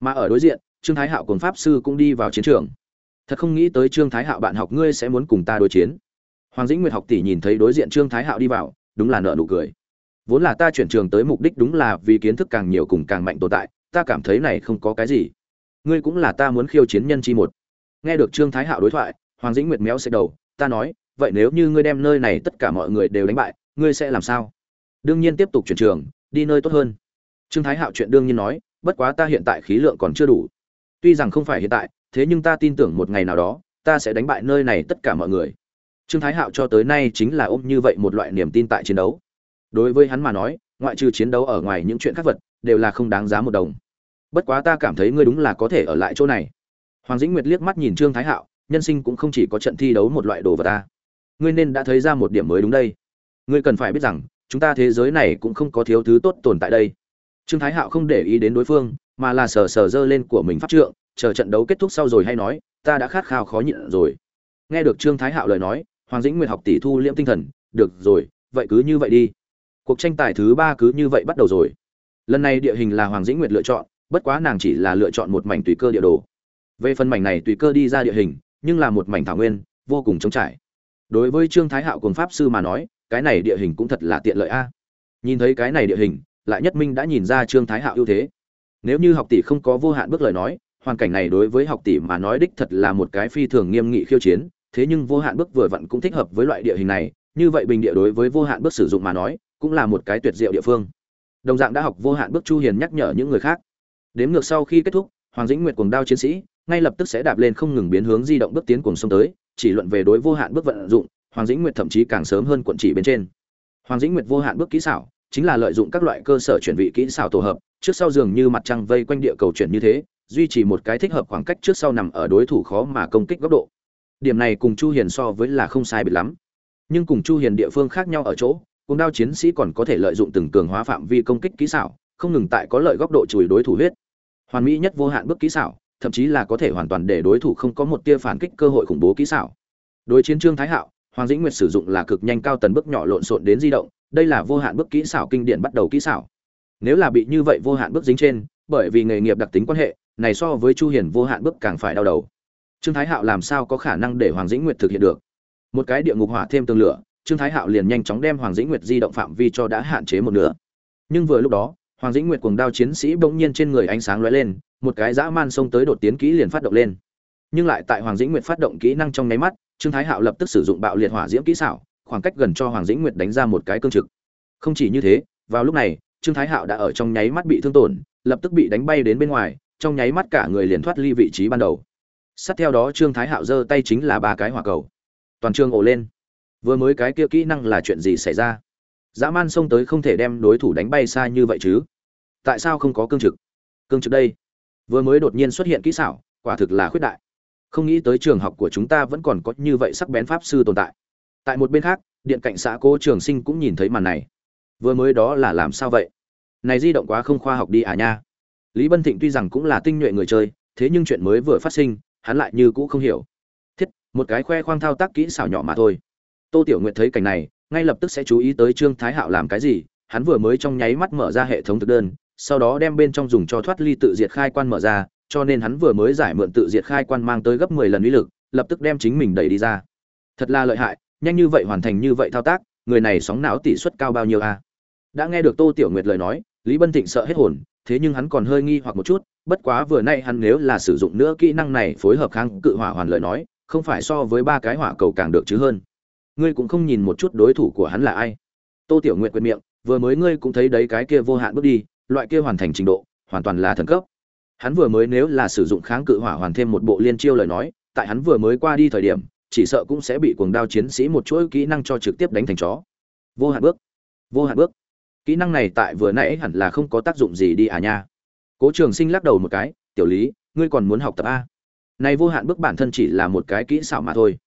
mà ở đối diện, trương thái hạo cùng pháp sư cũng đi vào chiến trường. Thật không nghĩ tới trương thái hạo bạn học ngươi sẽ muốn cùng ta đối chiến. Hoàng dĩnh nguyệt học tỷ nhìn thấy đối diện trương thái hạo đi vào, đúng là nợ nụ cười. Vốn là ta chuyển trường tới mục đích đúng là vì kiến thức càng nhiều cùng càng mạnh tồn tại, ta cảm thấy này không có cái gì. Ngươi cũng là ta muốn khiêu chiến nhân chi một. Nghe được trương thái hạo đối thoại, hoàng dĩnh nguyệt méo xệ đầu, ta nói, vậy nếu như ngươi đem nơi này tất cả mọi người đều đánh bại, ngươi sẽ làm sao? Đương nhiên tiếp tục chuyển trường, đi nơi tốt hơn. Trương thái hạo chuyện đương nhiên nói bất quá ta hiện tại khí lượng còn chưa đủ. Tuy rằng không phải hiện tại, thế nhưng ta tin tưởng một ngày nào đó, ta sẽ đánh bại nơi này tất cả mọi người. Trương thái hạo cho tới nay chính là ôm như vậy một loại niềm tin tại chiến đấu. Đối với hắn mà nói, ngoại trừ chiến đấu ở ngoài những chuyện khác vật, đều là không đáng giá một đồng. Bất quá ta cảm thấy ngươi đúng là có thể ở lại chỗ này. Hoàng dĩnh nguyệt liếc mắt nhìn trương thái hạo, nhân sinh cũng không chỉ có trận thi đấu một loại đồ vật ta. Ngươi nên đã thấy ra một điểm mới đúng đây. Ngươi cần phải biết rằng, chúng ta thế giới này cũng không có thiếu thứ tốt tồn tại đây trương thái hạo không để ý đến đối phương, mà là sờ sờ dơ lên của mình pháp trượng, chờ trận đấu kết thúc sau rồi hay nói, ta đã khát khao khó nhịn rồi. Nghe được trương thái hạo lời nói, hoàng dĩnh nguyệt học tỷ thu liễm tinh thần, được rồi, vậy cứ như vậy đi. Cuộc tranh tài thứ ba cứ như vậy bắt đầu rồi. Lần này địa hình là hoàng dĩnh nguyệt lựa chọn, bất quá nàng chỉ là lựa chọn một mảnh tùy cơ địa đồ. Về phần mảnh này tùy cơ đi ra địa hình, nhưng là một mảnh thảo nguyên, vô cùng trống trải. Đối với trương thái hạo cùng pháp sư mà nói, cái này địa hình cũng thật là tiện lợi a. Nhìn thấy cái này địa hình lại nhất minh đã nhìn ra trương thái hạo ưu thế. Nếu như học tỷ không có vô hạn bước lời nói, hoàn cảnh này đối với học tỷ mà nói đích thật là một cái phi thường nghiêm nghị khiêu chiến, thế nhưng vô hạn bước vừa vặn cũng thích hợp với loại địa hình này, như vậy bình địa đối với vô hạn bước sử dụng mà nói, cũng là một cái tuyệt diệu địa phương. Đồng dạng đã học vô hạn bước chu hiền nhắc nhở những người khác. Đếm ngược sau khi kết thúc, hoàng dĩnh nguyệt cuồng đao chiến sĩ, ngay lập tức sẽ đạp lên không ngừng biến hướng di động bước tiến cuồng sông tới, chỉ luận về đối vô hạn bước vận dụng, hoàng dĩnh nguyệt thậm chí càng sớm hơn quận chỉ bên trên. Hoàng dĩnh nguyệt vô hạn bước kỹ xảo chính là lợi dụng các loại cơ sở chuyển vị kỹ xảo tổ hợp, trước sau dường như mặt trăng vây quanh địa cầu chuyển như thế, duy trì một cái thích hợp khoảng cách trước sau nằm ở đối thủ khó mà công kích góc độ. Điểm này cùng chu hiền so với là không sai biệt lắm. Nhưng cùng chu hiền địa phương khác nhau ở chỗ cùng đao chiến sĩ còn có thể lợi dụng từng cường hóa phạm vi công kích kỹ xảo, không ngừng tại có lợi góc độ chùi đối thủ huyết. Hoàn mỹ nhất vô hạn bước kỹ xảo, thậm chí là có thể hoàn toàn để đối thủ không có một tia phản kích cơ hội khủng bố kỹ xảo. Đối chiến trương thái hạo, hoàng dĩnh nguyệt sử dụng là cực nhanh cao tần bước nhỏ lộn xộn đến di động đây là vô hạn bước kỹ xảo kinh điển bắt đầu kỹ xảo. Nếu là bị như vậy vô hạn bước dính trên, bởi vì nghề nghiệp đặc tính quan hệ, này so với chu hiền vô hạn bước càng phải đau đầu. Trương thái hạo làm sao có khả năng để hoàng dĩnh nguyệt thực hiện được? Một cái địa ngục hỏa thêm tương lửa, trương thái hạo liền nhanh chóng đem hoàng dĩnh nguyệt di động phạm vi cho đã hạn chế một nửa. Nhưng vừa lúc đó, hoàng dĩnh nguyệt cuồng đao chiến sĩ bỗng nhiên trên người ánh sáng lóe lên, một cái dã man xông tới đột tiến kỹ liền phát động lên. Nhưng lại tại hoàng dĩnh nguyệt phát động kỹ năng trong nháy mắt, trương thái hạo lập tức sử dụng bạo liệt hỏa diễm kỹ xảo khoảng cách gần cho hoàng dĩnh nguyệt đánh ra một cái cương trực. Không chỉ như thế, vào lúc này, trương thái hạo đã ở trong nháy mắt bị thương tổn, lập tức bị đánh bay đến bên ngoài, trong nháy mắt cả người liền thoát ly vị trí ban đầu. Sát theo đó trương thái hạo giơ tay chính là ba cái hỏa cầu. Toàn trường ổ lên. Vừa mới cái kia kỹ năng là chuyện gì xảy ra? Dã man xông tới không thể đem đối thủ đánh bay xa như vậy chứ? Tại sao không có cương trực? Cương trực đây. Vừa mới đột nhiên xuất hiện kỹ xảo, quả thực là khuyết đại. Không nghĩ tới trường học của chúng ta vẫn còn có như vậy sắc bén pháp sư tồn tại tại một bên khác, điện cạnh xã cố trường sinh cũng nhìn thấy màn này. Vừa mới đó là làm sao vậy? Này di động quá không khoa học đi à nha. Lý bân thịnh tuy rằng cũng là tinh nhuệ người chơi, thế nhưng chuyện mới vừa phát sinh, hắn lại như cũ không hiểu. Thiết, một cái khoe khoang thao tác kỹ xảo nhỏ mà thôi. Tô tiểu nguyệt thấy cảnh này, ngay lập tức sẽ chú ý tới trương thái hạo làm cái gì, hắn vừa mới trong nháy mắt mở ra hệ thống thực đơn, sau đó đem bên trong dùng cho thoát ly tự diệt khai quan mở ra, cho nên hắn vừa mới giải mượn tự diệt khai quan mang tới gấp mười lần uy lực, lập tức đem chính mình đẩy đi ra. Thật là lợi hại nhanh như vậy hoàn thành như vậy thao tác, người này sóng não tỷ suất cao bao nhiêu a? Đã nghe được tô tiểu nguyệt lời nói, lý bân thịnh sợ hết hồn, thế nhưng hắn còn hơi nghi hoặc một chút, bất quá vừa nay hắn nếu là sử dụng nữa kỹ năng này phối hợp kháng cự hỏa hoàn lời nói, không phải so với ba cái hỏa cầu càng được chứ hơn. Ngươi cũng không nhìn một chút đối thủ của hắn là ai. Tô tiểu nguyệt quệt miệng, vừa mới ngươi cũng thấy đấy cái kia vô hạn bước đi, loại kia hoàn thành trình độ, hoàn toàn là thần cấp. Hắn vừa mới nếu là sử dụng kháng cự hỏa hoàn thêm một bộ liên chiêu lời nói, tại hắn vừa mới qua đi thời điểm chỉ sợ cũng sẽ bị cuồng đao chiến sĩ một chuỗi kỹ năng cho trực tiếp đánh thành chó. Vô hạn bước. Vô hạn bước. Kỹ năng này tại vừa nãy hẳn là không có tác dụng gì đi à nha. Cố trường sinh lắc đầu một cái, tiểu lý, ngươi còn muốn học tập a này vô hạn bước bản thân chỉ là một cái kỹ xảo mà thôi.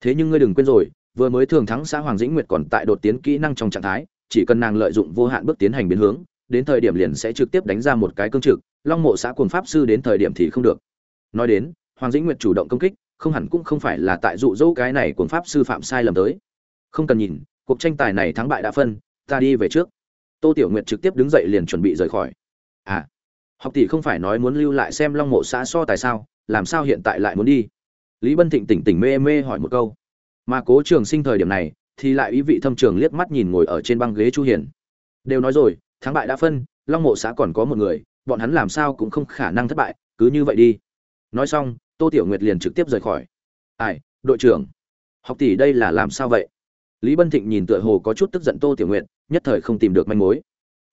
Thế nhưng ngươi đừng quên rồi, vừa mới thường thắng xã hoàng dĩnh nguyệt còn tại đột tiến kỹ năng trong trạng thái, chỉ cần nàng lợi dụng vô hạn bước tiến hành biến hướng, đến thời điểm liền sẽ trực tiếp đánh ra một cái cương trực, long mộ xã quần pháp sư đến thời điểm thì không được. Nói đến, hoàng dĩnh nguyệt chủ động công kích không hẳn cũng không phải là tại dụ dỗ cái này của pháp sư phạm sai lầm tới. Không cần nhìn, cuộc tranh tài này thắng bại đã phân, ta đi về trước. Tô tiểu nguyệt trực tiếp đứng dậy liền chuẩn bị rời khỏi. À học tỷ không phải nói muốn lưu lại xem long mộ xã so tài sao, làm sao hiện tại lại muốn đi? Lý bân thịnh tỉnh tỉnh mê mê hỏi một câu. Mà cố trường sinh thời điểm này, thì lại ý vị thâm trường liếc mắt nhìn ngồi ở trên băng ghế chu hiền. Đều nói rồi, thắng bại đã phân, long mộ xã còn có một người, bọn hắn làm sao cũng không khả năng thất bại, cứ như vậy đi. Nói xong tô tiểu nguyệt liền trực tiếp rời khỏi. Ai, đội trưởng, học tỷ đây là làm sao vậy? Lý bân thịnh nhìn tựa hồ có chút tức giận tô tiểu nguyệt, nhất thời không tìm được manh mối.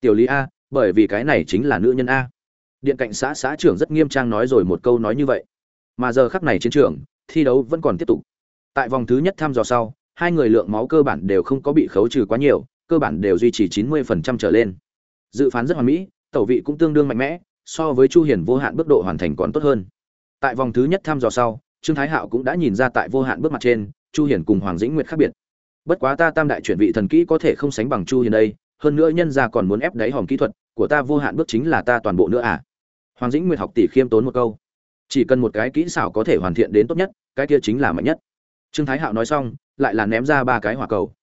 Tiểu lý a, bởi vì cái này chính là nữ nhân a. Điện cạnh xã xã trưởng rất nghiêm trang nói rồi một câu nói như vậy. Mà giờ khắc này chiến trường, thi đấu vẫn còn tiếp tục. Tại vòng thứ nhất thăm dò sau, hai người lượng máu cơ bản đều không có bị khấu trừ quá nhiều, cơ bản đều duy trì 90% trở lên. Dự phán rất hoàn mỹ, tẩu vị cũng tương đương mạnh mẽ, so với chu hiền vô hạn bước độ hoàn thành còn tốt hơn tại vòng thứ nhất thăm dò sau, trương thái hạo cũng đã nhìn ra tại vô hạn bước mặt trên, chu hiển cùng hoàng dĩnh nguyệt khác biệt. Bất quá ta tam đại chuyển vị thần kỹ có thể không sánh bằng chu hiền đây, hơn nữa nhân gia còn muốn ép đáy hòm kỹ thuật, của ta vô hạn bước chính là ta toàn bộ nữa à? Hoàng dĩnh nguyệt học tỷ khiêm tốn một câu. Chỉ cần một cái kỹ xảo có thể hoàn thiện đến tốt nhất, cái kia chính là mạnh nhất. Trương thái hạo nói xong, lại là ném ra ba cái hỏa cầu.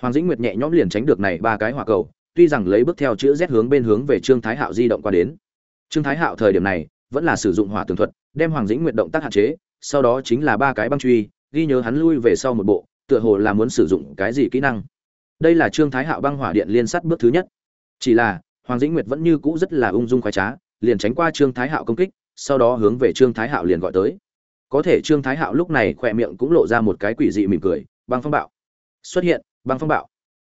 Hoàng dĩnh nguyệt nhẹ nhõm liền tránh được này ba cái hỏa cầu, tuy rằng lấy bước theo chữ z hướng bên hướng về trương thái hạo di động qua đến. Trương thái hạo thời điểm này vẫn là sử dụng hỏa tường thuật, đem hoàng dĩnh nguyệt động tác hạn chế, sau đó chính là ba cái băng truy, ghi nhớ hắn lui về sau một bộ, tựa hồ là muốn sử dụng cái gì kỹ năng. Đây là trương thái hạo băng hỏa điện liên sắt bước thứ nhất. Chỉ là, hoàng dĩnh nguyệt vẫn như cũ rất là ung dung khoái trá, liền tránh qua trương thái hạo công kích, sau đó hướng về trương thái hạo liền gọi tới. Có thể trương thái hạo lúc này khỏe miệng cũng lộ ra một cái quỷ dị mỉm cười, băng phong bạo. Xuất hiện, băng phong bạo.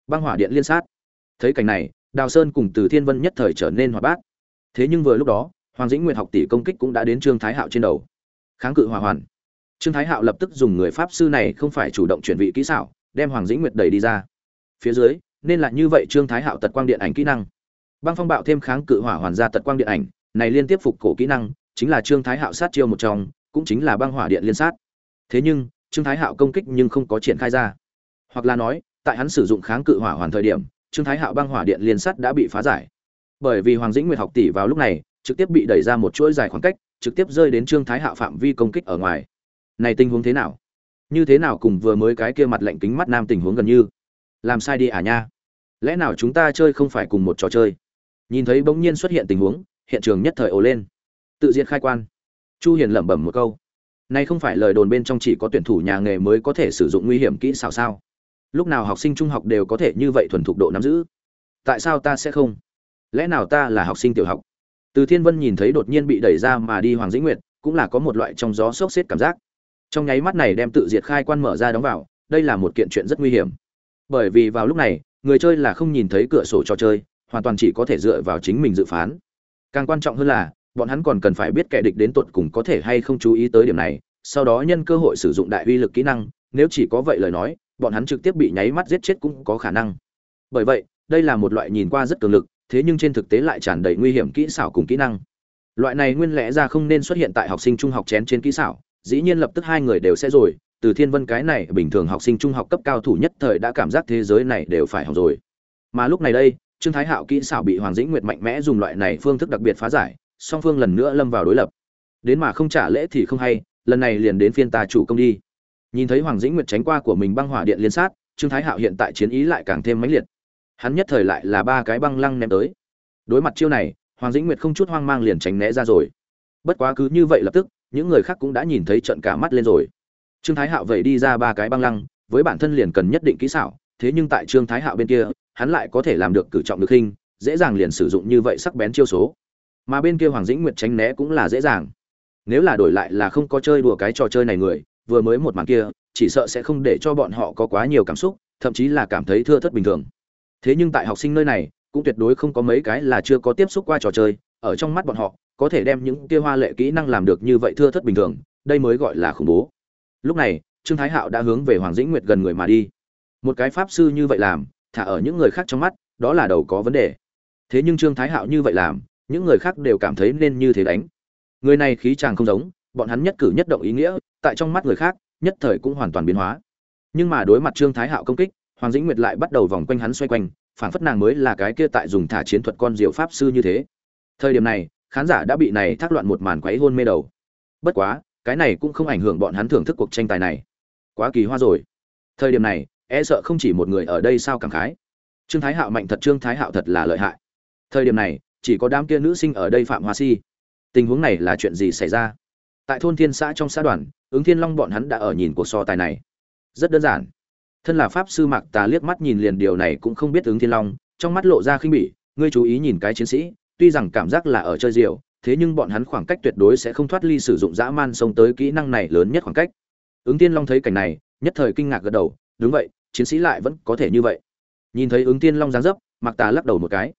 Băng hỏa điện liên sát. Thấy cảnh này, đào sơn cùng từ thiên vân nhất thời trở nên hoạt bát. Thế nhưng vừa lúc đó hoàng dĩnh nguyệt học tỷ công kích cũng đã đến trương thái hạo trên đầu. Kháng cự hỏa hoàn. Trương thái hạo lập tức dùng người pháp sư này không phải chủ động chuyển vị kỹ xảo, đem hoàng dĩnh nguyệt đẩy đi ra. Phía dưới, nên là như vậy trương thái hạo tật quang điện ảnh kỹ năng. Băng phong bạo thêm kháng cự hỏa hoàn ra tật quang điện ảnh, này liên tiếp phục cổ kỹ năng, chính là trương thái hạo sát chiêu một trong, cũng chính là băng hỏa điện liên sát. Thế nhưng, trương thái hạo công kích nhưng không có triển khai ra. Hoặc là nói, tại hắn sử dụng kháng cự hỏa hoàn thời điểm, trương thái hạo băng hỏa điện liên sát đã bị phá giải. Bởi vì hoàng dĩnh nguyệt học tỷ vào lúc này trực tiếp bị đẩy ra một chuỗi dài khoảng cách, trực tiếp rơi đến trương thái hạo phạm vi công kích ở ngoài. Này tình huống thế nào? Như thế nào cùng vừa mới cái kia mặt lạnh kính mắt nam tình huống gần như? Làm sai đi à nha? Lẽ nào chúng ta chơi không phải cùng một trò chơi? Nhìn thấy bỗng nhiên xuất hiện tình huống, hiện trường nhất thời ồ lên. Tự diệt khai quan. Chu hiền lẩm bẩm một câu. Này không phải lời đồn bên trong chỉ có tuyển thủ nhà nghề mới có thể sử dụng nguy hiểm kỹ xảo sao? Lúc nào học sinh trung học đều có thể như vậy thuần thục độ nắm giữ? Tại sao ta sẽ không? Lẽ nào ta là học sinh tiểu học? Từ thiên vân nhìn thấy đột nhiên bị đẩy ra mà đi hoàng dĩnh nguyệt, cũng là có một loại trong gió sốc xếp cảm giác. Trong nháy mắt này đem tự diệt khai quan mở ra đóng vào, đây là một kiện chuyện rất nguy hiểm. Bởi vì vào lúc này, người chơi là không nhìn thấy cửa sổ trò chơi, hoàn toàn chỉ có thể dựa vào chính mình dự phán. Càng quan trọng hơn là, bọn hắn còn cần phải biết kẻ địch đến tột cùng có thể hay không chú ý tới điểm này, sau đó nhân cơ hội sử dụng đại uy lực kỹ năng, nếu chỉ có vậy lời nói, bọn hắn trực tiếp bị nháy mắt giết chết cũng có khả năng. Bởi vậy, đây là một loại nhìn qua rất cường lực thế nhưng trên thực tế lại tràn đầy nguy hiểm kỹ xảo cùng kỹ năng. Loại này nguyên lẽ ra không nên xuất hiện tại học sinh trung học chén trên kỹ xảo, dĩ nhiên lập tức hai người đều sẽ rồi, từ thiên vân cái này bình thường học sinh trung học cấp cao thủ nhất thời đã cảm giác thế giới này đều phải học rồi. Mà lúc này đây, trương thái hạo kỹ xảo bị hoàng dĩnh nguyệt mạnh mẽ dùng loại này phương thức đặc biệt phá giải, song phương lần nữa lâm vào đối lập. Đến mà không trả lễ thì không hay, lần này liền đến phiên ta chủ công đi. Nhìn thấy hoàng dĩnh nguyệt tránh qua của mình băng hỏa điện liên sát, trương thái hạo hiện tại chiến ý lại càng thêm mãnh liệt hắn nhất thời lại là ba cái băng lăng ném tới. Đối mặt chiêu này, hoàng dĩnh nguyệt không chút hoang mang liền tránh né ra rồi. Bất quá cứ như vậy lập tức, những người khác cũng đã nhìn thấy trận cả mắt lên rồi. Trương thái hạo vậy đi ra ba cái băng lăng, với bản thân liền cần nhất định kỹ xảo, thế nhưng tại trương thái hạo bên kia, hắn lại có thể làm được cử trọng được khinh dễ dàng liền sử dụng như vậy sắc bén chiêu số. Mà bên kia hoàng dĩnh nguyệt tránh né cũng là dễ dàng. Nếu là đổi lại là không có chơi đùa cái trò chơi này người, vừa mới một màn kia, chỉ sợ sẽ không để cho bọn họ có quá nhiều cảm xúc, thậm chí là cảm thấy thưa thất bình thường thế nhưng tại học sinh nơi này, cũng tuyệt đối không có mấy cái là chưa có tiếp xúc qua trò chơi, ở trong mắt bọn họ, có thể đem những kia hoa lệ kỹ năng làm được như vậy thưa thất bình thường, đây mới gọi là khủng bố. Lúc này, trương thái hạo đã hướng về hoàng dĩnh nguyệt gần người mà đi. Một cái pháp sư như vậy làm, thả ở những người khác trong mắt, đó là đầu có vấn đề. Thế nhưng trương thái hạo như vậy làm, những người khác đều cảm thấy nên như thế đánh. Người này khí chàng không giống, bọn hắn nhất cử nhất động ý nghĩa, tại trong mắt người khác, nhất thời cũng hoàn toàn biến hóa. Nhưng mà đối mặt trương thái hạo công kích hoàng dĩnh nguyệt lại bắt đầu vòng quanh hắn xoay quanh phản phất nàng mới là cái kia tại dùng thả chiến thuật con diệu pháp sư như thế. Thời điểm này, khán giả đã bị này thác loạn một màn quấy hôn mê đầu. Bất quá, cái này cũng không ảnh hưởng bọn hắn thưởng thức cuộc tranh tài này. Quá kỳ hoa rồi. Thời điểm này e sợ không chỉ một người ở đây sao cảm khái. Trương thái hạo mạnh thật, trương thái hạo thật là lợi hại. Thời điểm này, chỉ có đám kia nữ sinh ở đây phạm hoa si. Tình huống này là chuyện gì xảy ra? Tại thôn thiên xã trong xã đoàn, ứng thiên long bọn hắn đã ở nhìn cuộc so tài này. Rất đơn giản thân là pháp sư mạc tà liếc mắt nhìn liền điều này cũng không biết ứng thiên long, trong mắt lộ ra khinh bỉ, ngươi chú ý nhìn cái chiến sĩ, tuy rằng cảm giác là ở chơi diều thế nhưng bọn hắn khoảng cách tuyệt đối sẽ không thoát ly sử dụng dã man xông tới kỹ năng này lớn nhất khoảng cách. Ứng tiên long thấy cảnh này, nhất thời kinh ngạc gật đầu, đúng vậy, chiến sĩ lại vẫn có thể như vậy. Nhìn thấy ứng tiên long giáng dấp mặc tà lắc đầu một cái.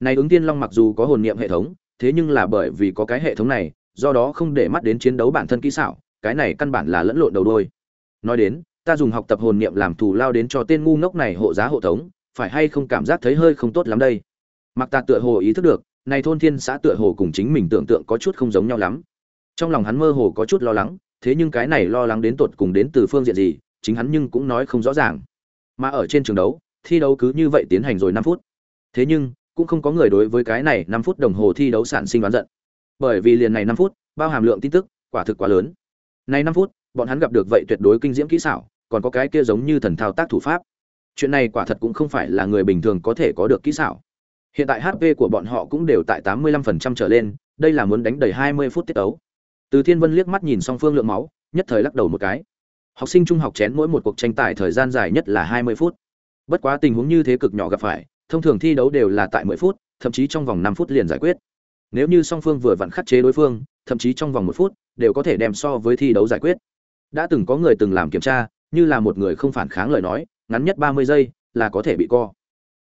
Này ứng tiên long mặc dù có hồn niệm hệ thống, thế nhưng là bởi vì có cái hệ thống này, do đó không để mắt đến chiến đấu bản thân kỹ xảo, cái này căn bản là lẫn lộn đầu đôi nói đến ta dùng học tập hồn niệm làm thù lao đến cho tên ngu ngốc này hộ giá hộ tống, phải hay không cảm giác thấy hơi không tốt lắm đây? Mặc ta tựa hồ ý thức được, này thôn thiên xã tựa hồ cùng chính mình tưởng tượng có chút không giống nhau lắm. Trong lòng hắn mơ hồ có chút lo lắng, thế nhưng cái này lo lắng đến tột cùng đến từ phương diện gì, chính hắn nhưng cũng nói không rõ ràng. Mà ở trên trường đấu, thi đấu cứ như vậy tiến hành rồi năm phút. Thế nhưng, cũng không có người đối với cái này năm phút đồng hồ thi đấu sản sinh đoán giận. Bởi vì liền này năm phút, bao hàm lượng tin tức, quả thực quá lớn. Này năm phút, bọn hắn gặp được vậy tuyệt đối kinh diễm kỹ xảo còn có cái kia giống như thần thao tác thủ pháp. Chuyện này quả thật cũng không phải là người bình thường có thể có được kỹ xảo. Hiện tại hp của bọn họ cũng đều tại 85% trở lên, đây là muốn đánh đầy 20 phút tiết tấu. Từ thiên vân liếc mắt nhìn song phương lượng máu, nhất thời lắc đầu một cái. Học sinh trung học chén mỗi một cuộc tranh tài thời gian dài nhất là 20 phút. Bất quá tình huống như thế cực nhỏ gặp phải, thông thường thi đấu đều là tại 10 phút, thậm chí trong vòng 5 phút liền giải quyết. Nếu như song phương vừa vặn khắc chế đối phương, thậm chí trong vòng một phút, đều có thể đem so với thi đấu giải quyết. Đã từng có người từng làm kiểm tra như là một người không phản kháng lời nói, ngắn nhất 30 giây là có thể bị co.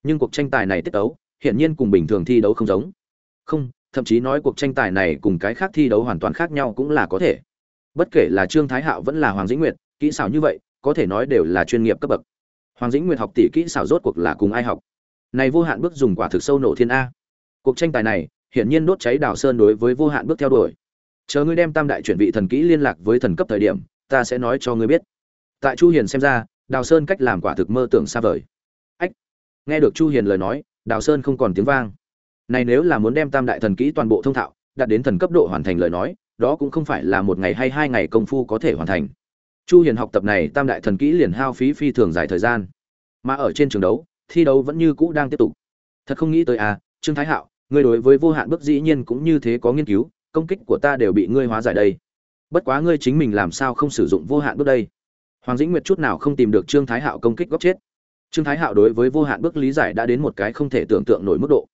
Nhưng cuộc tranh tài này tiết tấu, hiển nhiên cùng bình thường thi đấu không giống. Không, thậm chí nói cuộc tranh tài này cùng cái khác thi đấu hoàn toàn khác nhau cũng là có thể. Bất kể là trương thái hạo vẫn là hoàng dĩnh nguyệt, kỹ xảo như vậy, có thể nói đều là chuyên nghiệp cấp bậc. Hoàng dĩnh nguyệt học tỷ kỹ xảo rốt cuộc là cùng ai học? Này vô hạn bước dùng quả thực sâu nổ thiên a. Cuộc tranh tài này, hiển nhiên đốt cháy đào sơn đối với vô hạn bước theo đuổi. Chờ ngươi đem tam đại chuyển vị thần kỹ liên lạc với thần cấp thời điểm, ta sẽ nói cho ngươi biết tại chu hiền xem ra, đào sơn cách làm quả thực mơ tưởng xa vời. Ách! Nghe được chu hiền lời nói, đào sơn không còn tiếng vang. Này nếu là muốn đem tam đại thần kỹ toàn bộ thông thạo, đạt đến thần cấp độ hoàn thành lời nói, đó cũng không phải là một ngày hay hai ngày công phu có thể hoàn thành. Chu hiền học tập này tam đại thần kỹ liền hao phí phi thường dài thời gian. Mà ở trên trường đấu, thi đấu vẫn như cũ đang tiếp tục. Thật không nghĩ tới à trương thái hạo, ngươi đối với vô hạn bước dĩ nhiên cũng như thế có nghiên cứu, công kích của ta đều bị ngươi hóa giải đây. Bất quá ngươi chính mình làm sao không sử dụng vô hạn bước đây? Hoàng dĩnh nguyệt chút nào không tìm được trương thái hạo công kích góc chết. Trương thái hạo đối với vô hạn bước lý giải đã đến một cái không thể tưởng tượng nổi mức độ.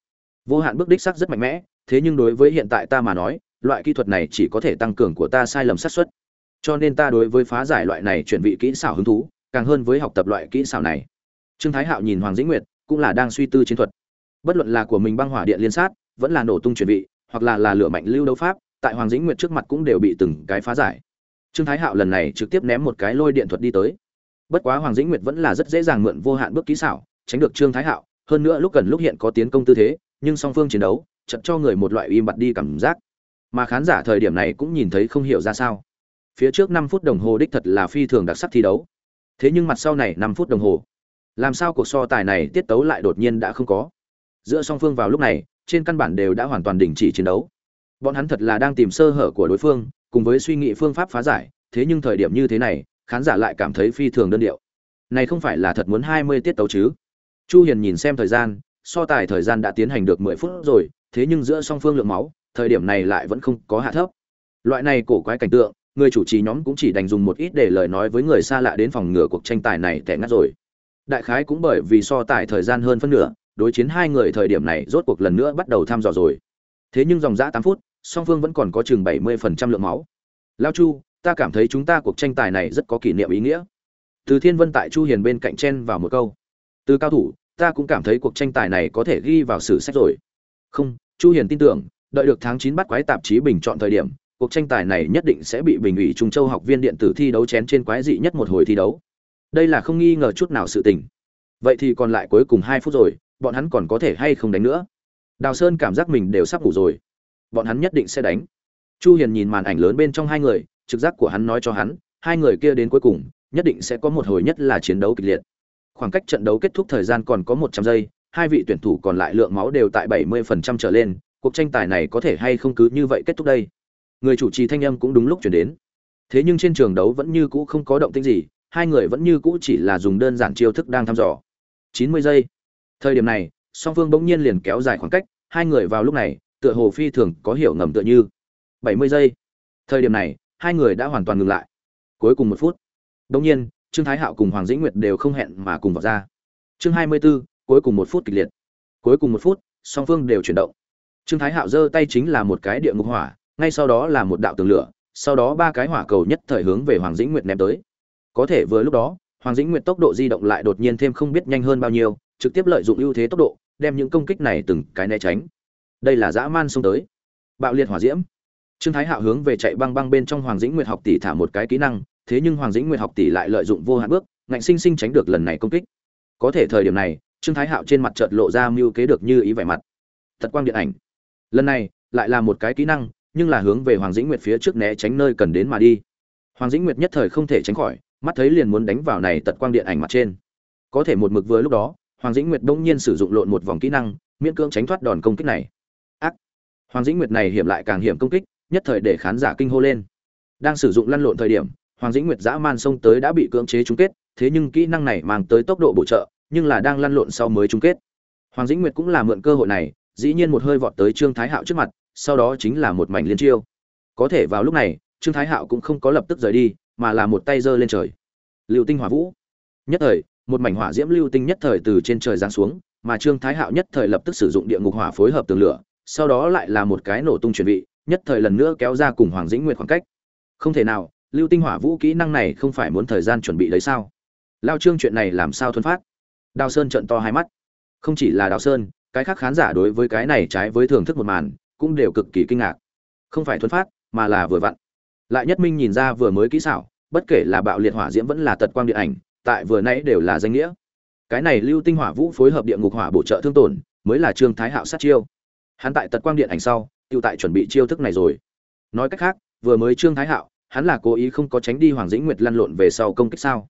Vô hạn bước đích sắc rất mạnh mẽ, thế nhưng đối với hiện tại ta mà nói, loại kỹ thuật này chỉ có thể tăng cường của ta sai lầm xác suất. Cho nên ta đối với phá giải loại này chuyển vị kỹ xảo hứng thú, càng hơn với học tập loại kỹ xảo này. Trương thái hạo nhìn hoàng dĩnh nguyệt, cũng là đang suy tư chiến thuật. Bất luận là của mình băng hỏa điện liên sát, vẫn là nổ tung chuyển vị, hoặc là là lửa mạnh lưu đấu pháp, tại hoàng dĩnh nguyệt trước mặt cũng đều bị từng cái phá giải trương thái hạo lần này trực tiếp ném một cái lôi điện thuật đi tới. Bất quá hoàng dĩnh nguyệt vẫn là rất dễ dàng mượn vô hạn bước kỹ xảo, tránh được trương thái hạo. Hơn nữa lúc gần lúc hiện có tiến công tư thế, nhưng song phương chiến đấu chật cho người một loại im bặt đi cảm giác. Mà khán giả thời điểm này cũng nhìn thấy không hiểu ra sao. Phía trước năm phút đồng hồ đích thật là phi thường đặc sắc thi đấu. Thế nhưng mặt sau này năm phút đồng hồ, làm sao cuộc so tài này tiết tấu lại đột nhiên đã không có? Giữa song phương vào lúc này, trên căn bản đều đã hoàn toàn đình chỉ chiến đấu. Bọn hắn thật là đang tìm sơ hở của đối phương cùng với suy nghĩ phương pháp phá giải, thế nhưng thời điểm như thế này, khán giả lại cảm thấy phi thường đơn điệu. Này không phải là thật muốn hai mươi tiết tấu chứ? Chu hiền nhìn xem thời gian, so tài thời gian đã tiến hành được mười phút rồi, thế nhưng giữa song phương lượng máu, thời điểm này lại vẫn không có hạ thấp. Loại này cổ quái cảnh tượng, người chủ trì nhóm cũng chỉ đành dùng một ít để lời nói với người xa lạ đến phòng ngừa cuộc tranh tài này tẻ ngắt rồi. Đại khái cũng bởi vì so tài thời gian hơn phân nửa, đối chiến hai người thời điểm này rốt cuộc lần nữa bắt đầu thăm dò rồi. Thế nhưng dòng dã tám phút song phương vẫn còn có chừng bảy mươi phần trăm lượng máu. Lao chu, ta cảm thấy chúng ta cuộc tranh tài này rất có kỷ niệm ý nghĩa. Từ thiên vân tại chu hiền bên cạnh chen vào một câu. Từ cao thủ, ta cũng cảm thấy cuộc tranh tài này có thể ghi vào sử sách rồi. Không, chu hiền tin tưởng, đợi được tháng 9 bắt quái tạp chí bình chọn thời điểm, cuộc tranh tài này nhất định sẽ bị bình ủy trung châu học viên điện tử thi đấu chén trên quái dị nhất một hồi thi đấu. Đây là không nghi ngờ chút nào sự tình. Vậy thì còn lại cuối cùng 2 phút rồi, bọn hắn còn có thể hay không đánh nữa? Đào sơn cảm giác mình đều sắp ngủ rồi bọn hắn nhất định sẽ đánh. Chu hiền nhìn màn ảnh lớn bên trong hai người, trực giác của hắn nói cho hắn, hai người kia đến cuối cùng, nhất định sẽ có một hồi nhất là chiến đấu kịch liệt. Khoảng cách trận đấu kết thúc thời gian còn có 100 giây, hai vị tuyển thủ còn lại lượng máu đều tại 70% trở lên, cuộc tranh tài này có thể hay không cứ như vậy kết thúc đây? Người chủ trì thanh âm cũng đúng lúc chuyển đến. Thế nhưng trên trường đấu vẫn như cũ không có động tĩnh gì, hai người vẫn như cũ chỉ là dùng đơn giản chiêu thức đang thăm dò. 90 giây. Thời điểm này, song phương bỗng nhiên liền kéo dài khoảng cách, hai người vào lúc này tựa hồ phi thường có hiểu ngầm tựa như. Bảy mươi giây. Thời điểm này hai người đã hoàn toàn ngừng lại. Cuối cùng một phút. Đông nhiên trương thái hạo cùng hoàng dĩnh nguyệt đều không hẹn mà cùng vào ra. Chương 24, cuối cùng một phút kịch liệt. Cuối cùng một phút song phương đều chuyển động. Trương thái hạo giơ tay chính là một cái địa ngục hỏa ngay sau đó là một đạo tường lửa sau đó ba cái hỏa cầu nhất thời hướng về hoàng dĩnh nguyệt ném tới. Có thể vừa lúc đó hoàng dĩnh nguyệt tốc độ di động lại đột nhiên thêm không biết nhanh hơn bao nhiêu trực tiếp lợi dụng ưu thế tốc độ đem những công kích này từng cái né tránh đây là dã man xông tới. Bạo liệt hỏa diễm. Trương thái hạo hướng về chạy băng băng bên trong hoàng dĩnh nguyệt học tỷ thả một cái kỹ năng, thế nhưng hoàng dĩnh nguyệt học tỷ lại lợi dụng vô hạn bước, ngạnh sinh sinh tránh được lần này công kích. Có thể thời điểm này, trương thái hạo trên mặt chợt lộ ra mưu kế được như ý vẻ mặt. Thật quang điện ảnh. Lần này, lại là một cái kỹ năng, nhưng là hướng về hoàng dĩnh nguyệt phía trước né tránh nơi cần đến mà đi. Hoàng dĩnh nguyệt nhất thời không thể tránh khỏi, mắt thấy liền muốn đánh vào này tật quang điện ảnh mặt trên. Có thể một mực vừa lúc đó, hoàng dĩnh nguyệt đông nhiên sử dụng lộn một vòng kỹ năng, miễn cưỡng tránh thoát đòn công kích này hoàng dĩnh nguyệt này hiểm lại càng hiểm công kích, nhất thời để khán giả kinh hô lên. Đang sử dụng lăn lộn thời điểm, hoàng dĩnh nguyệt dã man xông tới đã bị cưỡng chế chung kết, thế nhưng kỹ năng này mang tới tốc độ bổ trợ, nhưng là đang lăn lộn sau mới chung kết. Hoàng dĩnh nguyệt cũng là mượn cơ hội này, dĩ nhiên một hơi vọt tới trương thái hạo trước mặt, sau đó chính là một mảnh liên chiêu. Có thể vào lúc này, trương thái hạo cũng không có lập tức rời đi, mà là một tay giơ lên trời. Lưu tinh hỏa vũ. Nhất thời, một mảnh hỏa diễm lưu tinh nhất thời từ trên trời giáng xuống, mà trương thái hạo nhất thời lập tức sử dụng địa ngục hỏa phối hợp tường lửa sau đó lại là một cái nổ tung chuẩn bị nhất thời lần nữa kéo ra cùng hoàng dĩnh nguyệt khoảng cách. Không thể nào, lưu tinh hỏa vũ kỹ năng này không phải muốn thời gian chuẩn bị đấy sao? Lao trương chuyện này làm sao thuần phát? Đào sơn trận to hai mắt. Không chỉ là đào sơn, cái khác khán giả đối với cái này trái với thưởng thức một màn, cũng đều cực kỳ kinh ngạc. Không phải thuần phát, mà là vừa vặn. Lại nhất minh nhìn ra vừa mới kỹ xảo, bất kể là bạo liệt hỏa diễm vẫn là tật quang điện ảnh, tại vừa nãy đều là danh nghĩa. Cái này lưu tinh hỏa vũ phối hợp địa ngục hỏa bổ trợ thương tổn, mới là trương thái hạo sát chiêu hắn tại tật quang điện ảnh sau, tiêu tại chuẩn bị chiêu thức này rồi. Nói cách khác, vừa mới trương thái hạo, hắn là cố ý không có tránh đi hoàng dĩnh nguyệt lăn lộn về sau công kích sao?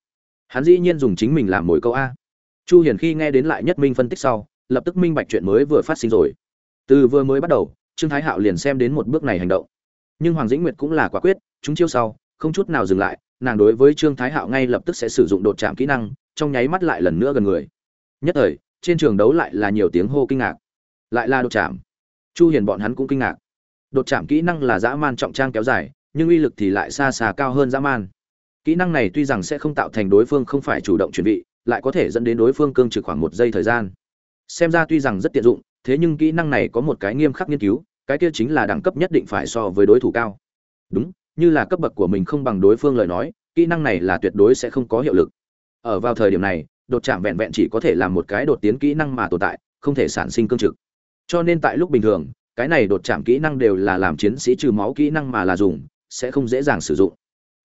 Hắn dĩ nhiên dùng chính mình làm mồi câu a. Chu hiền khi nghe đến lại nhất minh phân tích sau, lập tức minh bạch chuyện mới vừa phát sinh rồi. Từ vừa mới bắt đầu, trương thái hạo liền xem đến một bước này hành động. Nhưng hoàng dĩnh nguyệt cũng là quả quyết, chúng chiêu sau, không chút nào dừng lại, nàng đối với trương thái hạo ngay lập tức sẽ sử dụng đột chạm kỹ năng, trong nháy mắt lại lần nữa gần người. Nhất thời, trên trường đấu lại là nhiều tiếng hô kinh ngạc. Lại là đột chạm chu hiền bọn hắn cũng kinh ngạc. Đột chạm kỹ năng là dã man trọng trang kéo dài, nhưng uy lực thì lại xa xa cao hơn dã man. Kỹ năng này tuy rằng sẽ không tạo thành đối phương không phải chủ động chuẩn bị, lại có thể dẫn đến đối phương cương trực khoảng một giây thời gian. Xem ra tuy rằng rất tiện dụng, thế nhưng kỹ năng này có một cái nghiêm khắc nghiên cứu, cái kia chính là đẳng cấp nhất định phải so với đối thủ cao. Đúng, như là cấp bậc của mình không bằng đối phương lời nói, kỹ năng này là tuyệt đối sẽ không có hiệu lực. Ở vào thời điểm này, đột chạm vẹn vẹn chỉ có thể làm một cái đột tiến kỹ năng mà tồn tại, không thể sản sinh cương trực cho nên tại lúc bình thường, cái này đột chạm kỹ năng đều là làm chiến sĩ trừ máu kỹ năng mà là dùng, sẽ không dễ dàng sử dụng.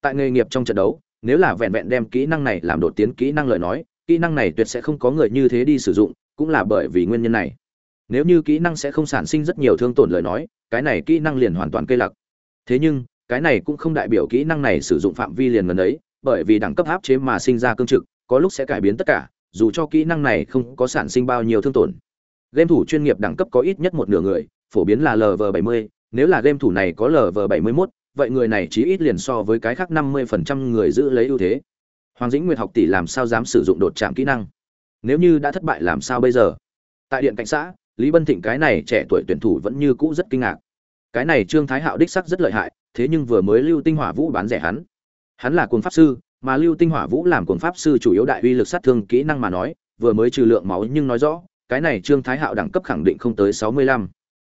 Tại nghề nghiệp trong trận đấu, nếu là vẹn vẹn đem kỹ năng này làm đột tiến kỹ năng lời nói, kỹ năng này tuyệt sẽ không có người như thế đi sử dụng, cũng là bởi vì nguyên nhân này. Nếu như kỹ năng sẽ không sản sinh rất nhiều thương tổn lời nói, cái này kỹ năng liền hoàn toàn cây lặc. Thế nhưng, cái này cũng không đại biểu kỹ năng này sử dụng phạm vi liền gần ấy, bởi vì đẳng cấp áp chế mà sinh ra cương trực, có lúc sẽ cải biến tất cả, dù cho kỹ năng này không có sản sinh bao nhiêu thương tổn game thủ chuyên nghiệp đẳng cấp có ít nhất một nửa người, phổ biến là lv 70 nếu là game thủ này có lv 71 vậy người này chí ít liền so với cái khác 50% người giữ lấy ưu thế. Hoàng dĩnh nguyệt học tỷ làm sao dám sử dụng đột chạm kỹ năng? Nếu như đã thất bại làm sao bây giờ? Tại điện cảnh xã, lý bân thịnh cái này trẻ tuổi tuyển thủ vẫn như cũ rất kinh ngạc. Cái này trương thái hạo đích sắc rất lợi hại, thế nhưng vừa mới lưu tinh hỏa vũ bán rẻ hắn. Hắn là cuồng pháp sư, mà lưu tinh hỏa vũ làm cuồng pháp sư chủ yếu đại uy lực sát thương kỹ năng mà nói, vừa mới trừ lượng máu nhưng nói rõ cái này trương thái hạo đẳng cấp khẳng định không tới sáu mươi lăm.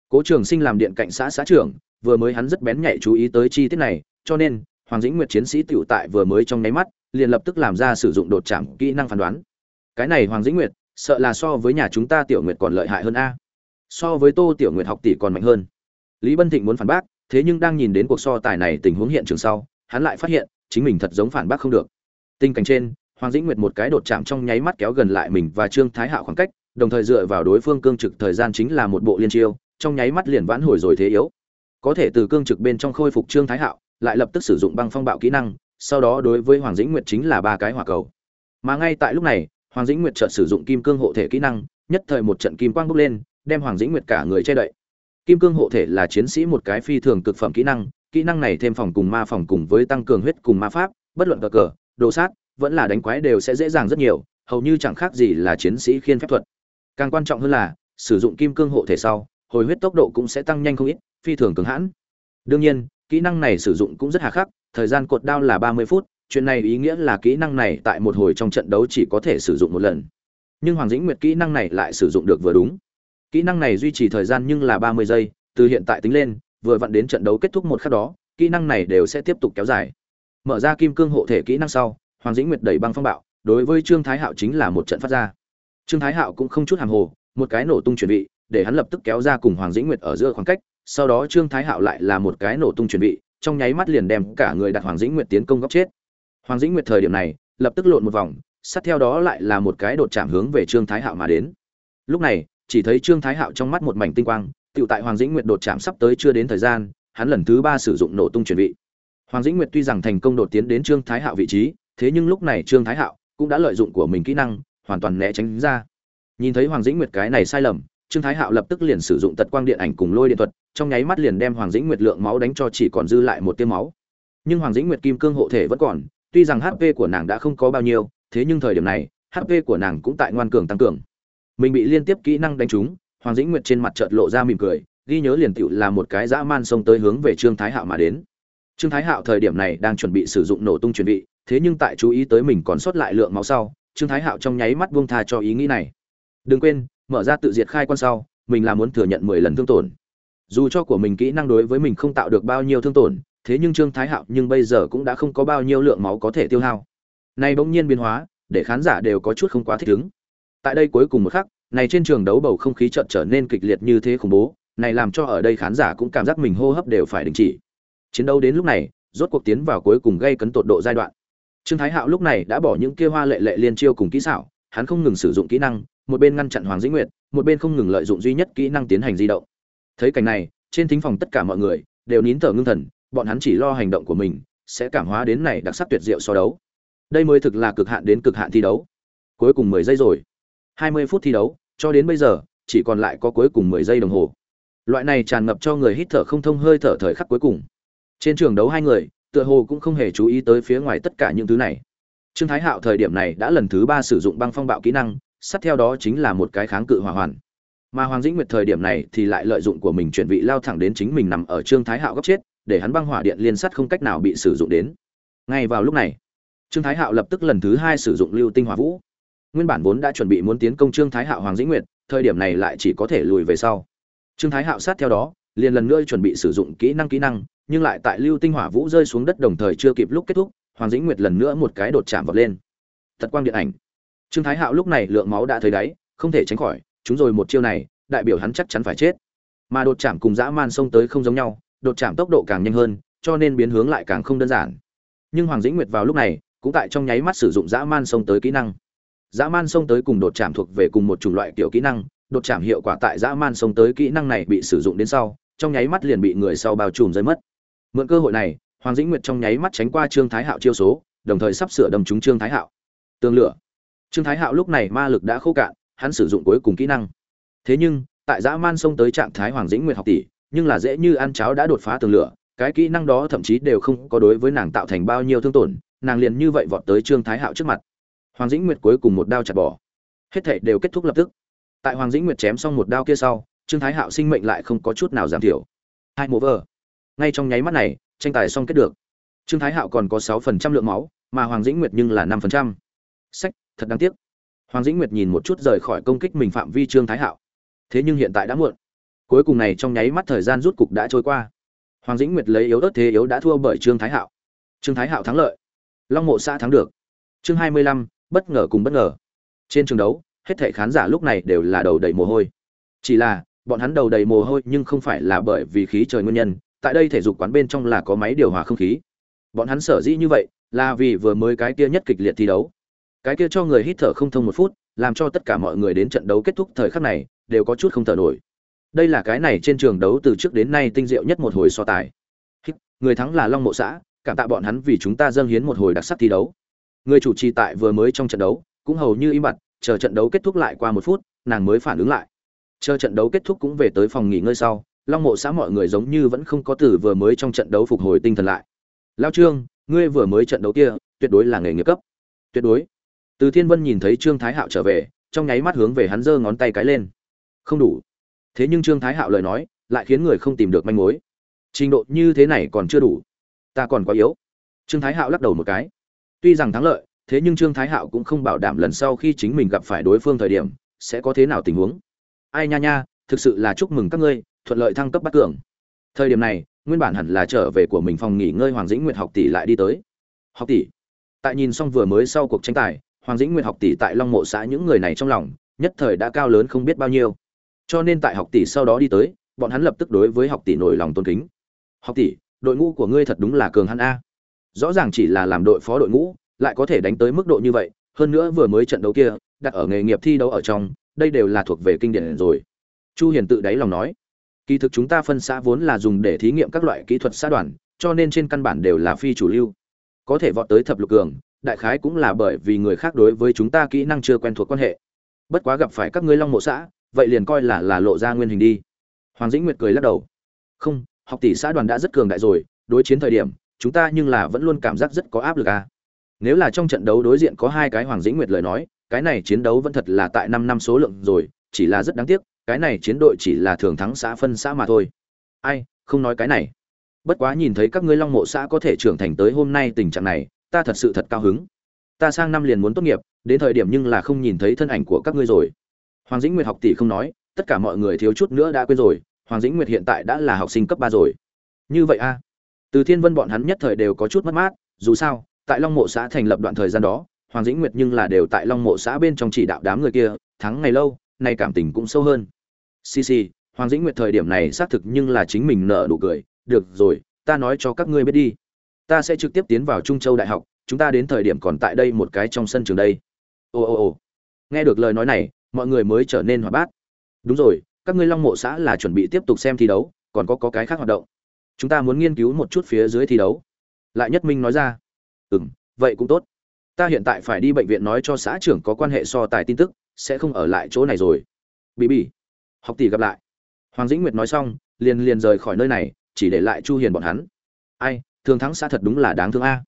Cố trường sinh làm điện cảnh xã xã trưởng, vừa mới hắn rất bén nhạy chú ý tới chi tiết này, cho nên, hoàng dĩnh nguyệt chiến sĩ tiểu tại vừa mới trong nháy mắt, liền lập tức làm ra sử dụng đột chạm kỹ năng phán đoán. Cái này hoàng dĩnh nguyệt, sợ là so với nhà chúng ta tiểu nguyệt còn lợi hại hơn a. So với tô tiểu nguyệt học tỷ còn mạnh hơn. Lý bân thịnh muốn phản bác, thế nhưng đang nhìn đến cuộc so tài này tình huống hiện trường sau, hắn lại phát hiện, chính mình thật giống phản bác không được. Tình cảnh trên, hoàng dĩnh nguyệt một cái đột chạm trong nháy mắt kéo gần lại mình và trương thái hạo khoảng cách đồng thời dựa vào đối phương cương trực thời gian chính là một bộ liên chiêu, trong nháy mắt liền vãn hồi rồi thế yếu. Có thể từ cương trực bên trong khôi phục trương thái hạo, lại lập tức sử dụng băng phong bạo kỹ năng, sau đó đối với hoàng dĩnh nguyệt chính là ba cái hỏa cầu. Mà ngay tại lúc này, hoàng dĩnh nguyệt chợt sử dụng kim cương hộ thể kỹ năng, nhất thời một trận kim quang bốc lên, đem hoàng dĩnh nguyệt cả người che đậy. Kim cương hộ thể là chiến sĩ một cái phi thường cực phẩm kỹ năng kỹ năng này thêm phòng cùng ma phòng cùng với tăng cường huyết cùng ma pháp, bất luận cờ cờ, đồ sát, vẫn là đánh quái đều sẽ dễ dàng rất nhiều, hầu như chẳng khác gì là chiến sĩ khiên phép thuật càng quan trọng hơn là, sử dụng kim cương hộ thể sau, hồi huyết tốc độ cũng sẽ tăng nhanh không ít, phi thường cứng hãn. Đương nhiên, kỹ năng này sử dụng cũng rất hà khắc, thời gian cột đao là ba mươi phút, chuyện này ý nghĩa là kỹ năng này tại một hồi trong trận đấu chỉ có thể sử dụng một lần. Nhưng hoàng dĩnh nguyệt kỹ năng này lại sử dụng được vừa đúng. Kỹ năng này duy trì thời gian nhưng là ba mươi giây, từ hiện tại tính lên, vừa vặn đến trận đấu kết thúc một khắc đó, kỹ năng này đều sẽ tiếp tục kéo dài. Mở ra kim cương hộ thể kỹ năng sau, hoàng dĩnh nguyệt đẩy băng phong bạo, đối với trương thái hạo chính là một trận phát ra trương thái hạo cũng không chút hàng hồ, một cái nổ tung chuẩn bị để hắn lập tức kéo ra cùng hoàng dĩnh nguyệt ở giữa khoảng cách, sau đó trương thái hạo lại là một cái nổ tung chuẩn bị trong nháy mắt liền đem cả người đặt hoàng dĩnh nguyệt tiến công góc chết. Hoàng dĩnh nguyệt thời điểm này, lập tức lộn một vòng, sát theo đó lại là một cái đột chạm hướng về trương thái hạo mà đến. Lúc này, chỉ thấy trương thái hạo trong mắt một mảnh tinh quang, tựu tại hoàng dĩnh nguyệt đột chạm sắp tới chưa đến thời gian, hắn lần thứ ba sử dụng nổ tung chuẩn bị hoàng dĩnh nguyệt tuy rằng thành công đột tiến đến trương thái hạo vị trí, thế nhưng lúc này trương thái hạo cũng đã lợi dụng của mình kỹ năng hoàn toàn né tránh ra. Nhìn thấy hoàng dĩnh nguyệt cái này sai lầm, trương thái hạo lập tức liền sử dụng tật quang điện ảnh cùng lôi điện thuật, trong nháy mắt liền đem hoàng dĩnh nguyệt lượng máu đánh cho chỉ còn dư lại một tiêm máu. Nhưng hoàng dĩnh nguyệt kim cương hộ thể vẫn còn, tuy rằng hp của nàng đã không có bao nhiêu, thế nhưng thời điểm này hp của nàng cũng tại ngoan cường tăng cường. Mình bị liên tiếp kỹ năng đánh trúng, hoàng dĩnh nguyệt trên mặt chợt lộ ra mỉm cười, ghi nhớ liền tựu là một cái dã man xông tới hướng về trương thái hạo mà đến. Trương thái hạo thời điểm này đang chuẩn bị sử dụng nổ tung chuẩn bị thế nhưng tại chú ý tới mình còn sót lại lượng máu sau trương thái hạo trong nháy mắt buông tha cho ý nghĩ này. Đừng quên, mở ra tự diệt khai quan sau, mình là muốn thừa nhận mười lần thương tổn. Dù cho của mình kỹ năng đối với mình không tạo được bao nhiêu thương tổn, thế nhưng trương thái hạo nhưng bây giờ cũng đã không có bao nhiêu lượng máu có thể tiêu hao. Nay bỗng nhiên biến hóa, để khán giả đều có chút không quá thích ứng. Tại đây cuối cùng một khắc, này trên trường đấu bầu không khí trận trở nên kịch liệt như thế khủng bố, này làm cho ở đây khán giả cũng cảm giác mình hô hấp đều phải đình chỉ. Chiến đấu đến lúc này, rốt cuộc tiến vào cuối cùng gây cấn tột độ giai đoạn trương thái hạo lúc này đã bỏ những kia hoa lệ lệ liên chiêu cùng kỹ xảo, hắn không ngừng sử dụng kỹ năng, một bên ngăn chặn hoàng dĩnh nguyệt, một bên không ngừng lợi dụng duy nhất kỹ năng tiến hành di động. Thấy cảnh này, trên thính phòng tất cả mọi người đều nín thở ngưng thần, bọn hắn chỉ lo hành động của mình, sẽ cảm hóa đến này đặc sắc tuyệt diệu so đấu. Đây mới thực là cực hạn đến cực hạn thi đấu. Cuối cùng mười giây rồi. Hai mươi phút thi đấu, cho đến bây giờ, chỉ còn lại có cuối cùng mười giây đồng hồ. Loại này tràn ngập cho người hít thở không thông hơi thở thời khắc cuối cùng. Trên trường đấu hai người tựa hồ cũng không hề chú ý tới phía ngoài tất cả những thứ này. Trương thái hạo thời điểm này đã lần thứ ba sử dụng băng phong bạo kỹ năng, sát theo đó chính là một cái kháng cự hỏa hoàn. Mà hoàng dĩnh nguyệt thời điểm này thì lại lợi dụng của mình chuyển vị lao thẳng đến chính mình nằm ở trương thái hạo góc chết, để hắn băng hỏa điện liên sắt không cách nào bị sử dụng đến. Ngay vào lúc này, trương thái hạo lập tức lần thứ hai sử dụng lưu tinh hỏa vũ. Nguyên bản vốn đã chuẩn bị muốn tiến công trương thái hạo hoàng dĩnh nguyệt, thời điểm này lại chỉ có thể lùi về sau. Trương thái hạo sát theo đó liền lần nữa chuẩn bị sử dụng kỹ năng kỹ năng, nhưng lại tại lưu tinh hỏa vũ rơi xuống đất đồng thời chưa kịp lúc kết thúc, hoàng dĩnh nguyệt lần nữa một cái đột chạm vọt lên. Thật quang điện ảnh. Trương thái hạo lúc này lượng máu đã thấy đáy, không thể tránh khỏi, chúng rồi một chiêu này, đại biểu hắn chắc chắn phải chết. Mà đột chạm cùng dã man xông tới không giống nhau, đột chạm tốc độ càng nhanh hơn, cho nên biến hướng lại càng không đơn giản. Nhưng hoàng dĩnh nguyệt vào lúc này, cũng tại trong nháy mắt sử dụng dã man xông tới kỹ năng. Dã man xông tới cùng đột chạm thuộc về cùng một chủng loại kiểu kỹ năng, đột chạm hiệu quả tại dã man xông tới kỹ năng này bị sử dụng đến sau trong nháy mắt liền bị người sau bao trùm rơi mất. Mượn cơ hội này, hoàng dĩnh nguyệt trong nháy mắt tránh qua trương thái hạo chiêu số, đồng thời sắp sửa đâm trúng trương thái hạo. Tường lửa. Trương thái hạo lúc này ma lực đã khô cạn, hắn sử dụng cuối cùng kỹ năng. Thế nhưng, tại dã man xông tới trạng thái hoàng dĩnh nguyệt học tỷ, nhưng là dễ như ăn cháo đã đột phá tường lửa, cái kỹ năng đó thậm chí đều không có đối với nàng tạo thành bao nhiêu thương tổn, nàng liền như vậy vọt tới trương thái hạo trước mặt. Hoàng dĩnh nguyệt cuối cùng một đao chặt bỏ. Hết thảy đều kết thúc lập tức. Tại hoàng dĩnh nguyệt chém xong một đao kia sau trương thái hạo sinh mệnh lại không có chút nào giảm thiểu. Hai mộ vờ ngay trong nháy mắt này, tranh tài xong kết được. Trương thái hạo còn có sáu phần trăm lượng máu, mà hoàng dĩnh nguyệt nhưng là năm phần trăm. Sách, thật đáng tiếc. Hoàng dĩnh nguyệt nhìn một chút rời khỏi công kích mình phạm vi trương thái hạo. Thế nhưng hiện tại đã muộn. Cuối cùng này trong nháy mắt thời gian rút cục đã trôi qua. Hoàng dĩnh nguyệt lấy yếu ớt thế yếu đã thua bởi trương thái hạo. Trương thái hạo thắng lợi. Long mộ xã thắng được. Chương hai mươi lăm, bất ngờ cùng bất ngờ. Trên trường đấu, hết thảy khán giả lúc này đều là đầu đầy mồ hôi. Chỉ là bọn hắn đầu đầy mồ hôi nhưng không phải là bởi vì khí trời nguyên nhân, tại đây thể dục quán bên trong là có máy điều hòa không khí. Bọn hắn sở dĩ như vậy là vì vừa mới cái kia nhất kịch liệt thi đấu. Cái kia cho người hít thở không thông một phút, làm cho tất cả mọi người đến trận đấu kết thúc thời khắc này đều có chút không thở nổi. Đây là cái này trên trường đấu từ trước đến nay tinh diệu nhất một hồi so tài. Người thắng là long mộ xã, cảm tạ bọn hắn vì chúng ta dâng hiến một hồi đặc sắc thi đấu. Người chủ trì tại vừa mới trong trận đấu cũng hầu như im bặt, chờ trận đấu kết thúc lại qua một phút, nàng mới phản ứng lại chờ trận đấu kết thúc cũng về tới phòng nghỉ ngơi sau, long mộ xã mọi người giống như vẫn không có từ vừa mới trong trận đấu phục hồi tinh thần lại. Lao trương, ngươi vừa mới trận đấu kia, tuyệt đối là nghề nghiệp cấp. Tuyệt đối. Từ thiên vân nhìn thấy trương thái hạo trở về, trong nháy mắt hướng về hắn giơ ngón tay cái lên. Không đủ. Thế nhưng trương thái hạo lời nói, lại khiến người không tìm được manh mối. Trình độ như thế này còn chưa đủ. Ta còn quá yếu. Trương thái hạo lắc đầu một cái. Tuy rằng thắng lợi, thế nhưng trương thái hạo cũng không bảo đảm lần sau khi chính mình gặp phải đối phương thời điểm, sẽ có thế nào tình huống ai nha nha, thực sự là chúc mừng các ngươi, thuận lợi thăng cấp bắt cường. Thời điểm này, nguyên bản hẳn là trở về của mình phòng nghỉ ngơi hoàng dĩnh nguyệt học tỷ lại đi tới. Học tỷ. Tại nhìn xong vừa mới sau cuộc tranh tài, hoàng dĩnh nguyệt học tỷ tại long mộ xã những người này trong lòng, nhất thời đã cao lớn không biết bao nhiêu. Cho nên tại học tỷ sau đó đi tới, bọn hắn lập tức đối với học tỷ nổi lòng tôn kính. Học tỷ, đội ngũ của ngươi thật đúng là cường hắn a. Rõ ràng chỉ là làm đội phó đội ngũ, lại có thể đánh tới mức độ như vậy, hơn nữa vừa mới trận đấu kia, đặt ở nghề nghiệp thi đấu ở trong đây đều là thuộc về kinh điển rồi. Chu hiền tự đáy lòng nói, kỳ thực chúng ta phân xã vốn là dùng để thí nghiệm các loại kỹ thuật xã đoàn, cho nên trên căn bản đều là phi chủ lưu. Có thể vọt tới thập lục cường, đại khái cũng là bởi vì người khác đối với chúng ta kỹ năng chưa quen thuộc quan hệ. Bất quá gặp phải các ngươi long mộ xã, vậy liền coi là là lộ ra nguyên hình đi. Hoàng dĩnh nguyệt cười lắc đầu. Không, học tỷ xã đoàn đã rất cường đại rồi, đối chiến thời điểm, chúng ta nhưng là vẫn luôn cảm giác rất có áp lực à. nếu là trong trận đấu đối diện có hai cái hoàng dĩnh nguyệt lời nói cái này chiến đấu vẫn thật là tại năm năm số lượng rồi, chỉ là rất đáng tiếc, cái này chiến đội chỉ là thường thắng xã phân xã mà thôi. Ai, không nói cái này. Bất quá nhìn thấy các ngươi long mộ xã có thể trưởng thành tới hôm nay tình trạng này, ta thật sự thật cao hứng. Ta sang năm liền muốn tốt nghiệp, đến thời điểm nhưng là không nhìn thấy thân ảnh của các ngươi rồi. Hoàng dĩnh nguyệt học tỷ không nói, tất cả mọi người thiếu chút nữa đã quên rồi, hoàng dĩnh nguyệt hiện tại đã là học sinh cấp ba rồi. Như vậy a? Từ thiên vân bọn hắn nhất thời đều có chút mất mát, dù sao, tại long mộ xã thành lập đoạn thời gian đó hoàng dĩnh nguyệt nhưng là đều tại long mộ xã bên trong chỉ đạo đám người kia thắng ngày lâu nay cảm tình cũng sâu hơn. Xì xì hoàng dĩnh nguyệt thời điểm này xác thực nhưng là chính mình nợ nụ cười được rồi ta nói cho các ngươi biết đi. Ta sẽ trực tiếp tiến vào trung châu đại học chúng ta đến thời điểm còn tại đây một cái trong sân trường đây. Ồ ồ ồ nghe được lời nói này mọi người mới trở nên hoạt bát. Đúng rồi các ngươi long mộ xã là chuẩn bị tiếp tục xem thi đấu còn có, có cái khác hoạt động. Chúng ta muốn nghiên cứu một chút phía dưới thi đấu. Lại nhất minh nói ra. Ừ m vậy cũng tốt ta hiện tại phải đi bệnh viện nói cho xã trưởng có quan hệ so tài tin tức, sẽ không ở lại chỗ này rồi. Bị bị học tỷ gặp lại. Hoàng dĩnh nguyệt nói xong, liền liền rời khỏi nơi này, chỉ để lại chu hiền bọn hắn. Ai, thường thắng xã thật đúng là đáng thương a.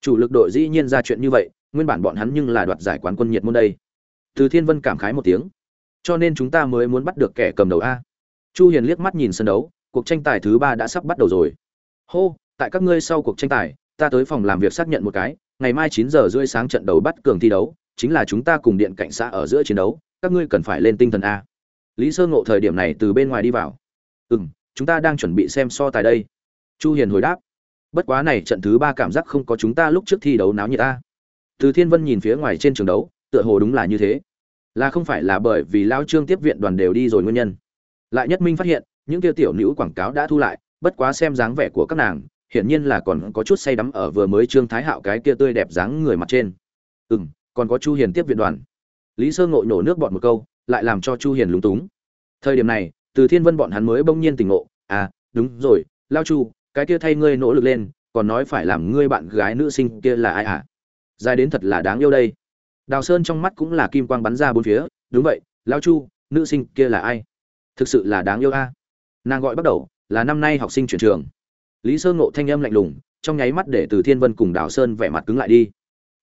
Chủ lực đội dĩ nhiên ra chuyện như vậy, nguyên bản bọn hắn nhưng là đoạt giải quán quân nhiệt môn đây. Từ thiên vân cảm khái một tiếng. Cho nên chúng ta mới muốn bắt được kẻ cầm đầu a. Chu hiền liếc mắt nhìn sân đấu, cuộc tranh tài thứ ba đã sắp bắt đầu rồi. Hô, tại các ngươi sau cuộc tranh tài, ta tới phòng làm việc xác nhận một cái ngày mai 9 giờ rưỡi sáng trận đấu bắt cường thi đấu, chính là chúng ta cùng điện cảnh xã ở giữa chiến đấu, các ngươi cần phải lên tinh thần a. Lý sơ ngộ thời điểm này từ bên ngoài đi vào. Ừm, chúng ta đang chuẩn bị xem so tài đây. Chu hiền hồi đáp. Bất quá này trận thứ ba cảm giác không có chúng ta lúc trước thi đấu náo nhiệt a. từ thiên vân nhìn phía ngoài trên trường đấu, tựa hồ đúng là như thế. Là không phải là bởi vì Lão trương tiếp viện đoàn đều đi rồi nguyên nhân. Lại nhất minh phát hiện, những kia tiểu nữ quảng cáo đã thu lại, bất quá xem dáng vẻ của các nàng hiển nhiên là còn có chút say đắm ở vừa mới trương thái hạo cái kia tươi đẹp dáng người mặt trên. Ừ m còn có chu hiền tiếp viện đoàn. Lý sơ ngộ nổ nước bọn một câu, lại làm cho chu hiền lúng túng. Thời điểm này, từ thiên vân bọn hắn mới bỗng nhiên tỉnh ngộ à đúng rồi, lao chu, cái kia thay ngươi nỗ lực lên, còn nói phải làm ngươi bạn gái nữ sinh kia là ai à? Dài đến thật là đáng yêu đây. Đào sơn trong mắt cũng là kim quang bắn ra bốn phía, đúng vậy, lao chu, nữ sinh kia là ai? Thực sự là đáng yêu a. Nàng gọi bắt đầu là năm nay học sinh chuyển trường lý sơ ngộ thanh âm lạnh lùng, trong nháy mắt để từ thiên vân cùng đào sơn vẻ mặt cứng lại đi.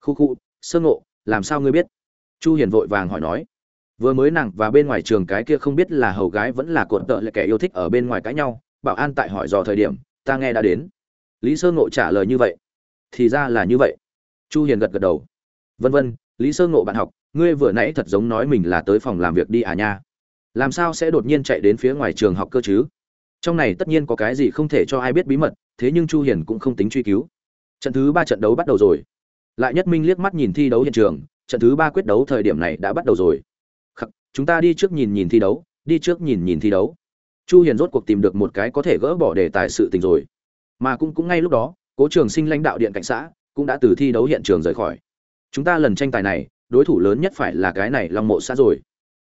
Khu khu, sơ ngộ, làm sao ngươi biết? Chu hiền vội vàng hỏi nói. Vừa mới nàng và bên ngoài trường cái kia không biết là hầu gái vẫn là cuộn tợ lại kẻ yêu thích ở bên ngoài cãi nhau, bảo an tại hỏi dò thời điểm, ta nghe đã đến. Lý sơ ngộ trả lời như vậy. Thì ra là như vậy. Chu hiền gật gật đầu. Vân vân, lý sơ ngộ bạn học, ngươi vừa nãy thật giống nói mình là tới phòng làm việc đi à nha. Làm sao sẽ đột nhiên chạy đến phía ngoài trường học cơ chứ? Trong này tất nhiên có cái gì không thể cho ai biết bí mật thế nhưng chu hiền cũng không tính truy cứu. Trận thứ ba trận đấu bắt đầu rồi. Lại nhất minh liếc mắt nhìn thi đấu hiện trường trận thứ ba quyết đấu thời điểm này đã bắt đầu rồi. Khắc, chúng ta đi trước nhìn nhìn thi đấu đi trước nhìn nhìn thi đấu. Chu hiền rốt cuộc tìm được một cái có thể gỡ bỏ đề tài sự tình rồi. Mà cũng cũng ngay lúc đó cố trường sinh lãnh đạo điện cảnh xã cũng đã từ thi đấu hiện trường rời khỏi. Chúng ta lần tranh tài này đối thủ lớn nhất phải là cái này long mộ xã rồi.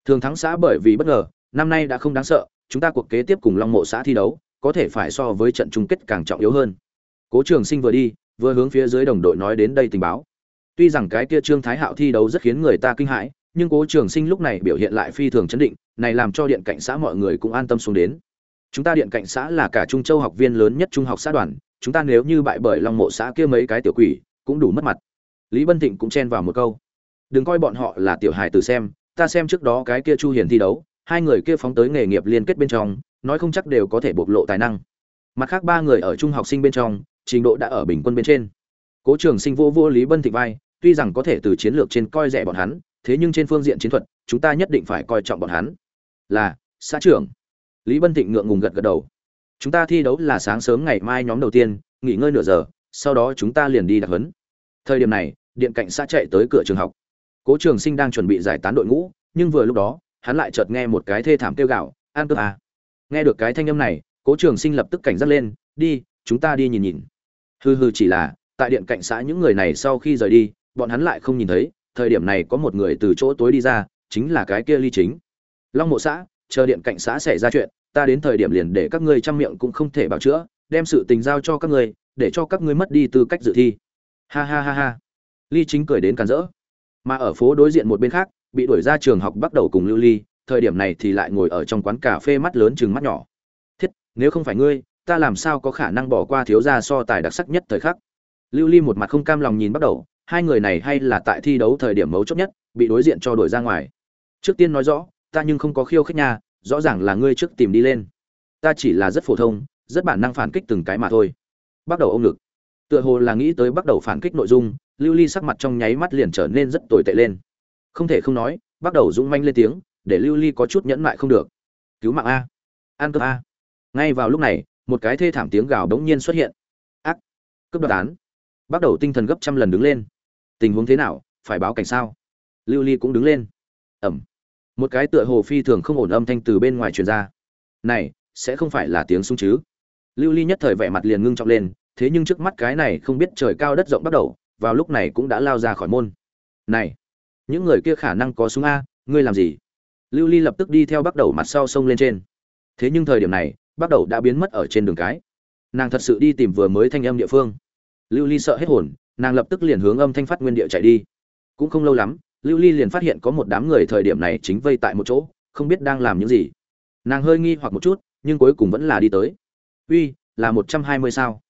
Thường thắng xã bởi vì bất ngờ năm nay đã không đáng sợ chúng ta cuộc kế tiếp cùng long mộ xã thi đấu, có thể phải so với trận chung kết càng trọng yếu hơn. Cố trường sinh vừa đi, vừa hướng phía dưới đồng đội nói đến đây tình báo. Tuy rằng cái kia trương thái hạo thi đấu rất khiến người ta kinh hãi, nhưng cố trường sinh lúc này biểu hiện lại phi thường trấn định, này làm cho điện cảnh xã mọi người cũng an tâm xuống đến. Chúng ta điện cảnh xã là cả trung châu học viên lớn nhất trung học xã đoàn, chúng ta nếu như bại bởi long mộ xã kia mấy cái tiểu quỷ, cũng đủ mất mặt. Lý bân thịnh cũng chen vào một câu. Đừng coi bọn họ là tiểu hài tử xem, ta xem trước đó cái kia chu hiền thi đấu hai người kia phóng tới nghề nghiệp liên kết bên trong, nói không chắc đều có thể bộc lộ tài năng. Mặt khác ba người ở trung học sinh bên trong, trình độ đã ở bình quân bên trên. Cố trường sinh vô vô lý bân thịnh vai, tuy rằng có thể từ chiến lược trên coi rẻ bọn hắn, thế nhưng trên phương diện chiến thuật, chúng ta nhất định phải coi trọng bọn hắn. Là, xã trưởng. Lý bân thịnh ngượng ngùng gật gật đầu. Chúng ta thi đấu là sáng sớm ngày mai nhóm đầu tiên, nghỉ ngơi nửa giờ, sau đó chúng ta liền đi đặc huấn. Thời điểm này, điện cạnh xã chạy tới cửa trường học. Cố trường sinh đang chuẩn bị giải tán đội ngũ, nhưng vừa lúc đó hắn lại chợt nghe một cái thê thảm kêu gạo an cướp à. nghe được cái thanh âm này, cố trường sinh lập tức cảnh giác lên, đi, chúng ta đi nhìn nhìn. Hư hư chỉ là, tại điện cạnh xã những người này sau khi rời đi, bọn hắn lại không nhìn thấy, thời điểm này có một người từ chỗ tối đi ra, chính là cái kia ly chính. Long mộ xã, chờ điện cạnh xã xảy ra chuyện, ta đến thời điểm liền để các ngươi chăm miệng cũng không thể bảo chữa, đem sự tình giao cho các ngươi, để cho các ngươi mất đi tư cách dự thi. Ha ha ha ha. Ly chính cười đến càn rỡ. Mà ở phố đối diện một bên khác bị đuổi ra trường học bắt đầu cùng lưu ly, thời điểm này thì lại ngồi ở trong quán cà phê mắt lớn chừng mắt nhỏ. Thiết, nếu không phải ngươi, ta làm sao có khả năng bỏ qua thiếu gia so tài đặc sắc nhất thời khắc? Lưu ly một mặt không cam lòng nhìn bắt đầu, hai người này hay là tại thi đấu thời điểm mấu chốt nhất, bị đối diện cho đuổi ra ngoài. Trước tiên nói rõ, ta nhưng không có khiêu khích nha, rõ ràng là ngươi trước tìm đi lên. Ta chỉ là rất phổ thông, rất bản năng phản kích từng cái mà thôi. Bắt đầu ông ngực. Tựa hồ là nghĩ tới bắt đầu phản kích nội dung, lưu ly sắc mặt trong nháy mắt liền trở nên rất tồi tệ lên không thể không nói, bắt đầu dũng manh lên tiếng, để lưu ly có chút nhẫn mại không được. Cứu mạng a. An cướp a. Ngay vào lúc này, một cái thê thảm tiếng gào đống nhiên xuất hiện. Ác. Cướp đoạt án. Bắt đầu tinh thần gấp trăm lần đứng lên. Tình huống thế nào, phải báo cảnh sao? Lưu ly cũng đứng lên. Ẩm. Một cái tựa hồ phi thường không ổn âm thanh từ bên ngoài truyền ra. Này, sẽ không phải là tiếng súng chứ? Lưu ly nhất thời vẻ mặt liền ngưng trọng lên, thế nhưng trước mắt cái này không biết trời cao đất rộng bắt đầu, vào lúc này cũng đã lao ra khỏi môn. Này những người kia khả năng có súng a, ngươi làm gì? Lưu ly lập tức đi theo bắt đầu mặt sau sông lên trên. Thế nhưng thời điểm này, bắt đầu đã biến mất ở trên đường cái. Nàng thật sự đi tìm vừa mới thanh âm địa phương. Lưu ly sợ hết hồn, nàng lập tức liền hướng âm thanh phát nguyên địa chạy đi. Cũng không lâu lắm, lưu ly liền phát hiện có một đám người thời điểm này chính vây tại một chỗ, không biết đang làm những gì. Nàng hơi nghi hoặc một chút, nhưng cuối cùng vẫn là đi tới. Uy, là một trăm hai mươi sao.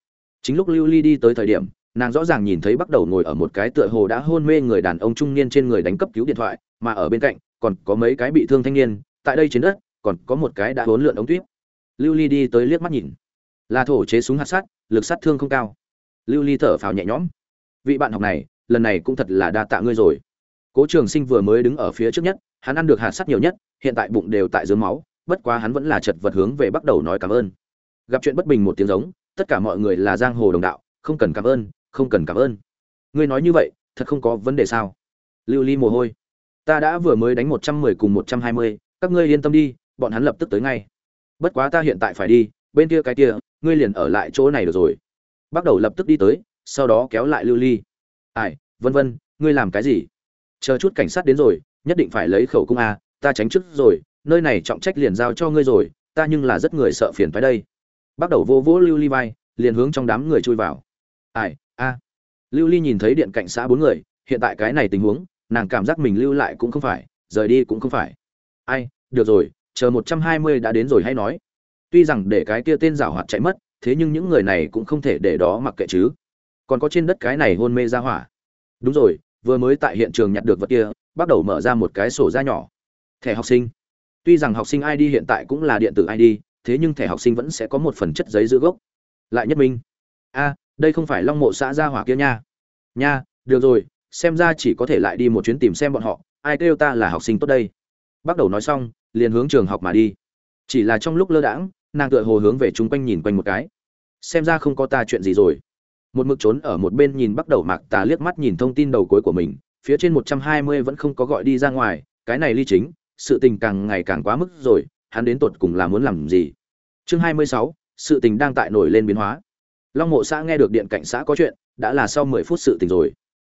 Chính lúc lưu ly đi tới thời điểm nàng rõ ràng nhìn thấy bắt đầu ngồi ở một cái tựa hồ đã hôn mê người đàn ông trung niên trên người đánh cấp cứu điện thoại, mà ở bên cạnh, còn có mấy cái bị thương thanh niên, tại đây trên đất, còn có một cái đã hốn lượn ống tuyếp. Lưu ly đi tới liếc mắt nhìn. Là thổ chế súng hạt sát lực sát thương không cao. Lưu ly thở phào nhẹ nhõm. Vị bạn học này, lần này cũng thật là đa tạ ngươi rồi. Cố trường sinh vừa mới đứng ở phía trước nhất, hắn ăn được hạt sắt nhiều nhất, hiện tại bụng đều tại dưới máu, bất quá hắn vẫn là chật vật hướng về bắt đầu nói cảm ơn. Gặp chuyện bất bình một tiếng giống, tất cả mọi người là giang hồ đồng đạo, không cần cảm ơn không cần cảm ơn. Ngươi nói như vậy, thật không có vấn đề sao? Lưu ly mồ hôi. Ta đã vừa mới đánh một trăm mười cùng một trăm hai mươi, các ngươi yên tâm đi, bọn hắn lập tức tới ngay. Bất quá ta hiện tại phải đi, bên kia cái kia, ngươi liền ở lại chỗ này được rồi. Bắt đầu lập tức đi tới, sau đó kéo lại lưu ly. Ai, vân vân, ngươi làm cái gì? Chờ chút cảnh sát đến rồi, nhất định phải lấy khẩu cung a, ta tránh trước rồi, nơi này trọng trách liền giao cho ngươi rồi, ta nhưng là rất người sợ phiền phái đây. Bắt đầu vô vỗ lưu ly vai, liền hướng trong đám người chui vào. Ai a. Lưu ly nhìn thấy điện cảnh xã bốn người, hiện tại cái này tình huống, nàng cảm giác mình lưu lại cũng không phải, rời đi cũng không phải. Ai, được rồi, chờ một trăm hai mươi đã đến rồi hay nói. Tuy rằng để cái kia tên giảo hoạt chạy mất, thế nhưng những người này cũng không thể để đó mặc kệ chứ. Còn có trên đất cái này hôn mê ra hỏa. Đúng rồi, vừa mới tại hiện trường nhặt được vật kia, bắt đầu mở ra một cái sổ ra nhỏ. Thẻ học sinh. Tuy rằng học sinh id hiện tại cũng là điện tử id thế nhưng thẻ học sinh vẫn sẽ có một phần chất giấy giữ gốc. Lại nhất minh. A đây không phải long mộ xã gia hỏa kia nha. Nha, được rồi, xem ra chỉ có thể lại đi một chuyến tìm xem bọn họ, ai kêu ta là học sinh tốt đây. Bắt đầu nói xong, liền hướng trường học mà đi. Chỉ là trong lúc lơ đãng, nàng tựa hồ hướng về chung quanh nhìn quanh một cái. Xem ra không có ta chuyện gì rồi. Một mực trốn ở một bên nhìn bắt đầu mạc tà liếc mắt nhìn thông tin đầu cuối của mình, phía trên một trăm hai mươi vẫn không có gọi đi ra ngoài, cái này ly chính, sự tình càng ngày càng quá mức rồi, hắn đến tột cùng là muốn làm gì? Chương hai mươi sáu, sự tình đang tại nổi lên biến hóa long mộ xã nghe được điện cảnh xã có chuyện, đã là sau mười phút sự tình rồi.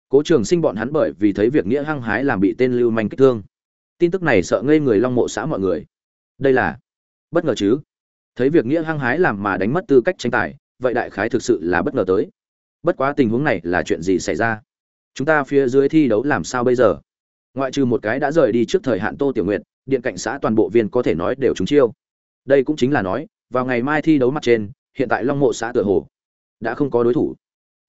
Cố trường sinh bọn hắn bởi vì thấy việc nghĩa hăng hái làm bị tên lưu manh kích thương. Tin tức này sợ ngây người long mộ xã mọi người. Đây là bất ngờ chứ? Thấy việc nghĩa hăng hái làm mà đánh mất tư cách tranh tài, vậy đại khái thực sự là bất ngờ tới. Bất quá tình huống này là chuyện gì xảy ra? Chúng ta phía dưới thi đấu làm sao bây giờ? Ngoại trừ một cái đã rời đi trước thời hạn tô tiểu nguyện điện cảnh xã toàn bộ viên có thể nói đều trúng chiêu. Đây cũng chính là nói, vào ngày mai thi đấu mặt trên, hiện tại long mộ xã tựa hồ đã không có đối thủ.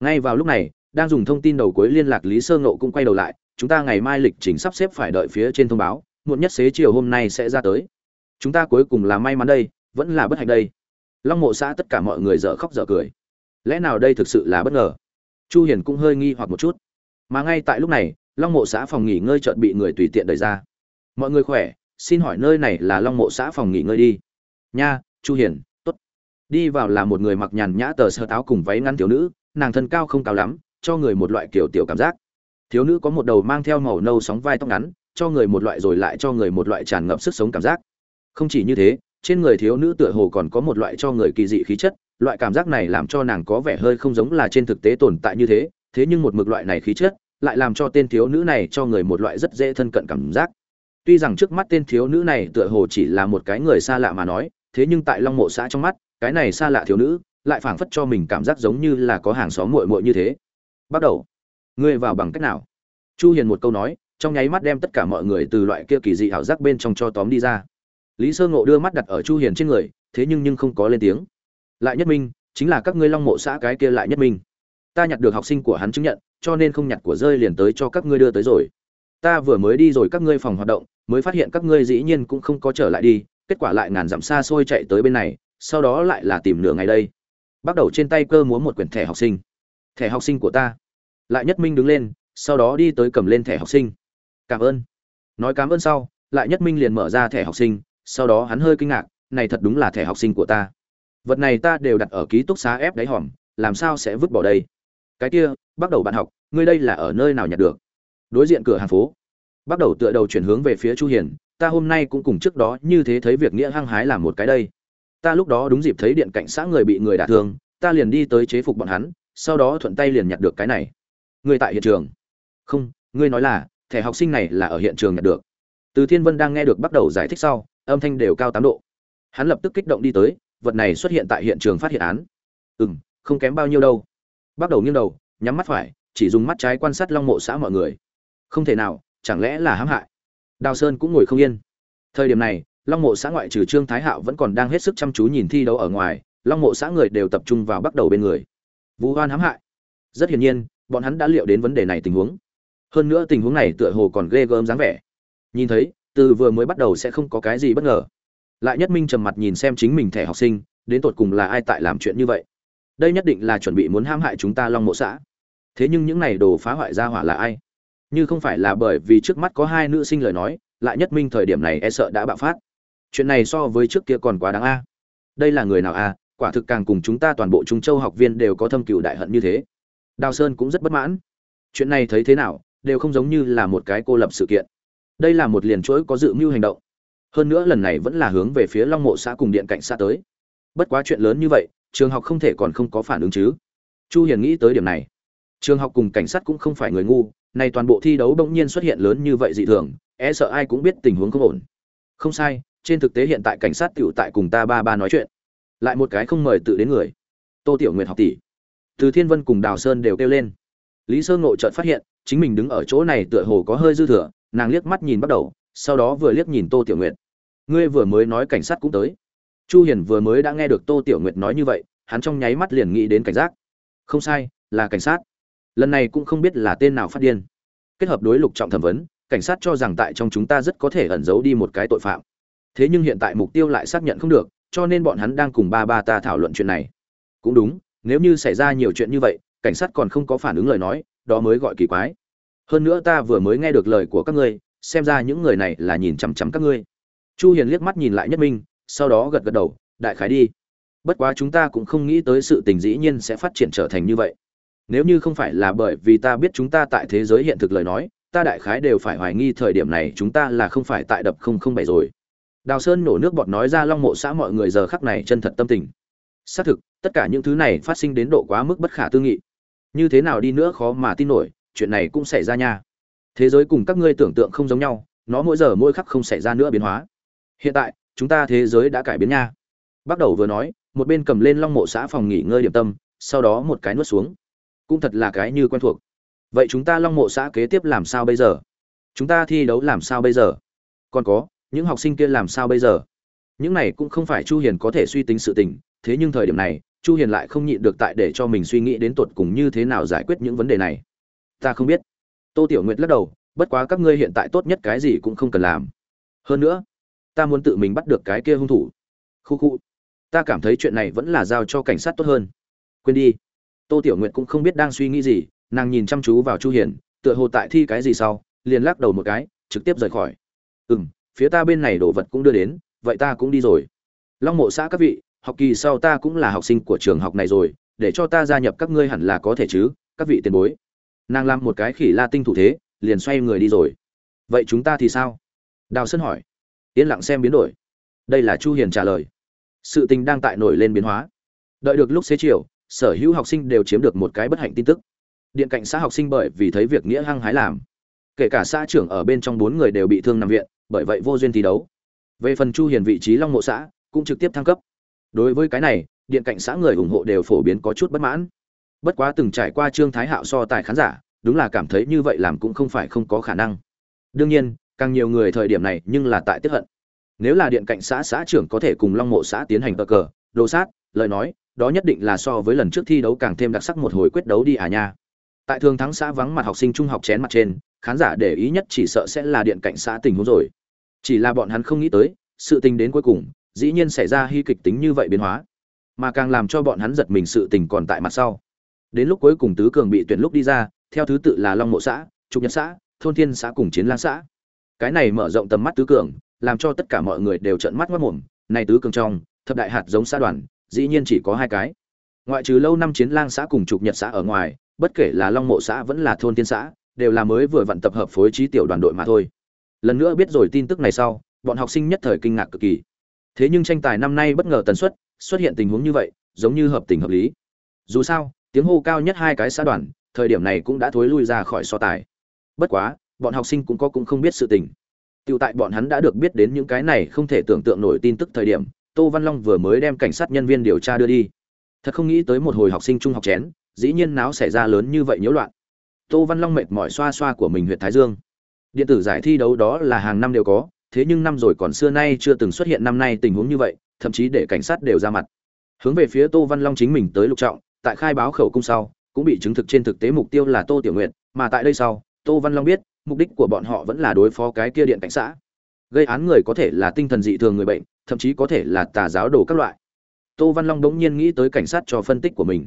Ngay vào lúc này, đang dùng thông tin đầu cuối liên lạc lý sơ ngộ cũng quay đầu lại, chúng ta ngày mai lịch trình sắp xếp phải đợi phía trên thông báo, muộn nhất xế chiều hôm nay sẽ ra tới. Chúng ta cuối cùng là may mắn đây, vẫn là bất hạnh đây. Long mộ xã tất cả mọi người dở khóc dở cười. Lẽ nào đây thực sự là bất ngờ? Chu hiền cũng hơi nghi hoặc một chút. Mà ngay tại lúc này, long mộ xã phòng nghỉ ngơi chợt bị người tùy tiện đẩy ra. Mọi người khỏe, xin hỏi nơi này là long mộ xã phòng nghỉ ngơi đi. Nha, chu hiền đi vào là một người mặc nhàn nhã tờ sơ táo cùng váy ngắn thiếu nữ, nàng thân cao không cao lắm, cho người một loại kiểu tiểu cảm giác. Thiếu nữ có một đầu mang theo màu nâu sóng vai tóc ngắn, cho người một loại rồi lại cho người một loại tràn ngập sức sống cảm giác. Không chỉ như thế, trên người thiếu nữ tựa hồ còn có một loại cho người kỳ dị khí chất, loại cảm giác này làm cho nàng có vẻ hơi không giống là trên thực tế tồn tại như thế thế nhưng một mực loại này khí chất lại làm cho tên thiếu nữ này cho người một loại rất dễ thân cận cảm giác. Tuy rằng trước mắt tên thiếu nữ này tựa hồ chỉ là một cái người xa lạ mà nói, thế nhưng tại long mộ xã trong mắt cái này xa lạ thiếu nữ, lại phảng phất cho mình cảm giác giống như là có hàng xóm muội muội như thế. Bắt đầu. Ngươi vào bằng cách nào? Chu hiền một câu nói, trong nháy mắt đem tất cả mọi người từ loại kia kỳ dị ảo giác bên trong cho tóm đi ra. Lý sơ ngộ đưa mắt đặt ở chu hiền trên người, thế nhưng nhưng không có lên tiếng. Lại nhất minh, chính là các ngươi long mộ xã cái kia lại nhất minh. Ta nhặt được học sinh của hắn chứng nhận, cho nên không nhặt của rơi liền tới cho các ngươi đưa tới rồi. Ta vừa mới đi rồi các ngươi phòng hoạt động, mới phát hiện các ngươi dĩ nhiên cũng không có trở lại đi, kết quả lại ngàn dặm xa xôi chạy tới bên này sau đó lại là tìm nửa ngày đây. Bắt đầu trên tay cơ múa một quyển thẻ học sinh. Thẻ học sinh của ta. Lại nhất minh đứng lên, sau đó đi tới cầm lên thẻ học sinh. Cảm ơn. Nói cảm ơn sau, lại nhất minh liền mở ra thẻ học sinh, sau đó hắn hơi kinh ngạc, này thật đúng là thẻ học sinh của ta. Vật này ta đều đặt ở ký túc xá ép đáy hòm, làm sao sẽ vứt bỏ đây? Cái kia, bắt đầu bạn học, ngươi đây là ở nơi nào nhặt được? Đối diện cửa hàng phố. Bắt đầu tựa đầu chuyển hướng về phía chu hiền, ta hôm nay cũng cùng trước đó như thế thấy việc nghĩa hăng hái làm một cái đây ta lúc đó đúng dịp thấy điện cảnh xã người bị người đả thương, ta liền đi tới chế phục bọn hắn, sau đó thuận tay liền nhặt được cái này. Người tại hiện trường. Không, ngươi nói là, thẻ học sinh này là ở hiện trường nhặt được. Từ thiên vân đang nghe được bắt đầu giải thích sau, âm thanh đều cao tám độ. Hắn lập tức kích động đi tới, vật này xuất hiện tại hiện trường phát hiện án. Ừ m không kém bao nhiêu đâu. Bắt đầu nghiêng đầu, nhắm mắt phải, chỉ dùng mắt trái quan sát long mộ xã mọi người. Không thể nào, chẳng lẽ là hãm hại? Đào sơn cũng ngồi không yên. Thời điểm này long mộ xã ngoại trừ trương thái hạo vẫn còn đang hết sức chăm chú nhìn thi đấu ở ngoài, long mộ xã người đều tập trung vào bắt đầu bên người. Vũ hoan hãm hại. Rất hiển nhiên, bọn hắn đã liệu đến vấn đề này tình huống. Hơn nữa tình huống này tựa hồ còn ghê gớm dáng vẻ. Nhìn thấy, từ vừa mới bắt đầu sẽ không có cái gì bất ngờ. Lại nhất minh trầm mặt nhìn xem chính mình thẻ học sinh, đến tột cùng là ai tại làm chuyện như vậy? Đây nhất định là chuẩn bị muốn hãm hại chúng ta long mộ xã. Thế nhưng những này đồ phá hoại ra hỏa là ai? Như không phải là bởi vì trước mắt có hai nữ sinh lời nói, lại nhất minh thời điểm này e sợ đã bạo phát chuyện này so với trước kia còn quá đáng a. À. Đây là người nào a? À? Quả thực càng cùng chúng ta toàn bộ trung châu học viên đều có thâm cựu đại hận như thế. Đào sơn cũng rất bất mãn. Chuyện này thấy thế nào, đều không giống như là một cái cô lập sự kiện. Đây là một liền chuỗi có dự mưu hành động. Hơn nữa lần này vẫn là hướng về phía long mộ xã cùng điện cảnh xã tới. Bất quá chuyện lớn như vậy, trường học không thể còn không có phản ứng chứ. Chu hiền nghĩ tới điểm này. Trường học cùng cảnh sát cũng không phải người ngu này toàn bộ thi đấu bỗng nhiên xuất hiện lớn như vậy dị thường e sợ ai cũng biết tình huống không ổn. Không sai trên thực tế hiện tại cảnh sát tiểu tại cùng ta ba ba nói chuyện. Lại một cái không mời tự đến người. Tô tiểu nguyệt học tỷ. Từ thiên vân cùng đào sơn đều kêu lên. Lý sơn ngộ chợt phát hiện, chính mình đứng ở chỗ này tựa hồ có hơi dư thừa, nàng liếc mắt nhìn bắt đầu, sau đó vừa liếc nhìn tô tiểu nguyệt. Ngươi vừa mới nói cảnh sát cũng tới. Chu hiền vừa mới đã nghe được tô tiểu nguyệt nói như vậy, hắn trong nháy mắt liền nghĩ đến cảnh giác. Không sai, là cảnh sát. Lần này cũng không biết là tên nào phát điên. Kết hợp đối lục trọng thẩm vấn, cảnh sát cho rằng tại trong chúng ta rất có thể ẩn giấu đi một cái tội phạm thế nhưng hiện tại mục tiêu lại xác nhận không được, cho nên bọn hắn đang cùng ba ba ta thảo luận chuyện này. Cũng đúng, nếu như xảy ra nhiều chuyện như vậy, cảnh sát còn không có phản ứng lời nói, đó mới gọi kỳ quái. Hơn nữa ta vừa mới nghe được lời của các ngươi, xem ra những người này là nhìn chằm chằm các ngươi. Chu hiền liếc mắt nhìn lại nhất minh, sau đó gật gật đầu, đại khái đi. Bất quá chúng ta cũng không nghĩ tới sự tình dĩ nhiên sẽ phát triển trở thành như vậy. Nếu như không phải là bởi vì ta biết chúng ta tại thế giới hiện thực lời nói, ta đại khái đều phải hoài nghi thời điểm này chúng ta là không phải tại đập không không bảy rồi đào sơn nổ nước bọt nói ra long mộ xã mọi người giờ khắc này chân thật tâm tình. Xác thực, tất cả những thứ này phát sinh đến độ quá mức bất khả tư nghị. Như thế nào đi nữa khó mà tin nổi, chuyện này cũng xảy ra nha. Thế giới cùng các ngươi tưởng tượng không giống nhau, nó mỗi giờ mỗi khắc không xảy ra nữa biến hóa. Hiện tại, chúng ta thế giới đã cải biến nha. Bắt đầu vừa nói, một bên cầm lên long mộ xã phòng nghỉ ngơi điểm tâm, sau đó một cái nuốt xuống. Cũng thật là cái như quen thuộc. Vậy chúng ta long mộ xã kế tiếp làm sao bây giờ? Chúng ta thi đấu làm sao bây giờ? Còn có những học sinh kia làm sao bây giờ? Những này cũng không phải chu hiền có thể suy tính sự tình, thế nhưng thời điểm này, chu hiền lại không nhịn được tại để cho mình suy nghĩ đến tột cùng như thế nào giải quyết những vấn đề này. Ta không biết. Tô tiểu nguyệt lắc đầu, bất quá các ngươi hiện tại tốt nhất cái gì cũng không cần làm. Hơn nữa, ta muốn tự mình bắt được cái kia hung thủ. Khu khu. Ta cảm thấy chuyện này vẫn là giao cho cảnh sát tốt hơn. Quên đi. Tô tiểu nguyệt cũng không biết đang suy nghĩ gì, nàng nhìn chăm chú vào chu hiền, tựa hồ tại thi cái gì sau, liền lắc đầu một cái, trực tiếp rời khỏi. Ừ phía ta bên này đồ vật cũng đưa đến, vậy ta cũng đi rồi. Long mộ xã các vị, học kỳ sau ta cũng là học sinh của trường học này rồi, để cho ta gia nhập các ngươi hẳn là có thể chứ, các vị tiền bối. Nàng làm một cái khỉ la tinh thủ thế, liền xoay người đi rồi. Vậy chúng ta thì sao? Đào sơn hỏi. Yên lặng xem biến đổi. Đây là chu hiền trả lời. Sự tình đang tại nổi lên biến hóa. Đợi được lúc xế chiều, sở hữu học sinh đều chiếm được một cái bất hạnh tin tức. Điện cạnh xã học sinh bởi vì thấy việc nghĩa hăng hái làm, kể cả xã trưởng ở bên trong bốn người đều bị thương nằm viện bởi vậy vô duyên thi đấu. Về phần chu hiền vị trí long mộ xã, cũng trực tiếp thăng cấp. Đối với cái này, điện cảnh xã người ủng hộ đều phổ biến có chút bất mãn. Bất quá từng trải qua trương thái hạo so tài khán giả, đúng là cảm thấy như vậy làm cũng không phải không có khả năng. Đương nhiên, càng nhiều người thời điểm này nhưng là tại tiếp hận. Nếu là điện cảnh xã xã trưởng có thể cùng long mộ xã tiến hành cờ cờ, đồ sát, lời nói, đó nhất định là so với lần trước thi đấu càng thêm đặc sắc một hồi quyết đấu đi à nha. Tại thường thắng xã vắng mặt học sinh trung học chén mặt trên, khán giả để ý nhất chỉ sợ sẽ là điện cảnh xã tình huống rồi chỉ là bọn hắn không nghĩ tới, sự tình đến cuối cùng, dĩ nhiên xảy ra hy kịch tính như vậy biến hóa, mà càng làm cho bọn hắn giật mình sự tình còn tại mặt sau. Đến lúc cuối cùng tứ cường bị tuyển lúc đi ra, theo thứ tự là long mộ xã, trục nhật xã, thôn thiên xã cùng chiến lang xã. Cái này mở rộng tầm mắt tứ cường, làm cho tất cả mọi người đều trợn mắt mất mồm này tứ cường trong, thập đại hạt giống xã đoàn, dĩ nhiên chỉ có hai cái. Ngoại trừ lâu năm chiến lang xã cùng trục nhật xã ở ngoài, bất kể là long mộ xã vẫn là thôn tiên xã, đều là mới vừa vận tập hợp phối trí tiểu đoàn đội mà thôi lần nữa biết rồi tin tức này sau bọn học sinh nhất thời kinh ngạc cực kỳ thế nhưng tranh tài năm nay bất ngờ tần suất xuất hiện tình huống như vậy giống như hợp tình hợp lý dù sao tiếng hô cao nhất hai cái xã đoàn thời điểm này cũng đã thối lui ra khỏi so tài bất quá bọn học sinh cũng có cũng không biết sự tình Tiểu tại bọn hắn đã được biết đến những cái này không thể tưởng tượng nổi tin tức thời điểm, Tô Văn Long vừa mới đem cảnh sát nhân viên điều tra đưa đi. Thật không nghĩ tới một hồi học sinh trung học chén, dĩ nhiên náo xảy ra lớn như vậy nhiễu loạn. Tô Văn Long mệt mỏi xoa xoa của mình huyện Thái Dương. Điện tử giải thi đấu đó là hàng năm đều có, thế nhưng năm rồi còn xưa nay chưa từng xuất hiện năm nay tình huống như vậy, thậm chí để cảnh sát đều ra mặt. Hướng về phía Tô Văn Long chính mình tới lục trọng, tại khai báo khẩu cung sau, cũng bị chứng thực trên thực tế mục tiêu là Tô Tiểu Nguyệt, mà tại đây sau, Tô Văn Long biết, mục đích của bọn họ vẫn là đối phó cái kia điện cảnh xã. Gây án người có thể là tinh thần dị thường người bệnh thậm chí có thể là tà giáo đồ các loại. Tô văn long đống nhiên nghĩ tới cảnh sát cho phân tích của mình.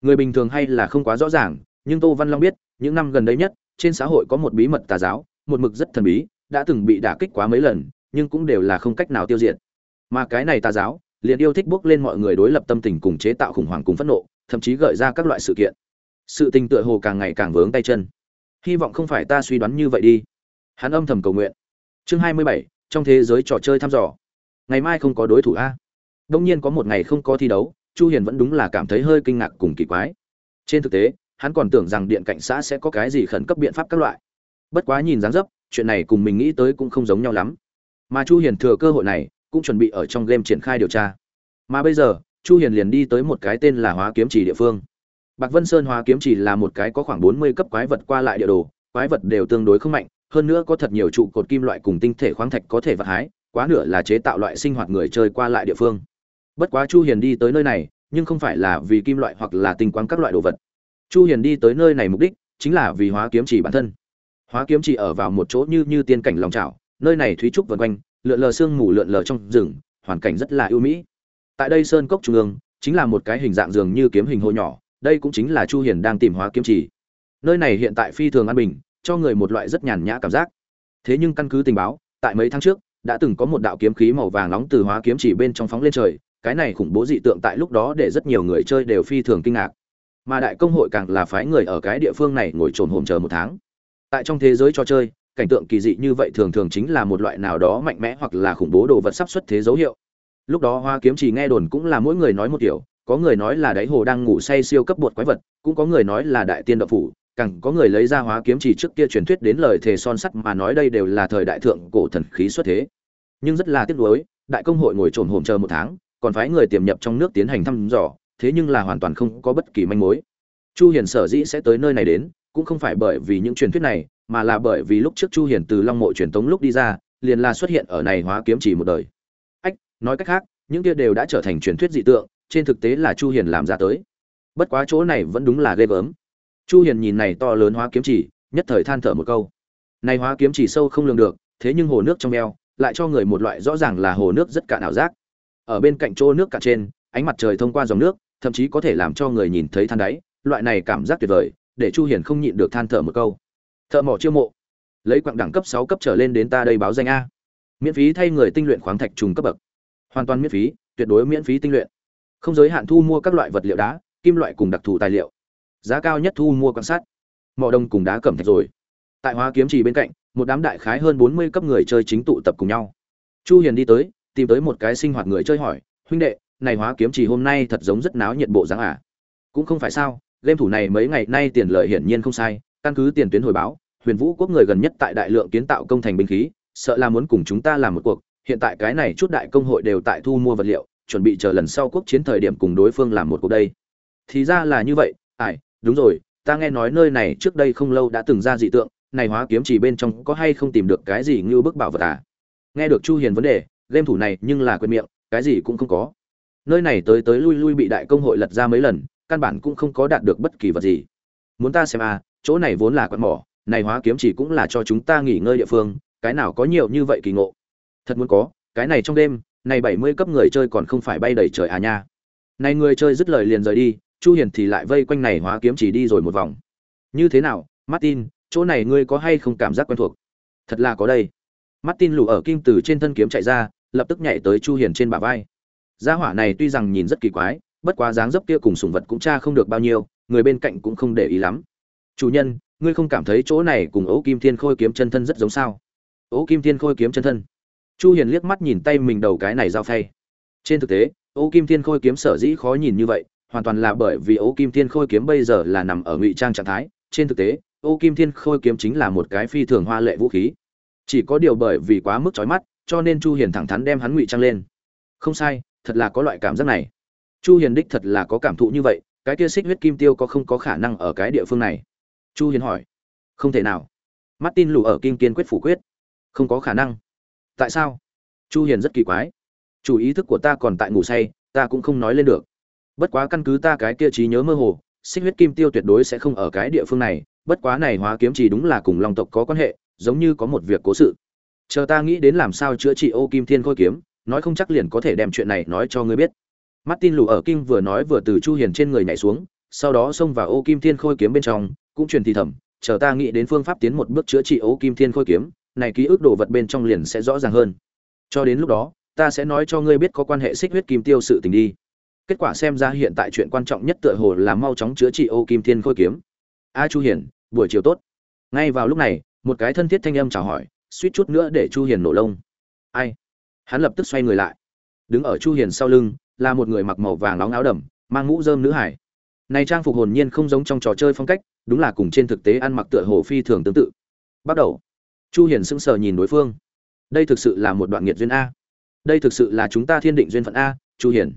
Người bình thường hay là không quá rõ ràng nhưng tô văn long biết những năm gần đây nhất trên xã hội có một bí mật tà giáo một mực rất thần bí, đã từng bị đả kích quá mấy lần, nhưng cũng đều là không cách nào tiêu diệt. Mà cái này tà giáo, liền yêu thích bước lên mọi người đối lập tâm tình cùng chế tạo khủng hoảng cùng phẫn nộ, thậm chí gợi ra các loại sự kiện. Sự tình tựa hồ càng ngày càng vướng tay chân. Hy vọng không phải ta suy đoán như vậy đi. Hắn âm thầm cầu nguyện. Chương hai mươi bảy, trong thế giới trò chơi thăm dò. Ngày mai không có đối thủ a. Đương nhiên có một ngày không có thi đấu, chu hiền vẫn đúng là cảm thấy hơi kinh ngạc cùng kỳ quái. Trên thực tế, hắn còn tưởng rằng điện cảnh xã sẽ có cái gì khẩn cấp biện pháp các loại bất quá nhìn dáng dấp chuyện này cùng mình nghĩ tới cũng không giống nhau lắm mà chu hiền thừa cơ hội này cũng chuẩn bị ở trong game triển khai điều tra mà bây giờ chu hiền liền đi tới một cái tên là hóa kiếm chỉ địa phương Bạc Vân Sơn Hóa kiếm chỉ là một cái có khoảng 40 cấp quái vật qua lại địa đồ, quái vật đều tương đối không mạnh, hơn nữa có thật nhiều trụ cột kim loại cùng tinh thể khoáng thạch có thể vật hái, quá nửa là chế tạo loại sinh hoạt người chơi qua lại địa phương. Bất quá Chu Hiền đi tới nơi này, nhưng không phải là vì kim loại hoặc là tinh quang các loại đồ vật. Chu Hiền đi tới nơi này mục đích chính là vì hóa kiếm chỉ bản thân. Hóa kiếm chỉ ở vào một chỗ như như tiên cảnh lòng trảo, nơi này thúy trúc vần quanh, lượn lờ sương mù lượn lờ trong rừng, hoàn cảnh rất là ưu mỹ. Tại đây sơn cốc trung ương, chính là một cái hình dạng dường như kiếm hình hồ nhỏ, đây cũng chính là chu hiền đang tìm hóa kiếm chỉ. Nơi này hiện tại phi thường an bình cho người một loại rất nhàn nhã cảm giác. Thế nhưng căn cứ tình báo tại mấy tháng trước đã từng có một đạo kiếm khí màu vàng nóng từ hóa kiếm chỉ bên trong phóng lên trời cái này khủng bố dị tượng tại lúc đó để rất nhiều người chơi đều phi thường kinh ngạc. Mà đại công hội càng là phái người ở cái địa phương này ngồi trồn hồn chờ một tháng tại trong thế giới trò chơi, cảnh tượng kỳ dị như vậy thường thường chính là một loại nào đó mạnh mẽ hoặc là khủng bố đồ vật sắp xuất thế dấu hiệu. Lúc đó hoa kiếm chỉ nghe đồn cũng là mỗi người nói một kiểu, có người nói là đáy hồ đang ngủ say siêu cấp bột quái vật, cũng có người nói là đại tiên đậu phủ, càng có người lấy ra hóa kiếm chỉ trước kia truyền thuyết đến lời thề son sắt mà nói đây đều là thời đại thượng cổ thần khí xuất thế. Nhưng rất là tiếc nuối, đại công hội ngồi trồn hồn chờ một tháng, còn phái người tiềm nhập trong nước tiến hành thăm dò, thế nhưng là hoàn toàn không có bất kỳ manh mối. Chu hiền sở dĩ sẽ tới nơi này đến cũng không phải bởi vì những truyền thuyết này, mà là bởi vì lúc trước chu hiền từ long mộ truyền tống lúc đi ra, liền là xuất hiện ở này hóa kiếm chỉ một đời. Ách, nói cách khác, những kia đều đã trở thành truyền thuyết dị tượng, trên thực tế là chu hiền làm ra tới. Bất quá chỗ này vẫn đúng là ghê gớm. Chu hiền nhìn này to lớn hóa kiếm chỉ, nhất thời than thở một câu. Này hóa kiếm chỉ sâu không lường được, thế nhưng hồ nước trong eo, lại cho người một loại rõ ràng là hồ nước rất cạn ảo giác. Ở bên cạnh chỗ nước cạn trên, ánh mặt trời thông qua dòng nước, thậm chí có thể làm cho người nhìn thấy than đáy, loại này cảm giác tuyệt vời để chu hiền không nhịn được than thở một câu. Thợ mỏ chiêu mộ. Lấy quặng đẳng cấp 6 cấp trở lên đến ta đây báo danh a. Miễn phí thay người tinh luyện khoáng thạch trùng cấp bậc. Hoàn toàn miễn phí, tuyệt đối miễn phí tinh luyện. Không giới hạn thu mua các loại vật liệu đá, kim loại cùng đặc thù tài liệu. Giá cao nhất thu mua quan sát. Mỏ đồng cùng đá cẩm thạch rồi. Tại hóa kiếm trì bên cạnh, một đám đại khái hơn 40 cấp người chơi chính tụ tập cùng nhau. Chu hiền đi tới, tìm tới một cái sinh hoạt người chơi hỏi, huynh đệ, này hóa kiếm trì hôm nay thật giống rất náo nhiệt bộ dáng à? Cũng không phải sao game thủ này mấy ngày nay tiền lợi hiển nhiên không sai, căn cứ tiền tuyến hồi báo, huyền vũ quốc người gần nhất tại đại lượng kiến tạo công thành binh khí, sợ là muốn cùng chúng ta làm một cuộc, hiện tại cái này chút đại công hội đều tại thu mua vật liệu, chuẩn bị chờ lần sau quốc chiến thời điểm cùng đối phương làm một cuộc đây. Thì ra là như vậy ải đúng rồi, ta nghe nói nơi này trước đây không lâu đã từng ra dị tượng, này hóa kiếm chỉ bên trong có hay không tìm được cái gì như bức bảo vật à? Nghe được chu hiền vấn đề, game thủ này nhưng là quên miệng, cái gì cũng không có. Nơi này tới tới lui lui bị đại công hội lật ra mấy lần căn bản cũng không có đạt được bất kỳ vật gì. Muốn ta xem à chỗ này vốn là quán mỏ, này hóa kiếm chỉ cũng là cho chúng ta nghỉ ngơi địa phương, cái nào có nhiều như vậy kỳ ngộ. Thật muốn có, cái này trong đêm, này 70 cấp người chơi còn không phải bay đầy trời à nha. Này người chơi dứt lời liền rời đi, chu hiền thì lại vây quanh này hóa kiếm chỉ đi rồi một vòng. Như thế nào, martin, chỗ này ngươi có hay không cảm giác quen thuộc? Thật là có đây. Martin lù ở kim từ trên thân kiếm chạy ra, lập tức nhảy tới chu hiền trên bả vai. Gia hỏa này tuy rằng nhìn rất kỳ quái bất quá dáng dấp kia cùng sủng vật cũng tra không được bao nhiêu, người bên cạnh cũng không để ý lắm. Chủ nhân, ngươi không cảm thấy chỗ này cùng ấu kim thiên khôi kiếm chân thân rất giống sao? Ấu kim thiên khôi kiếm chân thân. Chu hiền liếc mắt nhìn tay mình đầu cái này dao phay. Trên thực tế, ấu kim thiên khôi kiếm sở dĩ khó nhìn như vậy, hoàn toàn là bởi vì ấu kim thiên khôi kiếm bây giờ là nằm ở ngụy trang trạng thái. Trên thực tế, ấu kim thiên khôi kiếm chính là một cái phi thường hoa lệ vũ khí. Chỉ có điều bởi vì quá mức chói mắt, cho nên chu hiền thẳng thắn đem hắn ngụy trang lên. Không sai, thật là có loại cảm giác này chu hiền đích thật là có cảm thụ như vậy, cái kia xích huyết kim tiêu có không có khả năng ở cái địa phương này? Chu hiền hỏi. Không thể nào. Martin lù ở kim kiên quyết phủ quyết. Không có khả năng. Tại sao? Chu hiền rất kỳ quái. Chủ ý thức của ta còn tại ngủ say, ta cũng không nói lên được. Bất quá căn cứ ta cái kia trí nhớ mơ hồ, xích huyết kim tiêu tuyệt đối sẽ không ở cái địa phương này, bất quá này hóa kiếm chỉ đúng là cùng long tộc có quan hệ, giống như có một việc cố sự. Chờ ta nghĩ đến làm sao chữa trị ô kim thiên khôi kiếm, nói không chắc liền có thể đem chuyện này nói cho ngươi biết martin lù ở kim vừa nói vừa từ chu hiền trên người nhảy xuống, sau đó xông vào ô kim thiên khôi kiếm bên trong, cũng truyền thì thầm, chờ ta nghĩ đến phương pháp tiến một bước chữa trị ô kim thiên khôi kiếm, này ký ức đồ vật bên trong liền sẽ rõ ràng hơn. Cho đến lúc đó, ta sẽ nói cho ngươi biết có quan hệ xích huyết kim tiêu sự tình đi. Kết quả xem ra hiện tại chuyện quan trọng nhất tựa hồ là mau chóng chữa trị ô kim thiên khôi kiếm. A chu hiền, buổi chiều tốt. Ngay vào lúc này, một cái thân thiết thanh âm chào hỏi, suýt chút nữa để chu hiền nổ lông. Ai? Hắn lập tức xoay người lại. Đứng ở chu hiền sau lưng là một người mặc màu vàng nóng áo đầm, mang mũ dơm nữ hải. Này trang phục hồn nhiên không giống trong trò chơi phong cách, đúng là cùng trên thực tế ăn mặc tựa hồ phi thường tương tự. Bắt đầu. Chu hiền sững sờ nhìn đối phương. Đây thực sự là một đoạn nghiệt duyên a. Đây thực sự là chúng ta thiên định duyên phận a, chu hiền.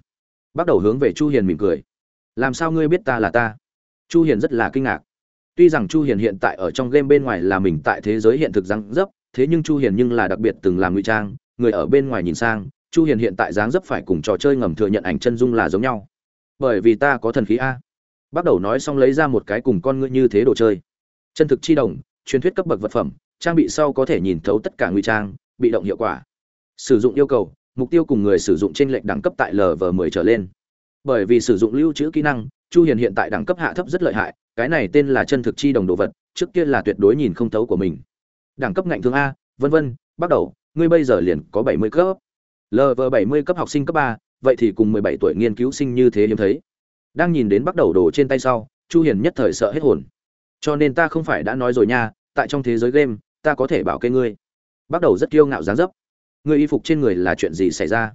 Bắt đầu hướng về chu hiền mỉm cười. Làm sao ngươi biết ta là ta? Chu hiền rất là kinh ngạc. Tuy rằng chu hiền hiện tại ở trong game bên ngoài là mình tại thế giới hiện thực răng dấp, thế nhưng chu hiền nhưng là đặc biệt từng làm ngụy trang, người ở bên ngoài nhìn sang chu hiền hiện tại dáng dấp phải cùng trò chơi ngầm thừa nhận ảnh chân dung là giống nhau. Bởi vì ta có thần khí a. Bắt đầu nói xong lấy ra một cái cùng con ngươi như thế đồ chơi. Chân thực chi đồng, truyền thuyết cấp bậc vật phẩm, trang bị sau có thể nhìn thấu tất cả ngụy trang, bị động hiệu quả. Sử dụng yêu cầu, mục tiêu cùng người sử dụng trên lệnh đẳng cấp tại lv 10 trở lên. Bởi vì sử dụng lưu trữ kỹ năng, chu hiền hiện tại đẳng cấp hạ thấp rất lợi hại, cái này tên là chân thực chi đồng đồ vật, trước kia là tuyệt đối nhìn không thấu của mình. Đẳng cấp ngạnh thương a, vân vân, bắt đầu, ngươi bây giờ liền có 70 cấp lv 70 cấp học sinh cấp 3, vậy thì cùng 17 tuổi nghiên cứu sinh như thế hiếm thấy. Đang nhìn đến bắt đầu đồ trên tay sau chu hiền nhất thời sợ hết hồn. Cho nên ta không phải đã nói rồi nha tại trong thế giới game ta có thể bảo kê ngươi. Bắt đầu rất kiêu ngạo dáng dấp. Ngươi y phục trên người là chuyện gì xảy ra?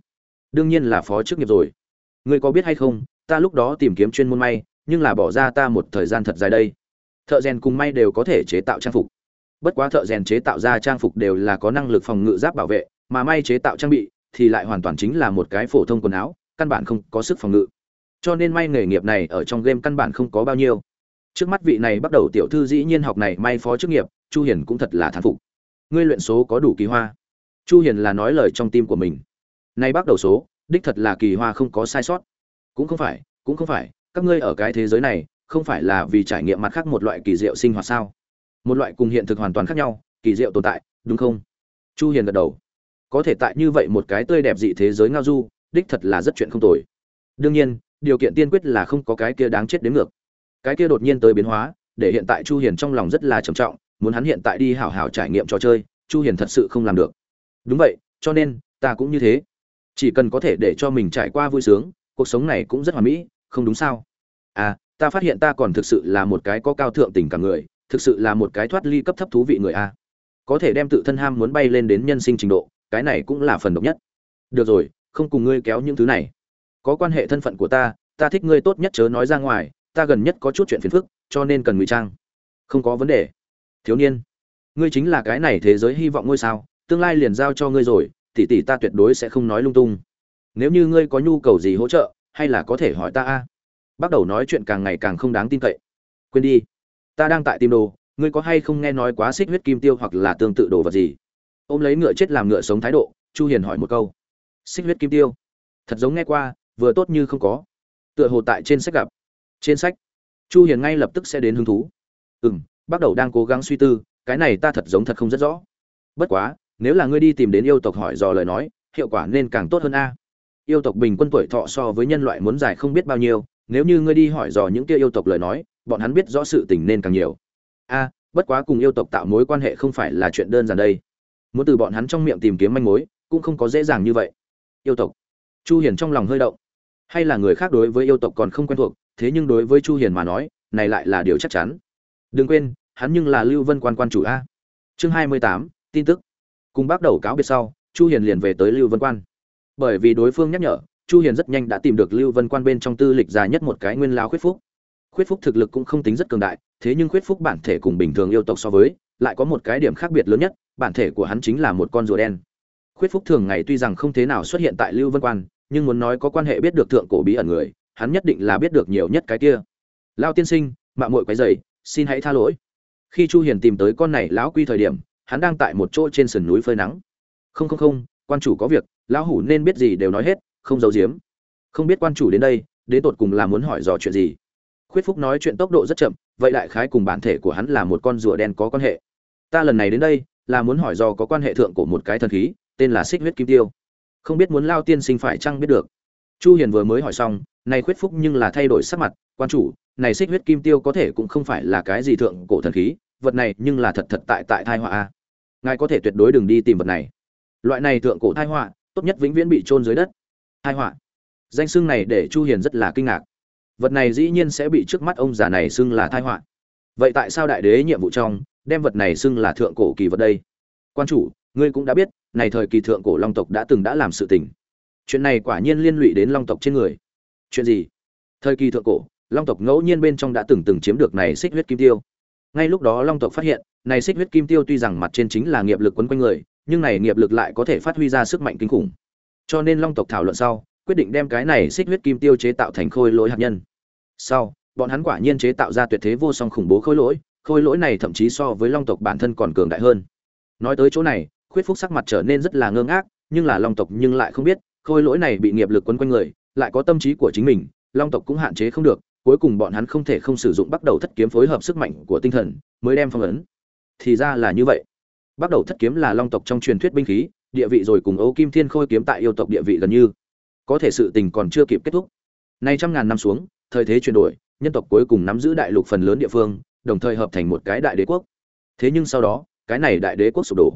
Đương nhiên là phó chức nghiệp rồi. Ngươi có biết hay không ta lúc đó tìm kiếm chuyên môn may nhưng là bỏ ra ta một thời gian thật dài đây. Thợ rèn cùng may đều có thể chế tạo trang phục. Bất quá thợ rèn chế tạo ra trang phục đều là có năng lực phòng ngự giáp bảo vệ mà may chế tạo trang bị thì lại hoàn toàn chính là một cái phổ thông quần áo, căn bản không có sức phòng ngự. Cho nên may nghề nghiệp này ở trong game căn bản không có bao nhiêu. Trước mắt vị này bắt đầu tiểu thư dĩ nhiên học này may phó chức nghiệp, chu hiền cũng thật là thán phục. Ngươi luyện số có đủ kỳ hoa. Chu hiền là nói lời trong tim của mình. Nay bắt đầu số, đích thật là kỳ hoa không có sai sót. Cũng không phải, cũng không phải, các ngươi ở cái thế giới này, không phải là vì trải nghiệm mặt khác một loại kỳ diệu sinh hoạt sao? Một loại cùng hiện thực hoàn toàn khác nhau, kỳ diệu tồn tại, đúng không? Chu hiền gật đầu có thể tại như vậy một cái tươi đẹp dị thế giới ngao du, đích thật là rất chuyện không tồi. Đương nhiên, điều kiện tiên quyết là không có cái kia đáng chết đến ngược. Cái kia đột nhiên tới biến hóa, để hiện tại chu hiền trong lòng rất là trầm trọng, muốn hắn hiện tại đi hảo hảo trải nghiệm trò chơi, chu hiền thật sự không làm được. Đúng vậy, cho nên, ta cũng như thế. Chỉ cần có thể để cho mình trải qua vui sướng, cuộc sống này cũng rất hoàn mỹ, không đúng sao? À ta phát hiện ta còn thực sự là một cái có cao thượng tình cảm người, thực sự là một cái thoát ly cấp thấp thú vị người a. Có thể đem tự thân ham muốn bay lên đến nhân sinh trình độ cái này cũng là phần độc nhất. Được rồi, không cùng ngươi kéo những thứ này. Có quan hệ thân phận của ta ta thích ngươi tốt nhất chớ nói ra ngoài, ta gần nhất có chút chuyện phiền phức, cho nên cần ngụy trang. Không có vấn đề. Thiếu niên, ngươi chính là cái này thế giới hy vọng ngôi sao, tương lai liền giao cho ngươi rồi, tỷ tỷ ta tuyệt đối sẽ không nói lung tung. Nếu như ngươi có nhu cầu gì hỗ trợ, hay là có thể hỏi ta a? Bắt đầu nói chuyện càng ngày càng không đáng tin cậy. Quên đi. Ta đang tại tìm đồ, ngươi có hay không nghe nói quá xích huyết kim tiêu hoặc là tương tự đồ vật gì? Ôm lấy ngựa chết làm ngựa sống thái độ, chu hiền hỏi một câu. Xích huyết kim tiêu. Thật giống nghe qua, vừa tốt như không có. Tựa hồ tại trên sách gặp. Trên sách. Chu hiền ngay lập tức sẽ đến hứng thú. Ừm bắt đầu đang cố gắng suy tư, cái này ta thật giống thật không rất rõ. Bất quá, nếu là ngươi đi tìm đến yêu tộc hỏi dò lời nói, hiệu quả nên càng tốt hơn a. Yêu tộc bình quân tuổi thọ so với nhân loại muốn dài không biết bao nhiêu, nếu như ngươi đi hỏi dò những kia yêu tộc lời nói, bọn hắn biết rõ sự tình nên càng nhiều. A, bất quá cùng yêu tộc tạo mối quan hệ không phải là chuyện đơn giản đây muốn từ bọn hắn trong miệng tìm kiếm manh mối cũng không có dễ dàng như vậy. Yêu tộc. Chu hiền trong lòng hơi động. Hay là người khác đối với yêu tộc còn không quen thuộc thế nhưng đối với chu hiền mà nói này lại là điều chắc chắn. Đừng quên hắn nhưng là lưu vân quan quan chủ a. Chương 28, tin tức. Cùng bắt đầu cáo biệt sau chu hiền liền về tới lưu vân quan. Bởi vì đối phương nhắc nhở chu hiền rất nhanh đã tìm được lưu vân quan bên trong tư lịch dài nhất một cái nguyên lao khuyết phúc. Khuyết phúc thực lực cũng không tính rất cường đại thế nhưng khuyết phúc bản thể cùng bình thường yêu tộc so với lại có một cái điểm khác biệt lớn nhất bản thể của hắn chính là một con rùa đen. Khuyết phúc thường ngày tuy rằng không thế nào xuất hiện tại lưu vân quan nhưng muốn nói có quan hệ biết được thượng cổ bí ẩn người hắn nhất định là biết được nhiều nhất cái kia. Lão tiên sinh mạng muội quấy rầy, xin hãy tha lỗi. Khi chu hiền tìm tới con này lão quy thời điểm hắn đang tại một chỗ trên sườn núi phơi nắng. Không không không quan chủ có việc lão hủ nên biết gì đều nói hết không giấu giếm. Không biết quan chủ đến đây đến tột cùng là muốn hỏi dò chuyện gì. Khuyết phúc nói chuyện tốc độ rất chậm vậy đại khái cùng bản thể của hắn là một con rùa đen có quan hệ ta lần này đến đây, là muốn hỏi do có quan hệ thượng của một cái thần khí, tên là xích huyết kim tiêu. Không biết muốn lao tiên sinh phải chăng biết được. Chu hiền vừa mới hỏi xong, này khuyết phúc nhưng là thay đổi sắc mặt, quan chủ, này xích huyết kim tiêu có thể cũng không phải là cái gì thượng cổ thần khí, vật này nhưng là thật thật tại tại thai họa a. Ngài có thể tuyệt đối đừng đi tìm vật này. Loại này thượng cổ thai họa, tốt nhất vĩnh viễn bị chôn dưới đất. Thai họa. Danh xưng này để chu hiền rất là kinh ngạc. Vật này dĩ nhiên sẽ bị trước mắt ông già này xưng là thai họa. Vậy tại sao đại đế nhiệm vụ trong đem vật này xưng là thượng cổ kỳ vật đây. Quan chủ, ngươi cũng đã biết, này thời kỳ thượng cổ long tộc đã từng đã làm sự tình. Chuyện này quả nhiên liên lụy đến long tộc trên người. Chuyện gì? Thời kỳ thượng cổ, long tộc ngẫu nhiên bên trong đã từng từng chiếm được này xích huyết kim tiêu. Ngay lúc đó long tộc phát hiện, này xích huyết kim tiêu tuy rằng mặt trên chính là nghiệp lực quấn quanh người, nhưng này nghiệp lực lại có thể phát huy ra sức mạnh kinh khủng. Cho nên long tộc thảo luận sau, quyết định đem cái này xích huyết kim tiêu chế tạo thành khôi lỗi hạt nhân. Sau, bọn hắn quả nhiên chế tạo ra tuyệt thế vô song khủng bố khôi lỗi khôi lỗi này thậm chí so với long tộc bản thân còn cường đại hơn. Nói tới chỗ này, khuyết phúc sắc mặt trở nên rất là ngơ ngác, nhưng là long tộc nhưng lại không biết, khôi lỗi này bị nghiệp lực quấn quanh người, lại có tâm trí của chính mình, long tộc cũng hạn chế không được, cuối cùng bọn hắn không thể không sử dụng bắt đầu thất kiếm phối hợp sức mạnh của tinh thần, mới đem phong ấn. Thì ra là như vậy. Bắt đầu thất kiếm là long tộc trong truyền thuyết binh khí, địa vị rồi cùng ấu kim thiên khôi kiếm tại yêu tộc địa vị gần như. Có thể sự tình còn chưa kịp kết thúc. Nay trăm ngàn năm xuống, thời thế chuyển đổi, nhân tộc cuối cùng nắm giữ đại lục phần lớn địa phương đồng thời hợp thành một cái đại đế quốc. Thế nhưng sau đó, cái này đại đế quốc sụp đổ.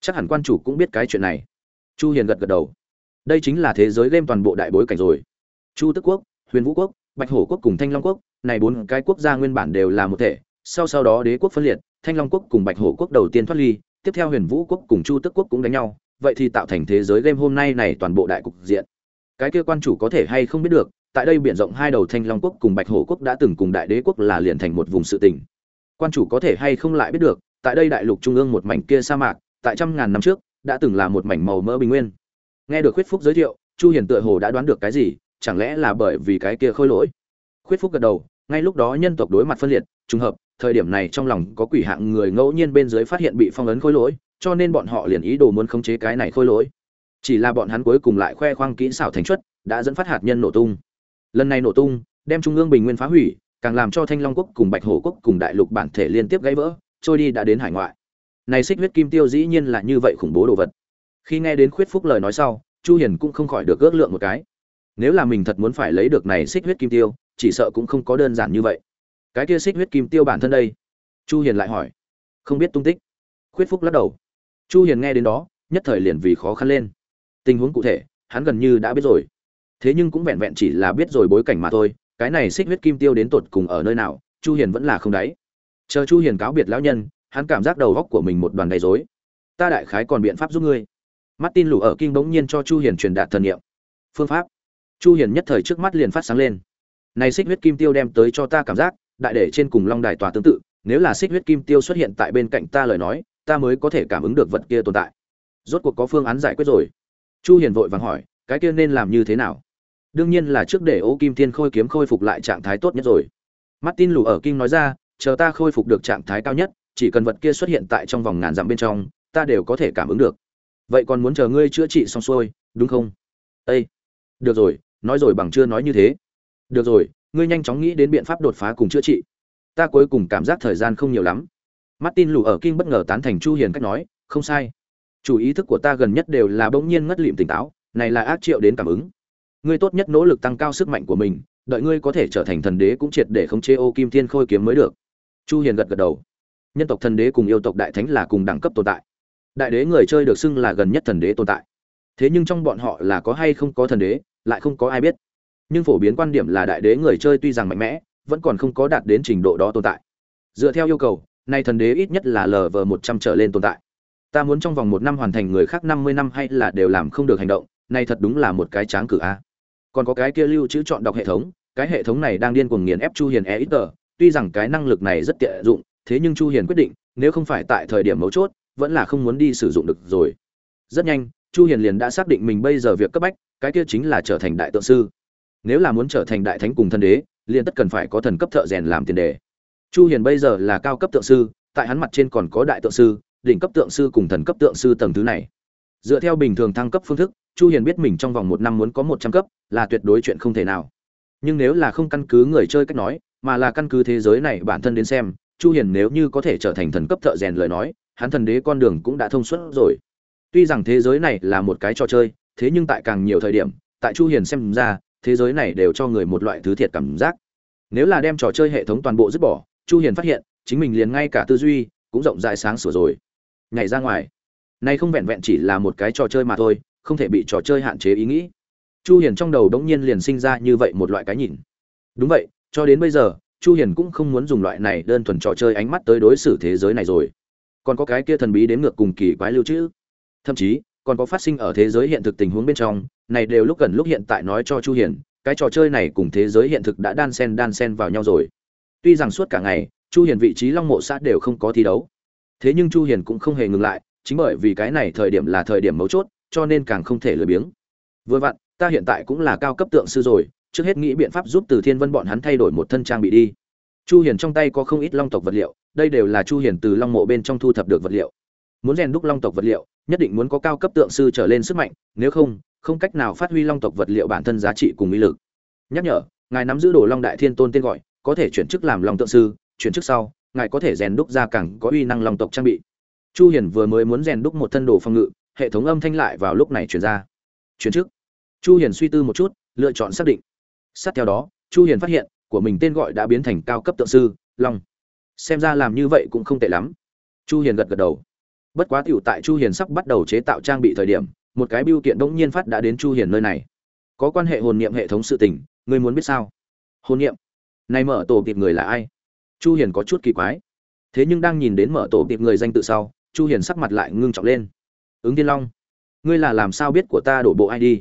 Chắc hẳn quan chủ cũng biết cái chuyện này. Chu hiền gật gật đầu. Đây chính là thế giới game toàn bộ đại bối cảnh rồi. Chu tức quốc, huyền vũ quốc, bạch hổ quốc cùng thanh long quốc, này bốn cái quốc gia nguyên bản đều là một thể. Sau sau đó đế quốc phân liệt, thanh long quốc cùng bạch hổ quốc đầu tiên thoát ly, tiếp theo huyền vũ quốc cùng chu tức quốc cũng đánh nhau. Vậy thì tạo thành thế giới game hôm nay này toàn bộ đại cục diện. Cái kia quan chủ có thể hay không biết được tại đây biển rộng hai đầu thanh long quốc cùng bạch hổ quốc đã từng cùng đại đế quốc là liền thành một vùng sự tình. Quan chủ có thể hay không lại biết được, tại đây đại lục trung ương một mảnh kia sa mạc, tại trăm ngàn năm trước, đã từng là một mảnh màu mỡ bình nguyên. Nghe được khuyết phúc giới thiệu, chu hiền tựa hồ đã đoán được cái gì, chẳng lẽ là bởi vì cái kia khôi lỗi? Khuyết phúc gật đầu, ngay lúc đó nhân tộc đối mặt phân liệt, trùng hợp, thời điểm này trong lòng có quỷ hạng người ngẫu nhiên bên dưới phát hiện bị phong ấn khôi lỗi, cho nên bọn họ liền ý đồ muốn khống chế cái này khôi lỗi. Chỉ là bọn hắn cuối cùng lại khoe khoang kỹ xảo thành chuất, đã dẫn phát hạt nhân nổ tung lần này nổ tung, đem trung ương bình nguyên phá hủy, càng làm cho thanh long quốc cùng bạch hổ quốc cùng đại lục bản thể liên tiếp gãy vỡ, trôi đi đã đến hải ngoại. Này xích huyết kim tiêu dĩ nhiên là như vậy khủng bố đồ vật. Khi nghe đến khuyết phúc lời nói sau, chu hiền cũng không khỏi được ước lượng một cái. Nếu là mình thật muốn phải lấy được này xích huyết kim tiêu, chỉ sợ cũng không có đơn giản như vậy. Cái kia xích huyết kim tiêu bản thân đây? Chu hiền lại hỏi. Không biết tung tích. Khuyết phúc lắc đầu. Chu hiền nghe đến đó, nhất thời liền vì khó khăn lên. Tình huống cụ thể, hắn gần như đã biết rồi thế nhưng cũng vẹn vẹn chỉ là biết rồi bối cảnh mà thôi, cái này xích huyết kim tiêu đến tột cùng ở nơi nào, chu hiền vẫn là không đáy. Chờ chu hiền cáo biệt lão nhân, hắn cảm giác đầu góc của mình một đoàn đầy rối. Ta đại khái còn biện pháp giúp ngươi. Martin lù ở kinh bỗng nhiên cho chu hiền truyền đạt thần niệm. Phương pháp. Chu hiền nhất thời trước mắt liền phát sáng lên. Này xích huyết kim tiêu đem tới cho ta cảm giác, đại để trên cùng long đài tòa tương tự, nếu là xích huyết kim tiêu xuất hiện tại bên cạnh ta lời nói, ta mới có thể cảm ứng được vật kia tồn tại. Rốt cuộc có phương án giải quyết rồi. Chu hiền vội vàng hỏi, cái kia nên làm như thế nào? Đương nhiên là trước để ô kim thiên khôi kiếm khôi phục lại trạng thái tốt nhất rồi. Martin lù ở kim nói ra, chờ ta khôi phục được trạng thái cao nhất, chỉ cần vật kia xuất hiện tại trong vòng ngàn dặm bên trong, ta đều có thể cảm ứng được. Vậy còn muốn chờ ngươi chữa trị xong xuôi, đúng không? Â được rồi, nói rồi bằng chưa nói như thế. Được rồi, ngươi nhanh chóng nghĩ đến biện pháp đột phá cùng chữa trị. Ta cuối cùng cảm giác thời gian không nhiều lắm. Martin lù ở kim bất ngờ tán thành chu hiền cách nói, không sai. Chủ ý thức của ta gần nhất đều là bỗng nhiên ngất lịm tỉnh táo, này là ác triệu đến cảm ứng ngươi tốt nhất nỗ lực tăng cao sức mạnh của mình, đợi ngươi có thể trở thành thần đế cũng triệt để khống chế ô kim thiên khôi kiếm mới được. Chu hiền gật gật đầu. Nhân tộc thần đế cùng yêu tộc đại thánh là cùng đẳng cấp tồn tại. Đại đế người chơi được xưng là gần nhất thần đế tồn tại. Thế nhưng trong bọn họ là có hay không có thần đế, lại không có ai biết. Nhưng phổ biến quan điểm là đại đế người chơi tuy rằng mạnh mẽ, vẫn còn không có đạt đến trình độ đó tồn tại. Dựa theo yêu cầu, nay thần đế ít nhất là lv một trăm trở lên tồn tại. Ta muốn trong vòng một năm hoàn thành người khác năm mươi năm hay là đều làm không được hành động này thật đúng là một cái tráng cử a còn có cái kia lưu trữ chọn đọc hệ thống, cái hệ thống này đang điên cuồng nghiền ép chu hiền e ít tờ. Tuy rằng cái năng lực này rất tiện dụng, thế nhưng chu hiền quyết định, nếu không phải tại thời điểm mấu chốt, vẫn là không muốn đi sử dụng được rồi. Rất nhanh, chu hiền liền đã xác định mình bây giờ việc cấp bách, cái kia chính là trở thành đại tượng sư. Nếu là muốn trở thành đại thánh cùng thần đế, liền tất cần phải có thần cấp thợ rèn làm tiền đề. Chu hiền bây giờ là cao cấp tượng sư, tại hắn mặt trên còn có đại tượng sư, đỉnh cấp tượng sư cùng thần cấp tượng sư tầng thứ này. Dựa theo bình thường thăng cấp phương thức chu hiền biết mình trong vòng một năm muốn có 100 cấp, là tuyệt đối chuyện không thể nào. Nhưng nếu là không căn cứ người chơi cách nói, mà là căn cứ thế giới này bản thân đến xem, chu hiền nếu như có thể trở thành thần cấp thợ rèn lời nói, hắn thần đế con đường cũng đã thông suốt rồi. Tuy rằng thế giới này là một cái trò chơi, thế nhưng tại càng nhiều thời điểm, tại chu hiền xem ra, thế giới này đều cho người một loại thứ thiệt cảm giác. Nếu là đem trò chơi hệ thống toàn bộ dứt bỏ, chu hiền phát hiện, chính mình liền ngay cả tư duy cũng rộng rãi sáng sủa rồi. Nhảy ra ngoài. Này không vẹn vẹn chỉ là một cái trò chơi mà thôi không thể bị trò chơi hạn chế ý nghĩ. Chu hiền trong đầu đống nhiên liền sinh ra như vậy một loại cái nhìn. Đúng vậy, cho đến bây giờ, chu hiền cũng không muốn dùng loại này đơn thuần trò chơi ánh mắt tới đối xử thế giới này rồi. Còn có cái kia thần bí đến ngược cùng kỳ quái lưu trữ. Thậm chí, còn có phát sinh ở thế giới hiện thực tình huống bên trong, này đều lúc gần lúc hiện tại nói cho chu hiền, cái trò chơi này cùng thế giới hiện thực đã đan sen đan sen vào nhau rồi. Tuy rằng suốt cả ngày, chu hiền vị trí long mộ sát đều không có thi đấu. Thế nhưng chu hiền cũng không hề ngừng lại, chính bởi vì cái này thời điểm là thời điểm mấu chốt cho nên càng không thể lười biếng. Vừa vặn, ta hiện tại cũng là cao cấp tượng sư rồi, trước hết nghĩ biện pháp giúp từ thiên vân bọn hắn thay đổi một thân trang bị đi. Chu hiền trong tay có không ít long tộc vật liệu, đây đều là chu hiền từ long mộ bên trong thu thập được vật liệu. Muốn rèn đúc long tộc vật liệu, nhất định muốn có cao cấp tượng sư trở lên sức mạnh, nếu không không cách nào phát huy long tộc vật liệu bản thân giá trị cùng uy lực. Nhắc nhở, ngài nắm giữ đồ long đại thiên tôn tên gọi, có thể chuyển chức làm long tượng sư, chuyển chức sau, ngài có thể rèn đúc ra càng có uy năng long tộc trang bị. Chu hiền vừa mới muốn rèn đúc một thân đồ phòng ngự hệ thống âm thanh lại vào lúc này truyền ra. Chuyển trước. chu hiền suy tư một chút, lựa chọn xác định. Sát theo đó, chu hiền phát hiện, của mình tên gọi đã biến thành cao cấp tượng sư, long. Xem ra làm như vậy cũng không tệ lắm. Chu hiền gật gật đầu. Bất quá tiểu tại chu hiền sắp bắt đầu chế tạo trang bị thời điểm, một cái biêu kiện đống nhiên phát đã đến chu hiền nơi này. Có quan hệ hồn niệm hệ thống sự tình, ngươi muốn biết sao? Hồn niệm. Này mở tổ tiệp người là ai? Chu hiền có chút kỳ quái. Thế nhưng đang nhìn đến mở tổ tiệp người danh tự sau, chu hiền sắc mặt lại ngưng trọng lên ứng thiên long. Ngươi là làm sao biết của ta đổ bộ id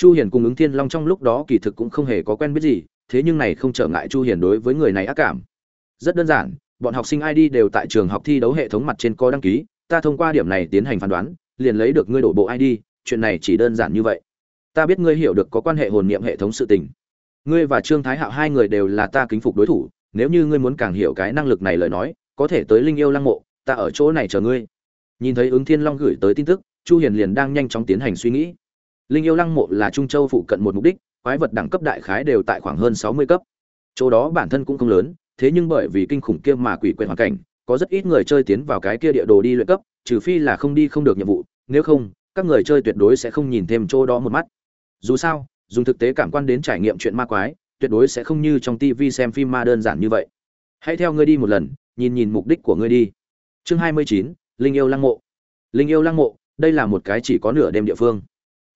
chu hiền cùng ứng thiên long trong lúc đó kỳ thực cũng không hề có quen biết gì, thế nhưng này không trở ngại chu hiền đối với người này ác cảm. Rất đơn giản, bọn học sinh id đều tại trường học thi đấu hệ thống mặt trên có đăng ký, ta thông qua điểm này tiến hành phán đoán, liền lấy được ngươi đổ bộ id chuyện này chỉ đơn giản như vậy. Ta biết ngươi hiểu được có quan hệ hồn niệm hệ thống sự tình. Ngươi và trương thái hạo hai người đều là ta kính phục đối thủ, nếu như ngươi muốn càng hiểu cái năng lực này lời nói, có thể tới linh yêu lăng mộ, ta ở chỗ này chờ ngươi nhìn thấy ứng thiên long gửi tới tin tức, chu hiền liền đang nhanh chóng tiến hành suy nghĩ. Linh yêu lăng mộ là trung châu phụ cận một mục đích, quái vật đẳng cấp đại khái đều tại khoảng hơn 60 cấp. Chỗ đó bản thân cũng không lớn, thế nhưng bởi vì kinh khủng kia mà quỷ quen hoàn cảnh, có rất ít người chơi tiến vào cái kia địa đồ đi luyện cấp, trừ phi là không đi không được nhiệm vụ, nếu không, các người chơi tuyệt đối sẽ không nhìn thêm chỗ đó một mắt. Dù sao, dùng thực tế cảm quan đến trải nghiệm chuyện ma quái, tuyệt đối sẽ không như trong tv xem phim ma đơn giản như vậy. Hãy theo ngươi đi một lần, nhìn nhìn mục đích của ngươi đi. Chương hai mươi chín linh yêu lăng mộ. Linh yêu lăng mộ, đây là một cái chỉ có nửa đêm địa phương.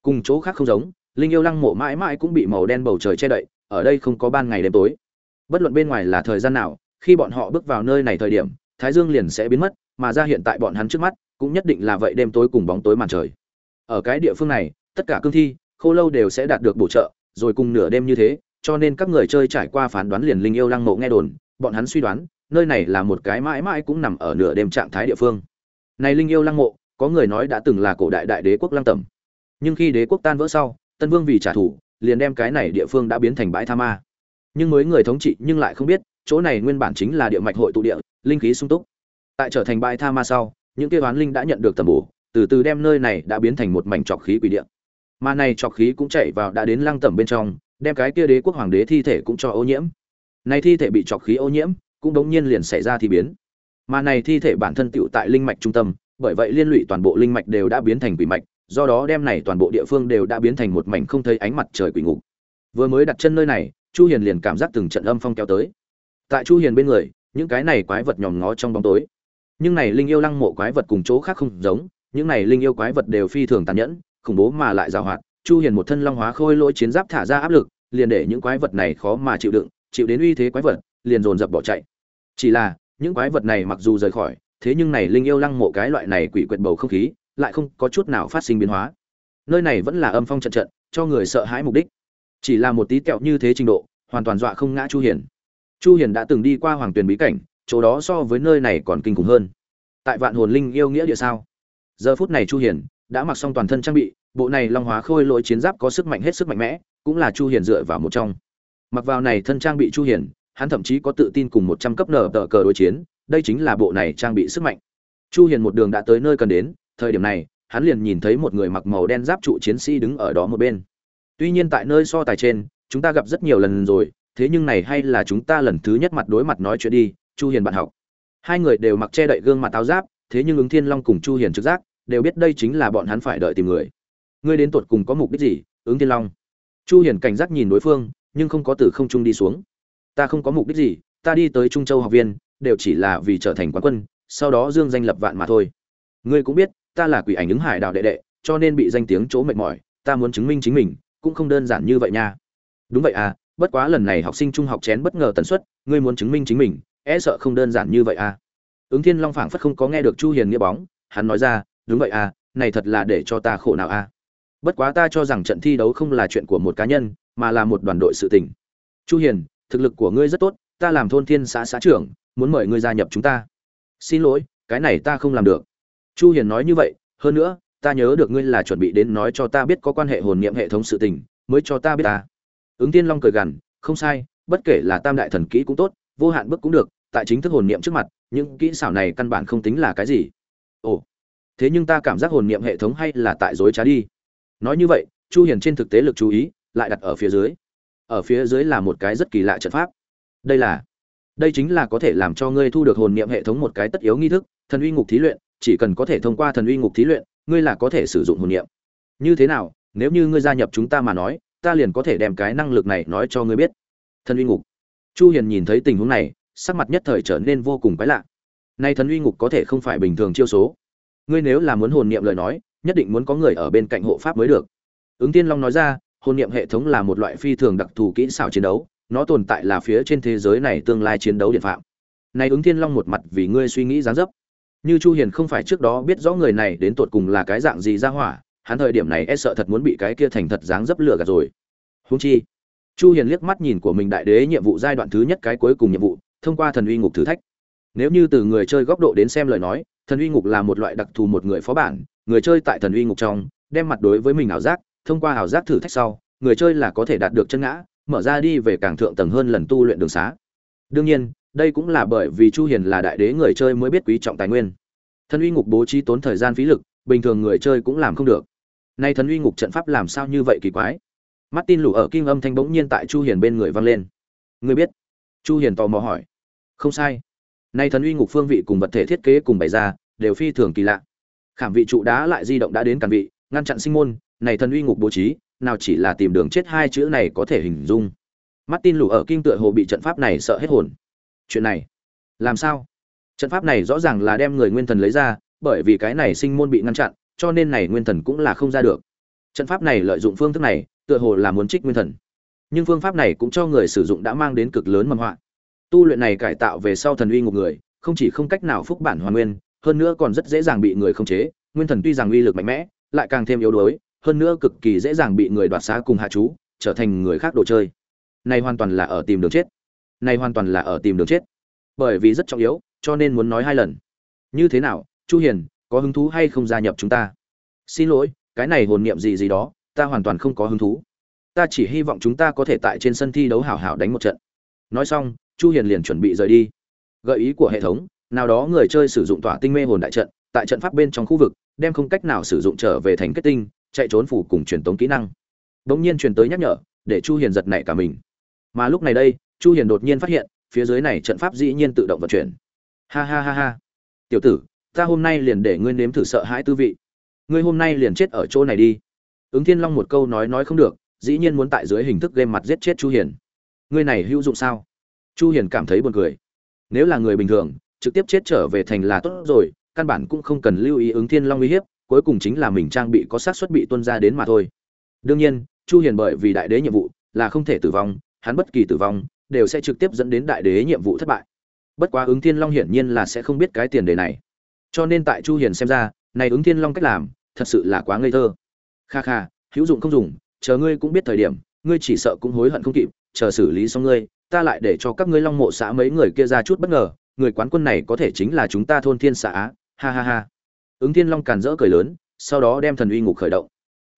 Cùng chỗ khác không giống, linh yêu lăng mộ mãi mãi cũng bị màu đen bầu trời che đậy, ở đây không có ban ngày đêm tối. Bất luận bên ngoài là thời gian nào, khi bọn họ bước vào nơi này thời điểm, thái dương liền sẽ biến mất, mà ra hiện tại bọn hắn trước mắt, cũng nhất định là vậy đêm tối cùng bóng tối màn trời. Ở cái địa phương này, tất cả cương thi, khô lâu đều sẽ đạt được bổ trợ, rồi cùng nửa đêm như thế, cho nên các người chơi trải qua phán đoán liền linh yêu lăng mộ nghe đồn, bọn hắn suy đoán, nơi này là một cái mãi mãi cũng nằm ở nửa đêm trạng thái địa phương này linh yêu lăng mộ, có người nói đã từng là cổ đại đại đế quốc lăng tẩm. Nhưng khi đế quốc tan vỡ sau, tân vương vì trả thù, liền đem cái này địa phương đã biến thành bãi tha ma. Nhưng mới người thống trị nhưng lại không biết, chỗ này nguyên bản chính là địa mạch hội tụ địa, linh khí sung túc. Tại trở thành bãi tha ma sau, những kia oán linh đã nhận được tầm bổ, từ từ đem nơi này đã biến thành một mảnh trọc khí quỷ địa. Mà này trọc khí cũng chạy vào đã đến lăng tẩm bên trong, đem cái kia đế quốc hoàng đế thi thể cũng cho ô nhiễm. Này thi thể bị trọc khí ô nhiễm, cũng đống nhiên liền xảy ra thì biến mà này thi thể bản thân tựu tại linh mạch trung tâm, bởi vậy liên lụy toàn bộ linh mạch đều đã biến thành quỷ mạch, do đó đem này toàn bộ địa phương đều đã biến thành một mảnh không thấy ánh mặt trời quỷ ngục. Vừa mới đặt chân nơi này, chu hiền liền cảm giác từng trận âm phong kéo tới. Tại chu hiền bên người, những cái này quái vật nhòm ngó trong bóng tối. Nhưng này linh yêu lăng mộ quái vật cùng chỗ khác không giống, những này linh yêu quái vật đều phi thường tàn nhẫn, khủng bố mà lại giàu hoạt. Chu hiền một thân long hóa khôi lỗi chiến giáp thả ra áp lực, liền để những quái vật này khó mà chịu đựng, chịu đến uy thế quái vật, liền dồn dập bỏ chạy. Chỉ là những quái vật này mặc dù rời khỏi, thế nhưng này linh yêu lăng mộ cái loại này quỷ quyệt bầu không khí, lại không có chút nào phát sinh biến hóa. Nơi này vẫn là âm phong trận trận, cho người sợ hãi mục đích. Chỉ là một tí kẹo như thế trình độ, hoàn toàn dọa không ngã chu hiền. Chu hiền đã từng đi qua hoàng tuyền bí cảnh, chỗ đó so với nơi này còn kinh khủng hơn. Tại vạn hồn linh yêu nghĩa địa sao? Giờ phút này chu hiền đã mặc xong toàn thân trang bị, bộ này long hóa khôi lỗi chiến giáp có sức mạnh hết sức mạnh mẽ, cũng là chu hiền dựa vào một trong. Mặc vào này thân trang bị chu hiền hắn thậm chí có tự tin cùng 100 cấp nở tờ cờ đối chiến, đây chính là bộ này trang bị sức mạnh. Chu hiền một đường đã tới nơi cần đến, thời điểm này, hắn liền nhìn thấy một người mặc màu đen giáp trụ chiến sĩ đứng ở đó một bên. Tuy nhiên tại nơi so tài trên, chúng ta gặp rất nhiều lần rồi, thế nhưng này hay là chúng ta lần thứ nhất mặt đối mặt nói chuyện đi, chu hiền bạn học. Hai người đều mặc che đậy gương mặt áo giáp, thế nhưng ứng thiên long cùng chu hiền trực giác, đều biết đây chính là bọn hắn phải đợi tìm người. Ngươi đến tột cùng có mục đích gì, ứng thiên long? Chu hiền cảnh giác nhìn đối phương, nhưng không có từ không trung đi xuống ta không có mục đích gì, ta đi tới trung châu học viên, đều chỉ là vì trở thành quán quân, sau đó dương danh lập vạn mà thôi. Ngươi cũng biết, ta là quỷ ảnh ứng hải đào đệ đệ, cho nên bị danh tiếng chỗ mệt mỏi, ta muốn chứng minh chính mình, cũng không đơn giản như vậy nha. Đúng vậy à bất quá lần này học sinh trung học chén bất ngờ tần suất, ngươi muốn chứng minh chính mình e sợ không đơn giản như vậy à. Ứng thiên long phảng phất không có nghe được chu hiền nghĩa bóng, hắn nói ra, đúng vậy à này thật là để cho ta khổ nào à. Bất quá ta cho rằng trận thi đấu không là chuyện của một cá nhân, mà là một đoàn đội sự tình. Chu hiền thực lực của ngươi rất tốt, ta làm thôn thiên xã xã trưởng, muốn mời ngươi gia nhập chúng ta. Xin lỗi, cái này ta không làm được. Chu hiền nói như vậy, hơn nữa, ta nhớ được ngươi là chuẩn bị đến nói cho ta biết có quan hệ hồn niệm hệ thống sự tình, mới cho ta biết ta. Ứng tiên long cười gằn, không sai, bất kể là tam đại thần kỹ cũng tốt, vô hạn bước cũng được, tại chính thức hồn niệm trước mặt, những kỹ xảo này căn bản không tính là cái gì. Ồ, thế nhưng ta cảm giác hồn niệm hệ thống hay là tại dối trá đi. Nói như vậy, chu hiền trên thực tế lực chú ý lại đặt ở phía dưới ở phía dưới là một cái rất kỳ lạ trận pháp. Đây là, đây chính là có thể làm cho ngươi thu được hồn niệm hệ thống một cái tất yếu nghi thức, thần uy ngục thí luyện, chỉ cần có thể thông qua thần uy ngục thí luyện, ngươi là có thể sử dụng hồn niệm. Như thế nào, nếu như ngươi gia nhập chúng ta mà nói, ta liền có thể đem cái năng lực này nói cho ngươi biết. Thần uy ngục. Chu hiền nhìn thấy tình huống này, sắc mặt nhất thời trở nên vô cùng quái lạ. Nay thần uy ngục có thể không phải bình thường chiêu số. Ngươi nếu là muốn hồn niệm lời nói, nhất định muốn có người ở bên cạnh hộ pháp mới được. Ứng tiên long nói ra hôn niệm hệ thống là một loại phi thường đặc thù kỹ xảo chiến đấu, nó tồn tại là phía trên thế giới này tương lai chiến đấu điện phạm. Này ứng thiên long một mặt vì ngươi suy nghĩ dáng dấp. Như chu hiền không phải trước đó biết rõ người này đến tột cùng là cái dạng gì ra hỏa, hắn thời điểm này e sợ thật muốn bị cái kia thành thật dáng dấp lừa gạt rồi. Huống chi, chu hiền liếc mắt nhìn của mình đại đế nhiệm vụ giai đoạn thứ nhất cái cuối cùng nhiệm vụ, thông qua thần uy ngục thử thách. Nếu như từ người chơi góc độ đến xem lời nói, thần uy ngục là một loại đặc thù một người phó bản, người chơi tại thần uy ngục trong, đem mặt đối với mình ảo giác thông qua ảo giác thử thách sau, người chơi là có thể đạt được chân ngã, mở ra đi về càng thượng tầng hơn lần tu luyện đường xá. Đương nhiên, đây cũng là bởi vì chu hiền là đại đế người chơi mới biết quý trọng tài nguyên. Thần uy ngục bố trí tốn thời gian phí lực, bình thường người chơi cũng làm không được. Nay thần uy ngục trận pháp làm sao như vậy kỳ quái? Martin lù ở kinh âm thanh bỗng nhiên tại chu hiền bên người vang lên. Người biết? Chu hiền tò mò hỏi. Không sai. Nay thần uy ngục phương vị cùng vật thể thiết kế cùng bày ra, đều phi thường kỳ lạ. Khảm vị trụ đá lại di động đã đến càn vị, ngăn chặn sinh môn này thần uy ngục bố trí, nào chỉ là tìm đường chết hai chữ này có thể hình dung. Martin lù ở kinh tựa hồ bị trận pháp này sợ hết hồn. Chuyện này, làm sao? Trận pháp này rõ ràng là đem người nguyên thần lấy ra, bởi vì cái này sinh môn bị ngăn chặn, cho nên này nguyên thần cũng là không ra được. Trận pháp này lợi dụng phương thức này, tựa hồ là muốn trích nguyên thần. Nhưng phương pháp này cũng cho người sử dụng đã mang đến cực lớn mầm họa. Tu luyện này cải tạo về sau thần uy ngục người, không chỉ không cách nào phúc bản hoàn nguyên, hơn nữa còn rất dễ dàng bị người khống chế. Nguyên thần tuy rằng uy lực mạnh mẽ, lại càng thêm yếu đuối hơn nữa cực kỳ dễ dàng bị người đoạt xá cùng hạ chú, trở thành người khác đồ chơi. Này hoàn toàn là ở tìm đường chết. Này hoàn toàn là ở tìm đường chết. Bởi vì rất trọng yếu, cho nên muốn nói hai lần. Như thế nào, chu hiền, có hứng thú hay không gia nhập chúng ta? Xin lỗi, cái này hồn niệm gì gì đó, ta hoàn toàn không có hứng thú. Ta chỉ hy vọng chúng ta có thể tại trên sân thi đấu hảo hảo đánh một trận. Nói xong, chu hiền liền chuẩn bị rời đi. Gợi ý của hệ thống, nào đó người chơi sử dụng tỏa tinh mê hồn đại trận, tại trận pháp bên trong khu vực, đem không cách nào sử dụng trở về thành kết tinh chạy trốn phủ cùng truyền tống kỹ năng. Đống nhiên truyền tới nhắc nhở, để chu hiền giật nảy cả mình. Mà lúc này đây, chu hiền đột nhiên phát hiện, phía dưới này trận pháp dĩ nhiên tự động vận chuyển. Ha ha ha ha. Tiểu tử, ta hôm nay liền để ngươi nếm thử sợ hãi tư vị. Ngươi hôm nay liền chết ở chỗ này đi. Ứng thiên long một câu nói nói không được, dĩ nhiên muốn tại dưới hình thức game mặt giết chết chu hiền. Ngươi này hữu dụng sao? Chu hiền cảm thấy buồn cười. Nếu là người bình thường, trực tiếp chết trở về thành là tốt rồi, căn bản cũng không cần lưu ý ứng thiên long uy hiếp cuối cùng chính là mình trang bị có xác suất bị tuân ra đến mà thôi. Đương nhiên, chu hiền bởi vì đại đế nhiệm vụ là không thể tử vong, hắn bất kỳ tử vong đều sẽ trực tiếp dẫn đến đại đế nhiệm vụ thất bại. Bất quá ứng thiên long hiển nhiên là sẽ không biết cái tiền đề này. Cho nên tại chu hiền xem ra, này ứng thiên long cách làm thật sự là quá ngây thơ. Kha kha, hữu dụng không dùng, chờ ngươi cũng biết thời điểm, ngươi chỉ sợ cũng hối hận không kịp, chờ xử lý xong ngươi, ta lại để cho các ngươi long mộ xã mấy người kia ra chút bất ngờ, người quán quân này có thể chính là chúng ta thôn thiên xã ha ha ha ứng thiên long càn rỡ cười lớn, sau đó đem thần uy ngục khởi động.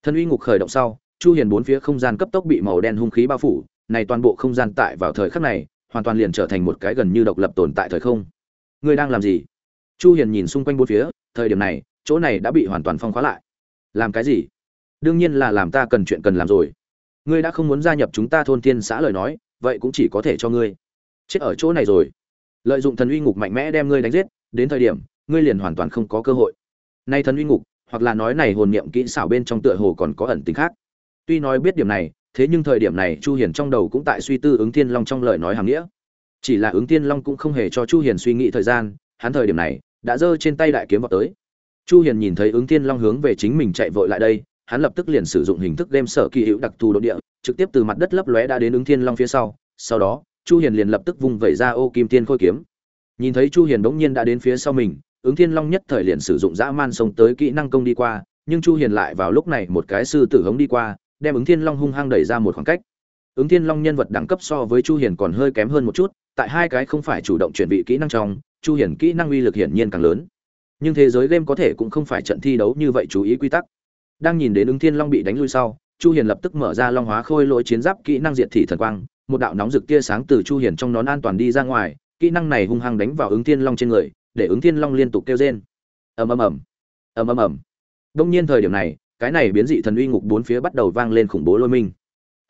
Thần uy ngục khởi động sau, chu hiền bốn phía không gian cấp tốc bị màu đen hung khí bao phủ, này toàn bộ không gian tại vào thời khắc này, hoàn toàn liền trở thành một cái gần như độc lập tồn tại thời không. Ngươi đang làm gì? Chu hiền nhìn xung quanh bốn phía, thời điểm này, chỗ này đã bị hoàn toàn phong khóa lại. Làm cái gì? Đương nhiên là làm ta cần chuyện cần làm rồi. Ngươi đã không muốn gia nhập chúng ta thôn thiên xã lời nói, vậy cũng chỉ có thể cho ngươi. Chết ở chỗ này rồi. Lợi dụng thần uy ngục mạnh mẽ đem ngươi đánh giết, đến thời điểm, ngươi liền hoàn toàn không có cơ hội nay thần uy ngục, hoặc là nói này hồn niệm kỹ xảo bên trong tựa hồ còn có ẩn tính khác. Tuy nói biết điểm này, thế nhưng thời điểm này chu hiền trong đầu cũng tại suy tư ứng thiên long trong lời nói hàng nghĩa. Chỉ là ứng thiên long cũng không hề cho chu hiền suy nghĩ thời gian, hắn thời điểm này đã giơ trên tay đại kiếm vào tới. Chu hiền nhìn thấy ứng thiên long hướng về chính mình chạy vội lại đây, hắn lập tức liền sử dụng hình thức đem sở kỳ hữu đặc thù đột địa, trực tiếp từ mặt đất lấp lóe đã đến ứng thiên long phía sau. Sau đó, chu hiền liền lập tức vung vẩy ra ô kim tiên khôi kiếm. Nhìn thấy chu hiền đống nhiên đã đến phía sau mình ứng thiên long nhất thời liền sử dụng dã man sông tới kỹ năng công đi qua, nhưng chu hiền lại vào lúc này một cái sư tử hống đi qua, đem ứng thiên long hung hăng đẩy ra một khoảng cách. Ứng thiên long nhân vật đẳng cấp so với chu hiền còn hơi kém hơn một chút, tại hai cái không phải chủ động chuẩn bị kỹ năng trong, chu hiền kỹ năng uy lực hiển nhiên càng lớn. Nhưng thế giới game có thể cũng không phải trận thi đấu như vậy chú ý quy tắc. Đang nhìn đến ứng thiên long bị đánh lui sau, chu hiền lập tức mở ra long hóa khôi lỗi chiến giáp kỹ năng diệt thị thần quang, một đạo nóng rực tia sáng từ chu hiền trong nón an toàn đi ra ngoài, kỹ năng này hung hăng đánh vào ứng thiên long trên người để ứng thiên long liên tục kêu rên. Ầm ầm ầm. Ầm ầm ầm. Đông nhiên thời điểm này, cái này biến dị thần uy ngục bốn phía bắt đầu vang lên khủng bố lôi minh.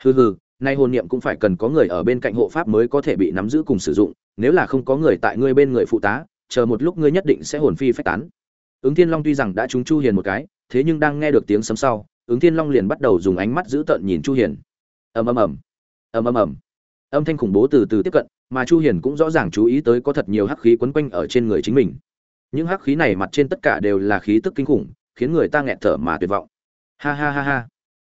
Hừ hừ, nay hồn niệm cũng phải cần có người ở bên cạnh hộ pháp mới có thể bị nắm giữ cùng sử dụng, nếu là không có người tại ngươi bên người phụ tá, chờ một lúc ngươi nhất định sẽ hồn phi phách tán. Ứng thiên long tuy rằng đã trúng chu hiền một cái, thế nhưng đang nghe được tiếng sấm sau, ứng thiên long liền bắt đầu dùng ánh mắt dữ tợn nhìn chu hiền. Ầm ầm ầm. Ầm ầm ầm. Âm thanh khủng bố từ từ tiếp cận mà chu hiền cũng rõ ràng chú ý tới có thật nhiều hắc khí quấn quanh ở trên người chính mình. Những hắc khí này mặt trên tất cả đều là khí tức kinh khủng, khiến người ta nghẹt thở mà tuyệt vọng. Ha ha ha ha.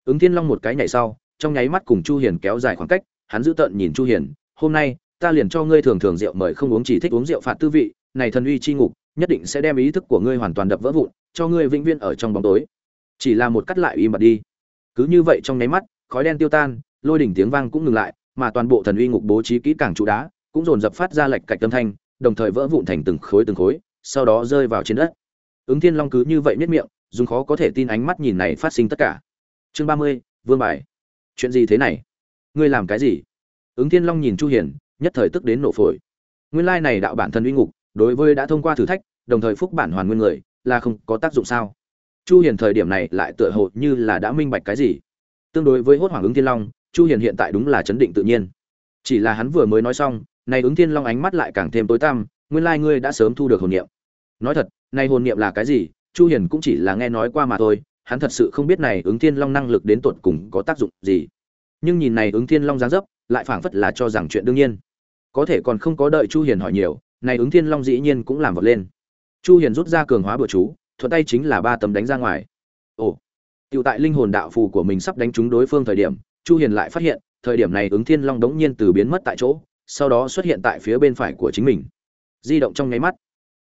Ứng thiên long một cái nhảy sau, trong nháy mắt cùng chu hiền kéo dài khoảng cách, hắn giữ tợn nhìn chu hiền, hôm nay, ta liền cho ngươi thường thường rượu mời không uống chỉ thích uống rượu phạt tư vị, này thần uy chi ngục, nhất định sẽ đem ý thức của ngươi hoàn toàn đập vỡ vụn, cho ngươi vĩnh viễn ở trong bóng tối. Chỉ là một cắt lại im bặt đi. Cứ như vậy trong nháy mắt, khói đen tiêu tan, lôi đỉnh tiếng vang cũng ngừng lại mà toàn bộ thần uy ngục bố trí kỹ càng trụ đá cũng dồn dập phát ra lệch cạch âm thanh, đồng thời vỡ vụn thành từng khối từng khối, sau đó rơi vào trên đất. Ứng thiên long cứ như vậy miết miệng, dùng khó có thể tin ánh mắt nhìn này phát sinh tất cả. Chương ba mươi, vương bài. Chuyện gì thế này? Ngươi làm cái gì? Ứng thiên long nhìn chu hiền, nhất thời tức đến nổ phổi. Nguyên lai này đạo bản thân uy ngục, đối với đã thông qua thử thách, đồng thời phúc bản hoàn nguyên người, là không có tác dụng sao? Chu hiền thời điểm này lại tựa hồ như là đã minh bạch cái gì? Tương đối với hốt hoảng ứng thiên long chu hiền hiện tại đúng là chấn định tự nhiên. Chỉ là hắn vừa mới nói xong này ứng thiên long ánh mắt lại càng thêm tối tăm nguyên lai ngươi đã sớm thu được hồn niệm. Nói thật này hồn niệm là cái gì chu hiền cũng chỉ là nghe nói qua mà thôi hắn thật sự không biết này ứng thiên long năng lực đến tuột cùng có tác dụng gì. Nhưng nhìn này ứng thiên long dáng dấp lại phảng phất là cho rằng chuyện đương nhiên. Có thể còn không có đợi chu hiền hỏi nhiều này ứng thiên long dĩ nhiên cũng làm vật lên. Chu hiền rút ra cường hóa bừa chú thuận tay chính là ba tấm đánh ra ngoài. Ồ Tiểu tại linh hồn đạo phù của mình sắp đánh trúng đối phương thời điểm, Chu Hiền lại phát hiện, thời điểm này ứng thiên long đống nhiên từ biến mất tại chỗ, sau đó xuất hiện tại phía bên phải của chính mình. Di động trong nháy mắt.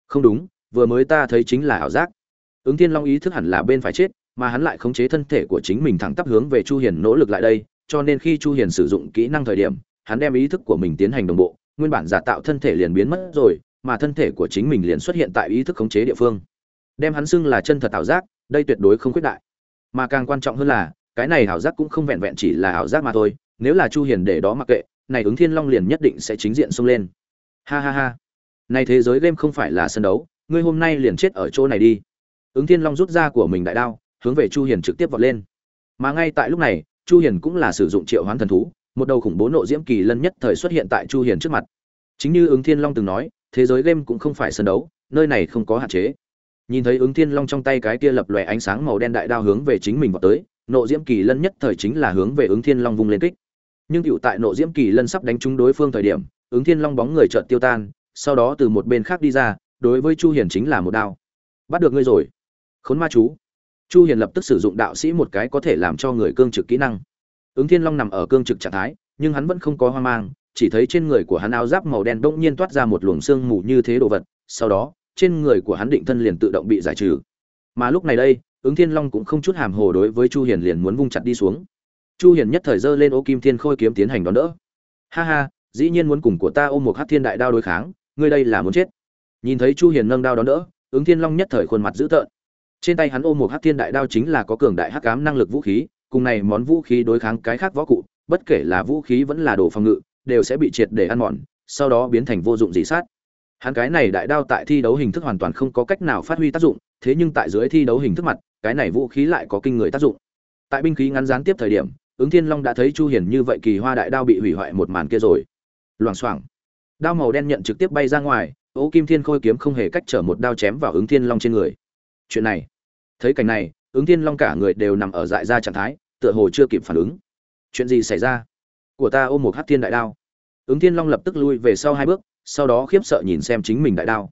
Không đúng, vừa mới ta thấy chính là ảo giác. Ứng thiên long ý thức hẳn là bên phải chết, mà hắn lại khống chế thân thể của chính mình thẳng tắp hướng về Chu Hiền nỗ lực lại đây, cho nên khi Chu Hiền sử dụng kỹ năng thời điểm, hắn đem ý thức của mình tiến hành đồng bộ, nguyên bản giả tạo thân thể liền biến mất rồi, mà thân thể của chính mình liền xuất hiện tại ý thức khống chế địa phương. Đem hắn xưng là chân thật ảo giác, đây tuyệt đối không khuyết đại mà càng quan trọng hơn là cái này ảo giác cũng không vẹn vẹn chỉ là ảo giác mà thôi, nếu là chu hiền để đó mặc kệ, này ứng thiên long liền nhất định sẽ chính diện xông lên. Ha ha ha. Này thế giới game không phải là sân đấu, ngươi hôm nay liền chết ở chỗ này đi. Ứng thiên long rút ra của mình đại đao, hướng về chu hiền trực tiếp vọt lên. Mà ngay tại lúc này, chu hiền cũng là sử dụng triệu hoán thần thú, một đầu khủng bố nộ diễm kỳ lân nhất thời xuất hiện tại chu hiền trước mặt. Chính như ứng thiên long từng nói, thế giới game cũng không phải sân đấu, nơi này không có hạn chế. Nhìn thấy ứng thiên long trong tay cái kia lập lòe ánh sáng màu đen đại đao hướng về chính mình vọt tới nộ diễm kỳ lân nhất thời chính là hướng về ứng thiên long vung lên kích. Nhưng cựu tại nộ diễm kỳ lân sắp đánh trúng đối phương thời điểm, ứng thiên long bóng người chợt tiêu tan, sau đó từ một bên khác đi ra, đối với chu hiền chính là một đao. Bắt được ngươi rồi. Khốn ma chú. Chu hiền lập tức sử dụng đạo sĩ một cái có thể làm cho người cương trực kỹ năng. Ứng thiên long nằm ở cương trực trạng thái, nhưng hắn vẫn không có hoang mang, chỉ thấy trên người của hắn áo giáp màu đen bỗng nhiên toát ra một luồng xương mù như thế đồ vật, sau đó, trên người của hắn định thân liền tự động bị giải trừ. Mà lúc này đây ứng thiên long cũng không chút hàm hồ đối với chu hiền liền muốn vung chặt đi xuống. Chu hiền nhất thời giơ lên ô kim thiên khôi kiếm tiến hành đón đỡ. Ha ha, dĩ nhiên muốn cùng của ta ôm một hắc thiên đại đao đối kháng, ngươi đây là muốn chết. Nhìn thấy chu hiền nâng đao đón đỡ, ứng thiên long nhất thời khuôn mặt dữ tợn. Trên tay hắn ôm một hắc thiên đại đao chính là có cường đại hắc ám năng lực vũ khí, cùng này món vũ khí đối kháng cái khác võ cụ, bất kể là vũ khí vẫn là đồ phòng ngự, đều sẽ bị triệt để ăn mòn, sau đó biến thành vô dụng dị sát. Hắn cái này đại đao tại thi đấu hình thức hoàn toàn không có cách nào phát huy tác dụng, thế nhưng tại dưới thi đấu hình thức mặt cái này vũ khí lại có kinh người tác dụng. Tại binh khí ngắn gián tiếp thời điểm ứng thiên long đã thấy chu hiền như vậy kỳ hoa đại đao bị hủy hoại một màn kia rồi. Loảng xoảng. Đao màu đen nhận trực tiếp bay ra ngoài ố kim thiên khôi kiếm không hề cách trở một đao chém vào ứng thiên long trên người. Chuyện này. Thấy cảnh này ứng thiên long cả người đều nằm ở dại ra trạng thái tựa hồ chưa kịp phản ứng. Chuyện gì xảy ra? Của ta ôm một hắc thiên đại đao. Ứng thiên long lập tức lui về sau hai bước sau đó khiếp sợ nhìn xem chính mình đại đao.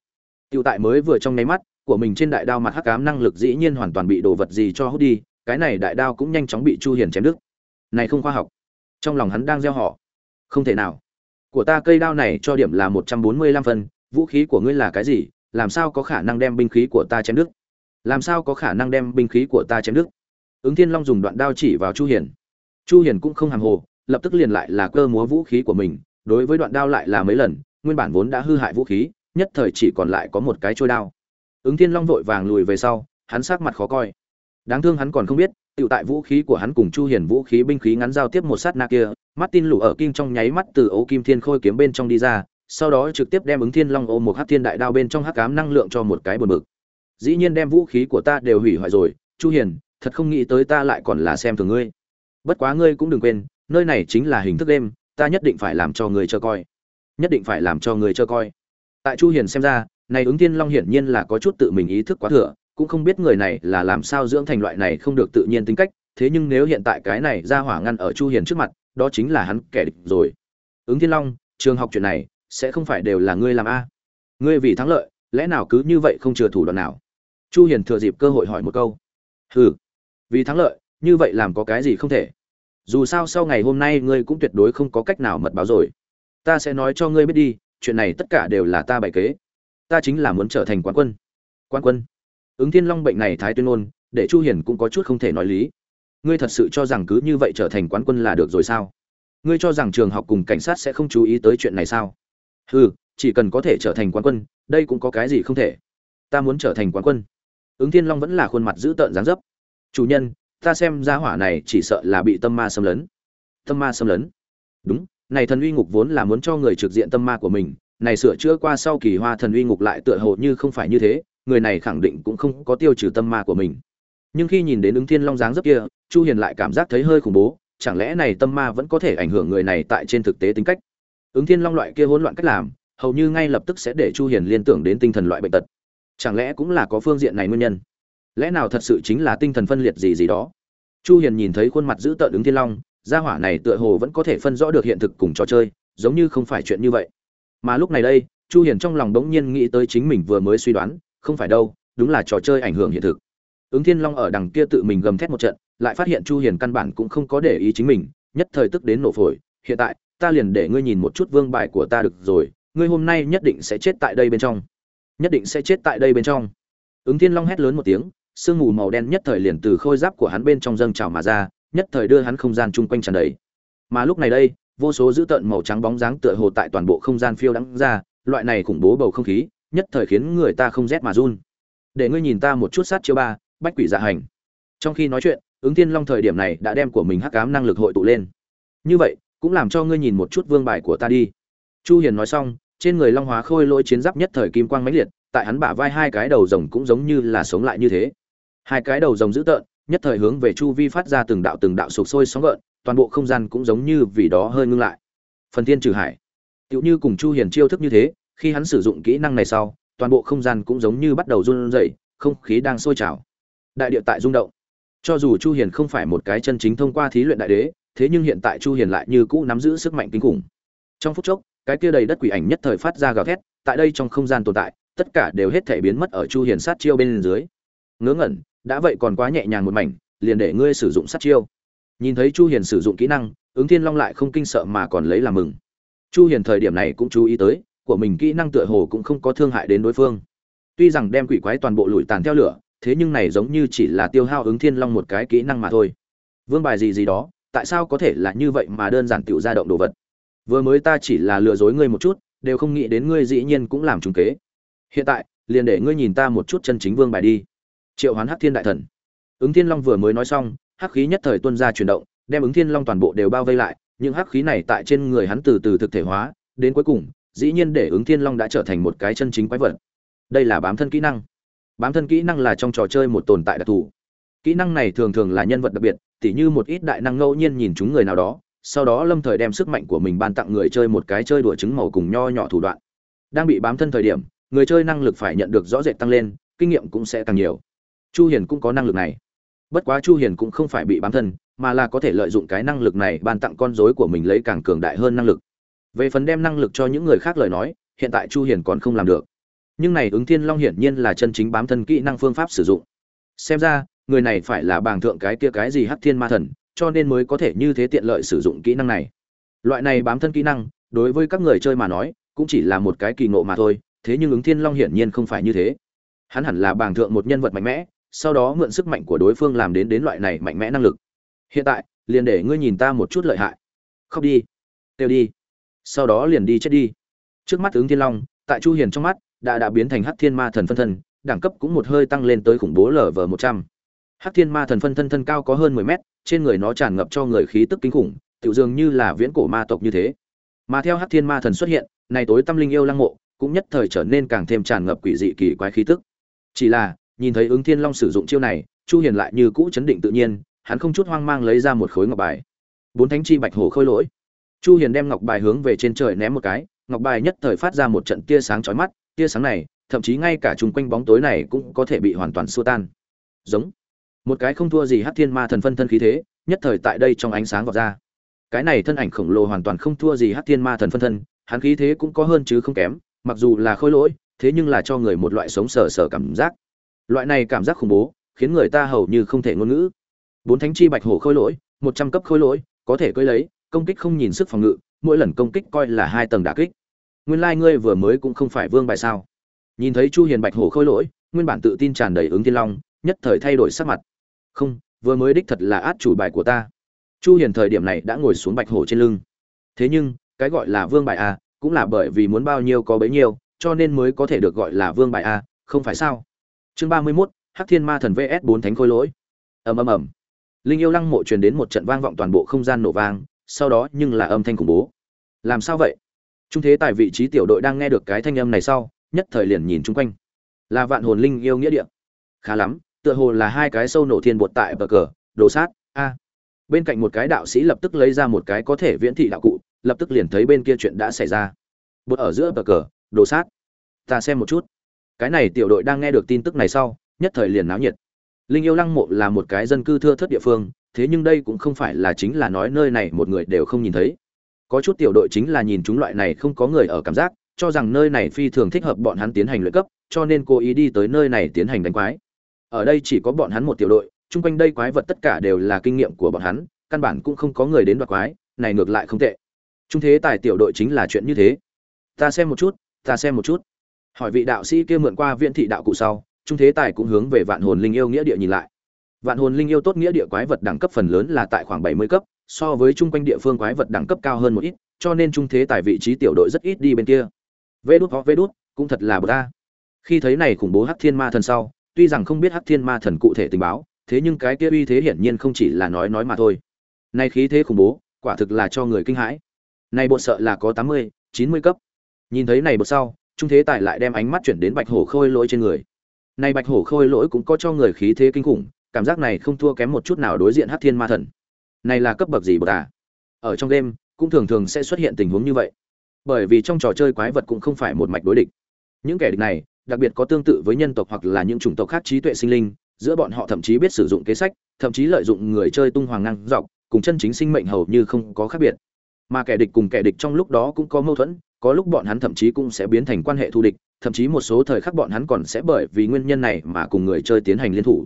Tiểu tại mới vừa trong nháy mắt, của mình trên đại đao mặt hắc ám năng lực dĩ nhiên hoàn toàn bị đồ vật gì cho hút đi, cái này đại đao cũng nhanh chóng bị Chu Hiền chém đứt. Này không khoa học. Trong lòng hắn đang gieo họ. Không thể nào. Của ta cây đao này cho điểm là 145 phần. vũ khí của ngươi là cái gì, làm sao có khả năng đem binh khí của ta chém đứt? Làm sao có khả năng đem binh khí của ta chém đứt? Ứng Thiên Long dùng đoạn đao chỉ vào Chu Hiền. Chu Hiền cũng không hàm hồ, lập tức liền lại là cơ múa vũ khí của mình, đối với đoạn đao lại là mấy lần, nguyên bản vốn đã hư hại vũ khí, nhất thời chỉ còn lại có một cái trôi đao. Ứng Thiên Long vội vàng lùi về sau, hắn sắc mặt khó coi. Đáng thương hắn còn không biết, tự tại vũ khí của hắn cùng Chu Hiền vũ khí binh khí ngắn giao tiếp một sát na kia, Martin lũ ở kim trong nháy mắt từ ấu kim thiên khôi kiếm bên trong đi ra, sau đó trực tiếp đem ứng Thiên Long ôm một hắc thiên đại đao bên trong hắc cám năng lượng cho một cái buồn bực. Dĩ nhiên đem vũ khí của ta đều hủy hoại rồi, Chu Hiền, thật không nghĩ tới ta lại còn là xem thường ngươi. Bất quá ngươi cũng đừng quên, nơi này chính là hình thức đêm, ta nhất định phải làm cho ngươi cho coi nhất định phải làm cho người cho coi tại chu hiền xem ra này ứng thiên long hiển nhiên là có chút tự mình ý thức quá thừa, cũng không biết người này là làm sao dưỡng thành loại này không được tự nhiên tính cách, thế nhưng nếu hiện tại cái này ra hỏa ngăn ở chu hiền trước mặt, đó chính là hắn kẻ địch rồi. Ứng thiên long, trường học chuyện này, sẽ không phải đều là ngươi làm a? Ngươi vì thắng lợi, lẽ nào cứ như vậy không chừa thủ đoạn nào? Chu hiền thừa dịp cơ hội hỏi một câu. Hừ, vì thắng lợi, như vậy làm có cái gì không thể? Dù sao sau ngày hôm nay ngươi cũng tuyệt đối không có cách nào mật báo rồi. Ta sẽ nói cho ngươi biết đi, chuyện này tất cả đều là ta bày kế ta chính là muốn trở thành quán quân. Quán quân? Ứng thiên long bệnh này thái tuyên ôn, để chu hiền cũng có chút không thể nói lý. Ngươi thật sự cho rằng cứ như vậy trở thành quán quân là được rồi sao? Ngươi cho rằng trường học cùng cảnh sát sẽ không chú ý tới chuyện này sao? Hừ chỉ cần có thể trở thành quán quân đây cũng có cái gì không thể? Ta muốn trở thành quán quân. Ứng thiên long vẫn là khuôn mặt dữ tợn dáng dấp. Chủ nhân ta xem ra hỏa này chỉ sợ là bị tâm ma xâm lấn. Tâm ma xâm lấn? Đúng này thần uy ngục vốn là muốn cho người trực diện tâm ma của mình này sửa chữa qua sau kỳ hoa thần uy ngục lại tựa hồ như không phải như thế, người này khẳng định cũng không có tiêu trừ tâm ma của mình. Nhưng khi nhìn đến ứng thiên long dáng dấp kia, chu hiền lại cảm giác thấy hơi khủng bố, chẳng lẽ này tâm ma vẫn có thể ảnh hưởng người này tại trên thực tế tính cách? Ứng thiên long loại kia hỗn loạn cách làm, hầu như ngay lập tức sẽ để chu hiền liên tưởng đến tinh thần loại bệnh tật. Chẳng lẽ cũng là có phương diện này nguyên nhân? Lẽ nào thật sự chính là tinh thần phân liệt gì gì đó? Chu hiền nhìn thấy khuôn mặt giữ tợn ứng thiên long, gia hỏa này tựa hồ vẫn có thể phân rõ được hiện thực cùng trò chơi, giống như không phải chuyện như vậy mà lúc này đây, chu hiền trong lòng đống nhiên nghĩ tới chính mình vừa mới suy đoán, không phải đâu, đúng là trò chơi ảnh hưởng hiện thực. Ứng thiên long ở đằng kia tự mình gầm thét một trận, lại phát hiện chu hiền căn bản cũng không có để ý chính mình, nhất thời tức đến nổ phổi, hiện tại, ta liền để ngươi nhìn một chút vương bài của ta được rồi, ngươi hôm nay nhất định sẽ chết tại đây bên trong. Nhất định sẽ chết tại đây bên trong. Ứng thiên long hét lớn một tiếng, sương mù màu đen nhất thời liền từ khôi giáp của hắn bên trong dâng trào mà ra, nhất thời đưa hắn không gian chung quanh tràn đầy. Mà lúc này đây vô số dữ tợn màu trắng bóng dáng tựa hồ tại toàn bộ không gian phiêu đắng ra, loại này khủng bố bầu không khí, nhất thời khiến người ta không rét mà run. Để ngươi nhìn ta một chút sát chiêu ba, bách quỷ dạ hành. Trong khi nói chuyện, ứng thiên long thời điểm này đã đem của mình hắc cám năng lực hội tụ lên. Như vậy, cũng làm cho ngươi nhìn một chút vương bài của ta đi. Chu hiền nói xong, trên người long hóa khôi lỗi chiến giáp nhất thời kim quang mãnh liệt, tại hắn bả vai hai cái đầu rồng cũng giống như là sống lại như thế. Hai cái đầu rồng dữ tợn, nhất thời hướng về chu vi phát ra từng đạo từng đạo sục sôi sóng gợn toàn bộ không gian cũng giống như vì đó hơi ngưng lại. Phần thiên trừ hải. Tựu như cùng chu hiền chiêu thức như thế, khi hắn sử dụng kỹ năng này sau, toàn bộ không gian cũng giống như bắt đầu run rẩy, không khí đang sôi trào. Đại địa tại rung động. Cho dù chu hiền không phải một cái chân chính thông qua thí luyện đại đế, thế nhưng hiện tại chu hiền lại như cũ nắm giữ sức mạnh kinh khủng. Trong phút chốc, cái kia đầy đất quỷ ảnh nhất thời phát ra gào thét, tại đây trong không gian tồn tại, tất cả đều hết thể biến mất ở chu hiền sát chiêu bên dưới. Ngớ ngẩn, đã vậy còn quá nhẹ nhàng một mảnh, liền để ngươi sử dụng sát chiêu nhìn thấy chu hiền sử dụng kỹ năng, ứng thiên long lại không kinh sợ mà còn lấy làm mừng. Chu hiền thời điểm này cũng chú ý tới, của mình kỹ năng tựa hồ cũng không có thương hại đến đối phương. Tuy rằng đem quỷ quái toàn bộ lùi tàn theo lửa, thế nhưng này giống như chỉ là tiêu hao ứng thiên long một cái kỹ năng mà thôi. Vương bài gì gì đó, tại sao có thể là như vậy mà đơn giản tiểu ra động đồ vật? Vừa mới ta chỉ là lừa dối ngươi một chút, đều không nghĩ đến ngươi dĩ nhiên cũng làm trùng kế. Hiện tại, liền để ngươi nhìn ta một chút chân chính vương bài đi. Triệu hoán hắc thiên đại thần. Ứng thiên long vừa mới nói xong hắc khí nhất thời tuôn ra chuyển động, đem ứng thiên long toàn bộ đều bao vây lại, những hắc khí này tại trên người hắn từ từ thực thể hóa, đến cuối cùng, dĩ nhiên để ứng thiên long đã trở thành một cái chân chính quái vật. Đây là bám thân kỹ năng. Bám thân kỹ năng là trong trò chơi một tồn tại đặc thù. Kỹ năng này thường thường là nhân vật đặc biệt, tỉ như một ít đại năng ngẫu nhiên nhìn chúng người nào đó, sau đó lâm thời đem sức mạnh của mình ban tặng người chơi một cái chơi đùa trứng màu cùng nho nhỏ thủ đoạn. Đang bị bám thân thời điểm, người chơi năng lực phải nhận được rõ rệt tăng lên, kinh nghiệm cũng sẽ càng nhiều. Chu hiền cũng có năng lực này bất quá chu hiền cũng không phải bị bám thân, mà là có thể lợi dụng cái năng lực này ban tặng con rối của mình lấy càng cường đại hơn năng lực. Về phần đem năng lực cho những người khác lời nói, hiện tại chu hiền còn không làm được. Nhưng này ứng thiên long hiển nhiên là chân chính bám thân kỹ năng phương pháp sử dụng. Xem ra, người này phải là bàng thượng cái kia cái gì hắc thiên ma thần, cho nên mới có thể như thế tiện lợi sử dụng kỹ năng này. Loại này bám thân kỹ năng, đối với các người chơi mà nói, cũng chỉ là một cái kỳ ngộ mà thôi, thế nhưng ứng thiên long hiển nhiên không phải như thế. Hắn hẳn là bàng thượng một nhân vật mạnh mẽ sau đó mượn sức mạnh của đối phương làm đến đến loại này mạnh mẽ năng lực. Hiện tại, liền để ngươi nhìn ta một chút lợi hại. Khóc đi. Tiêu đi. Sau đó liền đi chết đi. Trước mắt ứng thiên long, tại chu hiền trong mắt, đã đã biến thành hắc thiên ma thần phân thân, đẳng cấp cũng một hơi tăng lên tới khủng bố lở một trăm. Hắc thiên ma thần phân thân thân cao có hơn 10 mét, trên người nó tràn ngập cho người khí tức kinh khủng, tựu dường như là viễn cổ ma tộc như thế. Mà theo hắc thiên ma thần xuất hiện, này tối tâm linh yêu lăng mộ, cũng nhất thời trở nên càng thêm tràn ngập quỷ dị kỳ quái khí tức. Chỉ là nhìn thấy ứng thiên long sử dụng chiêu này, chu hiền lại như cũ chấn định tự nhiên, hắn không chút hoang mang lấy ra một khối ngọc bài. Bốn thánh chi bạch hổ khôi lỗi. Chu hiền đem ngọc bài hướng về trên trời ném một cái, ngọc bài nhất thời phát ra một trận tia sáng chói mắt, tia sáng này, thậm chí ngay cả chung quanh bóng tối này cũng có thể bị hoàn toàn xua tan. Giống. Một cái không thua gì hắc thiên ma thần phân thân khí thế, nhất thời tại đây trong ánh sáng vọt ra. Cái này thân ảnh khổng lồ hoàn toàn không thua gì hắc thiên ma thần phân thân, hắn khí thế cũng có hơn chứ không kém, mặc dù là khôi lỗi, thế nhưng là cho người một loại sống sờ sờ cảm giác loại này cảm giác khủng bố, khiến người ta hầu như không thể ngôn ngữ. Bốn thánh chi bạch hổ khôi lỗi, một trăm cấp khôi lỗi, có thể cưỡi lấy, công kích không nhìn sức phòng ngự, mỗi lần công kích coi là hai tầng đả kích. Nguyên lai ngươi vừa mới cũng không phải vương bài sao? Nhìn thấy chu hiền bạch hổ khôi lỗi, nguyên bản tự tin tràn đầy ứng thiên long, nhất thời thay đổi sắc mặt. Không, vừa mới đích thật là át chủ bài của ta. Chu hiền thời điểm này đã ngồi xuống bạch hổ trên lưng. Thế nhưng, cái gọi là vương bài a cũng là bởi vì muốn bao nhiêu có bấy nhiêu, cho nên mới có thể được gọi là vương bài a không phải sao? Chương 31, hắc thiên ma thần vs bốn thánh khôi lỗi. Ầm ầm ầm. Linh yêu lăng mộ truyền đến một trận vang vọng toàn bộ không gian nổ vang sau đó nhưng là âm thanh khủng bố. Làm sao vậy? Trung thế tại vị trí tiểu đội đang nghe được cái thanh âm này sau nhất thời liền nhìn chung quanh. Là vạn hồn linh yêu nghĩa địa. Khá lắm tựa hồ là hai cái sâu nổ thiên bột tại bờ cờ đồ sát a. Bên cạnh một cái đạo sĩ lập tức lấy ra một cái có thể viễn thị đạo cụ lập tức liền thấy bên kia chuyện đã xảy ra. Bột ở giữa bờ cờ đồ sát. Ta xem một chút cái này tiểu đội đang nghe được tin tức này sau, nhất thời liền náo nhiệt. Linh yêu lăng mộ là một cái dân cư thưa thớt địa phương, thế nhưng đây cũng không phải là chính là nói nơi này một người đều không nhìn thấy. Có chút tiểu đội chính là nhìn chúng loại này không có người ở cảm giác, cho rằng nơi này phi thường thích hợp bọn hắn tiến hành luyện cấp, cho nên cố ý đi tới nơi này tiến hành đánh quái. Ở đây chỉ có bọn hắn một tiểu đội, chung quanh đây quái vật tất cả đều là kinh nghiệm của bọn hắn, căn bản cũng không có người đến đoạt quái, này ngược lại không tệ. Trung thế tài tiểu đội chính là chuyện như thế. Ta xem một chút, ta xem một chút hỏi vị đạo sĩ kia mượn qua viện thị đạo cụ sau, trung thế tài cũng hướng về vạn hồn linh yêu nghĩa địa nhìn lại. Vạn hồn linh yêu tốt nghĩa địa quái vật đẳng cấp phần lớn là tại khoảng bảy mươi cấp, so với chung quanh địa phương quái vật đẳng cấp cao hơn một ít, cho nên trung thế tài vị trí tiểu đội rất ít đi bên kia. Vê đút họ vê đút cũng thật là bờ ta khi thấy này khủng bố hắc thiên ma thần sau, tuy rằng không biết hắc thiên ma thần cụ thể tình báo, thế nhưng cái kia uy thế hiển nhiên không chỉ là nói nói mà thôi. Nay khí thế khủng bố, quả thực là cho người kinh hãi. Này bộ sợ là có tám mươi, chín mươi cấp. Nhìn thấy này bộ sau trung thế tài lại đem ánh mắt chuyển đến bạch hổ khôi lỗi trên người. Nay bạch hổ khôi lỗi cũng có cho người khí thế kinh khủng, cảm giác này không thua kém một chút nào đối diện hắc thiên ma thần. Này là cấp bậc gì bậc à ở trong đêm, cũng thường thường sẽ xuất hiện tình huống như vậy. Bởi vì trong trò chơi quái vật cũng không phải một mạch đối địch. Những kẻ địch này, đặc biệt có tương tự với nhân tộc hoặc là những chủng tộc khác trí tuệ sinh linh, giữa bọn họ thậm chí biết sử dụng kế sách, thậm chí lợi dụng người chơi tung hoàng ngang dọc, cùng chân chính sinh mệnh hầu như không có khác biệt mà kẻ địch cùng kẻ địch trong lúc đó cũng có mâu thuẫn, có lúc bọn hắn thậm chí cũng sẽ biến thành quan hệ thù địch, thậm chí một số thời khắc bọn hắn còn sẽ bởi vì nguyên nhân này mà cùng người chơi tiến hành liên thủ.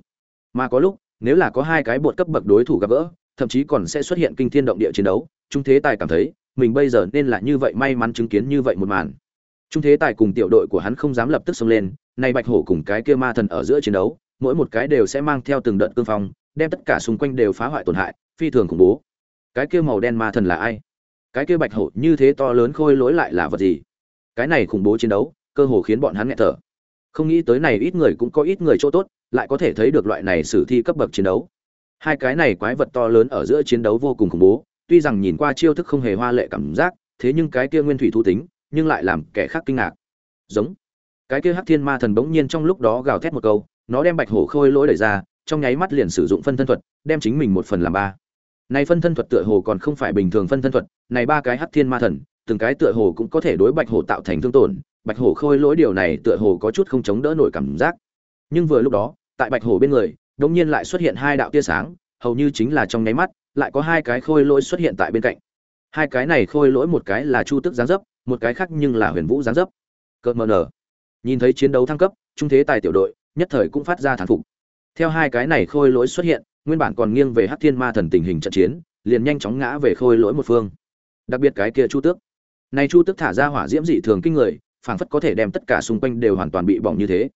Mà có lúc, nếu là có hai cái bột cấp bậc đối thủ gặp gỡ, thậm chí còn sẽ xuất hiện kinh thiên động địa chiến đấu, trung thế tài cảm thấy, mình bây giờ nên là như vậy may mắn chứng kiến như vậy một màn. Trung thế tài cùng tiểu đội của hắn không dám lập tức xông lên, nay bạch hổ cùng cái kia ma thần ở giữa chiến đấu, mỗi một cái đều sẽ mang theo từng đợt cương phong, đem tất cả xung quanh đều phá hoại tổn hại, phi thường khủng bố. Cái kia màu đen ma thần là ai? Cái kia bạch hổ như thế to lớn khôi lỗi lại là vật gì? Cái này khủng bố chiến đấu, cơ hồ khiến bọn hắn nghẹt thở. Không nghĩ tới này ít người cũng có ít người chỗ tốt, lại có thể thấy được loại này sử thi cấp bậc chiến đấu. Hai cái này quái vật to lớn ở giữa chiến đấu vô cùng khủng bố, tuy rằng nhìn qua chiêu thức không hề hoa lệ cảm giác, thế nhưng cái kia nguyên thủy thu tính, nhưng lại làm kẻ khác kinh ngạc. Giống. Cái kia hắc thiên ma thần bỗng nhiên trong lúc đó gào thét một câu, nó đem bạch hổ khôi lỗi đẩy ra, trong nháy mắt liền sử dụng phân thân thuật, đem chính mình một phần làm ba này phân thân thuật tựa hồ còn không phải bình thường phân thân thuật, này ba cái hắc thiên ma thần, từng cái tựa hồ cũng có thể đối bạch hổ tạo thành thương tổn, bạch hổ khôi lỗi điều này tựa hồ có chút không chống đỡ nổi cảm giác. Nhưng vừa lúc đó, tại bạch hổ bên người, đột nhiên lại xuất hiện hai đạo tia sáng, hầu như chính là trong nháy mắt, lại có hai cái khôi lỗi xuất hiện tại bên cạnh. Hai cái này khôi lỗi một cái là chu tức giáng dấp, một cái khác nhưng là huyền vũ giáng dấp. Cợt mờ nở. Nhìn thấy chiến đấu thăng cấp, trung thế tài tiểu đội, nhất thời cũng phát ra thán phục. Theo hai cái này khôi lỗi xuất hiện nguyên bản còn nghiêng về hắc thiên ma thần tình hình trận chiến, liền nhanh chóng ngã về khôi lỗi một phương. Đặc biệt cái kia chu tước. Này chu tước thả ra hỏa diễm dị thường kinh người, phảng phất có thể đem tất cả xung quanh đều hoàn toàn bị bỏng như thế.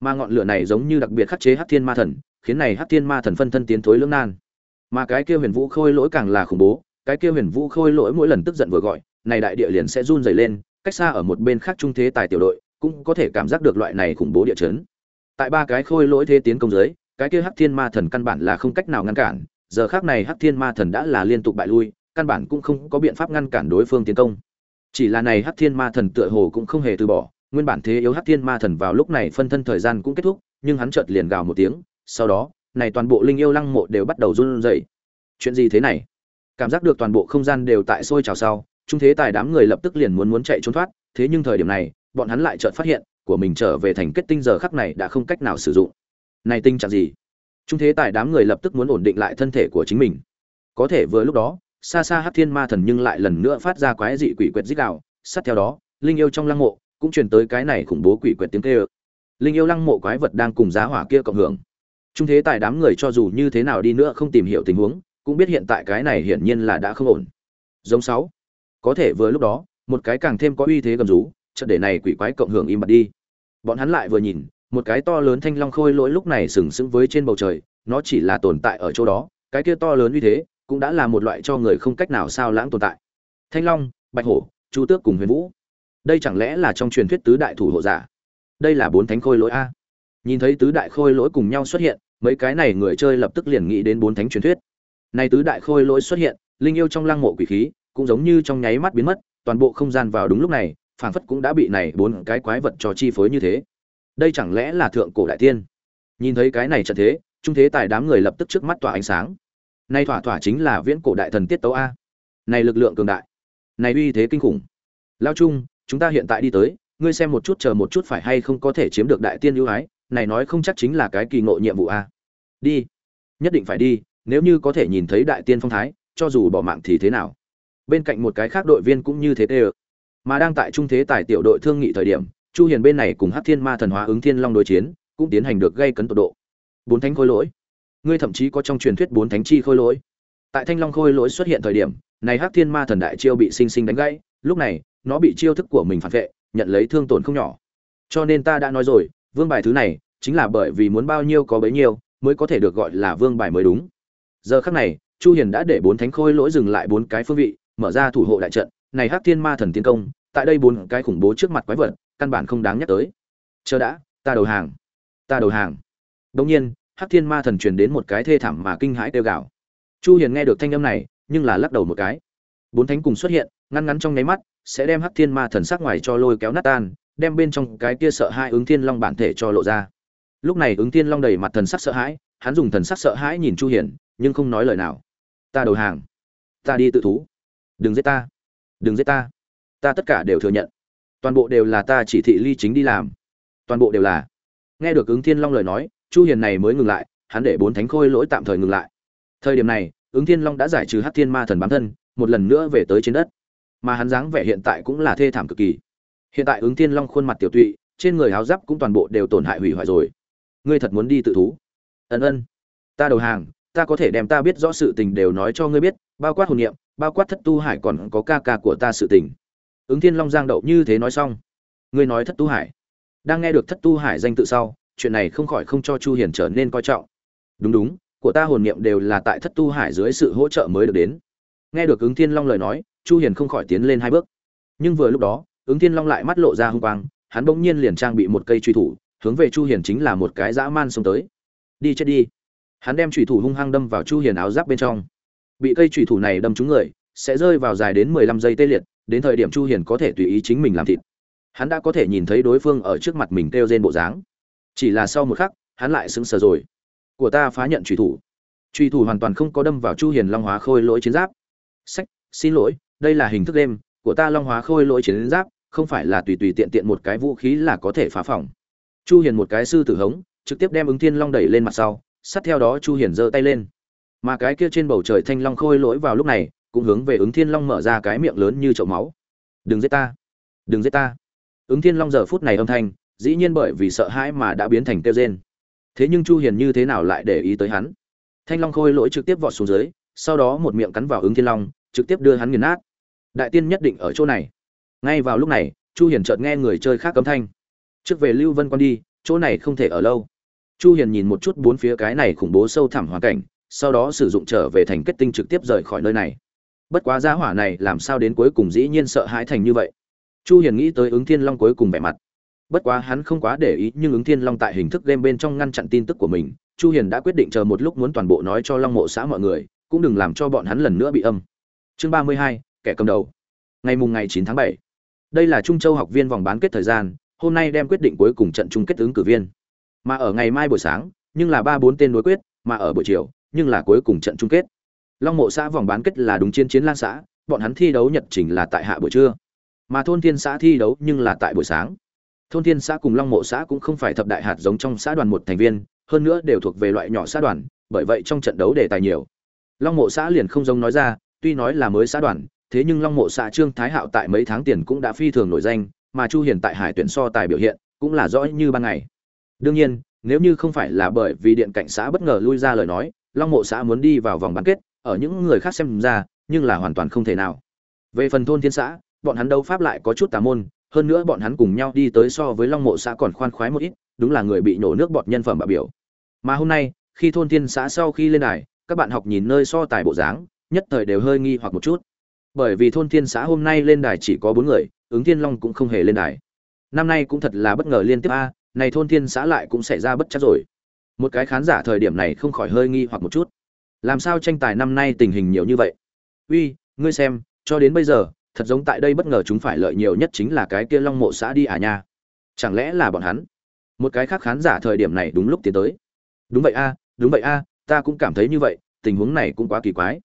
Mà ngọn lửa này giống như đặc biệt khắc chế hắc thiên ma thần, khiến này hắc thiên ma thần phân thân tiến thối lưỡng nan. Mà cái kia huyền vũ khôi lỗi càng là khủng bố, cái kia huyền vũ khôi lỗi mỗi lần tức giận vừa gọi, này đại địa liền sẽ run rẩy lên, cách xa ở một bên khác trung thế tài tiểu đội, cũng có thể cảm giác được loại này khủng bố địa chấn. Tại ba cái khôi lỗi thế tiến công dưới cái kia hắc thiên ma thần căn bản là không cách nào ngăn cản, giờ khác này hắc thiên ma thần đã là liên tục bại lui, căn bản cũng không có biện pháp ngăn cản đối phương tiến công. Chỉ là này hắc thiên ma thần tựa hồ cũng không hề từ bỏ, nguyên bản thế yếu hắc thiên ma thần vào lúc này phân thân thời gian cũng kết thúc, nhưng hắn chợt liền gào một tiếng, sau đó, này toàn bộ linh yêu lăng mộ đều bắt đầu run rẩy. Chuyện gì thế này? Cảm giác được toàn bộ không gian đều tại sôi trào sau, trung thế tài đám người lập tức liền muốn muốn chạy trốn thoát, thế nhưng thời điểm này, bọn hắn lại chợt phát hiện, của mình trở về thành kết tinh giờ khắc này đã không cách nào sử dụng này tinh trạng gì? Trung thế tài đám người lập tức muốn ổn định lại thân thể của chính mình. Có thể vừa lúc đó xa xa hát thiên ma thần nhưng lại lần nữa phát ra quái dị quỷ quyệt dích đạo sát theo đó, linh yêu trong lăng mộ cũng truyền tới cái này khủng bố quỷ quyệt tiếng kêu. Linh yêu lăng mộ quái vật đang cùng giá hỏa kia cộng hưởng. Trung thế tài đám người cho dù như thế nào đi nữa không tìm hiểu tình huống, cũng biết hiện tại cái này hiển nhiên là đã không ổn. Giống sáu. Có thể vừa lúc đó, một cái càng thêm có uy thế gầm rú, chợt để này quỷ quái cộng hưởng im bặt đi. Bọn hắn lại vừa nhìn một cái to lớn thanh long khôi lỗi lúc này sừng sững với trên bầu trời, nó chỉ là tồn tại ở chỗ đó, cái kia to lớn như thế, cũng đã là một loại cho người không cách nào sao lãng tồn tại. Thanh long, bạch hổ, chu tước cùng huyền vũ. Đây chẳng lẽ là trong truyền thuyết tứ đại thủ hộ giả? Đây là bốn thánh khôi lỗi a. Nhìn thấy tứ đại khôi lỗi cùng nhau xuất hiện, mấy cái này người chơi lập tức liền nghĩ đến bốn thánh truyền thuyết. Này tứ đại khôi lỗi xuất hiện, linh yêu trong lăng mộ quỷ khí, cũng giống như trong nháy mắt biến mất, toàn bộ không gian vào đúng lúc này, phảng phất cũng đã bị này bốn cái quái vật cho chi phối như thế đây chẳng lẽ là thượng cổ đại tiên? Nhìn thấy cái này trận thế, trung thế tài đám người lập tức trước mắt tỏa ánh sáng. Nay thỏa thỏa chính là viễn cổ đại thần tiết tấu a. Này lực lượng cường đại. Này uy thế kinh khủng. Lao trung, chúng ta hiện tại đi tới, ngươi xem một chút chờ một chút phải hay không có thể chiếm được đại tiên ưu ái, này nói không chắc chính là cái kỳ ngộ nhiệm vụ a. Đi. Nhất định phải đi, nếu như có thể nhìn thấy đại tiên phong thái, cho dù bỏ mạng thì thế nào? Bên cạnh một cái khác đội viên cũng như thế tê mà đang tại trung thế tài tiểu đội thương nghị thời điểm chu hiền bên này cùng hắc thiên ma thần hóa ứng thiên long đối chiến, cũng tiến hành được gây cấn tột độ. Bốn thánh khôi lỗi. Ngươi thậm chí có trong truyền thuyết bốn thánh chi khôi lỗi. Tại thanh long khôi lỗi xuất hiện thời điểm, này hắc thiên ma thần đại chiêu bị sinh sinh đánh gãy, lúc này, nó bị chiêu thức của mình phản vệ, nhận lấy thương tổn không nhỏ. Cho nên ta đã nói rồi, vương bài thứ này, chính là bởi vì muốn bao nhiêu có bấy nhiêu, mới có thể được gọi là vương bài mới đúng. Giờ khắc này, chu hiền đã để bốn thánh khôi lỗi dừng lại bốn cái phương vị, mở ra thủ hộ đại trận. Này hắc thiên ma thần tiến công, tại đây bốn cái khủng bố trước mặt quái vật căn bản không đáng nhắc tới. Chờ đã, ta đầu hàng. Ta đầu hàng. Đống nhiên, hắc thiên ma thần truyền đến một cái thê thảm mà kinh hãi kêu gào. Chu hiền nghe được thanh âm này, nhưng là lắc đầu một cái. Bốn thánh cùng xuất hiện, ngăn ngắn trong nháy mắt, sẽ đem hắc thiên ma thần sắc ngoài cho lôi kéo nát tan, đem bên trong cái kia sợ hai ứng thiên long bản thể cho lộ ra. Lúc này ứng thiên long đầy mặt thần sắc sợ hãi, hắn dùng thần sắc sợ hãi nhìn chu hiền, nhưng không nói lời nào. Ta đầu hàng. Ta đi tự thú. Đừng giết ta. Đừng giết ta. Ta tất cả đều thừa nhận toàn bộ đều là ta chỉ thị ly chính đi làm. Toàn bộ đều là. Nghe được ứng thiên long lời nói, chu hiền này mới ngừng lại, hắn để bốn thánh khôi lỗi tạm thời ngừng lại. Thời điểm này, ứng thiên long đã giải trừ hắc thiên ma thần bám thân, một lần nữa về tới trên đất. Mà hắn dáng vẻ hiện tại cũng là thê thảm cực kỳ. Hiện tại ứng thiên long khuôn mặt tiểu tụy, trên người áo giáp cũng toàn bộ đều tổn hại hủy hoại rồi. Ngươi thật muốn đi tự thú? Ân ân. Ta đầu hàng, ta có thể đem ta biết rõ sự tình đều nói cho ngươi biết, bao quát hồn niệm, bao quát thất tu hải còn có ca ca của ta sự tình ứng thiên long giang đậu như thế nói xong. Ngươi nói thất tu hải. Đang nghe được thất tu hải danh tự sau, chuyện này không khỏi không cho chu hiền trở nên coi trọng. Đúng đúng, của ta hồn niệm đều là tại thất tu hải dưới sự hỗ trợ mới được đến. Nghe được ứng thiên long lời nói, chu hiền không khỏi tiến lên hai bước. Nhưng vừa lúc đó, ứng thiên long lại mắt lộ ra hung quang, hắn bỗng nhiên liền trang bị một cây truy thủ, hướng về chu hiền chính là một cái dã man xông tới. Đi chết đi. Hắn đem truy thủ hung hăng đâm vào chu hiền áo giáp bên trong. Bị cây truy thủ này đâm trúng người, sẽ rơi vào dài đến 15 giây tê liệt đến thời điểm chu hiền có thể tùy ý chính mình làm thịt. Hắn đã có thể nhìn thấy đối phương ở trước mặt mình kêu rên bộ dáng. Chỉ là sau một khắc, hắn lại sững sờ rồi. Của ta phá nhận truy thủ. Truy thủ hoàn toàn không có đâm vào chu hiền long hóa khôi lỗi chiến giáp. Sách, xin lỗi, đây là hình thức đêm của ta long hóa khôi lỗi chiến giáp, không phải là tùy tùy tiện tiện một cái vũ khí là có thể phá phòng. Chu hiền một cái sư tử hống, trực tiếp đem ứng thiên long đẩy lên mặt sau, sát theo đó chu hiền giơ tay lên. Mà cái kia trên bầu trời thanh long khôi lỗi vào lúc này cũng hướng về ứng thiên long mở ra cái miệng lớn như chậu máu. Đừng giết ta. Đừng giết ta. Ứng thiên long giờ phút này âm thanh, dĩ nhiên bởi vì sợ hãi mà đã biến thành kêu rên. Thế nhưng chu hiền như thế nào lại để ý tới hắn? Thanh long khôi lỗi trực tiếp vọt xuống dưới, sau đó một miệng cắn vào ứng thiên long, trực tiếp đưa hắn nghiền nát. Đại tiên nhất định ở chỗ này. Ngay vào lúc này, chu hiền chợt nghe người chơi khác cấm thanh. Trước về lưu vân quan đi, chỗ này không thể ở lâu. Chu hiền nhìn một chút bốn phía cái này khủng bố sâu thẳm hoàn cảnh, sau đó sử dụng trở về thành kết tinh trực tiếp rời khỏi nơi này bất quá giá hỏa này làm sao đến cuối cùng dĩ nhiên sợ hãi thành như vậy? Chu hiền nghĩ tới ứng thiên long cuối cùng vẻ mặt. Bất quá hắn không quá để ý nhưng ứng thiên long tại hình thức game bên trong ngăn chặn tin tức của mình chu hiền đã quyết định chờ một lúc muốn toàn bộ nói cho long mộ xã mọi người cũng đừng làm cho bọn hắn lần nữa bị âm. Chương 32, kẻ cầm đầu. Ngày mùng ngày 9 tháng 7. đây là trung châu học viên vòng bán kết thời gian hôm nay đem quyết định cuối cùng trận chung kết ứng cử viên. Mà ở ngày mai buổi sáng nhưng là ba bốn tên đối quyết mà ở buổi chiều nhưng là cuối cùng trận chung kết long mộ xã vòng bán kết là đúng chiến chiến lan xã, bọn hắn thi đấu nhật trình là tại hạ buổi trưa. Mà thôn thiên xã thi đấu nhưng là tại buổi sáng. Thôn thiên xã cùng long mộ xã cũng không phải thập đại hạt giống trong xã đoàn một thành viên, hơn nữa đều thuộc về loại nhỏ xã đoàn, bởi vậy trong trận đấu đề tài nhiều. Long mộ xã liền không giống nói ra, tuy nói là mới xã đoàn, thế nhưng long mộ xã trương thái hạo tại mấy tháng tiền cũng đã phi thường nổi danh, mà chu hiền tại hải tuyển so tài biểu hiện cũng là rõ như ban ngày. Đương nhiên, nếu như không phải là bởi vì điện cảnh xã bất ngờ lui ra lời nói, long mộ xã muốn đi vào vòng bán kết ở những người khác xem ra, nhưng là hoàn toàn không thể nào. Về phần thôn thiên xã, bọn hắn đấu pháp lại có chút tà môn, hơn nữa bọn hắn cùng nhau đi tới so với long mộ xã còn khoan khoái một ít, đúng là người bị nổ nước bọt nhân phẩm bạo biểu. Mà hôm nay, khi thôn thiên xã sau khi lên đài, các bạn học nhìn nơi so tài bộ dáng, nhất thời đều hơi nghi hoặc một chút. Bởi vì thôn thiên xã hôm nay lên đài chỉ có bốn người, ứng thiên long cũng không hề lên đài. Năm nay cũng thật là bất ngờ liên tiếp a, này thôn thiên xã lại cũng xảy ra bất chắc rồi. Một cái khán giả thời điểm này không khỏi hơi nghi hoặc một chút làm sao tranh tài năm nay tình hình nhiều như vậy? Uy, ngươi xem, cho đến bây giờ, thật giống tại đây bất ngờ chúng phải lợi nhiều nhất chính là cái kia long mộ xã đi à nha. Chẳng lẽ là bọn hắn? Một cái khác khán giả thời điểm này đúng lúc tiến tới. Đúng vậy a, đúng vậy a, ta cũng cảm thấy như vậy, tình huống này cũng quá kỳ quái.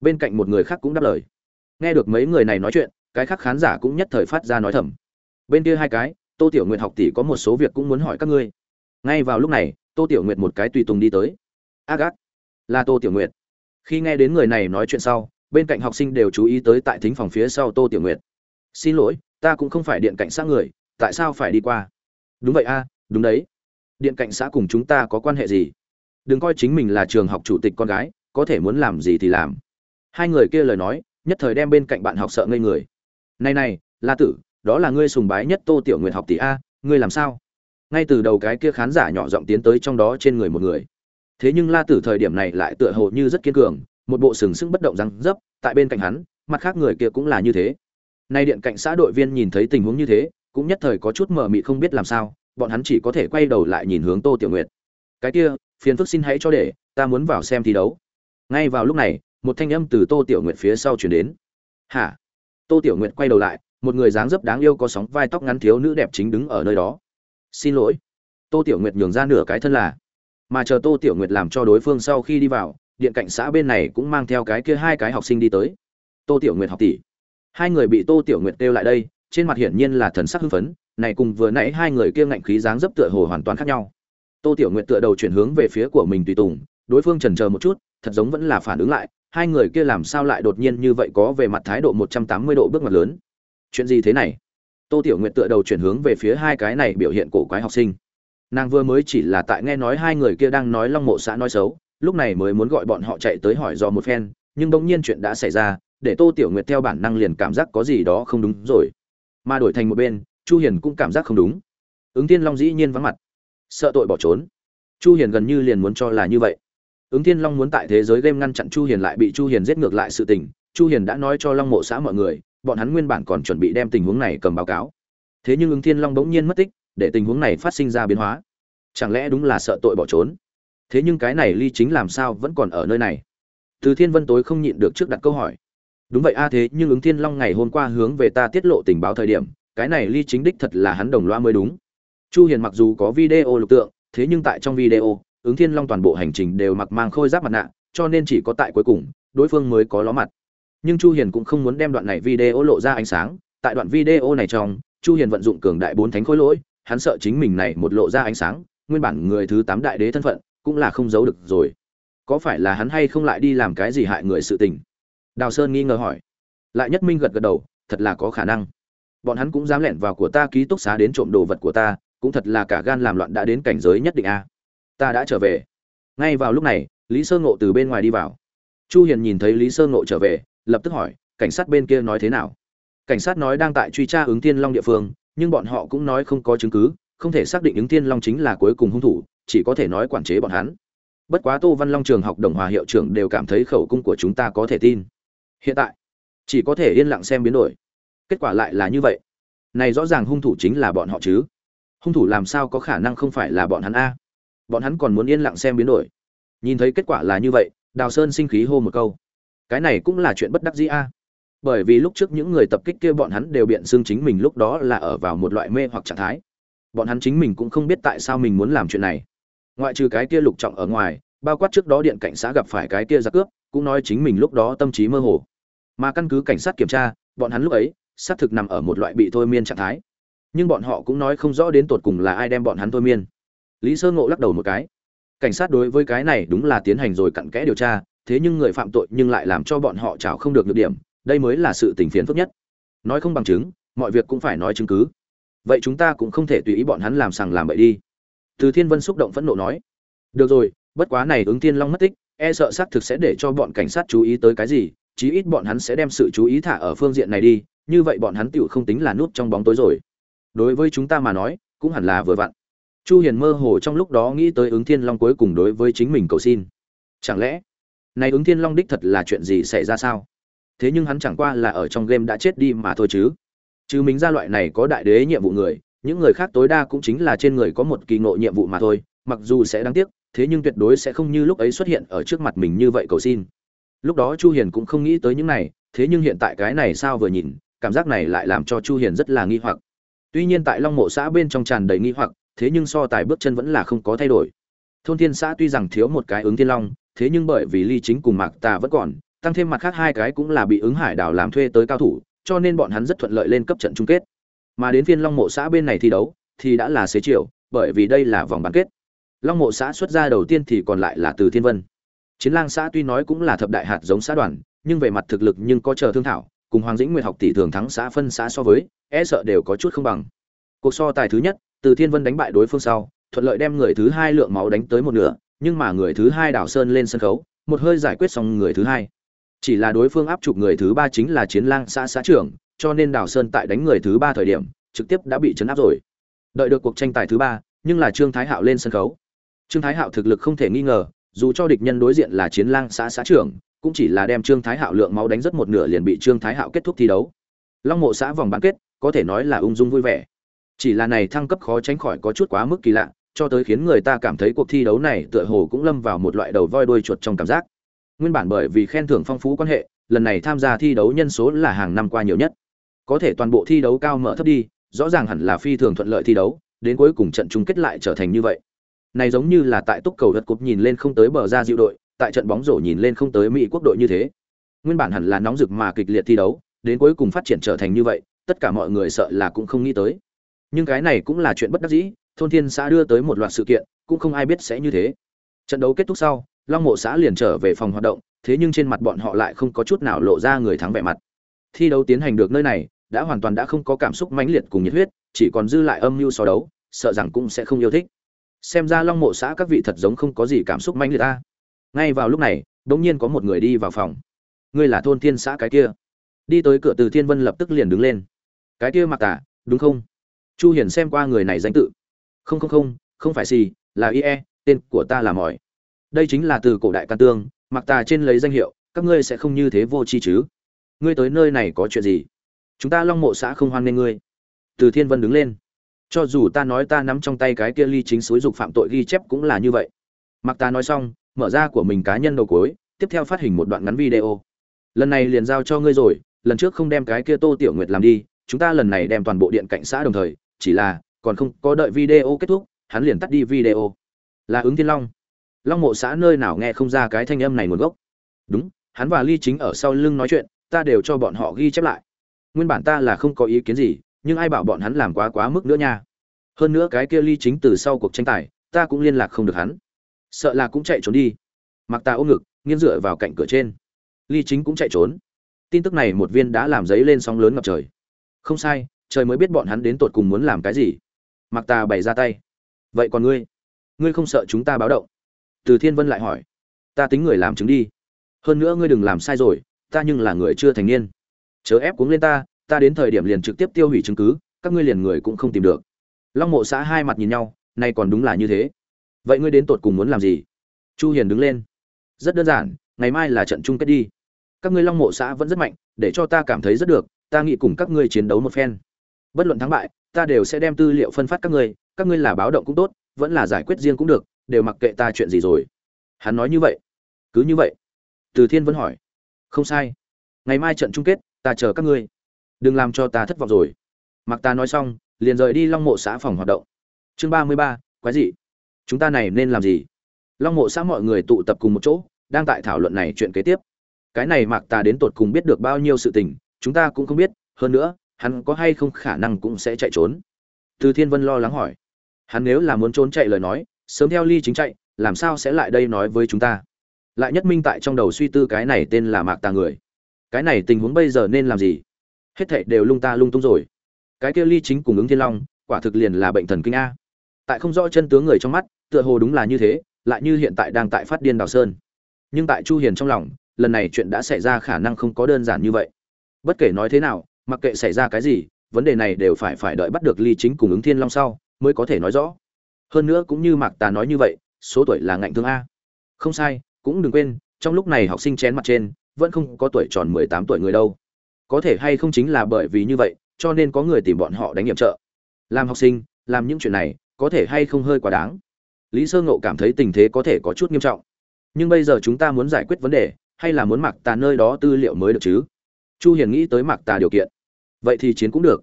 Bên cạnh một người khác cũng đáp lời. Nghe được mấy người này nói chuyện, cái khác khán giả cũng nhất thời phát ra nói thầm. Bên kia hai cái, tô tiểu nguyện học tỷ có một số việc cũng muốn hỏi các ngươi. Ngay vào lúc này, tô tiểu nguyện một cái tùy tùng đi tới. A gác là tô tiểu nguyệt. Khi nghe đến người này nói chuyện sau, bên cạnh học sinh đều chú ý tới tại thính phòng phía sau tô tiểu nguyệt. Xin lỗi, ta cũng không phải điện cảnh xã người, tại sao phải đi qua? Đúng vậy a, đúng đấy. Điện cảnh xã cùng chúng ta có quan hệ gì? Đừng coi chính mình là trường học chủ tịch con gái, có thể muốn làm gì thì làm. Hai người kia lời nói, nhất thời đem bên cạnh bạn học sợ ngây người. Này này, la tử, đó là ngươi sùng bái nhất tô tiểu nguyệt học tỷ a, ngươi làm sao? Ngay từ đầu cái kia khán giả nhỏ giọng tiến tới trong đó trên người một người thế nhưng la tử thời điểm này lại tựa hồ như rất kiên cường, một bộ sừng sững bất động răng dấp, tại bên cạnh hắn, mặt khác người kia cũng là như thế. Nay điện cạnh xã đội viên nhìn thấy tình huống như thế, cũng nhất thời có chút mờ mị không biết làm sao, bọn hắn chỉ có thể quay đầu lại nhìn hướng tô tiểu nguyệt. Cái kia, phiền phức xin hãy cho để, ta muốn vào xem thi đấu. Ngay vào lúc này, một thanh âm từ tô tiểu nguyệt phía sau chuyển đến. Hả? Tô tiểu nguyệt quay đầu lại, một người dáng dấp đáng yêu có sóng vai tóc ngắn thiếu nữ đẹp chính đứng ở nơi đó. Xin lỗi. Tô tiểu nguyệt nhường ra nửa cái thân là mà chờ tô tiểu nguyệt làm cho đối phương sau khi đi vào, điện cảnh xã bên này cũng mang theo cái kia hai cái học sinh đi tới. Tô tiểu nguyệt học tỷ. Hai người bị tô tiểu nguyệt kêu lại đây, trên mặt hiển nhiên là thần sắc hưng phấn, này cùng vừa nãy hai người kia ngạnh khí dáng dấp tựa hồ hoàn toàn khác nhau. Tô tiểu nguyệt tựa đầu chuyển hướng về phía của mình tùy tùng, đối phương chần chờ một chút, thật giống vẫn là phản ứng lại, hai người kia làm sao lại đột nhiên như vậy có về mặt thái độ một trăm tám mươi độ bước ngoặt lớn. Chuyện gì thế này? Tô tiểu nguyệt tựa đầu chuyển hướng về phía hai cái này biểu hiện cổ quái học sinh nàng vừa mới chỉ là tại nghe nói hai người kia đang nói long mộ xã nói xấu, lúc này mới muốn gọi bọn họ chạy tới hỏi do một phen, nhưng bỗng nhiên chuyện đã xảy ra, để tô tiểu nguyệt theo bản năng liền cảm giác có gì đó không đúng rồi. Mà đổi thành một bên, chu hiền cũng cảm giác không đúng. Ứng thiên long dĩ nhiên vắng mặt. Sợ tội bỏ trốn. Chu hiền gần như liền muốn cho là như vậy. Ứng thiên long muốn tại thế giới game ngăn chặn chu hiền lại bị chu hiền giết ngược lại sự tình, chu hiền đã nói cho long mộ xã mọi người, bọn hắn nguyên bản còn chuẩn bị đem tình huống này cầm báo cáo. Thế nhưng ứng thiên long bỗng nhiên mất tích để tình huống này phát sinh ra biến hóa. Chẳng lẽ đúng là sợ tội bỏ trốn? Thế nhưng cái này ly chính làm sao vẫn còn ở nơi này? Từ thiên vân tối không nhịn được trước đặt câu hỏi. Đúng vậy a, thế nhưng ứng thiên long ngày hôm qua hướng về ta tiết lộ tình báo thời điểm, cái này ly chính đích thật là hắn đồng loa mới đúng. Chu hiền mặc dù có video lục tượng, thế nhưng tại trong video, ứng thiên long toàn bộ hành trình đều mặc mang khôi giáp mặt nạ, cho nên chỉ có tại cuối cùng, đối phương mới có ló mặt. Nhưng chu hiền cũng không muốn đem đoạn này video lộ ra ánh sáng. Tại đoạn video này trong, chu hiền vận dụng cường đại bốn thánh khối lỗi hắn sợ chính mình này một lộ ra ánh sáng, nguyên bản người thứ tám đại đế thân phận, cũng là không giấu được rồi. Có phải là hắn hay không lại đi làm cái gì hại người sự tình? Đào sơn nghi ngờ hỏi. Lại nhất minh gật gật đầu, thật là có khả năng. Bọn hắn cũng dám lẻn vào của ta ký túc xá đến trộm đồ vật của ta, cũng thật là cả gan làm loạn đã đến cảnh giới nhất định a. Ta đã trở về. Ngay vào lúc này, lý sơ ngộ từ bên ngoài đi vào. Chu hiền nhìn thấy lý sơ ngộ trở về, lập tức hỏi, cảnh sát bên kia nói thế nào? Cảnh sát nói đang tại truy tra ứng tiên long địa phương nhưng bọn họ cũng nói không có chứng cứ, không thể xác định ứng tiên long chính là cuối cùng hung thủ, chỉ có thể nói quản chế bọn hắn. Bất quá tô văn long trường học đồng hòa hiệu trưởng đều cảm thấy khẩu cung của chúng ta có thể tin. Hiện tại, chỉ có thể yên lặng xem biến đổi. Kết quả lại là như vậy. Này rõ ràng hung thủ chính là bọn họ chứ. Hung thủ làm sao có khả năng không phải là bọn hắn a? Bọn hắn còn muốn yên lặng xem biến đổi. Nhìn thấy kết quả là như vậy, đào sơn sinh khí hô một câu. Cái này cũng là chuyện bất đắc dĩ a bởi vì lúc trước những người tập kích kia bọn hắn đều biện xương chính mình lúc đó là ở vào một loại mê hoặc trạng thái. Bọn hắn chính mình cũng không biết tại sao mình muốn làm chuyện này. Ngoại trừ cái kia lục trọng ở ngoài, bao quát trước đó điện cảnh xã gặp phải cái kia giặc cướp, cũng nói chính mình lúc đó tâm trí mơ hồ. Mà căn cứ cảnh sát kiểm tra, bọn hắn lúc ấy, xác thực nằm ở một loại bị thôi miên trạng thái. Nhưng bọn họ cũng nói không rõ đến tột cùng là ai đem bọn hắn thôi miên. Lý sơ ngộ lắc đầu một cái. Cảnh sát đối với cái này đúng là tiến hành rồi cặn kẽ điều tra, thế nhưng người phạm tội nhưng lại làm cho bọn họ chảo không được được điểm đây mới là sự tình phiền phức nhất. Nói không bằng chứng, mọi việc cũng phải nói chứng cứ. Vậy chúng ta cũng không thể tùy ý bọn hắn làm sằng làm bậy đi. Từ thiên vân xúc động phẫn nộ nói. Được rồi, bất quá này ứng thiên long mất tích e sợ xác thực sẽ để cho bọn cảnh sát chú ý tới cái gì, chí ít bọn hắn sẽ đem sự chú ý thả ở phương diện này đi, như vậy bọn hắn tựu không tính là nút trong bóng tối rồi. Đối với chúng ta mà nói, cũng hẳn là vừa vặn. Chu hiền mơ hồ trong lúc đó nghĩ tới ứng thiên long cuối cùng đối với chính mình cầu xin. Chẳng lẽ, này ứng thiên long đích thật là chuyện gì xảy ra sao? Thế nhưng hắn chẳng qua là ở trong game đã chết đi mà thôi chứ. Chứ mình ra loại này có đại đế nhiệm vụ người, những người khác tối đa cũng chính là trên người có một kỳ ngộ nhiệm vụ mà thôi, mặc dù sẽ đáng tiếc, thế nhưng tuyệt đối sẽ không như lúc ấy xuất hiện ở trước mặt mình như vậy cầu xin. Lúc đó chu hiền cũng không nghĩ tới những này, thế nhưng hiện tại cái này sao vừa nhìn, cảm giác này lại làm cho chu hiền rất là nghi hoặc. Tuy nhiên tại long mộ xã bên trong tràn đầy nghi hoặc, thế nhưng so tài bước chân vẫn là không có thay đổi. Thôn thiên xã tuy rằng thiếu một cái ứng thiên long, thế nhưng bởi vì ly chính cùng mạc tà vẫn còn tăng thêm mặt khác hai cái cũng là bị ứng hải đảo làm thuê tới cao thủ, cho nên bọn hắn rất thuận lợi lên cấp trận chung kết. Mà đến phiên long mộ xã bên này thi đấu, thì đã là xế chiều, bởi vì đây là vòng bán kết. Long mộ xã xuất ra đầu tiên thì còn lại là từ thiên vân. Chiến lang xã tuy nói cũng là thập đại hạt giống xã đoàn, nhưng về mặt thực lực nhưng có chờ thương thảo, cùng hoàng dĩnh nguyệt học tỷ thường thắng xã phân xã so với e sợ đều có chút không bằng. Cuộc so tài thứ nhất, từ thiên vân đánh bại đối phương sau, thuận lợi đem người thứ hai lượng máu đánh tới một nửa, nhưng mà người thứ hai đảo sơn lên sân khấu, một hơi giải quyết xong người thứ hai chỉ là đối phương áp chụp người thứ ba chính là chiến lang xã xã trưởng, cho nên Đào sơn tại đánh người thứ ba thời điểm, trực tiếp đã bị chấn áp rồi. Đợi được cuộc tranh tài thứ ba, nhưng là trương thái hạo lên sân khấu. Trương thái hạo thực lực không thể nghi ngờ, dù cho địch nhân đối diện là chiến lang xã xã trưởng, cũng chỉ là đem trương thái hạo lượng máu đánh rất một nửa liền bị trương thái hạo kết thúc thi đấu. Long mộ xã vòng bán kết, có thể nói là ung dung vui vẻ. Chỉ là này thăng cấp khó tránh khỏi có chút quá mức kỳ lạ, cho tới khiến người ta cảm thấy cuộc thi đấu này tựa hồ cũng lâm vào một loại đầu voi đuôi chuột trong cảm giác nguyên bản bởi vì khen thưởng phong phú quan hệ, lần này tham gia thi đấu nhân số là hàng năm qua nhiều nhất. Có thể toàn bộ thi đấu cao mở thấp đi, rõ ràng hẳn là phi thường thuận lợi thi đấu, đến cuối cùng trận chung kết lại trở thành như vậy. Này giống như là tại túc cầu đất cục nhìn lên không tới bờ ra dịu đội, tại trận bóng rổ nhìn lên không tới mỹ quốc đội như thế. Nguyên bản hẳn là nóng rực mà kịch liệt thi đấu, đến cuối cùng phát triển trở thành như vậy, tất cả mọi người sợ là cũng không nghĩ tới. Nhưng cái này cũng là chuyện bất đắc dĩ, thôn thiên xã đưa tới một loạt sự kiện, cũng không ai biết sẽ như thế. Trận đấu kết thúc sau long mộ xã liền trở về phòng hoạt động, thế nhưng trên mặt bọn họ lại không có chút nào lộ ra người thắng vẻ mặt. Thi đấu tiến hành được nơi này, đã hoàn toàn đã không có cảm xúc mãnh liệt cùng nhiệt huyết, chỉ còn dư lại âm mưu so đấu, sợ rằng cũng sẽ không yêu thích. Xem ra long mộ xã các vị thật giống không có gì cảm xúc mãnh liệt ta ngay vào lúc này đ ỗ n g nhiên có một người đi vào phòng. Ngươi là thôn thiên xã cái kia. Đi tới cửa từ thiên vân lập tức liền đứng lên. Cái kia mặc tả đúng không? Chu hiển xem qua người này danh tự. Không không không không phải gì là ie tên của ta là mỏi đây chính là từ cổ đại can tương, mặc tà trên lấy danh hiệu, các ngươi sẽ không như thế vô tri chứ. Ngươi tới nơi này có chuyện gì? Chúng ta long mộ xã không hoan nghênh ngươi. Từ thiên vân đứng lên. Cho dù ta nói ta nắm trong tay cái kia ly chính xúi dục phạm tội ghi chép cũng là như vậy. Mặc ta nói xong, mở ra của mình cá nhân đầu cuối, tiếp theo phát hình một đoạn ngắn video. Lần này liền giao cho ngươi rồi, lần trước không đem cái kia tô tiểu nguyệt làm đi, chúng ta lần này đem toàn bộ điện cảnh xã đồng thời, chỉ là, còn không có đợi video kết thúc, hắn liền tắt đi video. Là ứng thiên long long mộ xã nơi nào nghe không ra cái thanh âm này nguồn gốc. Đúng, hắn và ly chính ở sau lưng nói chuyện, ta đều cho bọn họ ghi chép lại. Nguyên bản ta là không có ý kiến gì, nhưng ai bảo bọn hắn làm quá quá mức nữa nha. Hơn nữa cái kia ly chính từ sau cuộc tranh tài, ta cũng liên lạc không được hắn. Sợ là cũng chạy trốn đi. Mặc ta ôm ngực, nghiêng dựa vào cạnh cửa trên. Ly chính cũng chạy trốn. Tin tức này một viên đã làm giấy lên sóng lớn ngập trời. Không sai, trời mới biết bọn hắn đến tột cùng muốn làm cái gì. Mặc ta bày ra tay. Vậy còn ngươi? Ngươi không sợ chúng ta báo động? Từ thiên vân lại hỏi, ta tính người làm chứng đi. Hơn nữa ngươi đừng làm sai rồi, ta nhưng là người chưa thành niên. Chớ ép cuống lên ta ta đến thời điểm liền trực tiếp tiêu hủy chứng cứ, các ngươi liền người cũng không tìm được. Long mộ xã hai mặt nhìn nhau, nay còn đúng là như thế. Vậy ngươi đến tột cùng muốn làm gì? Chu hiền đứng lên, rất đơn giản, ngày mai là trận chung kết đi. Các ngươi long mộ xã vẫn rất mạnh, để cho ta cảm thấy rất được, ta nghĩ cùng các ngươi chiến đấu một phen. Bất luận thắng bại, ta đều sẽ đem tư liệu phân phát các ngươi các ngươi là báo động cũng tốt, vẫn là giải quyết riêng cũng được đều mặc kệ ta chuyện gì rồi. Hắn nói như vậy. Cứ như vậy. Từ thiên vẫn hỏi. Không sai. Ngày mai trận chung kết, ta chờ các ngươi. Đừng làm cho ta thất vọng rồi. Mặc ta nói xong, liền rời đi long mộ xã phòng hoạt động. Chương ba mươi ba, quái gì chúng ta này nên làm gì? Long mộ xã mọi người tụ tập cùng một chỗ, đang tại thảo luận này chuyện kế tiếp. Cái này mạc ta đến tột cùng biết được bao nhiêu sự tình, chúng ta cũng không biết. Hơn nữa, hắn có hay không khả năng cũng sẽ chạy trốn. Từ thiên vân lo lắng hỏi. Hắn nếu là muốn trốn chạy lời nói sớm theo ly chính chạy, làm sao sẽ lại đây nói với chúng ta? Lại nhất minh tại trong đầu suy tư cái này tên là mạc tà người. Cái này tình huống bây giờ nên làm gì? Hết thệ đều lung ta lung tung rồi. Cái kia ly chính cùng ứng thiên long, quả thực liền là bệnh thần kinh a. Tại không rõ chân tướng người trong mắt, tựa hồ đúng là như thế, lại như hiện tại đang tại phát điên đào sơn. Nhưng tại chu hiền trong lòng, lần này chuyện đã xảy ra khả năng không có đơn giản như vậy. Bất kể nói thế nào, mặc kệ xảy ra cái gì, vấn đề này đều phải phải đợi bắt được ly chính cùng ứng thiên long sau, mới có thể nói rõ hơn nữa cũng như mạc tà nói như vậy, số tuổi là ngạnh thương a. Không sai, cũng đừng quên, trong lúc này học sinh chén mặt trên, vẫn không có tuổi tròn 18 tuổi người đâu. Có thể hay không chính là bởi vì như vậy, cho nên có người tìm bọn họ đánh nhiệm trợ. Làm học sinh, làm những chuyện này, có thể hay không hơi quá đáng. Lý sơ ngộ cảm thấy tình thế có thể có chút nghiêm trọng. Nhưng bây giờ chúng ta muốn giải quyết vấn đề, hay là muốn mặc tà nơi đó tư liệu mới được chứ? Chu hiền nghĩ tới mặc tà điều kiện. Vậy thì chiến cũng được.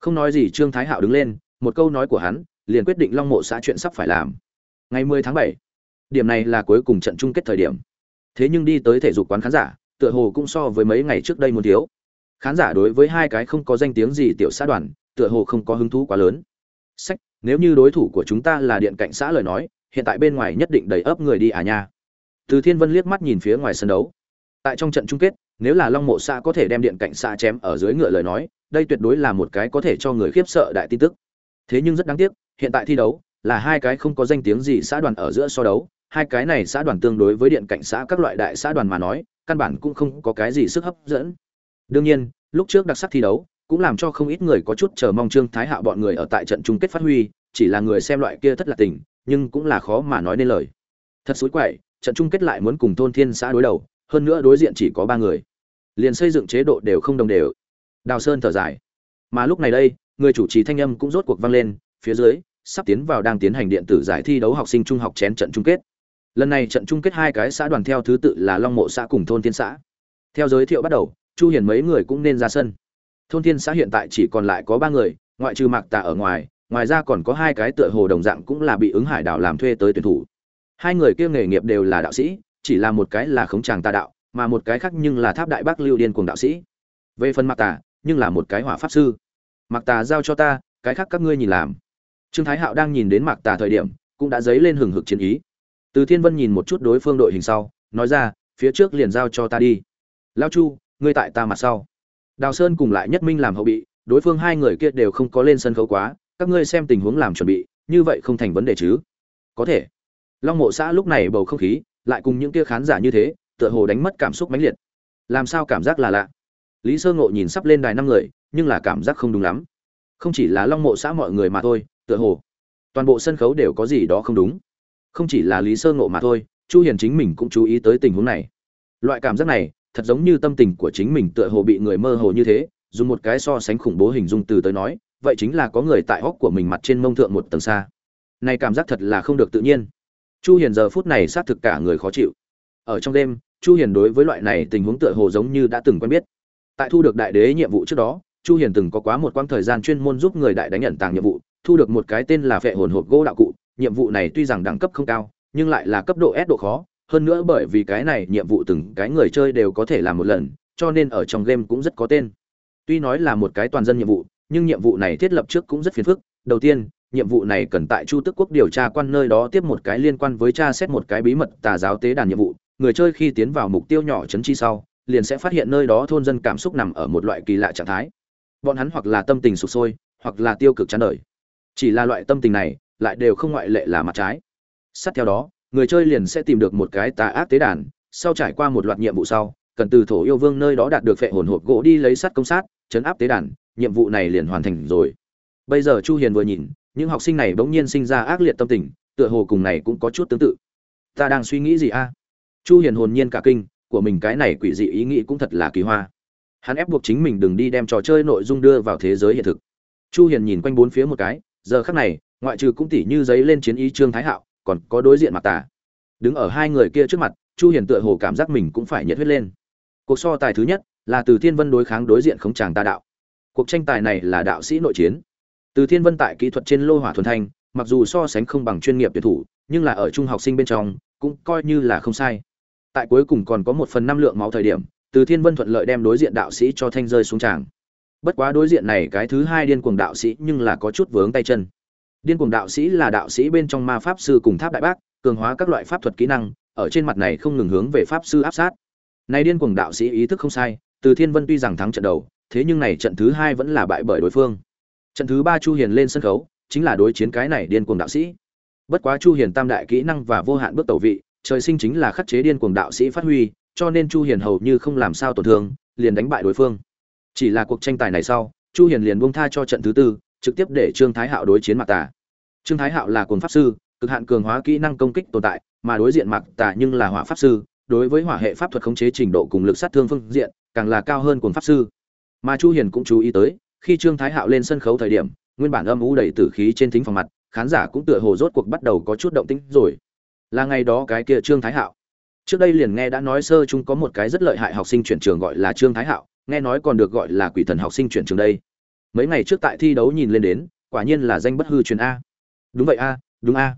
Không nói gì trương thái hạo đứng lên, một câu nói của hắn liền quyết định long mộ xã chuyện sắp phải làm. Ngày 10 tháng 7, điểm này là cuối cùng trận chung kết thời điểm. Thế nhưng đi tới thể dục quán khán giả tựa hồ cũng so với mấy ngày trước đây muốn thiếu. Khán giả đối với hai cái không có danh tiếng gì tiểu xã đoàn tựa hồ không có hứng thú quá lớn. Sách nếu như đối thủ của chúng ta là điện cảnh xã lời nói hiện tại bên ngoài nhất định đầy ấp người đi à nha. Từ thiên vân liếc mắt nhìn phía ngoài sân đấu. Tại trong trận chung kết nếu là long mộ xã có thể đem điện cạnh xã chém ở dưới ngựa lời nói đây tuyệt đối là một cái có thể cho người khiếp sợ đại tin tức. Thế nhưng rất đáng tiếc hiện tại thi đấu là hai cái không có danh tiếng gì xã đoàn ở giữa so đấu, hai cái này xã đoàn tương đối với điện cảnh xã các loại đại xã đoàn mà nói, căn bản cũng không có cái gì sức hấp dẫn. Đương nhiên, lúc trước đặc sắc thi đấu cũng làm cho không ít người có chút chờ mong trương thái hạo bọn người ở tại trận chung kết phát huy, chỉ là người xem loại kia thất là tình, nhưng cũng là khó mà nói nên lời. Thật xối quậy, trận chung kết lại muốn cùng thôn thiên xã đối đầu, hơn nữa đối diện chỉ có ba người. Liền xây dựng chế độ đều không đồng đều. Đào sơn thở dài. Mà lúc này đây, người chủ trì thanh âm cũng rốt cuộc vang lên, phía dưới sắp tiến vào đang tiến hành điện tử giải thi đấu học sinh trung học chén trận chung kết. Lần này trận chung kết hai cái xã đoàn theo thứ tự là long mộ xã cùng thôn thiên xã. Theo giới thiệu bắt đầu, chu hiền mấy người cũng nên ra sân. Thôn thiên xã hiện tại chỉ còn lại có ba người, ngoại trừ mạc tà ở ngoài ngoài ra còn có hai cái tựa hồ đồng dạng cũng là bị ứng hải đảo làm thuê tới tuyển thủ. Hai người kia nghề nghiệp đều là đạo sĩ, chỉ là một cái là khống tràng tà đạo, mà một cái khác nhưng là tháp đại bác lưu điên cuồng đạo sĩ. Về phần mạc tà, nhưng là một cái hỏa pháp sư. Mạc tà giao cho ta, cái khác các ngươi nhìn làm trương thái hạo đang nhìn đến mạc tà thời điểm, cũng đã dấy lên hừng hực chiến ý. Từ thiên vân nhìn một chút đối phương đội hình sau, nói ra, phía trước liền giao cho ta đi. Lao chu, ngươi tại ta mặt sau. Đào sơn cùng lại nhất minh làm hậu bị, đối phương hai người kia đều không có lên sân khấu quá, các ngươi xem tình huống làm chuẩn bị, như vậy không thành vấn đề chứ? Có thể. Long mộ xã lúc này bầu không khí, lại cùng những kia khán giả như thế, tựa hồ đánh mất cảm xúc mãnh liệt. Làm sao cảm giác là lạ? Lý sơ ngộ nhìn sắp lên đài năm người, nhưng là cảm giác không đúng lắm. Không chỉ là long mộ xã mọi người mà thôi tựa hồ. Toàn bộ sân khấu đều có gì đó không đúng. Không chỉ là lý sơ ngộ mà thôi, chu hiền chính mình cũng chú ý tới tình huống này. Loại cảm giác này, thật giống như tâm tình của chính mình tựa hồ bị người mơ hồ như thế, dùng một cái so sánh khủng bố hình dung từ tới nói, vậy chính là có người tại hốc của mình mặt trên mông thượng một tầng xa. Này cảm giác thật là không được tự nhiên. Chu hiền giờ phút này xác thực cả người khó chịu. Ở trong đêm, chu hiền đối với loại này tình huống tựa hồ giống như đã từng quen biết. Tại thu được đại đế nhiệm vụ trước đó, chu hiền từng có quá một quãng thời gian chuyên môn giúp người đại đánh nhận tàng nhiệm vụ thu được một cái tên là vệ hồn hộp gỗ đạo cụ, nhiệm vụ này tuy rằng đẳng cấp không cao, nhưng lại là cấp độ S độ khó, hơn nữa bởi vì cái này nhiệm vụ từng cái người chơi đều có thể làm một lần, cho nên ở trong game cũng rất có tên. Tuy nói là một cái toàn dân nhiệm vụ, nhưng nhiệm vụ này thiết lập trước cũng rất phiền phức. Đầu tiên, nhiệm vụ này cần tại chu tức quốc điều tra quan nơi đó tiếp một cái liên quan với tra xét một cái bí mật tà giáo tế đàn nhiệm vụ. Người chơi khi tiến vào mục tiêu nhỏ chấn chi sau, liền sẽ phát hiện nơi đó thôn dân cảm xúc nằm ở một loại kỳ lạ trạng thái. Bọn hắn hoặc là tâm tình sụp sôi, hoặc là tiêu cực chán đời chỉ là loại tâm tình này, lại đều không ngoại lệ là mặt trái. Sát theo đó, người chơi liền sẽ tìm được một cái tà ác tế đàn, sau trải qua một loạt nhiệm vụ sau, cần từ thổ yêu vương nơi đó đạt được phệ hồn hộp gỗ đi lấy sắt công sát, chấn áp tế đàn, nhiệm vụ này liền hoàn thành rồi. Bây giờ chu hiền vừa nhìn, những học sinh này bỗng nhiên sinh ra ác liệt tâm tình, tựa hồ cùng này cũng có chút tương tự. Ta đang suy nghĩ gì a? Chu hiền hồn nhiên cả kinh, của mình cái này quỷ dị ý nghĩ cũng thật là kỳ hoa. Hắn ép buộc chính mình đừng đi đem trò chơi nội dung đưa vào thế giới hiện thực. Chu hiền nhìn quanh bốn phía một cái giờ khắc này, ngoại trừ cũng tỉ như giấy lên chiến ý trương thái hạo, còn có đối diện mặt tả đứng ở hai người kia trước mặt, chu hiền tựa hồ cảm giác mình cũng phải nhiệt huyết lên. Cuộc so tài thứ nhất là từ thiên vân đối kháng đối diện không chàng ta đạo. Cuộc tranh tài này là đạo sĩ nội chiến. Từ thiên vân tại kỹ thuật trên lô hỏa thuần thanh, mặc dù so sánh không bằng chuyên nghiệp tuyển thủ, nhưng là ở trung học sinh bên trong, cũng coi như là không sai. Tại cuối cùng còn có một phần năm lượng máu thời điểm, từ thiên vân thuận lợi đem đối diện đạo sĩ cho thanh rơi xuống tràng bất quá đối diện này cái thứ hai điên cuồng đạo sĩ nhưng là có chút vướng tay chân. Điên cuồng đạo sĩ là đạo sĩ bên trong ma pháp sư cùng tháp đại bác, cường hóa các loại pháp thuật kỹ năng, ở trên mặt này không ngừng hướng về pháp sư áp sát. Này điên cuồng đạo sĩ ý thức không sai, từ thiên vân tuy rằng thắng trận đầu, thế nhưng này trận thứ hai vẫn là bại bởi đối phương. Trận thứ ba chu hiền lên sân khấu, chính là đối chiến cái này điên cuồng đạo sĩ. Bất quá chu hiền tam đại kỹ năng và vô hạn bước tẩu vị, trời sinh chính là khắc chế điên cuồng đạo sĩ phát huy, cho nên chu hiền hầu như không làm sao tổn thương, liền đánh bại đối phương chỉ là cuộc tranh tài này sau, chu hiền liền buông tha cho trận thứ tư, trực tiếp để trương thái hạo đối chiến mạc tà. Trương thái hạo là cuồng pháp sư, cực hạn cường hóa kỹ năng công kích tồn tại, mà đối diện mạc tà nhưng là hỏa pháp sư, đối với hỏa hệ pháp thuật khống chế trình độ cùng lực sát thương phương diện, càng là cao hơn cuồng pháp sư. Mà chu hiền cũng chú ý tới, khi trương thái hạo lên sân khấu thời điểm, nguyên bản âm u đầy tử khí trên thính phòng mặt, khán giả cũng tựa hồ rốt cuộc bắt đầu có chút động tĩnh rồi. Là ngày đó cái kia trương thái hạo. Trước đây liền nghe đã nói sơ chung có một cái rất lợi hại học sinh chuyển trường gọi là trương thái hạo nghe nói còn được gọi là quỷ thần học sinh chuyển trường đây. Mấy ngày trước tại thi đấu nhìn lên đến, quả nhiên là danh bất hư truyền a. Đúng vậy a, đúng a.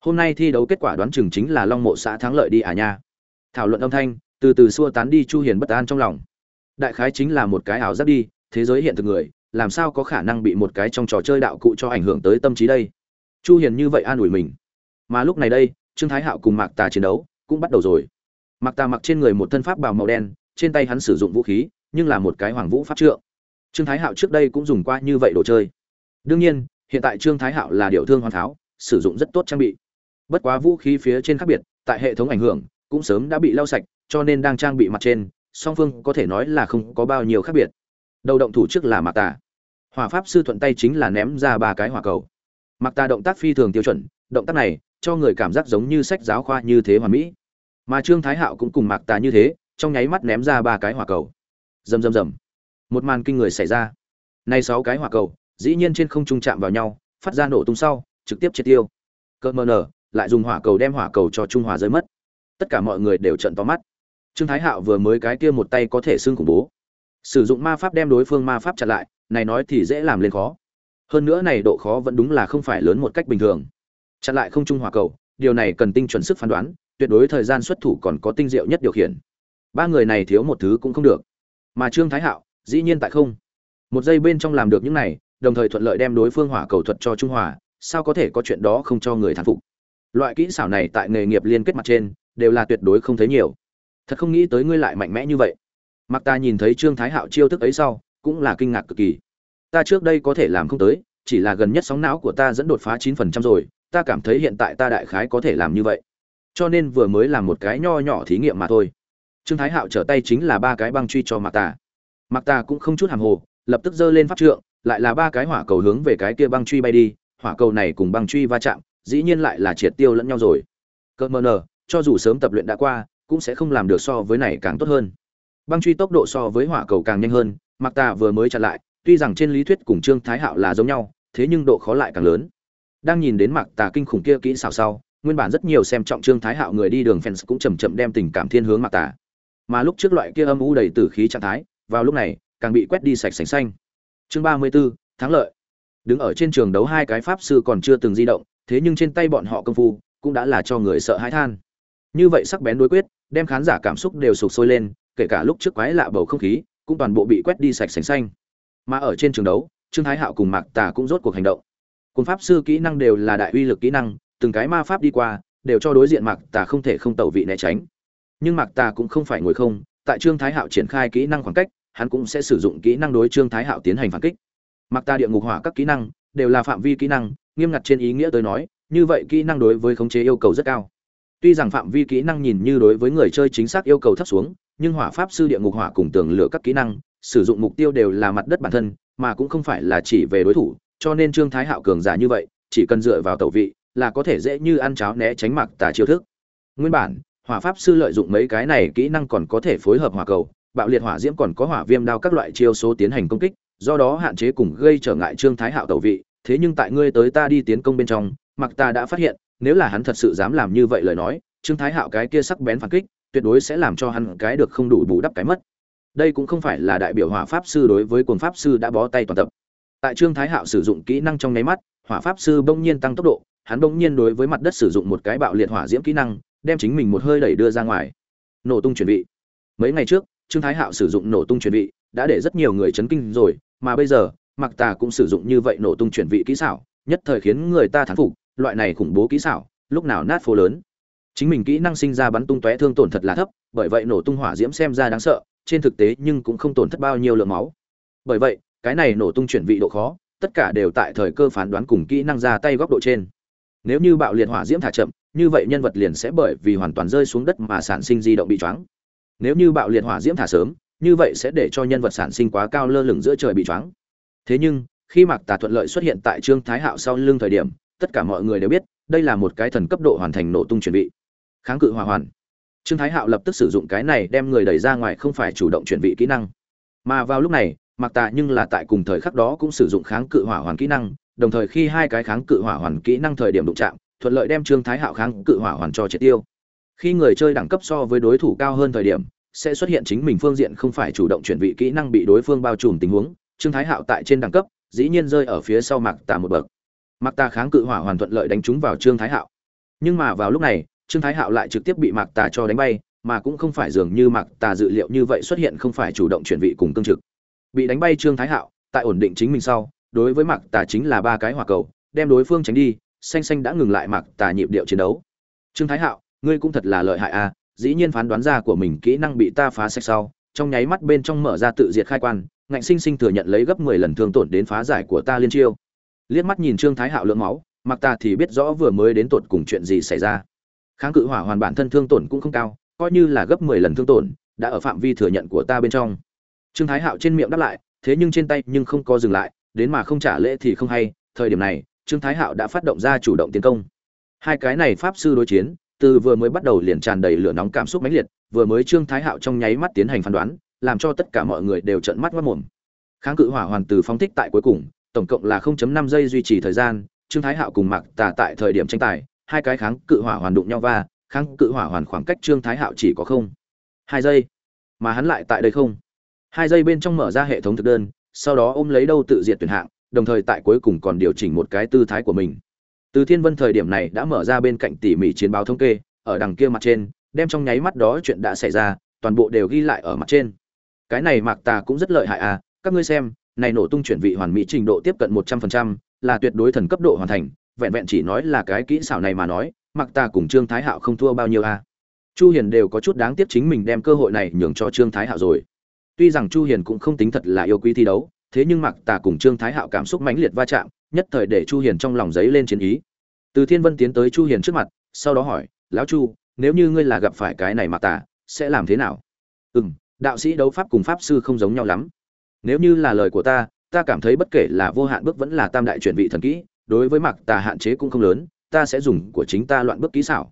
Hôm nay thi đấu kết quả đoán chừng chính là long mộ xã thắng lợi đi à nha. Thảo luận âm thanh, từ từ xua tán đi chu hiền bất an trong lòng. Đại khái chính là một cái ảo giác đi, thế giới hiện thực người, làm sao có khả năng bị một cái trong trò chơi đạo cụ cho ảnh hưởng tới tâm trí đây? Chu hiền như vậy an ủi mình. Mà lúc này đây, trương thái hạo cùng mạc tà chiến đấu cũng bắt đầu rồi. Mạc tà mặc trên người một thân pháp bào màu đen, trên tay hắn sử dụng vũ khí nhưng là một cái hoàng vũ pháp trượng. Trương thái hạo trước đây cũng dùng qua như vậy đồ chơi. Đương nhiên, hiện tại trương thái hạo là điều thương hoàn tháo, sử dụng rất tốt trang bị. Bất quá vũ khí phía trên khác biệt, tại hệ thống ảnh hưởng, cũng sớm đã bị lau sạch, cho nên đang trang bị mặt trên, song phương có thể nói là không có bao nhiêu khác biệt. Đầu động thủ trước là mạc tà. Hỏa pháp sư thuận tay chính là ném ra ba cái hỏa cầu. Mạc tà động tác phi thường tiêu chuẩn, động tác này cho người cảm giác giống như sách giáo khoa như thế hoàn mỹ. Mà trương thái hạo cũng cùng mạc tà như thế, trong nháy mắt ném ra ba cái hỏa cầu rầm rầm rầm. Một màn kinh người xảy ra. Nay sáu cái hỏa cầu, dĩ nhiên trên không trung chạm vào nhau, phát ra nổ tung sau, trực tiếp triệt tiêu. Cơn mờ nở, lại dùng hỏa cầu đem hỏa cầu cho trung hòa rơi mất. Tất cả mọi người đều trận to mắt. Trương thái hạo vừa mới cái kia một tay có thể xưng khủng bố. Sử dụng ma pháp đem đối phương ma pháp chặn lại, này nói thì dễ làm lên khó. Hơn nữa này độ khó vẫn đúng là không phải lớn một cách bình thường. Chặn lại không trung hỏa cầu, điều này cần tinh chuẩn sức phán đoán, tuyệt đối thời gian xuất thủ còn có tinh diệu nhất điều khiển. Ba người này thiếu một thứ cũng không được mà trương thái hạo, dĩ nhiên tại không. Một giây bên trong làm được những này, đồng thời thuận lợi đem đối phương hỏa cầu thuật cho trung hòa, sao có thể có chuyện đó không cho người thán phục? Loại kỹ xảo này tại nghề nghiệp liên kết mặt trên, đều là tuyệt đối không thấy nhiều. Thật không nghĩ tới ngươi lại mạnh mẽ như vậy. Mặc ta nhìn thấy trương thái hạo chiêu thức ấy sau, cũng là kinh ngạc cực kỳ. Ta trước đây có thể làm không tới, chỉ là gần nhất sóng não của ta dẫn đột phá chín phần trăm rồi, ta cảm thấy hiện tại ta đại khái có thể làm như vậy. Cho nên vừa mới làm một cái nho nhỏ thí nghiệm mà thôi trương thái hạo trở tay chính là ba cái băng truy cho mặc tà. Mặc tà cũng không chút hàm hồ, lập tức giơ lên pháp trượng, lại là ba cái hỏa cầu hướng về cái kia băng truy bay đi. Hỏa cầu này cùng băng truy va chạm, dĩ nhiên lại là triệt tiêu lẫn nhau rồi. Cỡ mờ nờ, cho dù sớm tập luyện đã qua, cũng sẽ không làm được so với này càng tốt hơn. Băng truy tốc độ so với hỏa cầu càng nhanh hơn mặc tà vừa mới chặn lại, tuy rằng trên lý thuyết cùng trương thái hạo là giống nhau, thế nhưng độ khó lại càng lớn. Đang nhìn đến mặc tà kinh khủng kia kỹ xảo sau, nguyên bản rất nhiều xem trọng trương thái hạo người đi đường fans cũng chầm chậm đem tình cảm thiên hướng mặc tà mà lúc trước loại kia âm u đầy tử khí trạng thái vào lúc này càng bị quét đi sạch sành xanh. Chương ba mươi 34, thắng lợi. Đứng ở trên trường đấu hai cái pháp sư còn chưa từng di động thế nhưng trên tay bọn họ công phu cũng đã là cho người sợ hãi than. Như vậy sắc bén đối quyết đem khán giả cảm xúc đều sụp sôi lên kể cả lúc trước quái lạ bầu không khí cũng toàn bộ bị quét đi sạch sành xanh. Mà ở trên trường đấu trương thái hạo cùng mạc tà cũng rốt cuộc hành động. Cùng pháp sư kỹ năng đều là đại uy lực kỹ năng từng cái ma pháp đi qua đều cho đối diện mạc tà không thể không tẩu vị né tránh nhưng mạc tà cũng không phải ngồi không, tại trương thái hạo triển khai kỹ năng khoảng cách, hắn cũng sẽ sử dụng kỹ năng đối trương thái hạo tiến hành phản kích. Mạc tà địa ngục hỏa các kỹ năng đều là phạm vi kỹ năng, nghiêm ngặt trên ý nghĩa tôi nói, như vậy kỹ năng đối với khống chế yêu cầu rất cao. Tuy rằng phạm vi kỹ năng nhìn như đối với người chơi chính xác yêu cầu thấp xuống, nhưng hỏa pháp sư địa ngục hỏa cùng tường lửa các kỹ năng, sử dụng mục tiêu đều là mặt đất bản thân, mà cũng không phải là chỉ về đối thủ, cho nên trương thái hạo cường giả như vậy, chỉ cần dựa vào tẩu vị là có thể dễ như ăn cháo né tránh mặc tà chiêu thức. Nguyên bản hỏa pháp sư lợi dụng mấy cái này kỹ năng còn có thể phối hợp hỏa cầu, bạo liệt hỏa diễm còn có hỏa viêm đao các loại chiêu số tiến hành công kích, do đó hạn chế cùng gây trở ngại trương thái hạo tẩu vị. Thế nhưng tại ngươi tới ta đi tiến công bên trong, mặc ta đã phát hiện, nếu là hắn thật sự dám làm như vậy lời nói, trương thái hạo cái kia sắc bén phản kích, tuyệt đối sẽ làm cho hắn cái được không đủ bù đắp cái mất. Đây cũng không phải là đại biểu hỏa pháp sư đối với cồn pháp sư đã bó tay toàn tập. Tại trương thái hạo sử dụng kỹ năng trong nháy mắt, hỏa pháp sư bỗng nhiên tăng tốc độ, hắn bỗng nhiên đối với mặt đất sử dụng một cái bạo liệt hỏa diễm kỹ năng đem chính mình một hơi đẩy đưa ra ngoài. Nổ tung chuyển vị. mấy ngày trước, trương thái hạo sử dụng nổ tung chuyển vị, đã để rất nhiều người chấn kinh rồi, mà bây giờ mặc tà cũng sử dụng như vậy nổ tung chuyển vị kỹ xảo, nhất thời khiến người ta thán phục, loại này khủng bố kỹ xảo, lúc nào nát phố lớn. Chính mình kỹ năng sinh ra bắn tung tóe thương tổn thật là thấp, bởi vậy nổ tung hỏa diễm xem ra đáng sợ, trên thực tế nhưng cũng không tổn thất bao nhiêu lượng máu. Bởi vậy, cái này nổ tung chuyển vị độ khó, tất cả đều tại thời cơ phán đoán cùng kỹ năng ra tay góc độ trên. Nếu như bạo liệt hỏa diễm thả chậm như vậy nhân vật liền sẽ bởi vì hoàn toàn rơi xuống đất mà sản sinh di động bị choáng. Nếu như bạo liệt hỏa diễm thả sớm, như vậy sẽ để cho nhân vật sản sinh quá cao lơ lửng giữa trời bị choáng. Thế nhưng, khi mạc tà thuận lợi xuất hiện tại trương thái hạo sau lưng thời điểm, tất cả mọi người đều biết, đây là một cái thần cấp độ hoàn thành nổ tung chuẩn bị. Kháng cự hỏa hoàn. Trương thái hạo lập tức sử dụng cái này đem người đẩy ra ngoài không phải chủ động chuẩn bị kỹ năng. Mà vào lúc này mặc tà nhưng là tại cùng thời khắc đó cũng sử dụng kháng cự hỏa hoàn kỹ năng, đồng thời khi hai cái kháng cự hỏa hoàn kỹ năng thời điểm đụng chạm thuận lợi đem trương thái hạo kháng cự hỏa hoàn cho triệt tiêu. Khi người chơi đẳng cấp so với đối thủ cao hơn thời điểm, sẽ xuất hiện chính mình phương diện không phải chủ động chuyển vị kỹ năng bị đối phương bao trùm tình huống. Trương thái hạo tại trên đẳng cấp, dĩ nhiên rơi ở phía sau mạc tà một bậc. Mạc tà kháng cự hỏa hoàn thuận lợi đánh trúng vào trương thái hạo. Nhưng mà vào lúc này, trương thái hạo lại trực tiếp bị mạc tà cho đánh bay, mà cũng không phải dường như mạc tà dự liệu như vậy xuất hiện không phải chủ động chuyển vị cùng cương trực. Bị đánh bay trương thái hạo, tại ổn định chính mình sau, đối với mạc tà chính là ba cái hỏa cầu, đem đối phương tránh đi xanh xanh đã ngừng lại mặc tà nhịp điệu chiến đấu. Trương thái hạo, ngươi cũng thật là lợi hại a dĩ nhiên phán đoán ra của mình kỹ năng bị ta phá sạch sau, trong nháy mắt bên trong mở ra tự diệt khai quan, ngạnh sinh sinh thừa nhận lấy gấp mười lần thương tổn đến phá giải của ta liên chiêu. Liếc mắt nhìn trương thái hạo lượng máu mặc ta thì biết rõ vừa mới đến tột cùng chuyện gì xảy ra. Kháng cự hỏa hoàn bản thân thương tổn cũng không cao, coi như là gấp mười lần thương tổn, đã ở phạm vi thừa nhận của ta bên trong. Trương thái hạo trên miệng đáp lại, thế nhưng trên tay nhưng không có dừng lại, đến mà không trả lễ thì không hay, thời điểm này trương thái hạo đã phát động ra chủ động tiến công. Hai cái này pháp sư đối chiến, từ vừa mới bắt đầu liền tràn đầy lửa nóng cảm xúc mãnh liệt, vừa mới trương thái hạo trong nháy mắt tiến hành phán đoán, làm cho tất cả mọi người đều trợn mắt mất mồm kháng cự hỏa hoàn từ phóng thích tại cuối cùng, tổng cộng là 0.5 giây duy trì thời gian, trương thái hạo cùng mặc tà tại thời điểm tranh tài, hai cái kháng cự hỏa hoàn đụng nhau va, kháng cự hỏa hoàn khoảng cách trương thái hạo chỉ có không, hai giây, mà hắn lại tại đây không. Hai giây bên trong mở ra hệ thống thực đơn, sau đó ôm lấy đâu tự diệt tuyển hạng đồng thời tại cuối cùng còn điều chỉnh một cái tư thái của mình. Từ thiên vân thời điểm này đã mở ra bên cạnh tỉ mỉ chiến báo thống kê, ở đằng kia mặt trên, đem trong nháy mắt đó chuyện đã xảy ra, toàn bộ đều ghi lại ở mặt trên. Cái này mạc tà cũng rất lợi hại à các ngươi xem, này nổ tung chuyển vị hoàn mỹ trình độ tiếp cận một trăm phần trăm, là tuyệt đối thần cấp độ hoàn thành, vẹn vẹn chỉ nói là cái kỹ xảo này mà nói, mạc tà cùng trương thái hạo không thua bao nhiêu à. Chu hiền đều có chút đáng tiếc chính mình đem cơ hội này nhường cho trương thái hạo rồi. Tuy rằng chu hiền cũng không tính thật là yêu quý thi đấu thế nhưng mạc tà cùng trương thái hạo cảm xúc mãnh liệt va chạm, nhất thời để chu hiền trong lòng giấy lên chiến ý. Từ thiên vân tiến tới chu hiền trước mặt, sau đó hỏi, lão chu, nếu như ngươi là gặp phải cái này mạc tà, sẽ làm thế nào? Ừm, đạo sĩ đấu pháp cùng pháp sư không giống nhau lắm. Nếu như là lời của ta ta cảm thấy bất kể là vô hạn bước vẫn là tam đại chuyển vị thần kỹ, đối với mạc tà hạn chế cũng không lớn, ta sẽ dùng của chính ta loạn bước kỹ xảo.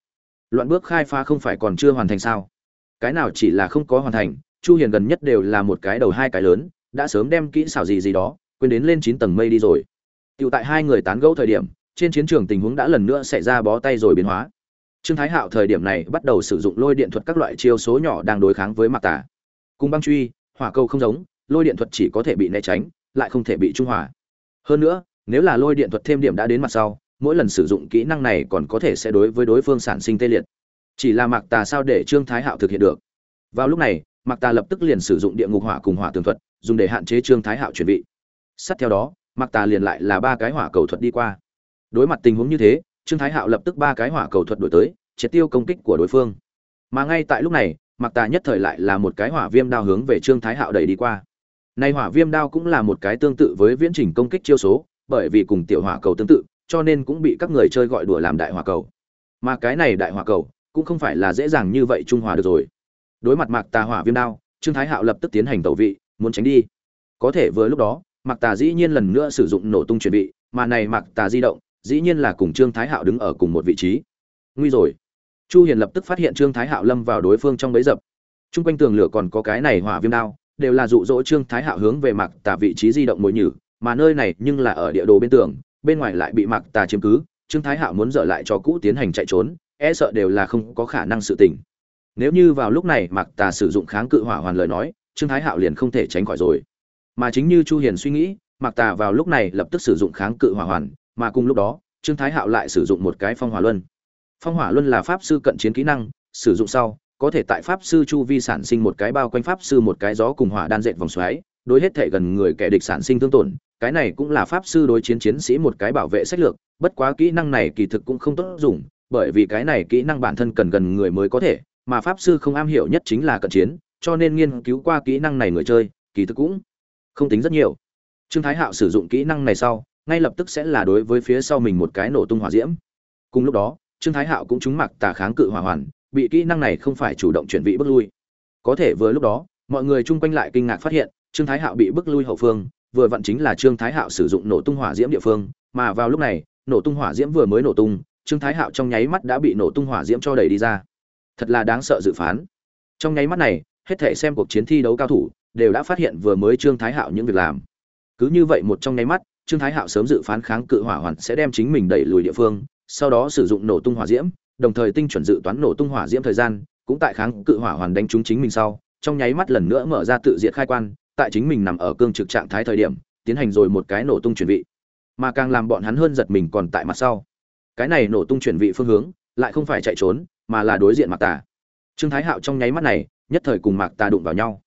Loạn bước khai phá không phải còn chưa hoàn thành sao? Cái nào chỉ là không có hoàn thành, chu hiền gần nhất đều là một cái đầu hai cái lớn đã sớm đem kỹ xảo gì gì đó, quên đến lên chín tầng mây đi rồi. Tựu tại hai người tán gẫu thời điểm, trên chiến trường tình huống đã lần nữa xảy ra bó tay rồi biến hóa. Trương thái hạo thời điểm này bắt đầu sử dụng lôi điện thuật các loại chiêu số nhỏ đang đối kháng với mạc Tả. cùng băng truy, hỏa cầu không giống, lôi điện thuật chỉ có thể bị né tránh, lại không thể bị trung hòa. Hơn nữa, nếu là lôi điện thuật thêm điểm đã đến mặt sau, mỗi lần sử dụng kỹ năng này còn có thể sẽ đối với đối phương sản sinh tê liệt. Chỉ là mạc tà sao để trương thái hạo thực hiện được? Vào lúc này mạc tà lập tức liền sử dụng địa ngục hỏa cùng hỏa tường thuật, dùng để hạn chế trương thái hạo chuẩn bị sát theo đó, mạc tà liền lại là ba cái hỏa cầu thuật đi qua. Đối mặt tình huống như thế, trương thái hạo lập tức ba cái hỏa cầu thuật đổi tới, triệt tiêu công kích của đối phương. Mà ngay tại lúc này, mạc tà nhất thời lại là một cái hỏa viêm đao hướng về trương thái hạo đẩy đi qua. Nay hỏa viêm đao cũng là một cái tương tự với viễn trình công kích chiêu số, bởi vì cùng tiểu hỏa cầu tương tự, cho nên cũng bị các người chơi gọi đùa làm đại hỏa cầu. Mà cái này đại hỏa cầu cũng không phải là dễ dàng như vậy trung hòa được rồi đối mặt mạc tà hỏa viêm đao, trương thái hạo lập tức tiến hành tẩu vị, muốn tránh đi. Có thể vừa lúc đó, mạc tà dĩ nhiên lần nữa sử dụng nổ tung chuẩn bị mà này mạc tà di động, dĩ nhiên là cùng trương thái hạo đứng ở cùng một vị trí. Nguy rồi. Chu hiền lập tức phát hiện trương thái hạo lâm vào đối phương trong bẫy dập. Trung quanh tường lửa còn có cái này hỏa viêm đao, đều là dụ dỗ trương thái hạo hướng về mạc tà vị trí di động mồi nhử, mà nơi này nhưng là ở địa đồ bên tường, bên ngoài lại bị mạc tà chiếm cứ. Trương thái hạo muốn dở lại cho cũ tiến hành chạy trốn e sợ đều là không có khả năng sự tình nếu như vào lúc này mạc tà sử dụng kháng cự hỏa hoàn lời nói, trương thái hạo liền không thể tránh khỏi rồi. Mà chính như chu hiền suy nghĩ, mạc tà vào lúc này lập tức sử dụng kháng cự hỏa hoàn, mà cùng lúc đó, trương thái hạo lại sử dụng một cái phong hỏa luân. Phong hỏa luân là pháp sư cận chiến kỹ năng, sử dụng sau, có thể tại pháp sư chu vi sản sinh một cái bao quanh pháp sư một cái gió cùng hỏa đan dệt vòng xoáy, đối hết thể gần người kẻ địch sản sinh thương tổn, cái này cũng là pháp sư đối chiến chiến sĩ một cái bảo vệ sách lược, bất quá kỹ năng này kỳ thực cũng không tốt dùng, bởi vì cái này kỹ năng bản thân cần gần người mới có thể mà pháp sư không am hiểu nhất chính là cận chiến, cho nên nghiên cứu qua kỹ năng này người chơi, kỳ thực cũng không tính rất nhiều. Trương thái hạo sử dụng kỹ năng này sau, ngay lập tức sẽ là đối với phía sau mình một cái nổ tung hỏa diễm. Cùng lúc đó, trương thái hạo cũng trúng mặc tà kháng cự hỏa hoàn, bị kỹ năng này không phải chủ động chuyển vị bước lui. Có thể vừa lúc đó, mọi người chung quanh lại kinh ngạc phát hiện, trương thái hạo bị bước lui hậu phương, vừa vặn chính là trương thái hạo sử dụng nổ tung hỏa diễm địa phương, mà vào lúc này, nổ tung hỏa diễm vừa mới nổ tung, trương thái hạo trong nháy mắt đã bị nổ tung hỏa diễm cho đẩy đi ra thật là đáng sợ dự phán. Trong nháy mắt này, hết thể xem cuộc chiến thi đấu cao thủ đều đã phát hiện vừa mới trương thái hạo những việc làm. Cứ như vậy một trong nháy mắt, trương thái hạo sớm dự phán kháng cự hỏa hoàn sẽ đem chính mình đẩy lùi địa phương, sau đó sử dụng nổ tung hỏa diễm, đồng thời tinh chuẩn dự toán nổ tung hỏa diễm thời gian, cũng tại kháng cự hỏa hoàn đánh trúng chính mình sau, trong nháy mắt lần nữa mở ra tự diệt khai quan, tại chính mình nằm ở cương trực trạng thái thời điểm, tiến hành rồi một cái nổ tung chuyển vị. Mà càng làm bọn hắn hơn giật mình còn tại mặt sau. Cái này nổ tung chuyển vị phương hướng, lại không phải chạy trốn mà là đối diện mạc tà. Trương thái hạo trong nháy mắt này, nhất thời cùng mạc tà đụng vào nhau.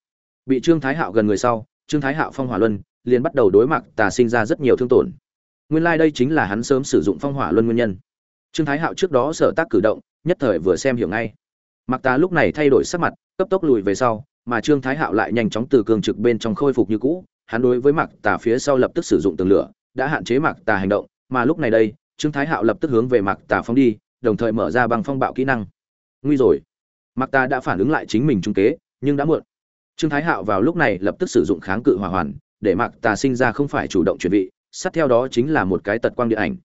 Bị trương thái hạo gần người sau, trương thái hạo phong hỏa luân, liền bắt đầu đối mặt tà sinh ra rất nhiều thương tổn. Nguyên lai、like、đây chính là hắn sớm sử dụng phong hỏa luân nguyên nhân. Trương thái hạo trước đó sở tác cử động, nhất thời vừa xem hiểu ngay. Mặc tà lúc này thay đổi sắc mặt, cấp tốc lùi về sau, mà trương thái hạo lại nhanh chóng từ cường trực bên trong khôi phục như cũ. Hắn đối với mặc tà phía sau lập tức sử dụng tường lửa, đã hạn chế mặc tà hành động, mà lúc này đây, trương thái hạo lập tức hướng về mặc tà phóng đi đồng thời mở ra băng phong bạo kỹ năng. Nguy rồi. Mặc ta đã phản ứng lại chính mình trung kế, nhưng đã muộn. Trương thái hạo vào lúc này lập tức sử dụng kháng cự hỏa hoàn, để mặc ta sinh ra không phải chủ động chuẩn bị sát theo đó chính là một cái tật quang điện ảnh.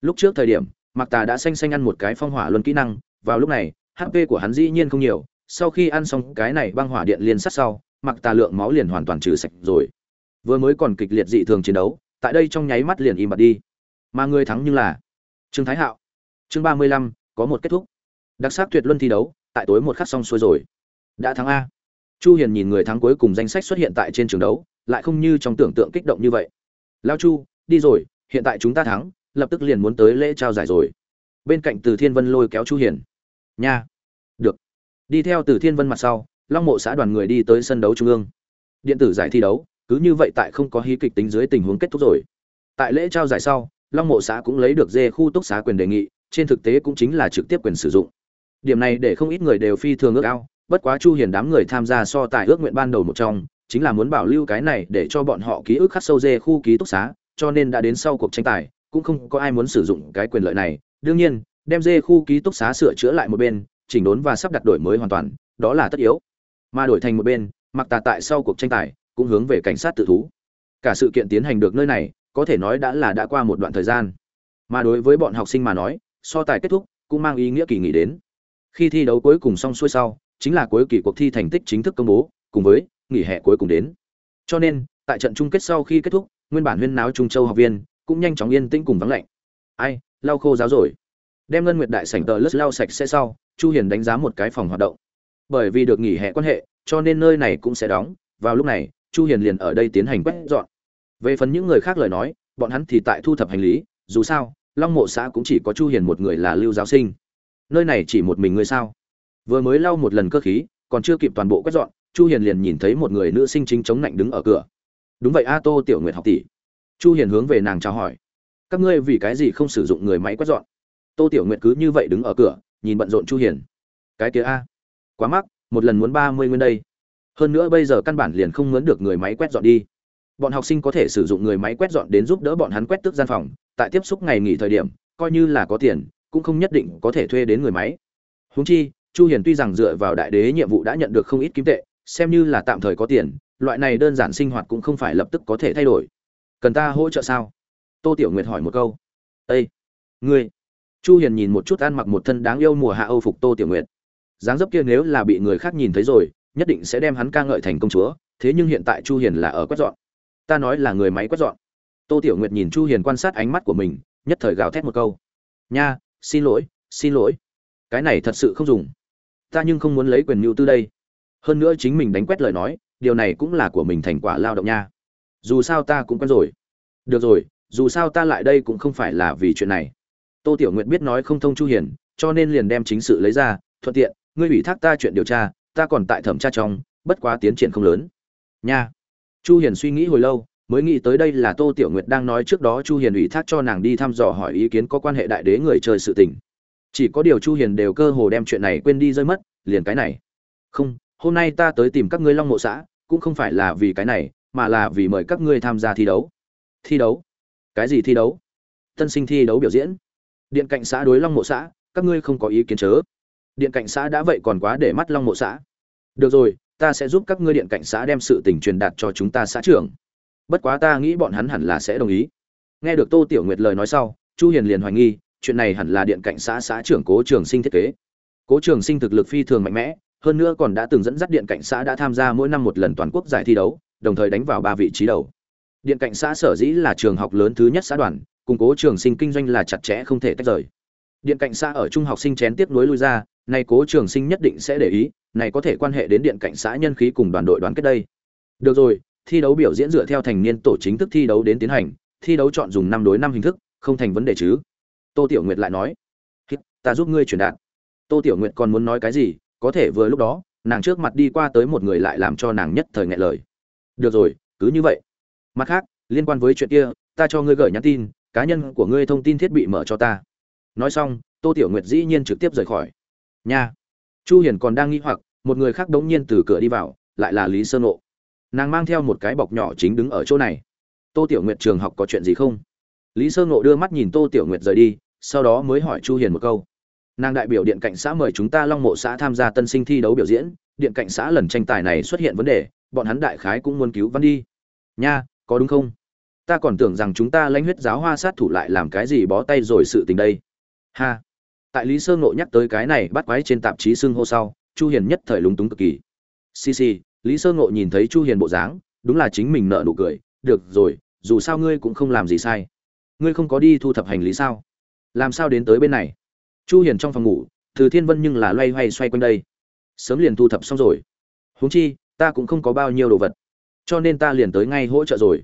Lúc trước thời điểm mặc ta đã xanh xanh ăn một cái phong hỏa luân kỹ năng, vào lúc này hp của hắn dĩ nhiên không nhiều, sau khi ăn xong cái này băng hỏa điện liên sát sau mặc ta lượng máu liền hoàn toàn trừ sạch rồi. Vừa mới còn kịch liệt dị thường chiến đấu, tại đây trong nháy mắt liền im bặt đi. Mà người thắng như là trương thái hạo chương ba mươi lăm, có một kết thúc. Đặc sắc tuyệt luân thi đấu, tại tối một khắc xong xuôi rồi. Đã thắng a. Chu hiền nhìn người thắng cuối cùng danh sách xuất hiện tại trên trường đấu, lại không như trong tưởng tượng kích động như vậy. Lao chu, đi rồi, hiện tại chúng ta thắng, lập tức liền muốn tới lễ trao giải rồi. Bên cạnh từ thiên vân lôi kéo chu hiền. Nha. Được. Đi theo từ thiên vân mặt sau, long mộ xã đoàn người đi tới sân đấu trung ương. Điện tử giải thi đấu, cứ như vậy tại không có hí kịch tính dưới tình huống kết thúc rồi. Tại lễ trao giải sau, long mộ xã cũng lấy được dê khu túc xá quyền đề nghị trên thực tế cũng chính là trực tiếp quyền sử dụng. Điểm này để không ít người đều phi thường ước ao, bất quá chu hiền đám người tham gia so tài ước nguyện ban đầu một trong, chính là muốn bảo lưu cái này để cho bọn họ ký ức khắc sâu dê khu ký túc xá, cho nên đã đến sau cuộc tranh tài, cũng không có ai muốn sử dụng cái quyền lợi này. Đương nhiên, đem dê khu ký túc xá sửa chữa lại một bên, chỉnh đốn và sắp đặt đổi mới hoàn toàn, đó là tất yếu. Mà đổi thành một bên mặc tà tại sau cuộc tranh tài, cũng hướng về cảnh sát tự thú. Cả sự kiện tiến hành được nơi này, có thể nói đã là đã qua một đoạn thời gian. Mà đối với bọn học sinh mà nói so tài kết thúc, cũng mang ý nghĩa kỳ nghỉ đến. Khi thi đấu cuối cùng xong xuôi sau, chính là cuối kỳ cuộc thi thành tích chính thức công bố, cùng với nghỉ hè cuối cùng đến. Cho nên, tại trận chung kết sau khi kết thúc, nguyên bản huyên náo trung châu học viên cũng nhanh chóng yên tĩnh cùng vắng lạnh. Ai, lau khô giáo rồi. Đem ngân nguyệt đại sảnh tờ lướt lau sạch sẽ sau, chu hiền đánh giá một cái phòng hoạt động. Bởi vì được nghỉ hè quan hệ, cho nên nơi này cũng sẽ đóng. Vào lúc này, chu hiền liền ở đây tiến hành quét dọn. Về phần những người khác lời nói, bọn hắn thì tại thu thập hành lý, dù sao long mộ xã cũng chỉ có chu hiền một người là lưu giáo sinh. Nơi này chỉ một mình người sao? Vừa mới lau một lần cơ khí, còn chưa kịp toàn bộ quét dọn, chu hiền liền nhìn thấy một người nữ sinh chính chống lạnh đứng ở cửa. Đúng vậy a tô tiểu nguyệt học tỷ. Chu hiền hướng về nàng chào hỏi. Các ngươi vì cái gì không sử dụng người máy quét dọn? Tô tiểu nguyệt cứ như vậy đứng ở cửa, nhìn bận rộn chu hiền. Cái kia a. Quá mắc, một lần muốn 30 nguyên đây. Hơn nữa bây giờ căn bản liền không muốn được người máy quét dọn đi. Bọn học sinh có thể sử dụng người máy quét dọn đến giúp đỡ bọn hắn quét tước gian phòng tại tiếp xúc ngày nghỉ thời điểm, coi như là có tiền, cũng không nhất định có thể thuê đến người máy. Huống chi, chu hiền tuy rằng dựa vào đại đế nhiệm vụ đã nhận được không ít kim tệ, xem như là tạm thời có tiền, loại này đơn giản sinh hoạt cũng không phải lập tức có thể thay đổi. Cần ta hỗ trợ sao? Tô tiểu nguyệt hỏi một câu. Ây ngươi. Chu hiền nhìn một chút ăn mặc một thân đáng yêu mùa hạ âu phục tô tiểu nguyệt. Dáng dấp kia nếu là bị người khác nhìn thấy rồi, nhất định sẽ đem hắn ca ngợi thành công chúa, thế nhưng hiện tại chu hiền là ở quét dọn. Ta nói là người máy quét dọn tô tiểu nguyệt nhìn chu hiền quan sát ánh mắt của mình, nhất thời gào thét một câu. Nha, xin lỗi xin lỗi. Cái này thật sự không dùng. Ta nhưng không muốn lấy quyền mưu tư đây. Hơn nữa chính mình đánh quét lời nói, điều này cũng là của mình thành quả lao động nha. Dù sao ta cũng quen rồi. Được rồi, dù sao ta lại đây cũng không phải là vì chuyện này. Tô tiểu nguyệt biết nói không thông chu hiền, cho nên liền đem chính sự lấy ra, thuận tiện, ngươi ủy thác ta chuyện điều tra, ta còn tại thẩm tra trong, bất quá tiến triển không lớn. Nha. Chu hiền suy nghĩ hồi lâu mới nghĩ tới đây là tô tiểu nguyệt đang nói trước đó chu hiền ủy thác cho nàng đi thăm dò hỏi ý kiến có quan hệ đại đế người chơi sự tình. Chỉ có điều chu hiền đều cơ hồ đem chuyện này quên đi rơi mất, liền cái này. Không, hôm nay ta tới tìm các ngươi long mộ xã, cũng không phải là vì cái này, mà là vì mời các ngươi tham gia thi đấu. Thi đấu? Cái gì thi đấu? Tân sinh thi đấu biểu diễn. Điện cạnh xã đối long mộ xã, các ngươi không có ý kiến chớ. Điện cạnh xã đã vậy còn quá để mắt long mộ xã. Được rồi, ta sẽ giúp các ngươi điện cạnh xã đem sự tình truyền đạt cho chúng ta xã trưởng bất quá ta nghĩ bọn hắn hẳn là sẽ đồng ý. Nghe được tô tiểu nguyệt lời nói sau, chu hiền liền hoài nghi, chuyện này hẳn là điện cạnh xã xã trưởng cố trường sinh thiết kế. Cố trường sinh thực lực phi thường mạnh mẽ, hơn nữa còn đã từng dẫn dắt điện cạnh xã đã tham gia mỗi năm một lần toàn quốc giải thi đấu, đồng thời đánh vào ba vị trí đầu. Điện cạnh xã sở dĩ là trường học lớn thứ nhất xã đoàn củng cố trường sinh kinh doanh là chặt chẽ không thể tách rời. Điện cạnh xã ở trung học sinh chén tiếp nối lui ra, nay cố trường sinh nhất định sẽ để ý, này có thể quan hệ đến điện cảnh xã nhân khí cùng đoàn đội đoàn kết đây. Được rồi thi đấu biểu diễn dựa theo thành niên tổ chính thức thi đấu đến tiến hành, thi đấu chọn dùng năm đối năm hình thức, không thành vấn đề chứ? Tô tiểu nguyệt lại nói. Ta giúp ngươi truyền đạt. Tô tiểu nguyệt còn muốn nói cái gì, có thể vừa lúc đó, nàng trước mặt đi qua tới một người lại làm cho nàng nhất thời ngại lời. Được rồi, cứ như vậy. Mặt khác, liên quan với chuyện kia, ta cho ngươi gửi nhắn tin, cá nhân của ngươi thông tin thiết bị mở cho ta. Nói xong, tô tiểu nguyệt dĩ nhiên trực tiếp rời khỏi. Nha. Chu hiền còn đang nghi hoặc, một người khác đống nhiên từ cửa đi vào, lại là lý sơ nộ nàng mang theo một cái bọc nhỏ chính đứng ở chỗ này. Tô tiểu nguyệt trường học có chuyện gì không? Lý sơ nộ đưa mắt nhìn tô tiểu nguyệt rời đi, sau đó mới hỏi chu hiền một câu. Nàng đại biểu điện cảnh xã mời chúng ta long mộ xã tham gia tân sinh thi đấu biểu diễn, điện cảnh xã lần tranh tài này xuất hiện vấn đề, bọn hắn đại khái cũng muốn cứu văn đi. Nha, có đúng không? Ta còn tưởng rằng chúng ta lãnh huyết giáo hoa sát thủ lại làm cái gì bó tay rồi sự tình đây. Ha. Tại lý sơ ngộ nhắc tới cái này bắt quái trên tạp chí xưng hô sau, chu hiền nhất thời lúng túng cực kỳ. Xì xì lý sơ ngộ nhìn thấy chu hiền bộ dáng, đúng là chính mình nợ nụ cười. Được rồi, dù sao ngươi cũng không làm gì sai. Ngươi không có đi thu thập hành lý sao? Làm sao đến tới bên này? Chu hiền trong phòng ngủ, từ thiên vân nhưng là loay hoay xoay quanh đây. Sớm liền thu thập xong rồi. Huống chi, ta cũng không có bao nhiêu đồ vật. Cho nên ta liền tới ngay hỗ trợ rồi.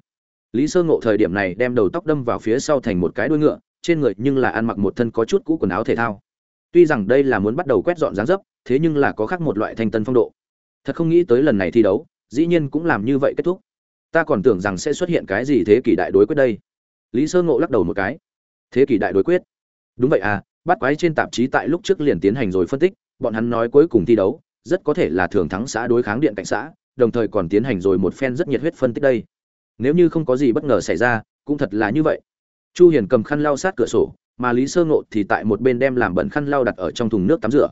Lý sơ ngộ thời điểm này đem đầu tóc đâm vào phía sau thành một cái đuôi ngựa, trên người nhưng là ăn mặc một thân có chút cũ quần áo thể thao. Tuy rằng đây là muốn bắt đầu quét dọn dáng dấp, thế nhưng là có khác một loại thanh tân phong độ thật không nghĩ tới lần này thi đấu, dĩ nhiên cũng làm như vậy kết thúc. Ta còn tưởng rằng sẽ xuất hiện cái gì thế kỷ đại đối quyết đây. Lý sơ ngộ lắc đầu một cái. Thế kỷ đại đối quyết? Đúng vậy à bắt quái trên tạp chí tại lúc trước liền tiến hành rồi phân tích, bọn hắn nói cuối cùng thi đấu, rất có thể là thường thắng xã đối kháng điện cảnh xã, đồng thời còn tiến hành rồi một phen rất nhiệt huyết phân tích đây. Nếu như không có gì bất ngờ xảy ra, cũng thật là như vậy. Chu hiền cầm khăn lau sát cửa sổ, mà lý sơ ngộ thì tại một bên đem làm bẩn khăn lau đặt ở trong thùng nước tắm rửa.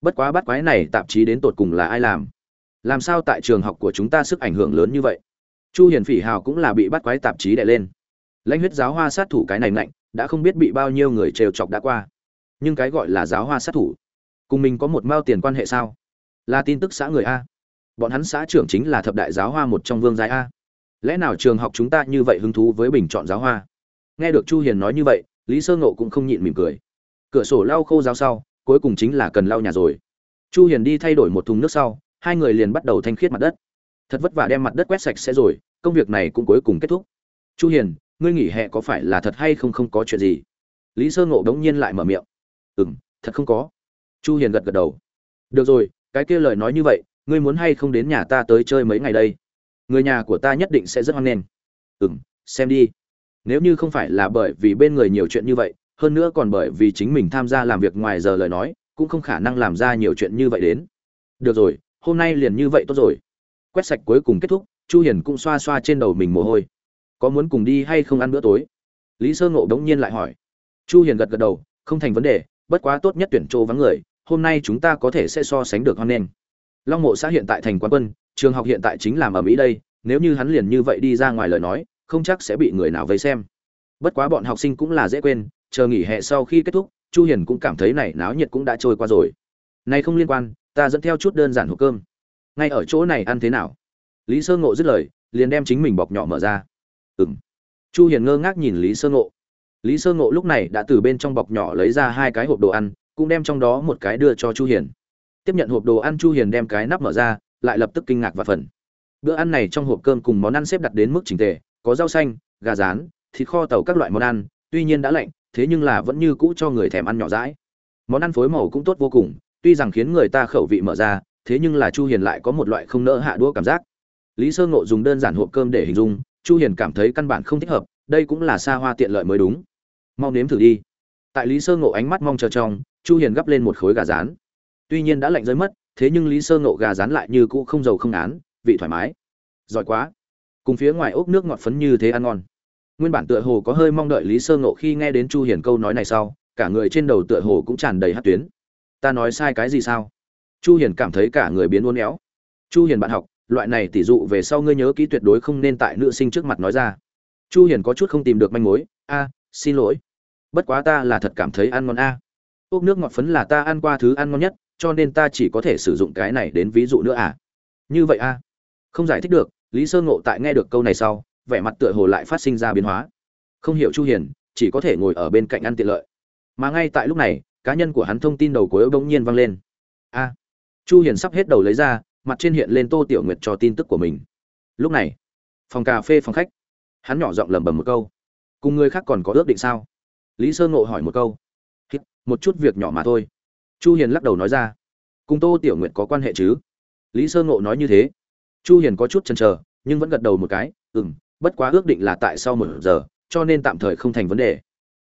Bất quá bắt quái này tạp chí đến tột cùng là ai làm? Làm sao tại trường học của chúng ta sức ảnh hưởng lớn như vậy? Chu hiền phỉ hào cũng là bị bắt quái tạp chí đè lên. Lãnh huyết giáo hoa sát thủ cái này lạnh đã không biết bị bao nhiêu người trêu chọc đã qua. Nhưng cái gọi là giáo hoa sát thủ, cùng mình có một mao tiền quan hệ sao? Là tin tức xã người a. Bọn hắn xã trưởng chính là thập đại giáo hoa một trong vương giai a. Lẽ nào trường học chúng ta như vậy hứng thú với bình chọn giáo hoa? Nghe được chu hiền nói như vậy, lý sơ ngộ cũng không nhịn mỉm cười. Cửa sổ lau khô giáo sau, cuối cùng chính là cần lau nhà rồi. Chu hiền đi thay đổi một thùng nước sau hai người liền bắt đầu thanh khiết mặt đất. Thật vất vả đem mặt đất quét sạch sẽ rồi, công việc này cũng cuối cùng kết thúc. Chu hiền, ngươi nghỉ hè có phải là thật hay không không có chuyện gì? Lý sơ ngộ đống nhiên lại mở miệng. Ừm, thật không có. Chu hiền gật gật đầu. Được rồi, cái kia lời nói như vậy, ngươi muốn hay không đến nhà ta tới chơi mấy ngày đây? Người nhà của ta nhất định sẽ rất hoan nghênh. Ừm, xem đi. Nếu như không phải là bởi vì bên người nhiều chuyện như vậy, hơn nữa còn bởi vì chính mình tham gia làm việc ngoài giờ lời nói, cũng không khả năng làm ra nhiều chuyện như vậy đến. Được rồi hôm nay liền như vậy tốt rồi. Quét sạch cuối cùng kết thúc, chu hiền cũng xoa xoa trên đầu mình mồ hôi. Có muốn cùng đi hay không ăn bữa tối? Lý sơ ngộ đống nhiên lại hỏi. Chu hiền gật gật đầu, không thành vấn đề, bất quá tốt nhất tuyển chỗ vắng người, hôm nay chúng ta có thể sẽ so sánh được hoan nên long mộ xã hiện tại thành quán quân, trường học hiện tại chính làm ở mỹ đây, nếu như hắn liền như vậy đi ra ngoài lời nói, không chắc sẽ bị người nào vây xem. Bất quá bọn học sinh cũng là dễ quên, chờ nghỉ hè sau khi kết thúc, chu hiền cũng cảm thấy này náo nhiệt cũng đã trôi qua rồi. Này không liên quan ta dẫn theo chút đơn giản hộp cơm. Ngay ở chỗ này ăn thế nào? Lý sơ ngộ dứt lời, liền đem chính mình bọc nhỏ mở ra. Ừm. Chu hiền ngơ ngác nhìn lý sơ ngộ. Lý sơ ngộ lúc này đã từ bên trong bọc nhỏ lấy ra hai cái hộp đồ ăn, cũng đem trong đó một cái đưa cho chu hiền. Tiếp nhận hộp đồ ăn, chu hiền đem cái nắp mở ra, lại lập tức kinh ngạc và phần bữa ăn này trong hộp cơm cùng món ăn xếp đặt đến mức chỉnh tề, có rau xanh, gà rán, thịt kho tàu các loại món ăn, tuy nhiên đã lạnh, thế nhưng là vẫn như cũ cho người thèm ăn nhỏ rãi món ăn phối màu cũng tốt vô cùng tuy rằng khiến người ta khẩu vị mở ra, thế nhưng là chu hiền lại có một loại không nỡ hạ đũa cảm giác. Lý sơ ngộ dùng đơn giản hộp cơm để hình dung, chu hiền cảm thấy căn bản không thích hợp, đây cũng là xa hoa tiện lợi mới đúng. Mau nếm thử đi. Tại lý sơ ngộ ánh mắt mong chờ trong, chu hiền gấp lên một khối gà rán. Tuy nhiên đã lạnh rơi mất, thế nhưng lý sơ ngộ gà rán lại như cũ không dầu không án, vị thoải mái. Giỏi quá. Cùng phía ngoài ốc nước ngọt phấn như thế ăn ngon. Nguyên bản tựa hồ có hơi mong đợi lý sơ ngộ khi nghe đến chu hiền câu nói này sau, cả người trên đầu tựa hồ cũng tràn đầy hát tuyến ta nói sai cái gì sao? Chu hiền cảm thấy cả người biến uốn éo. Chu hiền bạn học, loại này tỷ dụ về sau ngươi nhớ kỹ tuyệt đối không nên tại nữ sinh trước mặt nói ra. Chu hiền có chút không tìm được manh mối. A, xin lỗi. Bất quá ta là thật cảm thấy ăn ngon a. À. ốc nước ngọt phấn là ta ăn qua thứ ăn ngon nhất, cho nên ta chỉ có thể sử dụng cái này đến ví dụ nữa à. Như vậy a. Không giải thích được, lý sơ ngộ tại nghe được câu này sau, vẻ mặt tựa hồ lại phát sinh ra biến hóa. Không hiểu chu hiền, chỉ có thể ngồi ở bên cạnh ăn tiện lợi. Mà ngay tại lúc này cá nhân của hắn thông tin đầu cuối bỗng nhiên vang lên. A, chu hiền sắp hết đầu lấy ra, mặt trên hiện lên tô tiểu nguyệt cho tin tức của mình. Lúc này, phòng cà phê phòng khách, hắn nhỏ giọng lẩm bẩm một câu. Cùng người khác còn có ước định sao? Lý sơ ngộ hỏi một câu. Một chút việc nhỏ mà thôi. Chu hiền lắc đầu nói ra. Cùng tô tiểu nguyệt có quan hệ chứ? Lý sơ ngộ nói như thế. Chu hiền có chút chần chờ, nhưng vẫn gật đầu một cái. Ừm, bất quá ước định là tại sau một giờ, cho nên tạm thời không thành vấn đề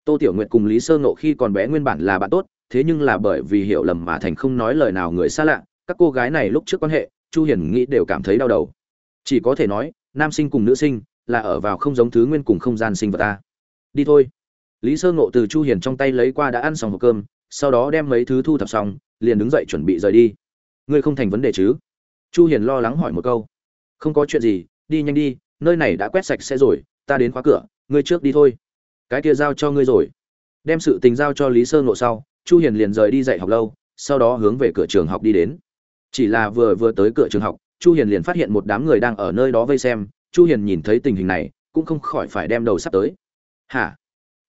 tô tiểu nguyệt cùng lý sơ ngộ khi còn bé nguyên bản là bạn tốt, thế nhưng là bởi vì hiểu lầm mà thành không nói lời nào người xa lạ, các cô gái này lúc trước quan hệ, chu hiền nghĩ đều cảm thấy đau đầu. Chỉ có thể nói, nam sinh cùng nữ sinh là ở vào không giống thứ nguyên cùng không gian sinh vật ta đi thôi. Lý sơ ngộ từ chu hiền trong tay lấy qua đã ăn xong hộp cơm, sau đó đem mấy thứ thu thập xong, liền đứng dậy chuẩn bị rời đi. Ngươi không thành vấn đề chứ? Chu hiền lo lắng hỏi một câu. Không có chuyện gì, đi nhanh đi, nơi này đã quét sạch sẽ rồi, ta đến khóa cửa, ngươi trước đi thôi cái kia giao cho ngươi rồi. Đem sự tình giao cho lý sơ ngộ sau chu hiền liền rời đi dạy học lâu sau đó hướng về cửa trường học đi đến. Chỉ là vừa vừa tới cửa trường học chu hiền liền phát hiện một đám người đang ở nơi đó vây xem chu hiền nhìn thấy tình hình này cũng không khỏi phải đem đầu sắp tới. Hả?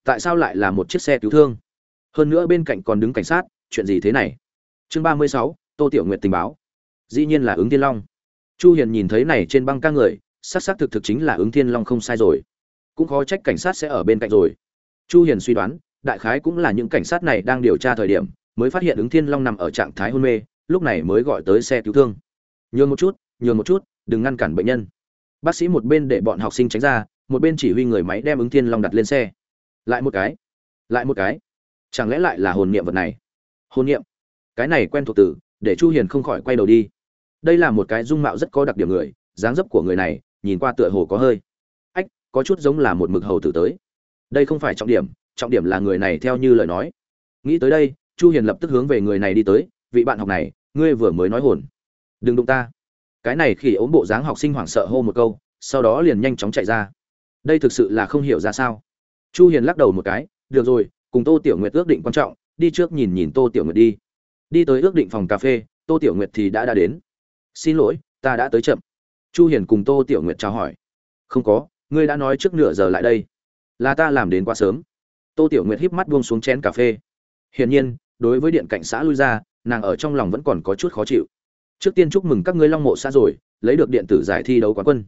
Tại sao lại là một chiếc xe cứu thương? Hơn nữa bên cạnh còn đứng cảnh sát chuyện gì thế này? Chương 36, tô tiểu nguyệt tình báo. Dĩ nhiên là ứng thiên long. Chu hiền nhìn thấy này trên băng ca người xác xác thực thực chính là ứng thiên long không sai rồi cũng khó trách cảnh sát sẽ ở bên cạnh rồi. Chu hiền suy đoán, đại khái cũng là những cảnh sát này đang điều tra thời điểm, mới phát hiện ứng thiên long nằm ở trạng thái hôn mê, lúc này mới gọi tới xe cứu thương. Nhường một chút, nhường một chút, đừng ngăn cản bệnh nhân. Bác sĩ một bên để bọn học sinh tránh ra, một bên chỉ huy người máy đem ứng thiên long đặt lên xe. Lại một cái, lại một cái. Chẳng lẽ lại là hồn niệm vật này? Hồn niệm. Cái này quen thuộc từ, để chu hiền không khỏi quay đầu đi. Đây là một cái dung mạo rất có đặc điểm người, dáng dấp của người này, nhìn qua tựa hồ có hơi có chút giống là một mực hầu tử tới. Đây không phải trọng điểm trọng điểm là người này theo như lời nói. Nghĩ tới đây, chu hiền lập tức hướng về người này đi tới, vị bạn học này, ngươi vừa mới nói hồn. Đừng đụng ta. Cái này khi ốm bộ dáng học sinh hoảng sợ hô một câu, sau đó liền nhanh chóng chạy ra. Đây thực sự là không hiểu ra sao. Chu hiền lắc đầu một cái, được rồi, cùng tô tiểu nguyệt ước định quan trọng, đi trước nhìn nhìn tô tiểu nguyệt đi. Đi tới ước định phòng cà phê, tô tiểu nguyệt thì đã đã đến. Xin lỗi, ta đã tới chậm. Chu hiền cùng tô tiểu nguyệt chào hỏi. Không có ngươi đã nói trước nửa giờ lại đây. Là ta làm đến quá sớm. Tô tiểu nguyệt híp mắt buông xuống chén cà phê. Hiển nhiên, đối với điện cảnh xã lui ra, nàng ở trong lòng vẫn còn có chút khó chịu. Trước tiên chúc mừng các ngươi long mộ xã rồi, lấy được điện tử giải thi đấu quán quân.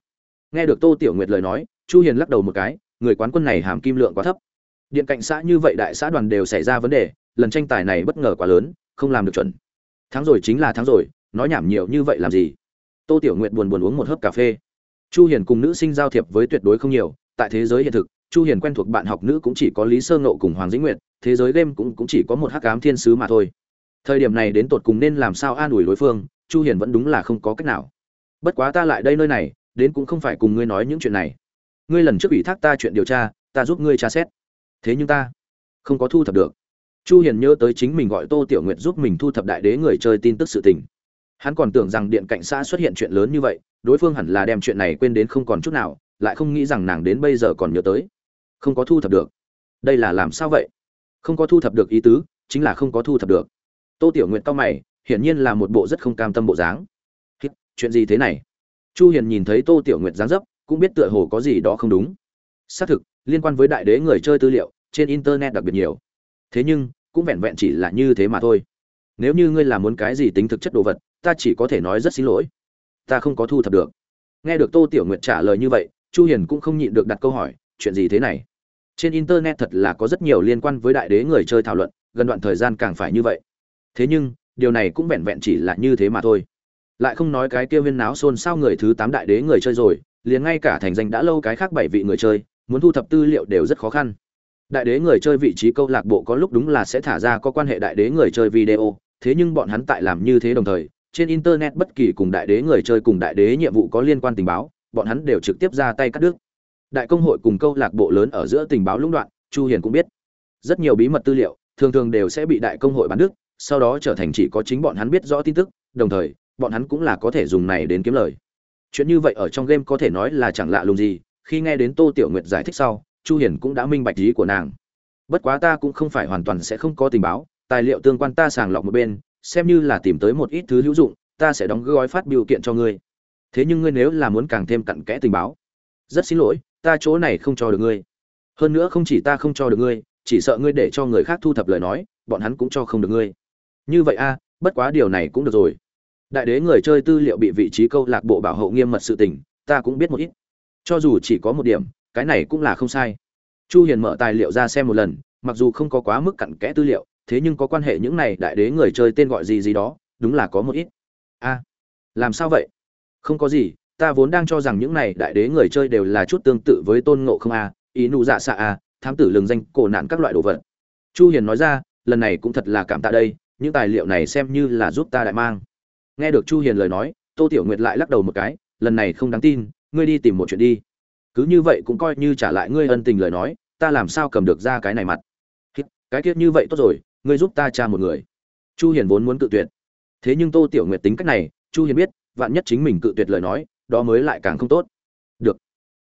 Nghe được tô tiểu nguyệt lời nói, chu hiền lắc đầu một cái, người quán quân này hàm kim lượng quá thấp. Điện cảnh xã như vậy đại xã đoàn đều xảy ra vấn đề, lần tranh tài này bất ngờ quá lớn, không làm được chuẩn. Thắng rồi chính là thắng rồi, nói nhảm nhiều như vậy làm gì? Tô tiểu nguyệt buồn buồn uống một hớp cà phê chu hiền cùng nữ sinh giao thiệp với tuyệt đối không nhiều, tại thế giới hiện thực, chu hiền quen thuộc bạn học nữ cũng chỉ có lý sơ ngộ cùng hoàng dĩnh nguyệt, thế giới game cũng cũng chỉ có một hắc ám thiên sứ mà thôi. Thời điểm này đến tột cùng nên làm sao an ủi đối phương, chu hiền vẫn đúng là không có cách nào. Bất quá ta lại đây nơi này, đến cũng không phải cùng ngươi nói những chuyện này. Ngươi lần trước ủy thác ta chuyện điều tra, ta giúp ngươi tra xét. Thế nhưng ta không có thu thập được. Chu hiền nhớ tới chính mình gọi tô tiểu nguyệt giúp mình thu thập đại đế người chơi tin tức sự tình hắn còn tưởng rằng điện cảnh xã xuất hiện chuyện lớn như vậy, đối phương hẳn là đem chuyện này quên đến không còn chút nào, lại không nghĩ rằng nàng đến bây giờ còn nhớ tới. Không có thu thập được. Đây là làm sao vậy? Không có thu thập được ý tứ, chính là không có thu thập được. Tô tiểu nguyệt cao mày, hiển nhiên là một bộ rất không cam tâm bộ dáng. Chuyện gì thế này? Chu hiền nhìn thấy tô tiểu nguyệt dáng dấp, cũng biết tựa hồ có gì đó không đúng. Xác thực, liên quan với đại đế người chơi tư liệu, trên internet đặc biệt nhiều. Thế nhưng, cũng vẹn vẹn chỉ là như thế mà thôi. Nếu như ngươi là muốn cái gì tính thực chất đồ vật ta chỉ có thể nói rất xin lỗi. Ta không có thu thập được. Nghe được tô tiểu nguyệt trả lời như vậy, chu hiền cũng không nhịn được đặt câu hỏi, chuyện gì thế này? Trên internet thật là có rất nhiều liên quan với đại đế người chơi thảo luận, gần đoạn thời gian càng phải như vậy. Thế nhưng, điều này cũng vẹn vẹn chỉ là như thế mà thôi. Lại không nói cái kia viên náo xôn xao người thứ tám đại đế người chơi rồi, liền ngay cả thành danh đã lâu cái khác bảy vị người chơi, muốn thu thập tư liệu đều rất khó khăn. Đại đế người chơi vị trí câu lạc bộ có lúc đúng là sẽ thả ra có quan hệ đại đế người chơi video, thế nhưng bọn hắn tại làm như thế đồng thời trên internet bất kỳ cùng đại đế người chơi cùng đại đế nhiệm vụ có liên quan tình báo, bọn hắn đều trực tiếp ra tay cắt đứt. Đại công hội cùng câu lạc bộ lớn ở giữa tình báo lũng đoạn, chu hiền cũng biết. Rất nhiều bí mật tư liệu, thường thường đều sẽ bị đại công hội bán đứt, sau đó trở thành chỉ có chính bọn hắn biết rõ tin tức, đồng thời, bọn hắn cũng là có thể dùng này đến kiếm lời. Chuyện như vậy ở trong game có thể nói là chẳng lạ lùng gì, khi nghe đến tô tiểu nguyệt giải thích sau, chu hiền cũng đã minh bạch ý của nàng. Bất quá ta cũng không phải hoàn toàn sẽ không có tình báo, tài liệu tương quan ta sàng lọc một bên xem như là tìm tới một ít thứ hữu dụng, ta sẽ đóng gói phát biểu kiện cho ngươi. Thế nhưng ngươi nếu là muốn càng thêm cặn kẽ tình báo, rất xin lỗi, ta chỗ này không cho được ngươi. Hơn nữa không chỉ ta không cho được ngươi, chỉ sợ ngươi để cho người khác thu thập lời nói, bọn hắn cũng cho không được ngươi. Như vậy a, bất quá điều này cũng được rồi. Đại đế người chơi tư liệu bị vị trí câu lạc bộ bảo hộ nghiêm mật sự tình, ta cũng biết một ít. Cho dù chỉ có một điểm, cái này cũng là không sai. Chu hiền mở tài liệu ra xem một lần, mặc dù không có quá mức cặn kẽ tư liệu thế nhưng có quan hệ những này đại đế người chơi tên gọi gì gì đó, đúng là có một ít. A, làm sao vậy? Không có gì, ta vốn đang cho rằng những này đại đế người chơi đều là chút tương tự với tôn ngộ không a, ý nụ dạ xạ a, thám tử lừng danh, cổ nạn các loại đồ vật. Chu hiền nói ra, lần này cũng thật là cảm tạ đây, những tài liệu này xem như là giúp ta đại mang. Nghe được chu hiền lời nói, tô tiểu nguyệt lại lắc đầu một cái, lần này không đáng tin, ngươi đi tìm một chuyện đi. Cứ như vậy cũng coi như trả lại ngươi ân tình lời nói, ta làm sao cầm được ra cái này mặt? Cái kiết như vậy tốt rồi ngươi giúp ta tra một người. Chu hiền vốn muốn cự tuyệt. Thế nhưng tô tiểu nguyệt tính cách này, chu hiền biết, vạn nhất chính mình cự tuyệt lời nói, đó mới lại càng không tốt. Được.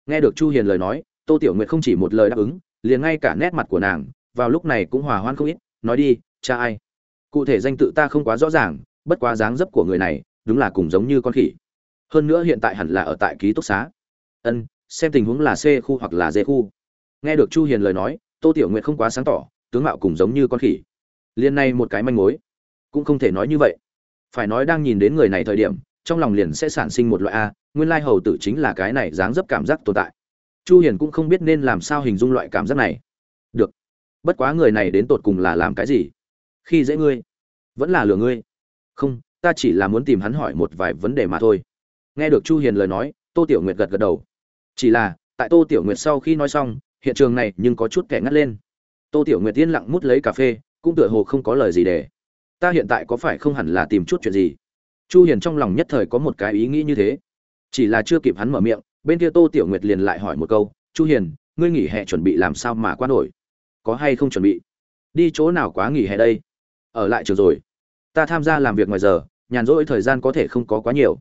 Nghe được chu hiền lời nói, tô tiểu nguyệt không chỉ một lời đáp ứng, liền ngay cả nét mặt của nàng, vào lúc này cũng hòa hoan không ít, nói đi, cha ai? Cụ thể danh tự ta không quá rõ ràng, bất quá dáng dấp của người này, đúng là cùng giống như con khỉ. Hơn nữa hiện tại hẳn là ở tại ký túc xá. Ân, xem tình huống là c khu hoặc là d khu. Nghe được chu hiền lời nói, tô tiểu nguyệt không quá sáng tỏ, tướng mạo cùng giống như con khỉ liên này một cái manh mối. Cũng không thể nói như vậy. Phải nói đang nhìn đến người này thời điểm, trong lòng liền sẽ sản sinh một loại a, nguyên lai hầu tử chính là cái này dáng dấp cảm giác tồn tại. Chu hiền cũng không biết nên làm sao hình dung loại cảm giác này. Được. Bất quá người này đến tột cùng là làm cái gì? Khi dễ ngươi, vẫn là lừa ngươi. Không, ta chỉ là muốn tìm hắn hỏi một vài vấn đề mà thôi. Nghe được chu hiền lời nói, tô tiểu nguyệt gật gật đầu. Chỉ là, tại tô tiểu nguyệt sau khi nói xong, hiện trường này nhưng có chút kẻ ngắt lên. Tô tiểu nguyệt yên lặng mút lấy cà phê cũng tựa hồ không có lời gì để. Ta hiện tại có phải không hẳn là tìm chút chuyện gì? Chu hiền trong lòng nhất thời có một cái ý nghĩ như thế. Chỉ là chưa kịp hắn mở miệng bên kia tô tiểu nguyệt liền lại hỏi một câu chu hiền ngươi nghỉ hè chuẩn bị làm sao mà qua nổi? Có hay không chuẩn bị? Đi chỗ nào quá nghỉ hè đây? Ở lại trường rồi. Ta tham gia làm việc ngoài giờ nhàn rỗi thời gian có thể không có quá nhiều.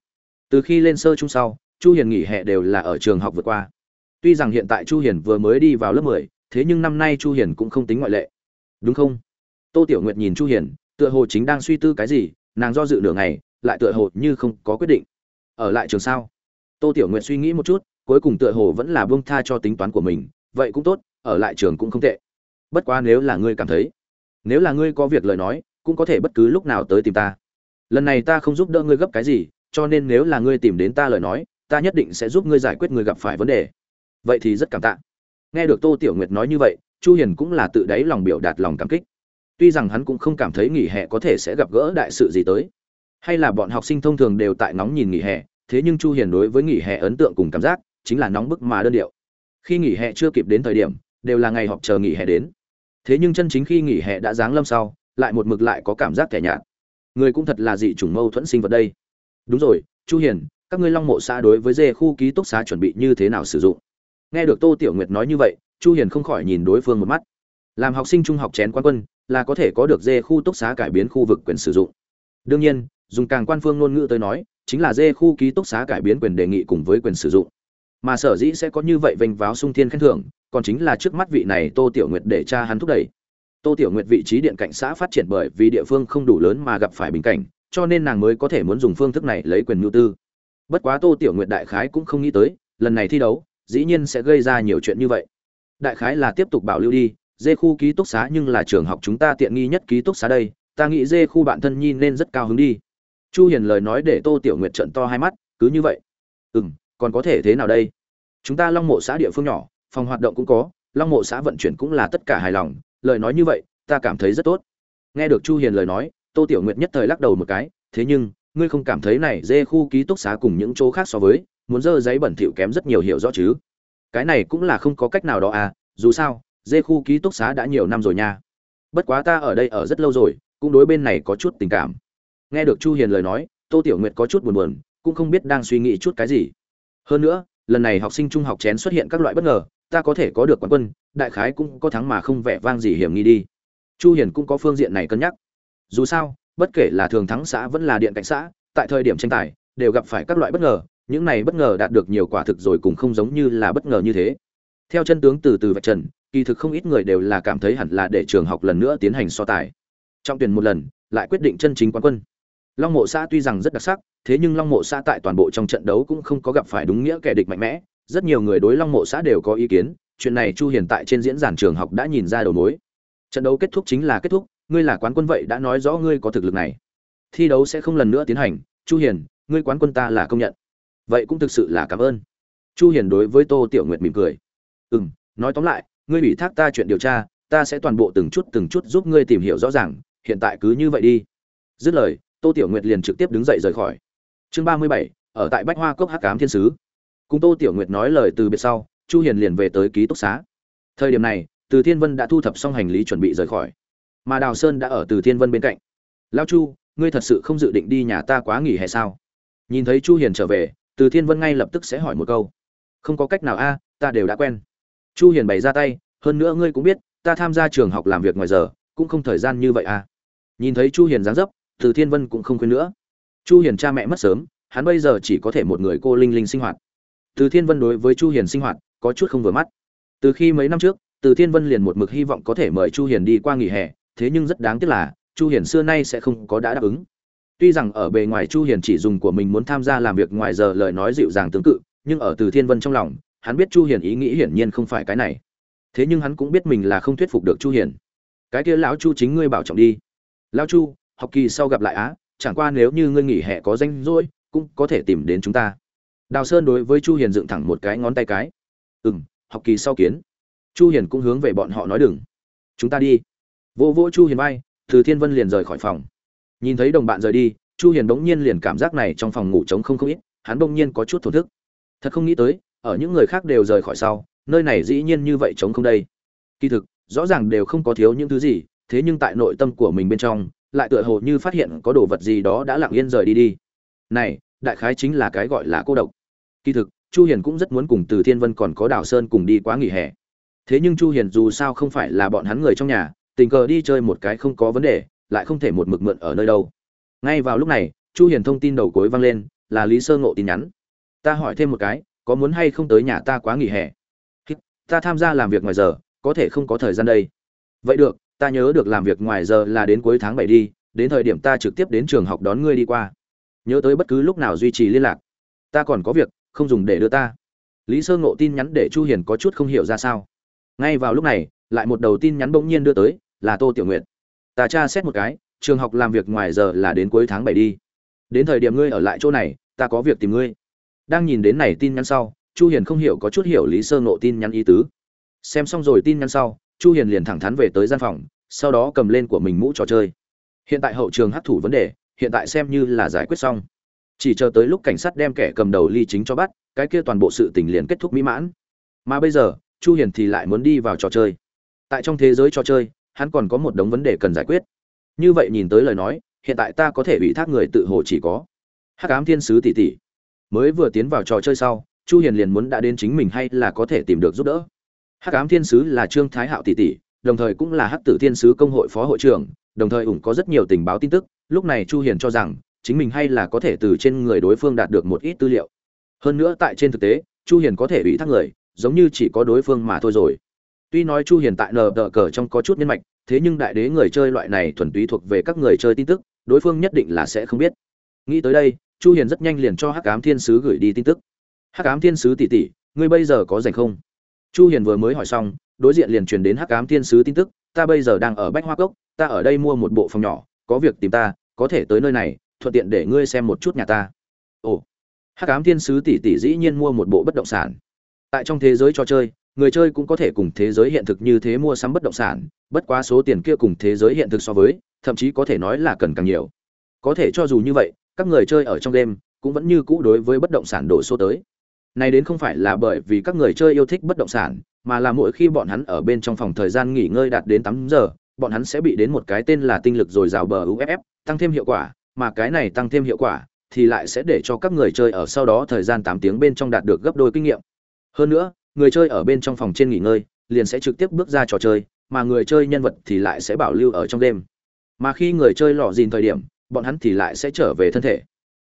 Từ khi lên sơ trung sau chu hiền nghỉ hè đều là ở trường học vượt qua. Tuy rằng hiện tại chu hiền vừa mới đi vào lớp 10, thế nhưng năm nay chu hiền cũng không tính ngoại lệ. Đúng không? Tô tiểu nguyệt nhìn chu hiền, tựa hồ chính đang suy tư cái gì, nàng do dự nửa ngày, lại tựa hồ như không có quyết định. Ở lại trường sao? Tô tiểu nguyệt suy nghĩ một chút, cuối cùng tựa hồ vẫn là buông tha cho tính toán của mình, vậy cũng tốt, ở lại trường cũng không tệ. Bất quá nếu là ngươi cảm thấy, nếu là ngươi có việc lời nói, cũng có thể bất cứ lúc nào tới tìm ta. Lần này ta không giúp đỡ ngươi gấp cái gì, cho nên nếu là ngươi tìm đến ta lời nói, ta nhất định sẽ giúp ngươi giải quyết ngươi gặp phải vấn đề. Vậy thì rất cảm tạ. Nghe được tô tiểu nguyệt nói như vậy, chu hiền cũng là tự đáy lòng biểu đạt lòng cảm kích tuy rằng hắn cũng không cảm thấy nghỉ hè có thể sẽ gặp gỡ đại sự gì tới. Hay là bọn học sinh thông thường đều tại nóng nhìn nghỉ hè, thế nhưng chu hiền đối với nghỉ hè ấn tượng cùng cảm giác chính là nóng bức mà đơn điệu. Khi nghỉ hè chưa kịp đến thời điểm, đều là ngày họp chờ nghỉ hè đến. Thế nhưng chân chính khi nghỉ hè đã giáng lâm sau, lại một mực lại có cảm giác kẻ nhạt. Người cũng thật là dị chủng mâu thuẫn sinh vật đây. Đúng rồi, chu hiền, các ngươi long mộ xã đối với dê khu ký túc xá chuẩn bị như thế nào sử dụng? Nghe được tô tiểu nguyệt nói như vậy, chu hiền không khỏi nhìn đối phương một mắt. Làm học sinh trung học chén quan quân là có thể có được dê khu túc xá cải biến khu vực quyền sử dụng. Đương nhiên, dùng càng quan phương ngôn ngữ tới nói, chính là dê khu ký túc xá cải biến quyền đề nghị cùng với quyền sử dụng. Mà sở dĩ sẽ có như vậy vênh váo sung thiên khen thưởng, còn chính là trước mắt vị này tô tiểu nguyệt để cha hắn thúc đẩy. Tô tiểu nguyệt vị trí điện cảnh xã phát triển bởi vì địa phương không đủ lớn mà gặp phải bình cảnh, cho nên nàng mới có thể muốn dùng phương thức này lấy quyền nhu tư. Bất quá tô tiểu nguyệt đại khái cũng không nghĩ tới, lần này thi đấu, dĩ nhiên sẽ gây ra nhiều chuyện như vậy. Đại khái là tiếp tục bảo lưu đi dê khu ký túc xá nhưng là trường học chúng ta tiện nghi nhất ký túc xá đây, ta nghĩ dê khu bạn thân nhi nên rất cao hứng đi. Chu hiền lời nói để tô tiểu nguyệt trận to hai mắt, cứ như vậy. Ừm, còn có thể thế nào đây? Chúng ta long mộ xã địa phương nhỏ, phòng hoạt động cũng có, long mộ xã vận chuyển cũng là tất cả hài lòng, lời nói như vậy, ta cảm thấy rất tốt. Nghe được chu hiền lời nói, tô tiểu nguyệt nhất thời lắc đầu một cái, thế nhưng, ngươi không cảm thấy này dê khu ký túc xá cùng những chỗ khác so với, muốn dơ giấy bẩn thỉu kém rất nhiều hiểu rõ chứ? Cái này cũng là không có cách nào đó à dù sao dê khu ký túc xá đã nhiều năm rồi nha. Bất quá ta ở đây ở rất lâu rồi, cũng đối bên này có chút tình cảm. Nghe được chu hiền lời nói, tô tiểu nguyệt có chút buồn buồn, cũng không biết đang suy nghĩ chút cái gì. Hơn nữa, lần này học sinh trung học chén xuất hiện các loại bất ngờ, ta có thể có được quán quân, đại khái cũng có thắng mà không vẻ vang gì hiểm nghi đi. Chu hiền cũng có phương diện này cân nhắc. Dù sao, bất kể là thường thắng xã vẫn là điện cảnh xã, tại thời điểm tranh tài, đều gặp phải các loại bất ngờ, những này bất ngờ đạt được nhiều quả thực rồi cũng không giống như là bất ngờ như thế theo chân tướng từ từ vạch trần, kỳ thực không ít người đều là cảm thấy hẳn là để trường học lần nữa tiến hành so tài. Trong tuyển một lần, lại quyết định chân chính quán quân. Long mộ xã tuy rằng rất đặc sắc, thế nhưng long mộ xã tại toàn bộ trong trận đấu cũng không có gặp phải đúng nghĩa kẻ địch mạnh mẽ. Rất nhiều người đối long mộ xã đều có ý kiến, chuyện này chu hiền tại trên diễn giảng trường học đã nhìn ra đầu mối. Trận đấu kết thúc chính là kết thúc, ngươi là quán quân vậy đã nói rõ ngươi có thực lực này. Thi đấu sẽ không lần nữa tiến hành, chu hiền, ngươi quán quân ta là công nhận. Vậy cũng thực sự là cảm ơn. Chu hiền đối với tô tiểu nguyệt mỉm cười ừm nói tóm lại ngươi ủy thác ta chuyện điều tra ta sẽ toàn bộ từng chút từng chút giúp ngươi tìm hiểu rõ ràng hiện tại cứ như vậy đi. Dứt lời tô tiểu nguyệt liền trực tiếp đứng dậy rời khỏi. Chương 37, ở tại bách hoa cốc hắc cám thiên sứ. Cùng tô tiểu nguyệt nói lời từ biệt sau chu hiền liền về tới ký túc xá. Thời điểm này từ thiên vân đã thu thập xong hành lý chuẩn bị rời khỏi. Mà đào sơn đã ở từ thiên vân bên cạnh. Lao chu ngươi thật sự không dự định đi nhà ta quá nghỉ hè sao? Nhìn thấy chu hiền trở về từ thiên vân ngay lập tức sẽ hỏi một câu. Không có cách nào a ta đều đã quen chu hiền bày ra tay, hơn nữa ngươi cũng biết, ta tham gia trường học làm việc ngoài giờ, cũng không thời gian như vậy à? nhìn thấy chu hiền dáng dấp, từ thiên vân cũng không khuyên nữa. Chu hiền cha mẹ mất sớm, hắn bây giờ chỉ có thể một người cô linh linh sinh hoạt. Từ thiên vân đối với chu hiền sinh hoạt, có chút không vừa mắt. Từ khi mấy năm trước, từ thiên vân liền một mực hy vọng có thể mời chu hiền đi qua nghỉ hè, thế nhưng rất đáng tiếc là, chu hiền xưa nay sẽ không có đã đáp ứng. Tuy rằng ở bề ngoài chu hiền chỉ dùng của mình muốn tham gia làm việc ngoài giờ lời nói dịu dàng tương tự, nhưng ở từ thiên vân trong lòng hắn biết chu hiền ý nghĩ hiển nhiên không phải cái này. Thế nhưng hắn cũng biết mình là không thuyết phục được chu hiền. Cái kia lão chu chính ngươi bảo trọng đi. Lão chu, học kỳ sau gặp lại á, chẳng qua nếu như ngươi nghỉ hè có danh rỗi, cũng có thể tìm đến chúng ta. Đào sơn đối với chu hiền dựng thẳng một cái ngón tay cái. Ừm, học kỳ sau kiến. Chu hiền cũng hướng về bọn họ nói đừng. Chúng ta đi. Vô vô chu hiền bay từ thiên vân liền rời khỏi phòng. Nhìn thấy đồng bạn rời đi, chu hiền đống nhiên liền cảm giác này trong phòng ngủ trống không không ít, hắn đống nhiên có chút thổ thức. Thật không nghĩ tới ở những người khác đều rời khỏi sau, nơi này dĩ nhiên như vậy trống không đây. Kỳ thực, rõ ràng đều không có thiếu những thứ gì, thế nhưng tại nội tâm của mình bên trong, lại tựa hồ như phát hiện có đồ vật gì đó đã lặng yên rời đi đi. Này, đại khái chính là cái gọi là cô độc. Kỳ thực, chu hiền cũng rất muốn cùng từ thiên vân còn có đào sơn cùng đi quá nghỉ hè. Thế nhưng chu hiền dù sao không phải là bọn hắn người trong nhà, tình cờ đi chơi một cái không có vấn đề, lại không thể một mực mượn ở nơi đâu. Ngay vào lúc này, chu hiền thông tin đầu cuối vang lên, là lý sơ ngộ tin nhắn. Ta hỏi thêm một cái có muốn hay không tới nhà ta quá nghỉ hè? Ta tham gia làm việc ngoài giờ, có thể không có thời gian đây. Vậy được, ta nhớ được làm việc ngoài giờ là đến cuối tháng bảy đi, đến thời điểm ta trực tiếp đến trường học đón ngươi đi qua. Nhớ tới bất cứ lúc nào duy trì liên lạc. Ta còn có việc, không dùng để đưa ta. Lý sơ ngộ tin nhắn để chu hiền có chút không hiểu ra sao. Ngay vào lúc này, lại một đầu tin nhắn bỗng nhiên đưa tới, là tô tiểu nguyệt. Ta tra xét một cái, trường học làm việc ngoài giờ là đến cuối tháng 7 đi. Đến thời điểm ngươi ở lại chỗ này, ta có việc tìm ngươi đang nhìn đến này tin nhắn sau, chu hiền không hiểu có chút hiểu lý sơ ngộ tin nhắn ý tứ. Xem xong rồi tin nhắn sau, chu hiền liền thẳng thắn về tới gian phòng, sau đó cầm lên của mình mũ trò chơi. Hiện tại hậu trường hấp thủ vấn đề, hiện tại xem như là giải quyết xong. Chỉ chờ tới lúc cảnh sát đem kẻ cầm đầu ly chính cho bắt, cái kia toàn bộ sự tình liền kết thúc mỹ mãn. Mà bây giờ, chu hiền thì lại muốn đi vào trò chơi. Tại trong thế giới trò chơi, hắn còn có một đống vấn đề cần giải quyết. Như vậy nhìn tới lời nói, hiện tại ta có thể bị thác người tự hồ chỉ có. Hắc ám thiên sứ tỷ tỷ mới vừa tiến vào trò chơi sau, chu hiền liền muốn đã đến chính mình hay là có thể tìm được giúp đỡ. Hắc ám thiên sứ là trương thái hạo tỷ tỷ, đồng thời cũng là hắc tử thiên sứ công hội phó hội trưởng, đồng thời ủng có rất nhiều tình báo tin tức, lúc này chu hiền cho rằng, chính mình hay là có thể từ trên người đối phương đạt được một ít tư liệu. Hơn nữa tại trên thực tế, chu hiền có thể ủy thác người, giống như chỉ có đối phương mà thôi rồi. Tuy nói chu hiền tại nờ đờ cờ trong có chút nhân mạch, thế nhưng đại đế người chơi loại này thuần túy thuộc về các người chơi tin tức, đối phương nhất định là sẽ không biết. Nghĩ tới đây chu hiền rất nhanh liền cho hắc ám thiên sứ gửi đi tin tức. Hắc ám thiên sứ tỷ tỷ, ngươi bây giờ có rảnh không? Chu hiền vừa mới hỏi xong, đối diện liền truyền đến hắc ám thiên sứ tin tức, ta bây giờ đang ở bách hoa cốc, ta ở đây mua một bộ phòng nhỏ, có việc tìm ta, có thể tới nơi này, thuận tiện để ngươi xem một chút nhà ta. Ồ. Hắc ám thiên sứ tỷ tỷ dĩ nhiên mua một bộ bất động sản. Tại trong thế giới trò chơi, người chơi cũng có thể cùng thế giới hiện thực như thế mua sắm bất động sản, bất quá số tiền kia cùng thế giới hiện thực so với, thậm chí có thể nói là cần càng nhiều. Có thể cho dù như vậy các người chơi ở trong game cũng vẫn như cũ đối với bất động sản đổ số tới. Này đến không phải là bởi vì các người chơi yêu thích bất động sản, mà là mỗi khi bọn hắn ở bên trong phòng thời gian nghỉ ngơi đạt đến tám giờ, bọn hắn sẽ bị đến một cái tên là tinh lực dồi dào bờ uff tăng thêm hiệu quả, mà cái này tăng thêm hiệu quả thì lại sẽ để cho các người chơi ở sau đó thời gian tám tiếng bên trong đạt được gấp đôi kinh nghiệm. Hơn nữa, người chơi ở bên trong phòng trên nghỉ ngơi liền sẽ trực tiếp bước ra trò chơi, mà người chơi nhân vật thì lại sẽ bảo lưu ở trong đêm. Mà khi người chơi lọ gìn thời điểm bọn hắn thì lại sẽ trở về thân thể.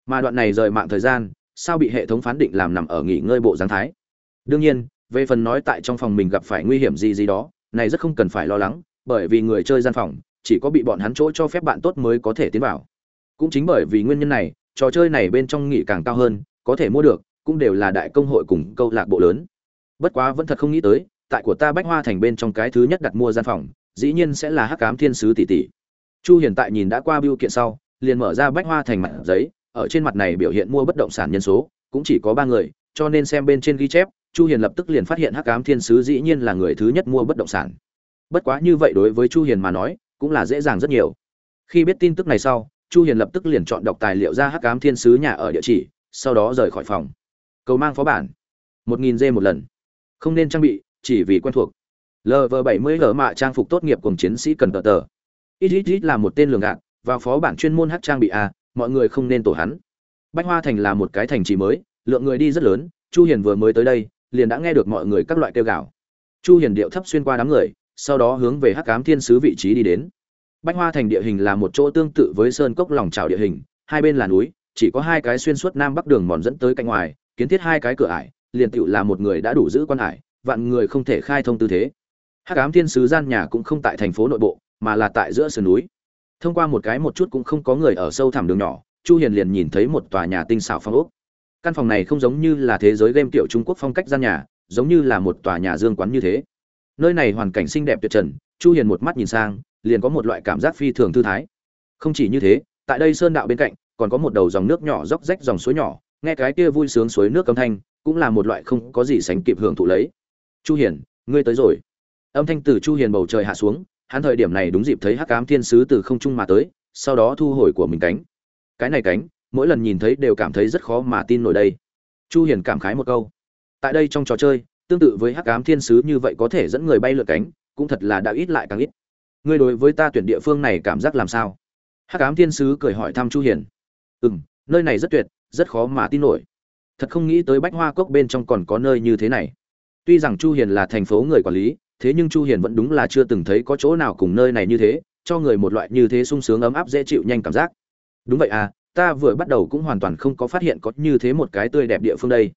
Mà đoạn này rời mạng thời gian, sao bị hệ thống phán định làm nằm ở nghỉ ngơi bộ giáng thái? Đương nhiên, về phần nói tại trong phòng mình gặp phải nguy hiểm gì gì đó, này rất không cần phải lo lắng, bởi vì người chơi gian phòng, chỉ có bị bọn hắn chỗ cho phép bạn tốt mới có thể tiến vào. Cũng chính bởi vì nguyên nhân này, trò chơi này bên trong nghỉ càng cao hơn, có thể mua được, cũng đều là đại công hội cùng câu lạc bộ lớn. Bất quá vẫn thật không nghĩ tới, tại của ta bách hoa thành bên trong cái thứ nhất đặt mua gian phòng, dĩ nhiên sẽ là hắc cám thiên sứ tỷ tỷ. Chu hiện tại nhìn đã qua biêu kiện sau liền mở ra bách hoa thành mặt giấy, ở trên mặt này biểu hiện mua bất động sản nhân số, cũng chỉ có ba người, cho nên xem bên trên ghi chép, chu hiền lập tức liền phát hiện hắc ám thiên sứ dĩ nhiên là người thứ nhất mua bất động sản. Bất quá như vậy đối với chu hiền mà nói, cũng là dễ dàng rất nhiều. Khi biết tin tức này sau, chu hiền lập tức liền chọn đọc tài liệu ra hắc ám thiên sứ nhà ở địa chỉ, sau đó rời khỏi phòng. Cầu mang phó bản. Một nghìn g một lần. Không nên trang bị, chỉ vì quen thuộc. Lv bảy mươi lở mạ trang phục tốt nghiệp cùng chiến sĩ cần tờ tờ. Ít ít ít là một tên lường gạt và phó bản chuyên môn hát trang bị a, mọi người không nên tổ hắn. Bách hoa thành là một cái thành trì mới, lượng người đi rất lớn, chu hiền vừa mới tới đây, liền đã nghe được mọi người các loại kêu gào. Chu hiền điệu thấp xuyên qua đám người, sau đó hướng về hắc ám thiên sứ vị trí đi đến. Bách hoa thành địa hình là một chỗ tương tự với sơn cốc lòng trào địa hình, hai bên là núi, chỉ có hai cái xuyên suốt nam bắc đường mòn dẫn tới cạnh ngoài, kiến thiết hai cái cửa ải, liền tựu là một người đã đủ giữ quan ải vạn người không thể khai thông tư thế. Hắc ám thiên sứ gian nhà cũng không tại thành phố nội bộ, mà là tại giữa sườn núi thông qua một cái một chút cũng không có người ở sâu thẳm đường nhỏ, chu hiền liền nhìn thấy một tòa nhà tinh xảo phong ốc. Căn phòng này không giống như là thế giới game tiểu trung quốc phong cách gian nhà, giống như là một tòa nhà dương quán như thế. Nơi này hoàn cảnh xinh đẹp tuyệt trần, chu hiền một mắt nhìn sang, liền có một loại cảm giác phi thường thư thái. Không chỉ như thế, tại đây sơn đạo bên cạnh, còn có một đầu dòng nước nhỏ róc rách dòng suối nhỏ, nghe cái kia vui sướng suối nước âm thanh, cũng là một loại không có gì sánh kịp hưởng thụ lấy. Chu hiền, ngươi tới rồi. Âm thanh từ chu hiền bầu trời hạ xuống hắn thời điểm này đúng dịp thấy hắc ám thiên sứ từ không trung mà tới, sau đó thu hồi của mình cánh. Cái này cánh, mỗi lần nhìn thấy đều cảm thấy rất khó mà tin nổi đây. Chu hiền cảm khái một câu. Tại đây trong trò chơi, tương tự với hắc ám thiên sứ như vậy có thể dẫn người bay lượn cánh, cũng thật là đã ít lại càng ít. Ngươi đối với ta tuyển địa phương này cảm giác làm sao? Hắc ám thiên sứ cười hỏi thăm chu hiền. Ừm, nơi này rất tuyệt, rất khó mà tin nổi. Thật không nghĩ tới bách hoa cốc bên trong còn có nơi như thế này. Tuy rằng chu hiền là thành phố người quản lý thế nhưng chu hiền vẫn đúng là chưa từng thấy có chỗ nào cùng nơi này như thế, cho người một loại như thế sung sướng ấm áp dễ chịu nhanh cảm giác. Đúng vậy à ta vừa bắt đầu cũng hoàn toàn không có phát hiện có như thế một cái tươi đẹp địa phương đây.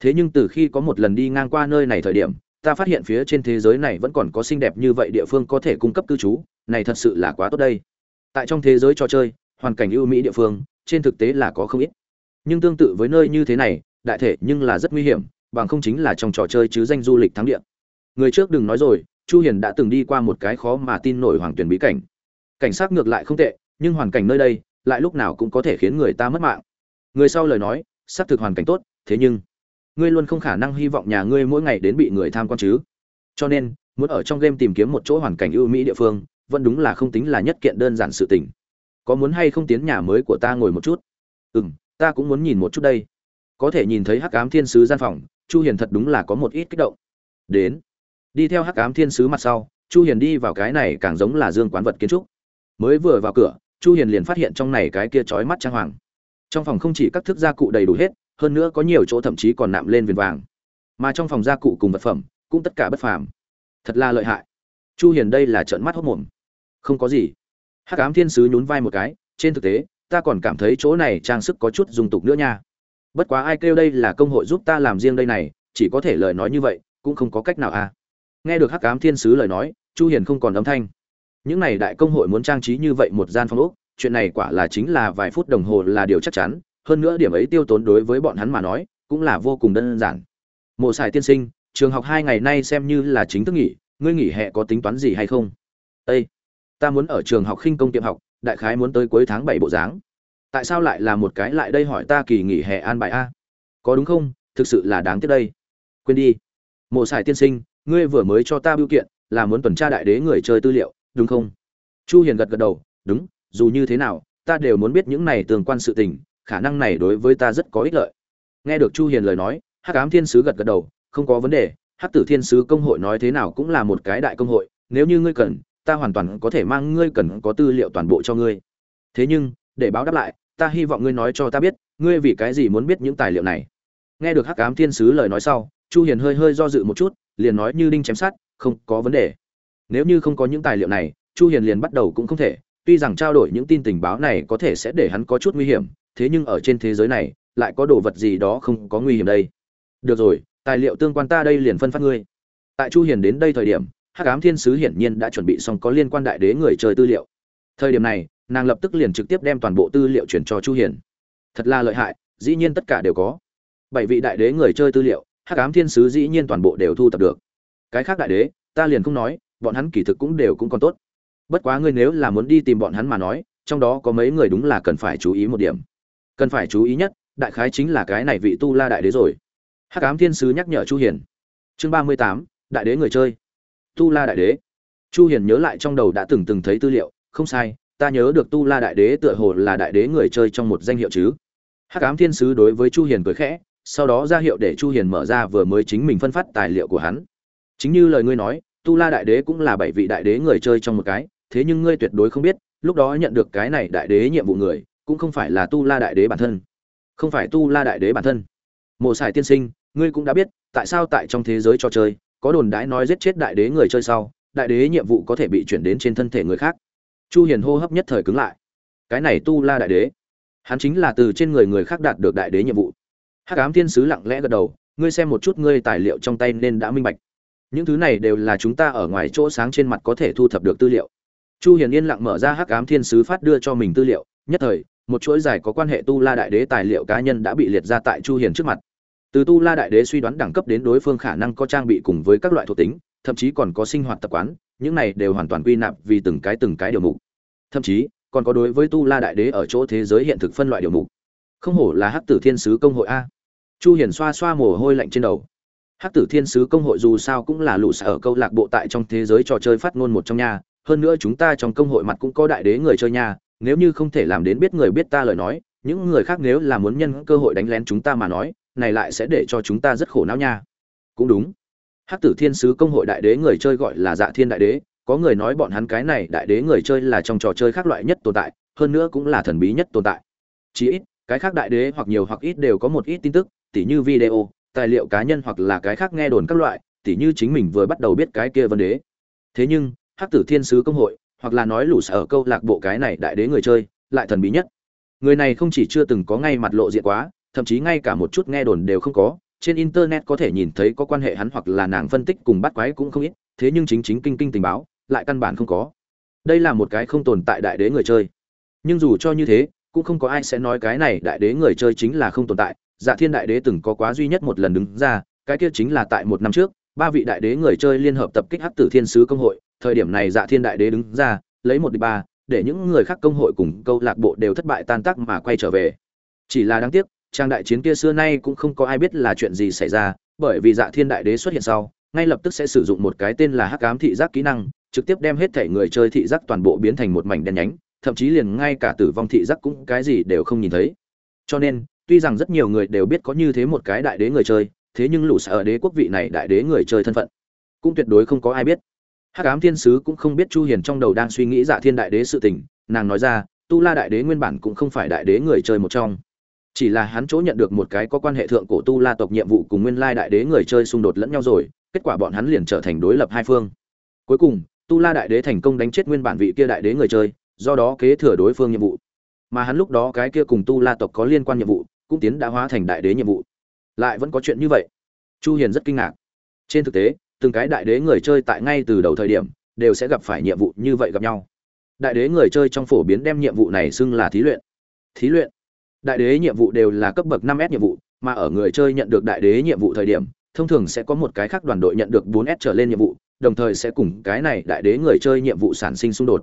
Thế nhưng từ khi có một lần đi ngang qua nơi này thời điểm, ta phát hiện phía trên thế giới này vẫn còn có xinh đẹp như vậy địa phương có thể cung cấp cư trú, này thật sự là quá tốt đây. Tại trong thế giới trò chơi, hoàn cảnh ưu mỹ địa phương, trên thực tế là có không ít. Nhưng tương tự với nơi như thế này, đại thể nhưng là rất nguy hiểm, bằng không chính là trong trò chơi chứ danh du lịch thắng địa người trước đừng nói rồi, chu hiền đã từng đi qua một cái khó mà tin nổi hoàng tuyển bí cảnh. Cảnh sát ngược lại không tệ, nhưng hoàn cảnh nơi đây, lại lúc nào cũng có thể khiến người ta mất mạng. Người sau lời nói, xác thực hoàn cảnh tốt, thế nhưng, ngươi luôn không khả năng hy vọng nhà ngươi mỗi ngày đến bị người tham quan chứ. Cho nên, muốn ở trong game tìm kiếm một chỗ hoàn cảnh ưu mỹ địa phương, vẫn đúng là không tính là nhất kiện đơn giản sự tình. Có muốn hay không tiến nhà mới của ta ngồi một chút? Ừ m ta cũng muốn nhìn một chút đây. Có thể nhìn thấy hắc ám thiên sứ gian phòng, chu hiền thật đúng là có một ít kích động. Đến đi theo hắc ám thiên sứ mặt sau, chu hiền đi vào cái này càng giống là dương quán vật kiến trúc. Mới vừa vào cửa, chu hiền liền phát hiện trong này cái kia chói mắt trang hoàng. Trong phòng không chỉ các thức gia cụ đầy đủ hết, hơn nữa có nhiều chỗ thậm chí còn nạm lên viền vàng. Mà trong phòng gia cụ cùng vật phẩm, cũng tất cả bất phàm. Thật là lợi hại. Chu hiền đây là trợn mắt hốt mồm. Không có gì. Hắc ám thiên sứ nhún vai một cái, trên thực tế, ta còn cảm thấy chỗ này trang sức có chút dung tục nữa nha. Bất quá ai kêu đây là công hội giúp ta làm riêng đây này, chỉ có thể lời nói như vậy, cũng không có cách nào à nghe được hắc ám thiên sứ lời nói, chu hiền không còn âm thanh. Những này đại công hội muốn trang trí như vậy một gian phòng ốc, chuyện này quả là chính là vài phút đồng hồ là điều chắc chắn, hơn nữa điểm ấy tiêu tốn đối với bọn hắn mà nói, cũng là vô cùng đơn giản. Mộ sài tiên sinh, trường học hai ngày nay xem như là chính thức nghỉ, ngươi nghỉ hè có tính toán gì hay không? Ê! ta muốn ở trường học khinh công tiệm học, đại khái muốn tới cuối tháng bảy bộ dáng. Tại sao lại là một cái lại đây hỏi ta kỳ nghỉ hè an bài a? Có đúng không? Thực sự là đáng tiếc đây. Quên đi. Mộ sài tiên sinh ngươi vừa mới cho ta biểu kiện, là muốn tuần tra đại đế người chơi tư liệu, đúng không? Chu hiền gật gật đầu, đúng, dù như thế nào, ta đều muốn biết những này tương quan sự tình, khả năng này đối với ta rất có ích lợi. Nghe được chu hiền lời nói, hắc ám thiên sứ gật gật đầu, không có vấn đề, hắc tử thiên sứ công hội nói thế nào cũng là một cái đại công hội, nếu như ngươi cần, ta hoàn toàn có thể mang ngươi cần có tư liệu toàn bộ cho ngươi. Thế nhưng, để báo đáp lại, ta hy vọng ngươi nói cho ta biết, ngươi vì cái gì muốn biết những tài liệu này. Nghe được hắc ám thiên sứ lời nói sau, chu hiền hơi hơi do dự một chút liền nói như đinh chém sát, không có vấn đề. Nếu như không có những tài liệu này chu hiền liền bắt đầu cũng không thể. Tuy rằng trao đổi những tin tình báo này có thể sẽ để hắn có chút nguy hiểm thế nhưng ở trên thế giới này lại có đồ vật gì đó không có nguy hiểm đây. Được rồi tài liệu tương quan ta đây liền phân phát ngươi. Tại chu hiền đến đây thời điểm hắc ám thiên sứ hiển nhiên đã chuẩn bị xong có liên quan đại đế người chơi tư liệu. Thời điểm này nàng lập tức liền trực tiếp đem toàn bộ tư liệu chuyển cho chu hiền. Thật là lợi hại dĩ nhiên tất cả đều có. Bảy vị đại đế người chơi tư liệu hắc ám thiên sứ dĩ nhiên toàn bộ đều thu tập được. Cái khác đại đế, ta liền không nói, bọn hắn kỳ thực cũng đều cũng còn tốt. Bất quá ngươi nếu là muốn đi tìm bọn hắn mà nói, trong đó có mấy người đúng là cần phải chú ý một điểm. Cần phải chú ý nhất, đại khái chính là cái này vị tu la đại đế rồi. Hắc ám thiên sứ nhắc nhở chu hiền. Chương ba mươi tám, đại đế người chơi. Tu la đại đế. Chu hiền nhớ lại trong đầu đã từng từng thấy tư liệu, không sai, ta nhớ được tu la đại đế tựa hồ là đại đế người chơi trong một danh hiệu chứ. Hắc ám thiên sứ đối với chu hiền cười khẽ sau đó ra hiệu để chu hiền mở ra vừa mới chính mình phân phát tài liệu của hắn. Chính như lời ngươi nói, tu la đại đế cũng là bảy vị đại đế người chơi trong một cái, thế nhưng ngươi tuyệt đối không biết, lúc đó nhận được cái này đại đế nhiệm vụ người, cũng không phải là tu la đại đế bản thân. Không phải tu la đại đế bản thân. Mộ sải tiên sinh, ngươi cũng đã biết, tại sao tại trong thế giới trò chơi, có đồn đãi nói giết chết đại đế người chơi sau, đại đế nhiệm vụ có thể bị chuyển đến trên thân thể người khác. Chu hiền hô hấp nhất thời cứng lại. Cái này tu la đại đế, hắn chính là từ trên người người khác đạt được đại đế nhiệm vụ hắc ám thiên sứ lặng lẽ gật đầu, ngươi xem một chút ngươi tài liệu trong tay nên đã minh bạch. Những thứ này đều là chúng ta ở ngoài chỗ sáng trên mặt có thể thu thập được tư liệu. Chu hiền yên lặng mở ra hắc ám thiên sứ phát đưa cho mình tư liệu, nhất thời, một chuỗi dài có quan hệ tu la đại đế tài liệu cá nhân đã bị liệt ra tại chu hiền trước mặt. Từ tu la đại đế suy đoán đẳng cấp đến đối phương khả năng có trang bị cùng với các loại thuộc tính, thậm chí còn có sinh hoạt tập quán, những này đều hoàn toàn quy nạp vì từng cái từng cái điều mục. Thậm chí, còn có đối với tu la đại đế ở chỗ thế giới hiện thực phân loại điều mục. Không hổ là hắc tử thiên sứ công hội a chu hiền xoa xoa mồ hôi lạnh trên đầu. Hắc tử thiên sứ công hội dù sao cũng là lũ sở câu lạc bộ tại trong thế giới trò chơi phát ngôn một trong nhà hơn nữa chúng ta trong công hội mặt cũng có đại đế người chơi nhà nếu như không thể làm đến biết người biết ta lời nói, những người khác nếu là muốn nhân cơ hội đánh lén chúng ta mà nói, này lại sẽ để cho chúng ta rất khổ não nha. Cũng đúng. Hắc tử thiên sứ công hội đại đế người chơi gọi là dạ thiên đại đế. Có người nói bọn hắn cái này đại đế người chơi là trong trò chơi khác loại nhất tồn tại, hơn nữa cũng là thần bí nhất tồn tại. Chí ít, cái khác đại đế hoặc nhiều hoặc ít đều có một ít tin tức tỉ như video, tài liệu cá nhân hoặc là cái khác nghe đồn các loại, tỉ như chính mình vừa bắt đầu biết cái kia vấn đề. thế nhưng, hắc tử thiên sứ công hội, hoặc là nói lũ sở câu lạc bộ cái này đại đế người chơi, lại thần bí nhất. Người này không chỉ chưa từng có ngay mặt lộ diện quá, thậm chí ngay cả một chút nghe đồn đều không có, trên internet có thể nhìn thấy có quan hệ hắn hoặc là nàng phân tích cùng bắt quái cũng không ít, thế nhưng chính chính kinh kinh tình báo, lại căn bản không có. Đây là một cái không tồn tại đại đế người chơi. Nhưng dù cho như thế, cũng không có ai sẽ nói cái này đại đế người chơi chính là không tồn tại dạ thiên đại đế từng có quá duy nhất một lần đứng ra, cái kia chính là tại một năm trước, ba vị đại đế người chơi liên hợp tập kích hắc tử thiên sứ công hội, thời điểm này dạ thiên đại đế đứng ra, lấy một địch ba, để những người khác công hội cùng câu lạc bộ đều thất bại tan tác mà quay trở về. Chỉ là đáng tiếc, trang đại chiến kia xưa nay cũng không có ai biết là chuyện gì xảy ra, bởi vì dạ thiên đại đế xuất hiện sau, ngay lập tức sẽ sử dụng một cái tên là hắc ám thị giác kỹ năng, trực tiếp đem hết thể người chơi thị giác toàn bộ biến thành một mảnh đen nhánh, thậm chí liền ngay cả tử vong thị giác cũng cái gì đều không nhìn thấy. Cho nên tuy rằng rất nhiều người đều biết có như thế một cái đại đế người chơi, thế nhưng lũ sở đế quốc vị này đại đế người chơi thân phận, cũng tuyệt đối không có ai biết. Hắc ám thiên sứ cũng không biết chu hiền trong đầu đang suy nghĩ dạ thiên đại đế sự tình, nàng nói ra, tu la đại đế nguyên bản cũng không phải đại đế người chơi một trong. Chỉ là hắn chỗ nhận được một cái có quan hệ thượng cổ tu la tộc nhiệm vụ cùng nguyên lai đại đế người chơi xung đột lẫn nhau rồi, kết quả bọn hắn liền trở thành đối lập hai phương. Cuối cùng, tu la đại đế thành công đánh chết nguyên bản vị kia đại đế người chơi, do đó kế thừa đối phương nhiệm vụ. Mà hắn lúc đó cái kia cùng tu la tộc có liên quan nhiệm vụ cũng tiến đã hóa thành đại đế nhiệm vụ. Lại vẫn có chuyện như vậy. Chu hiền rất kinh ngạc. Trên thực tế, từng cái đại đế người chơi tại ngay từ đầu thời điểm, đều sẽ gặp phải nhiệm vụ như vậy gặp nhau. Đại đế người chơi trong phổ biến đem nhiệm vụ này xưng là thí luyện. Thí luyện. Đại đế nhiệm vụ đều là cấp bậc 5S nhiệm vụ, mà ở người chơi nhận được đại đế nhiệm vụ thời điểm, thông thường sẽ có một cái khác đoàn đội nhận được 4S trở lên nhiệm vụ, đồng thời sẽ cùng cái này đại đế người chơi nhiệm vụ sản sinh xung đột.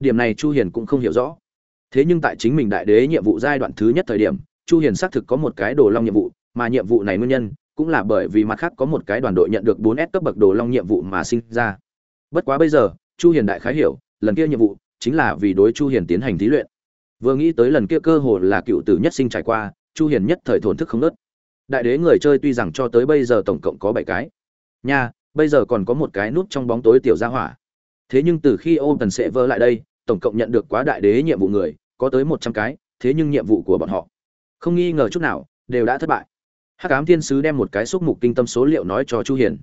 Điểm này chu hiền cũng không hiểu rõ. Thế nhưng tại chính mình đại đế nhiệm vụ giai đoạn thứ nhất thời điểm chu hiền xác thực có một cái đồ long nhiệm vụ, mà nhiệm vụ này nguyên nhân cũng là bởi vì mặt khác có một cái đoàn đội nhận được 4S cấp bậc đồ long nhiệm vụ mà sinh ra. Bất quá bây giờ, chu hiền đại khái hiểu, lần kia nhiệm vụ chính là vì đối chu hiền tiến hành thí luyện. Vừa nghĩ tới lần kia cơ hội là cựu tử nhất sinh trải qua, chu hiền nhất thời thốn thức không nớt. Đại đế người chơi tuy rằng cho tới bây giờ tổng cộng có 7 cái, nha, bây giờ còn có một cái nút trong bóng tối tiểu gia hỏa. Thế nhưng từ khi ôm tần sẽ vơ lại đây, tổng cộng nhận được quá đại đế nhiệm vụ người, có tới 100 cái, thế nhưng nhiệm vụ của bọn họ không nghi ngờ chút nào, đều đã thất bại. Hắc ám thiên sứ đem một cái xúc mục kinh tâm số liệu nói cho chu hiền.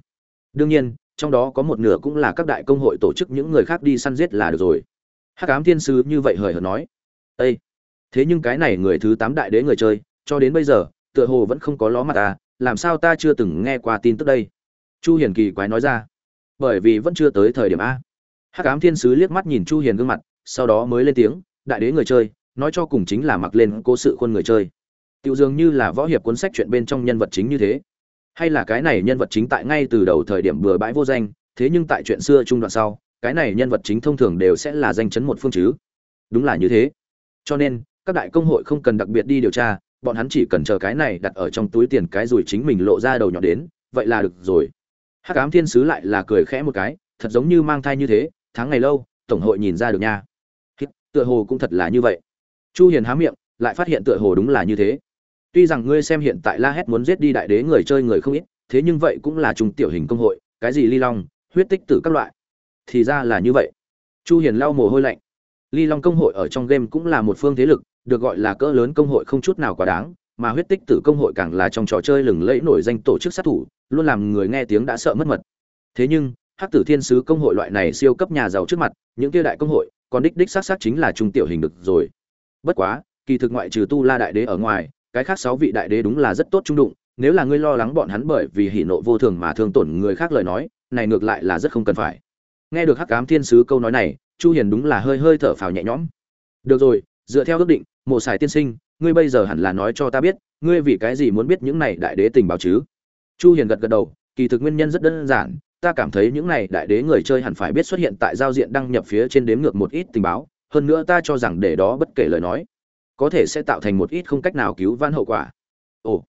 Đương nhiên, trong đó có một nửa cũng là các đại công hội tổ chức những người khác đi săn giết là được rồi. Hắc ám thiên sứ như vậy hời hợt nói. Ê! thế nhưng cái này người thứ tám đại đế người chơi, cho đến bây giờ, tựa hồ vẫn không có ló mặt à làm sao ta chưa từng nghe qua tin tức đây? Chu hiền kỳ quái nói ra. Bởi vì vẫn chưa tới thời điểm a. Hắc ám thiên sứ liếc mắt nhìn chu hiền gương mặt, sau đó mới lên tiếng, đại đế người chơi, nói cho cùng chính là mặc lên cố sự khuôn người chơi. Tiểu dường như là võ hiệp cuốn sách chuyện bên trong nhân vật chính như thế. Hay là cái này nhân vật chính tại ngay từ đầu thời điểm bừa bãi vô danh, thế nhưng tại chuyện xưa trung đoạn sau, cái này nhân vật chính thông thường đều sẽ là danh chấn một phương chứ. Đúng là như thế. Cho nên, các đại công hội không cần đặc biệt đi điều tra, bọn hắn chỉ cần chờ cái này đặt ở trong túi tiền cái rồi chính mình lộ ra đầu nhỏ đến, vậy là được rồi. Hắc ám thiên sứ lại là cười khẽ một cái, thật giống như mang thai như thế, tháng ngày lâu, tổng hội nhìn ra được nha. Tựa hồ cũng thật là như vậy. Chu Hiền há miệng, lại phát hiện tựa hồ đúng là như thế. Tuy rằng ngươi xem hiện tại La Hét muốn giết đi đại đế người chơi người không ít, thế nhưng vậy cũng là trung tiểu hình công hội, cái gì Ly Long, huyết tích tử các loại. Thì ra là như vậy. Chu hiền lau mồ hôi lạnh. Ly long công hội ở trong game cũng là một phương thế lực được gọi là cỡ lớn công hội không chút nào quá đáng mà huyết tích tử công hội càng là trong trò chơi lừng lẫy nổi danh tổ chức sát thủ luôn làm người nghe tiếng đã sợ mất mật. Thế nhưng hắc tử thiên sứ công hội loại này siêu cấp nhà giàu trước mặt những kia đại công hội còn đích đích sát sát chính là trung tiểu hình được rồi. Bất quá kỳ thực ngoại trừ tu la đại đế ở ngoài cái khác sáu vị đại đế đúng là rất tốt trung đụng, nếu là ngươi lo lắng bọn hắn bởi vì hỉ nộ vô thường mà thương tổn người khác lời nói, này ngược lại là rất không cần phải. Nghe được hắc ám thiên sứ câu nói này, chu hiền đúng là hơi hơi thở phào nhẹ nhõm. Được rồi, dựa theo ước định, mộ sải tiên sinh, ngươi bây giờ hẳn là nói cho ta biết, ngươi vì cái gì muốn biết những này đại đế tình báo chứ? Chu hiền gật gật đầu, kỳ thực nguyên nhân rất đơn giản, ta cảm thấy những này đại đế người chơi hẳn phải biết xuất hiện tại giao diện đăng nhập phía trên đếm ngược một ít tình báo, hơn nữa ta cho rằng để đó bất kể lời nói có thể sẽ tạo thành một ít không cách nào cứu vãn hậu quả. Ồ,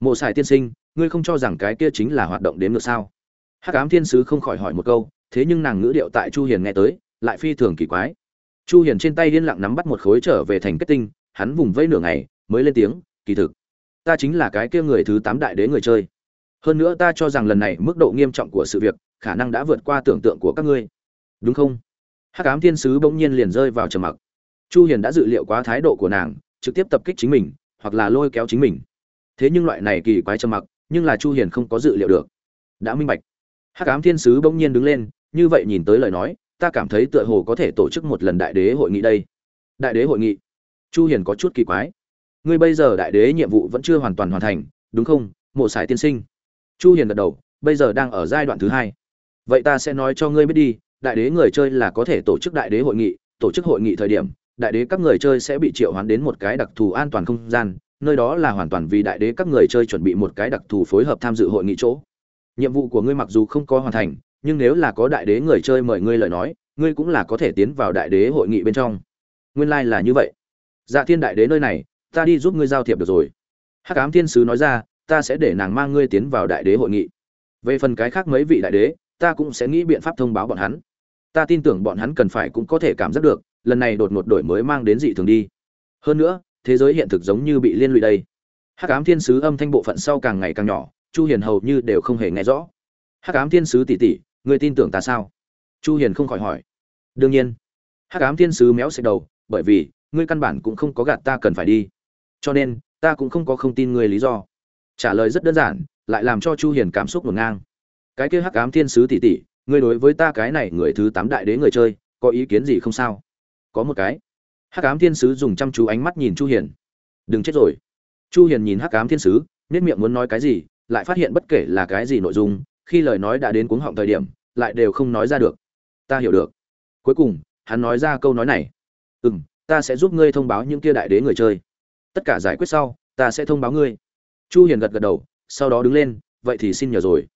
mộ sải tiên sinh, ngươi không cho rằng cái kia chính là hoạt động đếm ngược sao? Hắc ám thiên sứ không khỏi hỏi một câu, thế nhưng nàng ngữ điệu tại chu hiền nghe tới, lại phi thường kỳ quái. Chu hiền trên tay liên lặng nắm bắt một khối trở về thành kết tinh, hắn vùng vẫy nửa ngày, mới lên tiếng, kỳ thực, ta chính là cái kia người thứ tám đại đế người chơi. Hơn nữa ta cho rằng lần này mức độ nghiêm trọng của sự việc, khả năng đã vượt qua tưởng tượng của các ngươi. Đúng không? Hắc ám thiên sứ bỗng nhiên liền rơi vào trầm mặc chu hiền đã dự liệu quá thái độ của nàng, trực tiếp tập kích chính mình, hoặc là lôi kéo chính mình. Thế nhưng loại này kỳ quái trầm mặc, nhưng là chu hiền không có dự liệu được. Đã minh bạch. Hắc ám thiên sứ bỗng nhiên đứng lên, như vậy nhìn tới lời nói, ta cảm thấy tựa hồ có thể tổ chức một lần đại đế hội nghị đây. Đại đế hội nghị? Chu hiền có chút kỳ quái. Ngươi bây giờ đại đế nhiệm vụ vẫn chưa hoàn toàn hoàn thành, đúng không, mộ sải tiên sinh? Chu hiền gật đầu, bây giờ đang ở giai đoạn thứ hai. Vậy ta sẽ nói cho ngươi biết đi, đại đế người chơi là có thể tổ chức đại đế hội nghị, tổ chức hội nghị thời điểm đại đế các người chơi sẽ bị triệu hoán đến một cái đặc thù an toàn không gian, nơi đó là hoàn toàn vì đại đế các người chơi chuẩn bị một cái đặc thù phối hợp tham dự hội nghị chỗ. Nhiệm vụ của ngươi mặc dù không có hoàn thành, nhưng nếu là có đại đế người chơi mời ngươi lời nói, ngươi cũng là có thể tiến vào đại đế hội nghị bên trong. Nguyên lai là như vậy. Dạ thiên đại đế nơi này, ta đi giúp ngươi giao thiệp được rồi. Hắc ám thiên sứ nói ra, ta sẽ để nàng mang ngươi tiến vào đại đế hội nghị. Về phần cái khác mấy vị đại đế, ta cũng sẽ nghĩ biện pháp thông báo bọn hắn. Ta tin tưởng bọn hắn cần phải cũng có thể cảm giác được lần này đột ngột đổi mới mang đến dị thường đi. Hơn nữa, thế giới hiện thực giống như bị liên lụy đây. Hắc ám thiên sứ âm thanh bộ phận sau càng ngày càng nhỏ, chu hiền hầu như đều không hề nghe rõ. Hắc ám thiên sứ tỷ tỷ ngươi tin tưởng ta sao? Chu hiền không khỏi hỏi. Đương nhiên. Hắc ám thiên sứ méo xệch đầu, bởi vì, ngươi căn bản cũng không có gạt ta cần phải đi. Cho nên, ta cũng không có không tin ngươi lý do. Trả lời rất đơn giản, lại làm cho chu hiền cảm xúc ngổn ngang. Cái kia hắc ám thiên sứ tỷ tỷ, ngươi đối với ta cái này người thứ tám đại đế người chơi, có ý kiến gì không sao? Có một cái. Hắc ám thiên sứ dùng chăm chú ánh mắt nhìn chu hiền. Đừng chết rồi. Chu hiền nhìn hắc ám thiên sứ, nét miệng muốn nói cái gì, lại phát hiện bất kể là cái gì nội dung, khi lời nói đã đến cuống họng thời điểm, lại đều không nói ra được. Ta hiểu được. Cuối cùng, hắn nói ra câu nói này. Ừm, ta sẽ giúp ngươi thông báo những kia đại đế người chơi. Tất cả giải quyết sau, ta sẽ thông báo ngươi. Chu hiền gật gật đầu, sau đó đứng lên, vậy thì xin nhờ rồi.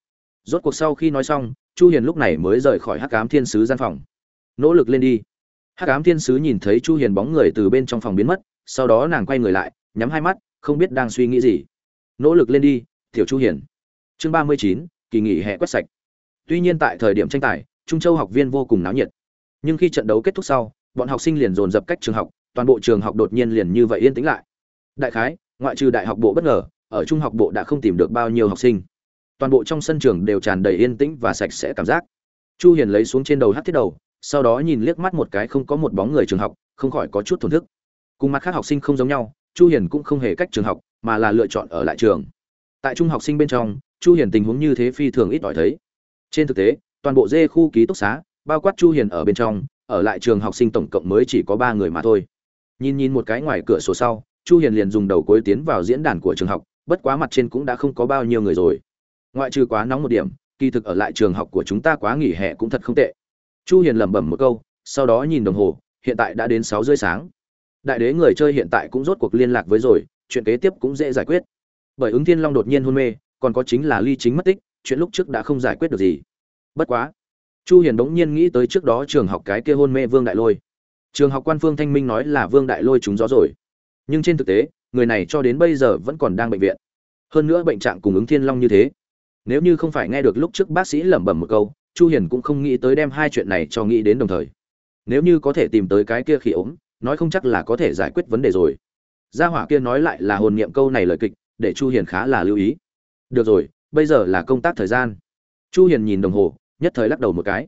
Rốt cuộc sau khi nói xong, chu hiền lúc này mới rời khỏi hắc ám thiên sứ gian phòng. Nỗ lực lên đi hắc ám thiên sứ nhìn thấy chu hiền bóng người từ bên trong phòng biến mất sau đó nàng quay người lại nhắm hai mắt không biết đang suy nghĩ gì. Nỗ lực lên đi tiểu chu hiền. Chương 39, kỳ nghỉ hè quét sạch. Tuy nhiên tại thời điểm tranh tài trung châu học viên vô cùng náo nhiệt. Nhưng khi trận đấu kết thúc sau bọn học sinh liền dồn dập cách trường học toàn bộ trường học đột nhiên liền như vậy yên tĩnh lại. Đại khái ngoại trừ đại học bộ bất ngờ ở trung học bộ đã không tìm được bao nhiêu học sinh. Toàn bộ trong sân trường đều tràn đầy yên tĩnh và sạch sẽ cảm giác. Chu hiền lấy xuống trên đầu hát thiết đầu sau đó nhìn liếc mắt một cái không có một bóng người trường học, không khỏi có chút thổn thức. Cùng mặt khác học sinh không giống nhau, chu hiền cũng không hề cách trường học, mà là lựa chọn ở lại trường. Tại trung học sinh bên trong, chu hiền tình huống như thế phi thường ít ỏi thấy. Trên thực tế, toàn bộ dê khu ký túc xá, bao quát chu hiền ở bên trong, ở lại trường học sinh tổng cộng mới chỉ có ba người mà thôi. Nhìn nhìn một cái ngoài cửa sổ sau, chu hiền liền dùng đầu cuối tiến vào diễn đàn của trường học, bất quá mặt trên cũng đã không có bao nhiêu người rồi. Ngoại trừ quá nóng một điểm, kỳ thực ở lại trường học của chúng ta quá nghỉ hè cũng thật không tệ chu hiền lẩm bẩm một câu, sau đó nhìn đồng hồ, hiện tại đã đến sáu rưỡi sáng. Đại đế người chơi hiện tại cũng rốt cuộc liên lạc với rồi, chuyện kế tiếp cũng dễ giải quyết. Bởi ứng thiên long đột nhiên hôn mê, còn có chính là ly chính mất tích, chuyện lúc trước đã không giải quyết được gì. Bất quá, chu hiền đống nhiên nghĩ tới trước đó trường học cái kia hôn mê vương đại lôi. Trường học quan phương thanh minh nói là vương đại lôi trúng gió rồi. Nhưng trên thực tế, người này cho đến bây giờ vẫn còn đang bệnh viện. Hơn nữa bệnh trạng cùng ứng thiên long như thế. Nếu như không phải nghe được lúc trước bác sĩ lẩm bẩm một câu chu hiền cũng không nghĩ tới đem hai chuyện này cho nghĩ đến đồng thời. Nếu như có thể tìm tới cái kia khi ốm, nói không chắc là có thể giải quyết vấn đề rồi. Gia hỏa kia nói lại là hồn niệm câu này lời kịch, để chu hiền khá là lưu ý. Được rồi, bây giờ là công tác thời gian. Chu hiền nhìn đồng hồ, nhất thời lắc đầu một cái.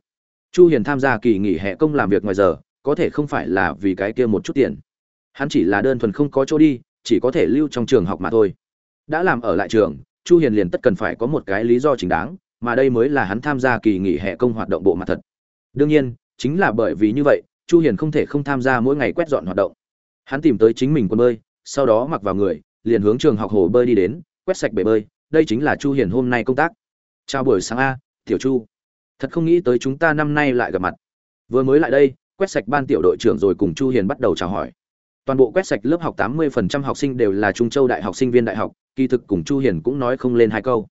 Chu hiền tham gia kỳ nghỉ hè công làm việc ngoài giờ, có thể không phải là vì cái kia một chút tiền. Hắn chỉ là đơn thuần không có chỗ đi, chỉ có thể lưu trong trường học mà thôi. Đã làm ở lại trường, chu hiền liền tất cần phải có một cái lý do chính đáng mà đây mới là hắn tham gia kỳ nghỉ hè công hoạt động bộ mặt thật. Đương nhiên, chính là bởi vì như vậy, chu hiền không thể không tham gia mỗi ngày quét dọn hoạt động. Hắn tìm tới chính mình quần bơi, sau đó mặc vào người, liền hướng trường học hồ bơi đi đến, quét sạch bể bơi, đây chính là chu hiền hôm nay công tác. Chào buổi sáng a, tiểu chu. Thật không nghĩ tới chúng ta năm nay lại gặp mặt. Vừa mới lại đây, quét sạch ban tiểu đội trưởng rồi cùng chu hiền bắt đầu chào hỏi. Toàn bộ quét sạch lớp học 80% học sinh đều là trung châu đại học sinh viên đại học, kỳ thực cùng chu hiền cũng nói không lên hai câu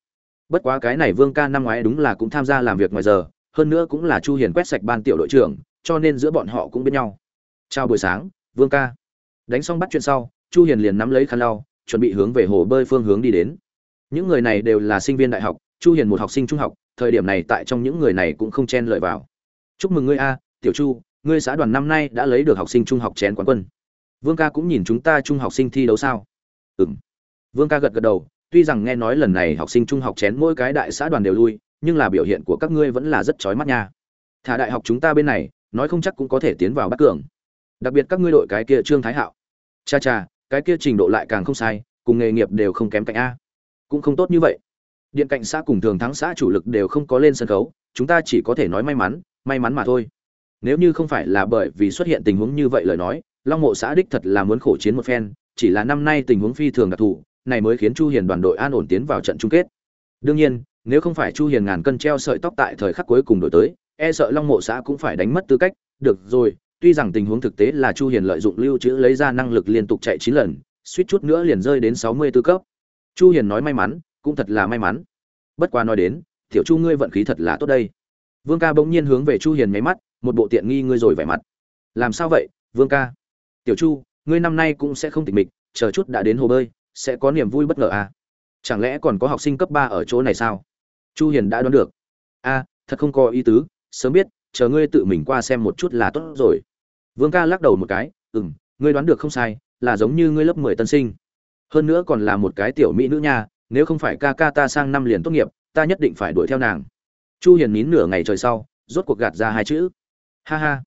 bất quá cái này vương ca năm ngoái đúng là cũng tham gia làm việc ngoài giờ, hơn nữa cũng là chu hiền quét sạch ban tiểu đội trưởng, cho nên giữa bọn họ cũng biết nhau. Chào buổi sáng, vương ca. Đánh xong bắt chuyện sau, chu hiền liền nắm lấy khăn lau, chuẩn bị hướng về hồ bơi phương hướng đi đến. Những người này đều là sinh viên đại học, chu hiền một học sinh trung học, thời điểm này tại trong những người này cũng không chen lợi vào. Chúc mừng ngươi a, tiểu chu, ngươi xã đoàn năm nay đã lấy được học sinh trung học chén quán quân. Vương ca cũng nhìn chúng ta trung học sinh thi đấu sao? Ừm. Vương ca gật gật đầu tuy rằng nghe nói lần này học sinh trung học chén mỗi cái đại xã đoàn đều lui, nhưng là biểu hiện của các ngươi vẫn là rất chói mắt nha. Thả đại học chúng ta bên này, nói không chắc cũng có thể tiến vào bắt cường. Đặc biệt các ngươi đội cái kia trương thái hạo. Cha cha, cái kia trình độ lại càng không sai, cùng nghề nghiệp đều không kém cạnh a. Cũng không tốt như vậy. Điện cạnh xã cùng thường thắng xã chủ lực đều không có lên sân khấu, chúng ta chỉ có thể nói may mắn may mắn mà thôi. Nếu như không phải là bởi vì xuất hiện tình huống như vậy lời nói, long mộ xã đích thật là muốn khổ chiến một phen, chỉ là năm nay tình huống phi thường đặc thù này mới khiến chu hiền đoàn đội an ổn tiến vào trận chung kết. Đương nhiên, nếu không phải chu hiền ngàn cân treo sợi tóc tại thời khắc cuối cùng đổi tới e sợ long mộ xã cũng phải đánh mất tư cách. Được rồi, tuy rằng tình huống thực tế là chu hiền lợi dụng lưu trữ lấy ra năng lực liên tục chạy 9 lần, suýt chút nữa liền rơi đến 64 cấp. Chu hiền nói may mắn, cũng thật là may mắn. Bất quá nói đến, tiểu chu ngươi vận khí thật là tốt đây. Vương ca bỗng nhiên hướng về chu hiền mấy mắt, một bộ tiện nghi ngươi rồi vẻ mặt. Làm sao vậy, vương ca? Tiểu chu, ngươi năm nay cũng sẽ không tịch mịch, chờ chút đã đến hồ bơi sẽ có niềm vui bất ngờ à? Chẳng lẽ còn có học sinh cấp 3 ở chỗ này sao? Chu hiền đã đoán được. A thật không có ý tứ, sớm biết, chờ ngươi tự mình qua xem một chút là tốt rồi. Vương ca lắc đầu một cái, ừm, ngươi đoán được không sai, là giống như ngươi lớp 10 tân sinh. Hơn nữa còn là một cái tiểu mỹ nữ nha, nếu không phải ca ca ta sang năm liền tốt nghiệp, ta nhất định phải đuổi theo nàng. Chu hiền nín nửa ngày trời sau, rốt cuộc gạt ra hai chữ. Ha ha,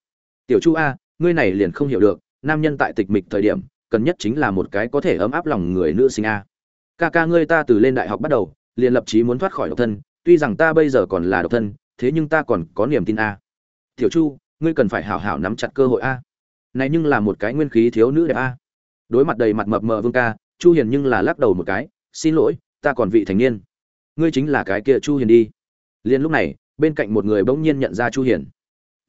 tiểu chu a, ngươi này liền không hiểu được, nam nhân tại tịch mịch thời điểm cần nhất chính là một cái có thể ấm áp lòng người nữ sinh a. Ca ca ngươi ta từ lên đại học bắt đầu, liền lập chí muốn thoát khỏi độc thân, tuy rằng ta bây giờ còn là độc thân, thế nhưng ta còn có niềm tin a. Tiểu chu, ngươi cần phải hảo hảo nắm chặt cơ hội a. Này nhưng là một cái nguyên khí thiếu nữ đẹp a. Đối mặt đầy mặt mập mờ vương ca, chu hiền nhưng là lắc đầu một cái, xin lỗi, ta còn vị thành niên. Ngươi chính là cái kia chu hiền đi. Liền lúc này, bên cạnh một người bỗng nhiên nhận ra chu hiền.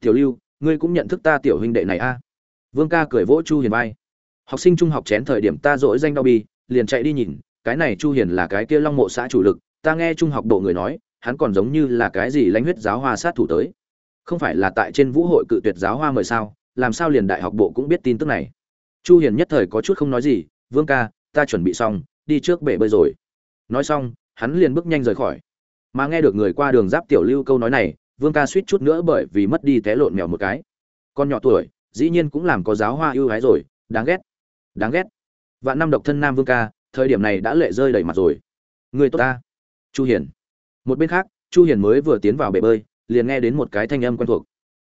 Tiểu lưu, ngươi cũng nhận thức ta tiểu huynh đệ này a. Vương ca cười vỗ chu hiền vai học sinh trung học chén thời điểm ta dỗi danh đau bi liền chạy đi nhìn, cái này chu hiền là cái kia long mộ xã chủ lực, ta nghe trung học độ người nói, hắn còn giống như là cái gì lãnh huyết giáo hoa sát thủ tới. Không phải là tại trên vũ hội cự tuyệt giáo hoa mời sao, làm sao liền đại học bộ cũng biết tin tức này. Chu hiền nhất thời có chút không nói gì, vương ca, ta chuẩn bị xong, đi trước bể bơi rồi. Nói xong, hắn liền bước nhanh rời khỏi. Mà nghe được người qua đường giáp tiểu lưu câu nói này, vương ca suýt chút nữa bởi vì mất đi té lộn mèo một cái. Con nhỏ tuổi, dĩ nhiên cũng làm có giáo hoa ưu ái rồi, đáng ghét đáng ghét. Vạn năm độc thân nam vương ca, thời điểm này đã lệ rơi đầy mặt rồi. Người tốt ta. Chu hiền. Một bên khác, chu hiền mới vừa tiến vào bể bơi, liền nghe đến một cái thanh âm quen thuộc.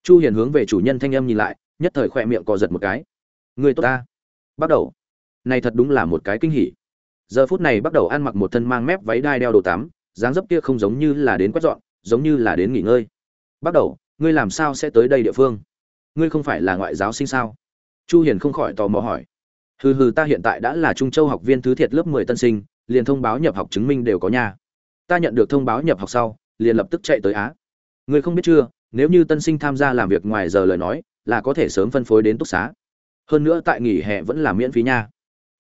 Chu hiền hướng về chủ nhân thanh âm nhìn lại, nhất thời khỏe miệng cò giật một cái. Người tốt ta. Bắt đầu. Này thật đúng là một cái kinh hỉ. Giờ phút này bắt đầu ăn mặc một thân mang mép váy đai đeo đồ tắm, dáng dấp kia không giống như là đến quét dọn, giống như là đến nghỉ ngơi. Bắt đầu, ngươi làm sao sẽ tới đây địa phương? Ngươi không phải là ngoại giáo sinh sao? Chu hiền không khỏi tò mò hỏi hừ hừ, ta hiện tại đã là trung châu học viên thứ thiệt lớp 10 tân sinh, liền thông báo nhập học chứng minh đều có nhà ta nhận được thông báo nhập học sau, liền lập tức chạy tới á. Ngươi không biết chưa, nếu như tân sinh tham gia làm việc ngoài giờ lời nói, là có thể sớm phân phối đến túc xá. Hơn nữa tại nghỉ hè vẫn là miễn phí nha.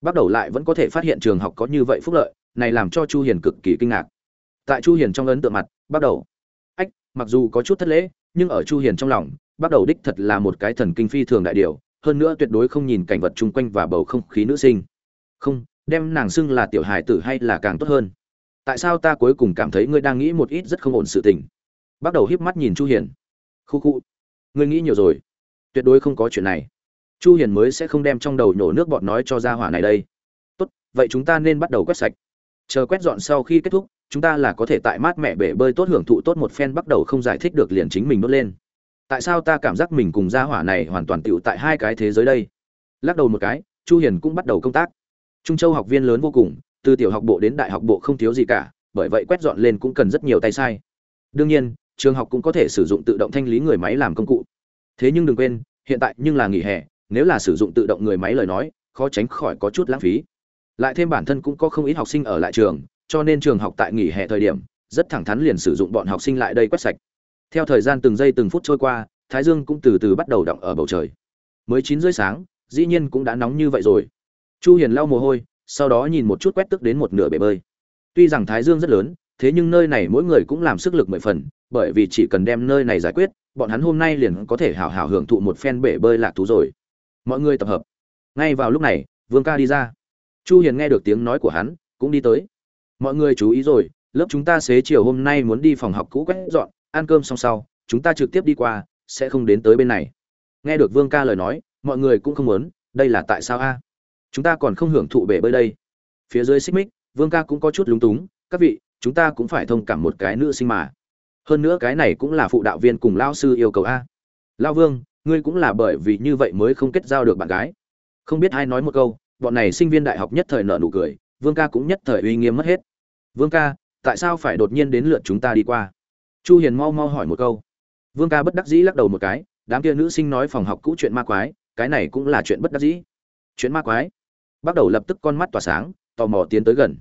Bắt đầu lại vẫn có thể phát hiện trường học có như vậy phúc lợi, này làm cho chu hiền cực kỳ kinh ngạc. Tại chu hiền trong ấn tượng mặt, bắt đầu. Ách, mặc dù có chút thất lễ, nhưng ở chu hiền trong lòng, bắt đầu đích thật là một cái thần kinh phi thường đại điều hơn nữa tuyệt đối không nhìn cảnh vật chung quanh và bầu không khí nữ sinh. Không, đem nàng xưng là tiểu hài tử hay là càng tốt hơn? Tại sao ta cuối cùng cảm thấy ngươi đang nghĩ một ít rất không ổn sự tình? Bắt đầu híp mắt nhìn chu hiền. Khu khu. Ngươi nghĩ nhiều rồi. Tuyệt đối không có chuyện này. Chu hiền mới sẽ không đem trong đầu nhổ nước bọt nói cho gia hỏa này đây. Tốt, vậy chúng ta nên bắt đầu quét sạch. Chờ quét dọn sau khi kết thúc, chúng ta là có thể tại mát mẹ bể bơi tốt hưởng thụ tốt một phen bắt đầu không giải thích được liền chính mình đốt lên tại sao ta cảm giác mình cùng gia hỏa này hoàn toàn tựu tại hai cái thế giới đây? Lắc đầu một cái, chu hiền cũng bắt đầu công tác. Trung châu học viên lớn vô cùng, từ tiểu học bộ đến đại học bộ không thiếu gì cả, bởi vậy quét dọn lên cũng cần rất nhiều tay sai. Đương nhiên, trường học cũng có thể sử dụng tự động thanh lý người máy làm công cụ. Thế nhưng đừng quên, hiện tại nhưng là nghỉ hè, nếu là sử dụng tự động người máy lời nói, khó tránh khỏi có chút lãng phí. Lại thêm bản thân cũng có không ít học sinh ở lại trường, cho nên trường học tại nghỉ hè thời điểm, rất thẳng thắn liền sử dụng bọn học sinh lại đây quét sạch theo thời gian từng giây từng phút trôi qua, thái dương cũng từ từ bắt đầu động ở bầu trời. Mới chín rưỡi sáng, dĩ nhiên cũng đã nóng như vậy rồi. Chu hiền lau mồ hôi, sau đó nhìn một chút quét tức đến một nửa bể bơi. Tuy rằng thái dương rất lớn, thế nhưng nơi này mỗi người cũng làm sức lực mười phần, bởi vì chỉ cần đem nơi này giải quyết, bọn hắn hôm nay liền có thể hào hào hưởng thụ một phen bể bơi lạc thú rồi. Mọi người tập hợp. Ngay vào lúc này, vương ca đi ra. Chu hiền nghe được tiếng nói của hắn, cũng đi tới. Mọi người chú ý rồi, lớp chúng ta xế chiều hôm nay muốn đi phòng học cũ quét dọn ăn cơm xong sau, chúng ta trực tiếp đi qua, sẽ không đến tới bên này. Nghe được vương ca lời nói, mọi người cũng không muốn, đây là tại sao a? Chúng ta còn không hưởng thụ bể bơi đây. Phía dưới xích mích, vương ca cũng có chút lúng túng, các vị, chúng ta cũng phải thông cảm một cái nữ sinh mà. Hơn nữa cái này cũng là phụ đạo viên cùng lao sư yêu cầu a. Lao vương, ngươi cũng là bởi vì như vậy mới không kết giao được bạn gái. Không biết ai nói một câu, bọn này sinh viên đại học nhất thời nợ nụ cười, vương ca cũng nhất thời uy nghiêm mất hết. Vương ca, tại sao phải đột nhiên đến lượt chúng ta đi qua? Chu hiền mau mau hỏi một câu. Vương ca bất đắc dĩ lắc đầu một cái, đám kia nữ sinh nói phòng học cũ chuyện ma quái, cái này cũng là chuyện bất đắc dĩ. Chuyện ma quái? Bắt đầu lập tức con mắt tỏa sáng, tò mò tiến tới gần.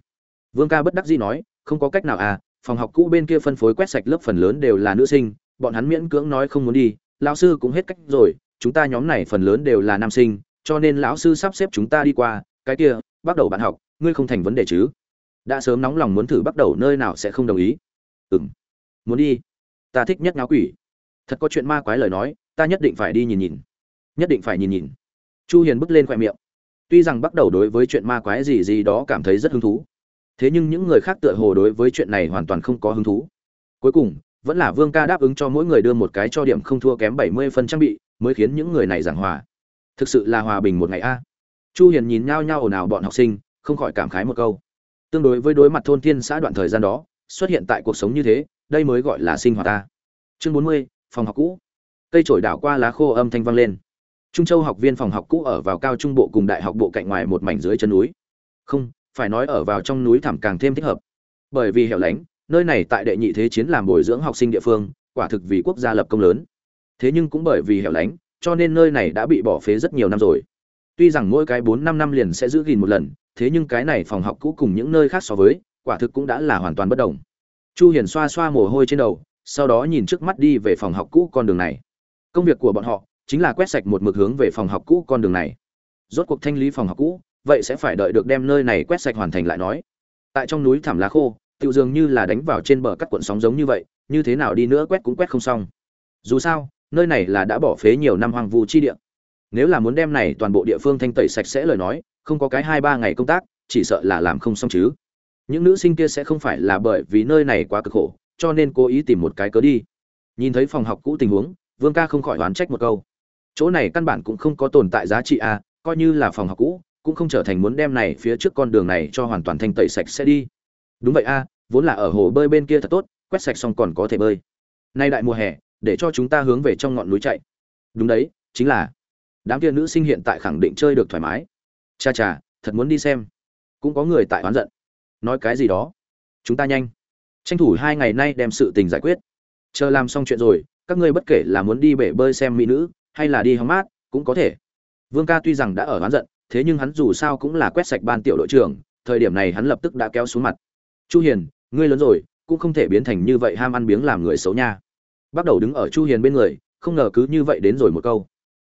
Vương ca bất đắc dĩ nói, không có cách nào à phòng học cũ bên kia phân phối quét sạch lớp phần lớn đều là nữ sinh, bọn hắn miễn cưỡng nói không muốn đi, lão sư cũng hết cách rồi, chúng ta nhóm này phần lớn đều là nam sinh, cho nên lão sư sắp xếp chúng ta đi qua, cái kia, bắt đầu bạn học, ngươi không thành vấn đề chứ. Đã sớm nóng lòng muốn thử bắt đầu nơi nào sẽ không đồng ý. Ừng muốn đi. Ta thích nhất ngáo quỷ. Thật có chuyện ma quái lời nói, ta nhất định phải đi nhìn nhìn. Nhất định phải nhìn nhìn. Chu hiền bước lên khoe miệng. Tuy rằng bắt đầu đối với chuyện ma quái gì gì đó cảm thấy rất hứng thú, thế nhưng những người khác tựa hồ đối với chuyện này hoàn toàn không có hứng thú. Cuối cùng, vẫn là vương ca đáp ứng cho mỗi người đưa một cái cho điểm không thua kém 70 phần trang bị, mới khiến những người này giảng hòa. Thực sự là hòa bình một ngày a. Chu hiền nhìn nhau nhau ồn ào bọn học sinh, không khỏi cảm khái một câu. Tương đối với đối mặt thôn thiên xã đoạn thời gian đó, xuất hiện tại cuộc sống như thế đây mới gọi là sinh hoạt ta. Chương 40, phòng học cũ. Cây trổi đảo qua lá khô âm thanh vang lên. Trung châu học viên phòng học cũ ở vào cao trung bộ cùng đại học bộ cạnh ngoài một mảnh dưới chân núi. Không phải nói ở vào trong núi thẳm càng thêm thích hợp. Bởi vì hẻo lánh nơi này tại đệ nhị thế chiến làm bồi dưỡng học sinh địa phương quả thực vì quốc gia lập công lớn. Thế nhưng cũng bởi vì hẻo lánh cho nên nơi này đã bị bỏ phế rất nhiều năm rồi. Tuy rằng mỗi cái bốn năm năm liền sẽ giữ gìn một lần thế nhưng cái này phòng học cũ cùng những nơi khác so với quả thực cũng đã là hoàn toàn bất đồng chu hiền xoa xoa mồ hôi trên đầu, sau đó nhìn trước mắt đi về phòng học cũ con đường này. Công việc của bọn họ chính là quét sạch một mực hướng về phòng học cũ con đường này. Rốt cuộc thanh lý phòng học cũ, vậy sẽ phải đợi được đem nơi này quét sạch hoàn thành lại nói. Tại trong núi thảm lá khô Tiêu dường như là đánh vào trên bờ cắt cuộn sóng giống như vậy, như thế nào đi nữa quét cũng quét không xong. Dù sao, nơi này là đã bỏ phế nhiều năm hoang vu chi địa. Nếu là muốn đem này toàn bộ địa phương thanh tẩy sạch sẽ lời nói, không có cái hai ba ngày công tác, chỉ sợ là làm không xong chứ những nữ sinh kia sẽ không phải là bởi vì nơi này quá cực khổ cho nên cố ý tìm một cái cớ đi. Nhìn thấy phòng học cũ tình huống vương ca không khỏi oán trách một câu. Chỗ này căn bản cũng không có tồn tại giá trị à coi như là phòng học cũ cũng không trở thành muốn đem này phía trước con đường này cho hoàn toàn thanh tẩy sạch sẽ đi. Đúng vậy a à, vốn là ở hồ bơi bên kia thật tốt quét sạch xong còn có thể bơi. Nay đại mùa hè để cho chúng ta hướng về trong ngọn núi chạy. Đúng đấy chính là. Đám kia nữ sinh hiện tại khẳng định chơi được thoải mái. Cha cha thật muốn đi xem. Cũng có người tại oán giận nói cái gì đó. Chúng ta nhanh. Tranh thủ hai ngày nay đem sự tình giải quyết. Chờ làm xong chuyện rồi, các ngươi bất kể là muốn đi bể bơi xem mỹ nữ, hay là đi hóng mát, cũng có thể. Vương ca tuy rằng đã ở oán giận, thế nhưng hắn dù sao cũng là quét sạch ban tiểu đội trưởng, thời điểm này hắn lập tức đã kéo xuống mặt. Chu hiền, ngươi lớn rồi, cũng không thể biến thành như vậy ham ăn biếng làm người xấu nha. Bắt đầu đứng ở chu hiền bên người, không ngờ cứ như vậy đến rồi một câu.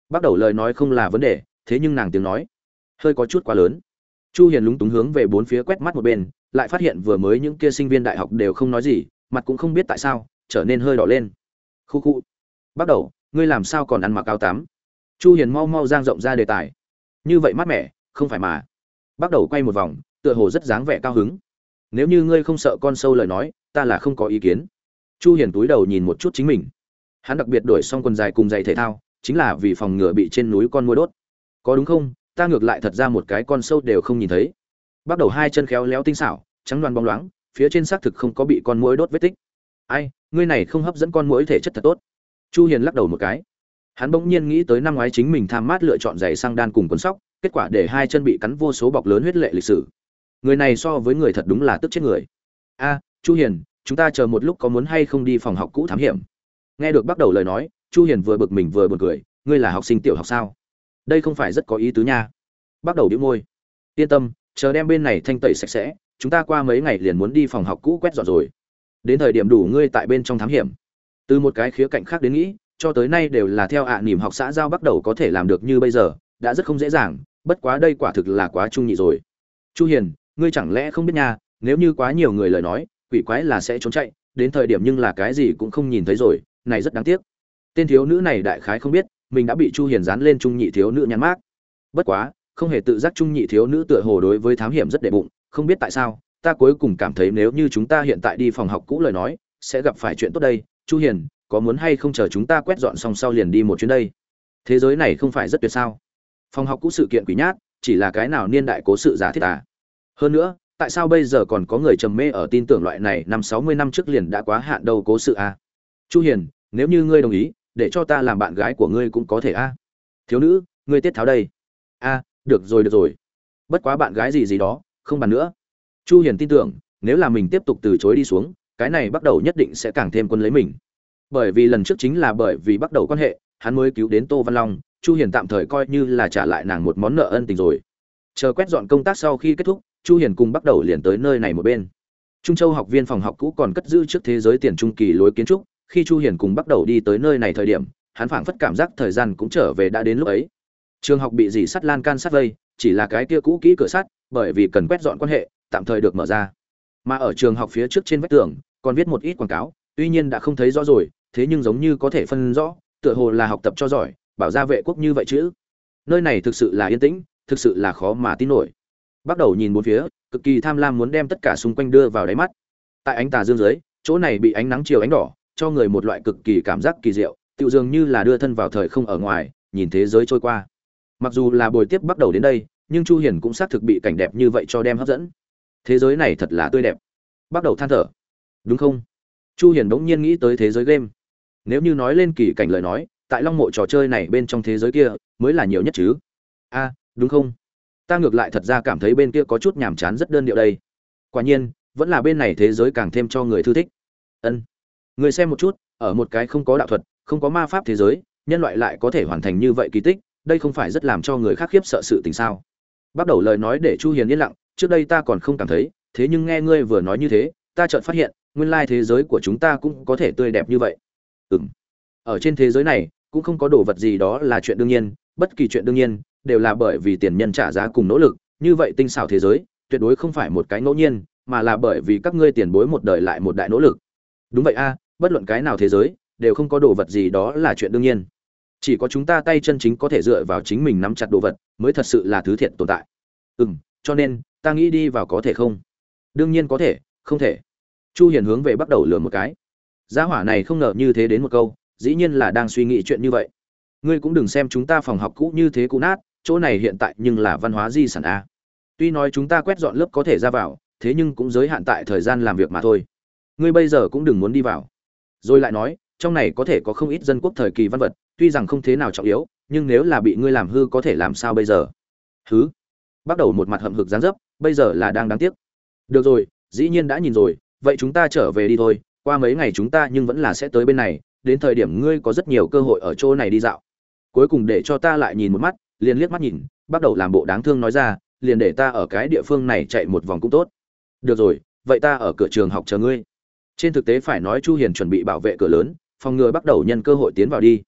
Bắt đầu lời nói không là vấn đề, thế nhưng nàng tiếng nói hơi có chút quá lớn. Chu hiền lúng túng hướng về bốn phía quét mắt một bên lại phát hiện vừa mới những kia sinh viên đại học đều không nói gì, mặt cũng không biết tại sao, trở nên hơi đỏ lên. Khu khu. Bắt đầu, ngươi làm sao còn ăn mặc áo tắm? Chu hiền mau mau giang rộng ra đề tài. Như vậy mát mẻ, không phải mà. Bắt đầu quay một vòng, tựa hồ rất dáng vẻ cao hứng. Nếu như ngươi không sợ con sâu lời nói, ta là không có ý kiến. Chu hiền túi đầu nhìn một chút chính mình. Hắn đặc biệt đổi xong quần dài cùng giày thể thao, chính là vì phòng ngừa bị trên núi con mua đốt. Có đúng không? Ta ngược lại thật ra một cái con sâu đều không nhìn thấy bắt đầu hai chân khéo léo tinh xảo, trắng loan bóng loáng, phía trên xác thực không có bị con muỗi đốt vết tích. Ai, ngươi này không hấp dẫn con muỗi thể chất thật tốt. Chu hiền lắc đầu một cái. Hắn bỗng nhiên nghĩ tới năm ngoái chính mình tham mát lựa chọn giày sang đan cùng quần sóc, kết quả để hai chân bị cắn vô số bọc lớn huyết lệ lịch sử. Người này so với người thật đúng là tức chết người. A, chu hiền, chúng ta chờ một lúc có muốn hay không đi phòng học cũ thám hiểm? Nghe được bắt đầu lời nói, chu hiền vừa bực mình vừa buồn cười, ngươi là học sinh tiểu học sao? Đây không phải rất có ý tứ nha. Bắt đầu đĩu môi. Yên tâm chờ đem bên này thanh tẩy sạch sẽ chúng ta qua mấy ngày liền muốn đi phòng học cũ quét dọn rồi. Đến thời điểm đủ ngươi tại bên trong thám hiểm. Từ một cái khía cạnh khác đến nghĩ cho tới nay đều là theo ạ à, nỉm học xã giao bắt đầu có thể làm được như bây giờ đã rất không dễ dàng bất quá đây quả thực là quá trung nhị rồi. Chu hiền ngươi chẳng lẽ không biết nha nếu như quá nhiều người lời nói quỷ quái là sẽ trốn chạy đến thời điểm nhưng là cái gì cũng không nhìn thấy rồi này rất đáng tiếc. Tên thiếu nữ này đại khái không biết mình đã bị chu hiền dán lên trung nhị thiếu nữ nhăn mát bất quá không hề tự giác trung nhị thiếu nữ tựa hồ đối với thám hiểm rất đệ bụng, không biết tại sao, ta cuối cùng cảm thấy nếu như chúng ta hiện tại đi phòng học cũ lời nói, sẽ gặp phải chuyện tốt đây. Chu hiền, có muốn hay không chờ chúng ta quét dọn xong sau liền đi một chuyến đây? Thế giới này không phải rất tuyệt sao? Phòng học cũ sự kiện quỷ nhát, chỉ là cái nào niên đại cố sự giả thiết à? Hơn nữa, tại sao bây giờ còn có người trầm mê ở tin tưởng loại này năm sáu mươi năm trước liền đã quá hạn đâu cố sự à? Chu hiền, nếu như ngươi đồng ý, để cho ta làm bạn gái của ngươi cũng có thể a thiếu nữ, ngươi tiết tháo đây. A được rồi được rồi. Bất quá bạn gái gì gì đó, không bàn nữa. Chu hiền tin tưởng, nếu là mình tiếp tục từ chối đi xuống, cái này bắt đầu nhất định sẽ càng thêm quân lấy mình. Bởi vì lần trước chính là bởi vì bắt đầu quan hệ, hắn mới cứu đến tô văn long, chu hiền tạm thời coi như là trả lại nàng một món nợ ân tình rồi. Chờ quét dọn công tác sau khi kết thúc, chu hiền cùng bắt đầu liền tới nơi này một bên. Trung châu học viên phòng học cũ còn cất giữ trước thế giới tiền trung kỳ lối kiến trúc, khi chu hiền cùng bắt đầu đi tới nơi này thời điểm, hắn phảng phất cảm giác thời gian cũng trở về đã đến lúc ấy trường học bị dì sắt lan can sắt vây, chỉ là cái kia cũ kỹ cửa sắt, bởi vì cần quét dọn quan hệ, tạm thời được mở ra. Mà ở trường học phía trước trên vách tường, còn viết một ít quảng cáo, tuy nhiên đã không thấy rõ rồi, thế nhưng giống như có thể phân rõ, tựa hồ là học tập cho giỏi, bảo ra vệ quốc như vậy chứ. Nơi này thực sự là yên tĩnh, thực sự là khó mà tin nổi. Bắt đầu nhìn bốn phía, cực kỳ tham lam muốn đem tất cả xung quanh đưa vào đáy mắt. Tại ánh tà dương dưới, chỗ này bị ánh nắng chiều ánh đỏ, cho người một loại cực kỳ cảm giác kỳ diệu, tựu dường như là đưa thân vào thời không ở ngoài, nhìn thế giới trôi qua mặc dù là buổi tiếp bắt đầu đến đây, nhưng chu hiền cũng xác thực bị cảnh đẹp như vậy cho đem hấp dẫn. Thế giới này thật là tươi đẹp. Bắt đầu than thở. Đúng không? Chu hiền đống nhiên nghĩ tới thế giới game. Nếu như nói lên kỳ cảnh lời nói, tại long mộ trò chơi này bên trong thế giới kia, mới là nhiều nhất chứ. A, đúng không? Ta ngược lại thật ra cảm thấy bên kia có chút nhàm chán rất đơn điệu đây. Quả nhiên, vẫn là bên này thế giới càng thêm cho người thư thích. Ân. Người xem một chút, ở một cái không có đạo thuật, không có ma pháp thế giới, nhân loại lại có thể hoàn thành như vậy kỳ tích đây không phải rất làm cho người khác khiếp sợ sự tình sao? Bắt đầu lời nói để chu hiền yên lặng, trước đây ta còn không cảm thấy, thế nhưng nghe ngươi vừa nói như thế, ta chợt phát hiện, nguyên lai thế giới của chúng ta cũng có thể tươi đẹp như vậy. Ừm. Ở trên thế giới này, cũng không có đồ vật gì đó là chuyện đương nhiên, bất kỳ chuyện đương nhiên, đều là bởi vì tiền nhân trả giá cùng nỗ lực, như vậy tinh xảo thế giới, tuyệt đối không phải một cái ngẫu nhiên, mà là bởi vì các ngươi tiền bối một đời lại một đại nỗ lực. Đúng vậy a, bất luận cái nào thế giới, đều không có đồ vật gì đó là chuyện đương nhiên chỉ có chúng ta tay chân chính có thể dựa vào chính mình nắm chặt đồ vật mới thật sự là thứ thiện tồn tại. Ừ m cho nên, ta nghĩ đi vào có thể không? Đương nhiên có thể, không thể. Chu hiền hướng về bắt đầu lừa một cái. Gia hỏa này không ngờ như thế đến một câu, dĩ nhiên là đang suy nghĩ chuyện như vậy. Ngươi cũng đừng xem chúng ta phòng học cũ như thế cũ nát, chỗ này hiện tại nhưng là văn hóa di sản a. Tuy nói chúng ta quét dọn lớp có thể ra vào, thế nhưng cũng giới hạn tại thời gian làm việc mà thôi. Ngươi bây giờ cũng đừng muốn đi vào. Rồi lại nói, trong này có thể có không ít dân quốc thời kỳ văn vật tuy rằng không thế nào trọng yếu, nhưng nếu là bị ngươi làm hư có thể làm sao bây giờ? Hứ? Bắt đầu một mặt hậm hực gián dấp, bây giờ là đang đáng tiếc. Được rồi, dĩ nhiên đã nhìn rồi, vậy chúng ta trở về đi thôi, qua mấy ngày chúng ta nhưng vẫn là sẽ tới bên này, đến thời điểm ngươi có rất nhiều cơ hội ở chỗ này đi dạo. Cuối cùng để cho ta lại nhìn một mắt, liền liếc mắt nhìn, bắt đầu làm bộ đáng thương nói ra, liền để ta ở cái địa phương này chạy một vòng cũng tốt. Được rồi, vậy ta ở cửa trường học chờ ngươi. Trên thực tế phải nói chu hiền chuẩn bị bảo vệ cửa lớn, phòng ngừa bắt đầu nhân cơ hội tiến vào đi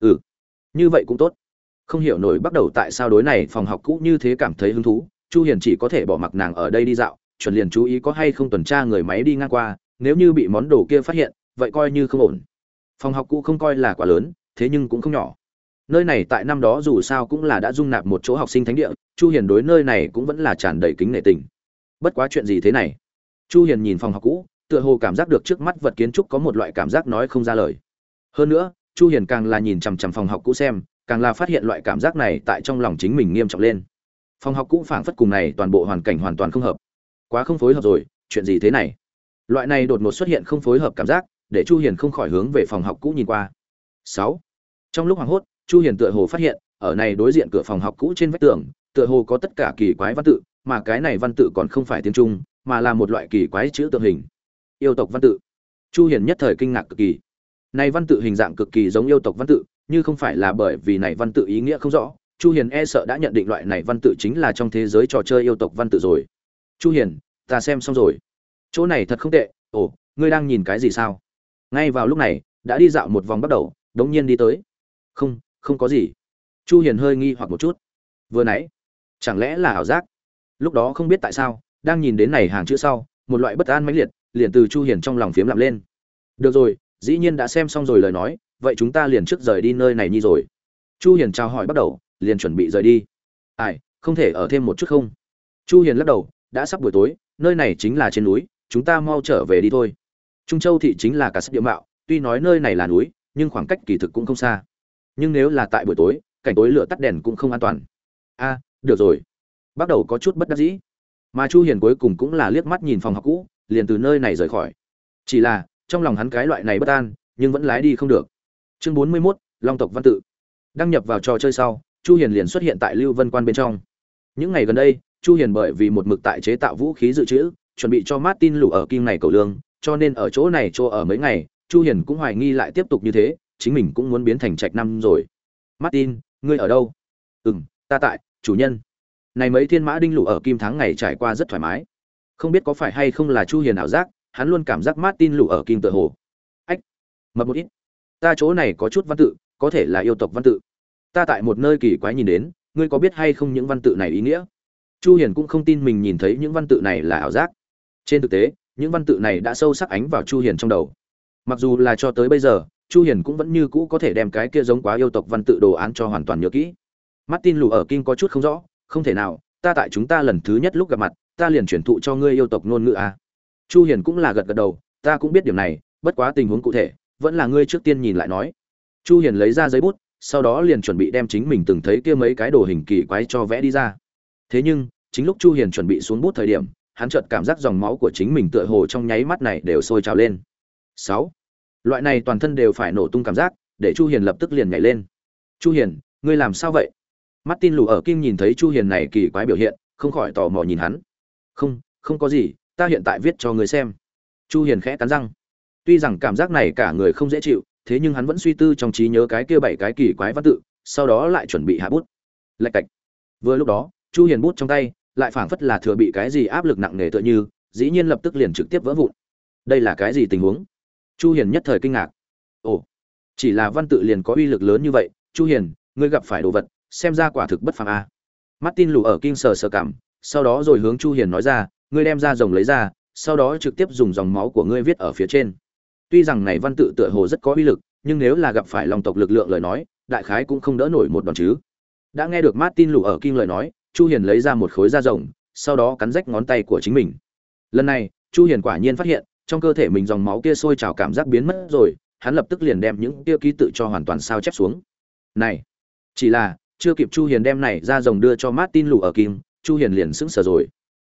ừ như vậy cũng tốt. Không hiểu nổi bắt đầu tại sao đối này phòng học cũ như thế cảm thấy hứng thú, chu hiền chỉ có thể bỏ mặc nàng ở đây đi dạo, chuẩn liền chú ý có hay không tuần tra người máy đi ngang qua, nếu như bị món đồ kia phát hiện, vậy coi như không ổn. Phòng học cũ không coi là quá lớn, thế nhưng cũng không nhỏ. Nơi này tại năm đó dù sao cũng là đã dung nạp một chỗ học sinh thánh địa, chu hiền đối nơi này cũng vẫn là tràn đầy kính nể tình. Bất quá chuyện gì thế này? Chu hiền nhìn phòng học cũ, tựa hồ cảm giác được trước mắt vật kiến trúc có một loại cảm giác nói không ra lời. Hơn nữa chu hiền càng là nhìn chằm chằm phòng học cũ xem, càng là phát hiện loại cảm giác này tại trong lòng chính mình nghiêm trọng lên. Phòng học cũ phảng phất cùng này toàn bộ hoàn cảnh hoàn toàn không hợp. Quá không phối hợp rồi, chuyện gì thế này? Loại này đột ngột xuất hiện không phối hợp cảm giác, để chu hiền không khỏi hướng về phòng học cũ nhìn qua. 6. trong lúc hoảng hốt, chu hiền tựa hồ phát hiện, ở này đối diện cửa phòng học cũ trên vách tường, tựa hồ có tất cả kỳ quái văn tự, mà cái này văn tự còn không phải tiếng trung, mà là một loại kỳ quái chữ tượng hình. Yêu tộc văn tự. Chu hiền nhất thời kinh ngạc cực kỳ này văn tự hình dạng cực kỳ giống yêu tộc văn tự, như không phải là bởi vì này văn tự ý nghĩa không rõ, chu hiền e sợ đã nhận định loại này văn tự chính là trong thế giới trò chơi yêu tộc văn tự rồi. Chu hiền, ta xem xong rồi. Chỗ này thật không tệ, ồ, ngươi đang nhìn cái gì sao? Ngay vào lúc này, đã đi dạo một vòng bắt đầu, đống nhiên đi tới. Không không có gì. Chu hiền hơi nghi hoặc một chút. Vừa nãy, chẳng lẽ là ảo giác? Lúc đó không biết tại sao, đang nhìn đến này hàng chữ sau, một loại bất an mãnh liệt, liền từ chu hiền trong lòng phiếm lặng lên. Được rồi dĩ nhiên đã xem xong rồi lời nói, vậy chúng ta liền trước rời đi nơi này nhi rồi. Chu hiền chào hỏi bắt đầu, liền chuẩn bị rời đi. Ai, không thể ở thêm một chút không? Chu hiền lắc đầu, đã sắp buổi tối, nơi này chính là trên núi, chúng ta mau trở về đi thôi. Trung châu thị chính là cả sắc địa mạo, tuy nói nơi này là núi, nhưng khoảng cách kỳ thực cũng không xa. Nhưng nếu là tại buổi tối, cảnh tối lửa tắt đèn cũng không an toàn. A, được rồi. Bắt đầu có chút bất đắc dĩ. Mà chu hiền cuối cùng cũng là liếc mắt nhìn phòng học cũ, liền từ nơi này rời khỏi. Chỉ là trong lòng hắn cái loại này bất an nhưng vẫn lái đi không được. Chương 41, long tộc văn tự. Đăng nhập vào trò chơi sau chu hiền liền xuất hiện tại lưu vân quan bên trong. Những ngày gần đây chu hiền bởi vì một mực tại chế tạo vũ khí dự trữ chuẩn bị cho martin lũ ở kim này cầu lương cho nên ở chỗ này chỗ ở mấy ngày chu hiền cũng hoài nghi lại tiếp tục như thế chính mình cũng muốn biến thành trạch năm rồi. Martin ngươi ở đâu? Ừm ta tại chủ nhân. Này mấy thiên mã đinh lũ ở kim tháng ngày trải qua rất thoải mái. Không biết có phải hay không là chu hiền ảo giác hắn luôn cảm giác martin lũ ở kim tự hồ. Ách, mập một ít. Ta chỗ này có chút văn tự, có thể là yêu tộc văn tự. Ta tại một nơi kỳ quái nhìn đến, ngươi có biết hay không những văn tự này ý nghĩa? Chu hiền cũng không tin mình nhìn thấy những văn tự này là ảo giác. Trên thực tế, những văn tự này đã sâu sắc ánh vào chu hiền trong đầu. Mặc dù là cho tới bây giờ, chu hiền cũng vẫn như cũ có thể đem cái kia giống quá yêu tộc văn tự đồ án cho hoàn toàn nhớ kỹ. Martin lù ở kinh có chút không rõ, không thể nào, ta tại chúng ta lần thứ nhất lúc gặp mặt, ta liền chuyển thụ cho ngươi yêu tộc ngôn ngữ à chu hiền cũng là gật gật đầu, ta cũng biết điểm này, bất quá tình huống cụ thể, vẫn là ngươi trước tiên nhìn lại nói. Chu hiền lấy ra giấy bút, sau đó liền chuẩn bị đem chính mình từng thấy kia mấy cái đồ hình kỳ quái cho vẽ đi ra. Thế nhưng, chính lúc chu hiền chuẩn bị xuống bút thời điểm, hắn chợt cảm giác dòng máu của chính mình tựa hồ trong nháy mắt này đều sôi trào lên. 6. loại này toàn thân đều phải nổ tung cảm giác, để chu hiền lập tức liền nhảy lên. Chu hiền, ngươi làm sao vậy? Martin lù ở kim nhìn thấy chu hiền này kỳ quái biểu hiện, không khỏi tò mò nhìn hắn. Không không có gì ta hiện tại viết cho người xem. Chu hiền khẽ cắn răng. Tuy rằng cảm giác này cả người không dễ chịu, thế nhưng hắn vẫn suy tư trong trí nhớ cái kia bảy cái kỳ quái văn tự, sau đó lại chuẩn bị hạ bút. Lạch cạch. Vừa lúc đó, chu hiền bút trong tay, lại phảng phất là thừa bị cái gì áp lực nặng nề tựa như, dĩ nhiên lập tức liền trực tiếp vỡ vụn. Đây là cái gì tình huống? Chu hiền nhất thời kinh ngạc. Ồ, chỉ là văn tự liền có uy lực lớn như vậy, chu hiền, ngươi gặp phải đồ vật, xem ra quả thực bất phàm a. Martin lù ở kinh sờ sờ cảm, sau đó rồi hướng chu hiền nói ra ngươi đem ra rồng lấy ra, sau đó trực tiếp dùng dòng máu của ngươi viết ở phía trên. Tuy rằng này văn tự tựa hồ rất có uy lực, nhưng nếu là gặp phải lòng tộc lực lượng lời nói, đại khái cũng không đỡ nổi một đòn chứ. Đã nghe được martin lù ở kinh lời nói, chu hiền lấy ra một khối da rồng, sau đó cắn rách ngón tay của chính mình. Lần này, chu hiền quả nhiên phát hiện, trong cơ thể mình dòng máu kia sôi trào cảm giác biến mất rồi, hắn lập tức liền đem những kia ký tự cho hoàn toàn sao chép xuống. Này, chỉ là, chưa kịp chu hiền đem này ra rồng đưa cho martin lù ở kim chu hiền liền sững sờ rồi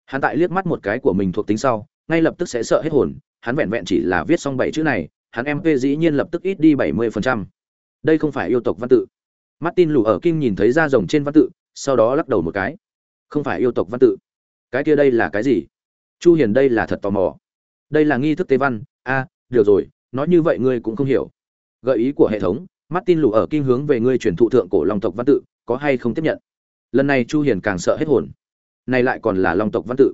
hắn tại liếc mắt một cái của mình thuộc tính sau, ngay lập tức sẽ sợ hết hồn, hắn vẹn vẹn chỉ là viết xong bảy chữ này, hắn mp dĩ nhiên lập tức ít đi 70%. đây không phải yêu tộc văn tự. Martin lù ở kim nhìn thấy ra rồng trên văn tự, sau đó lắc đầu một cái. Không phải yêu tộc văn tự. Cái kia đây là cái gì? Chu hiền đây là thật tò mò. Đây là nghi thức tế văn. A được rồi, nói như vậy ngươi cũng không hiểu. Gợi ý của hệ thống, martin lù ở kinh hướng về ngươi truyền thụ thượng cổ long tộc văn tự, có hay không tiếp nhận? Lần này chu hiền càng sợ hết hồn này lại còn là long tộc văn tự.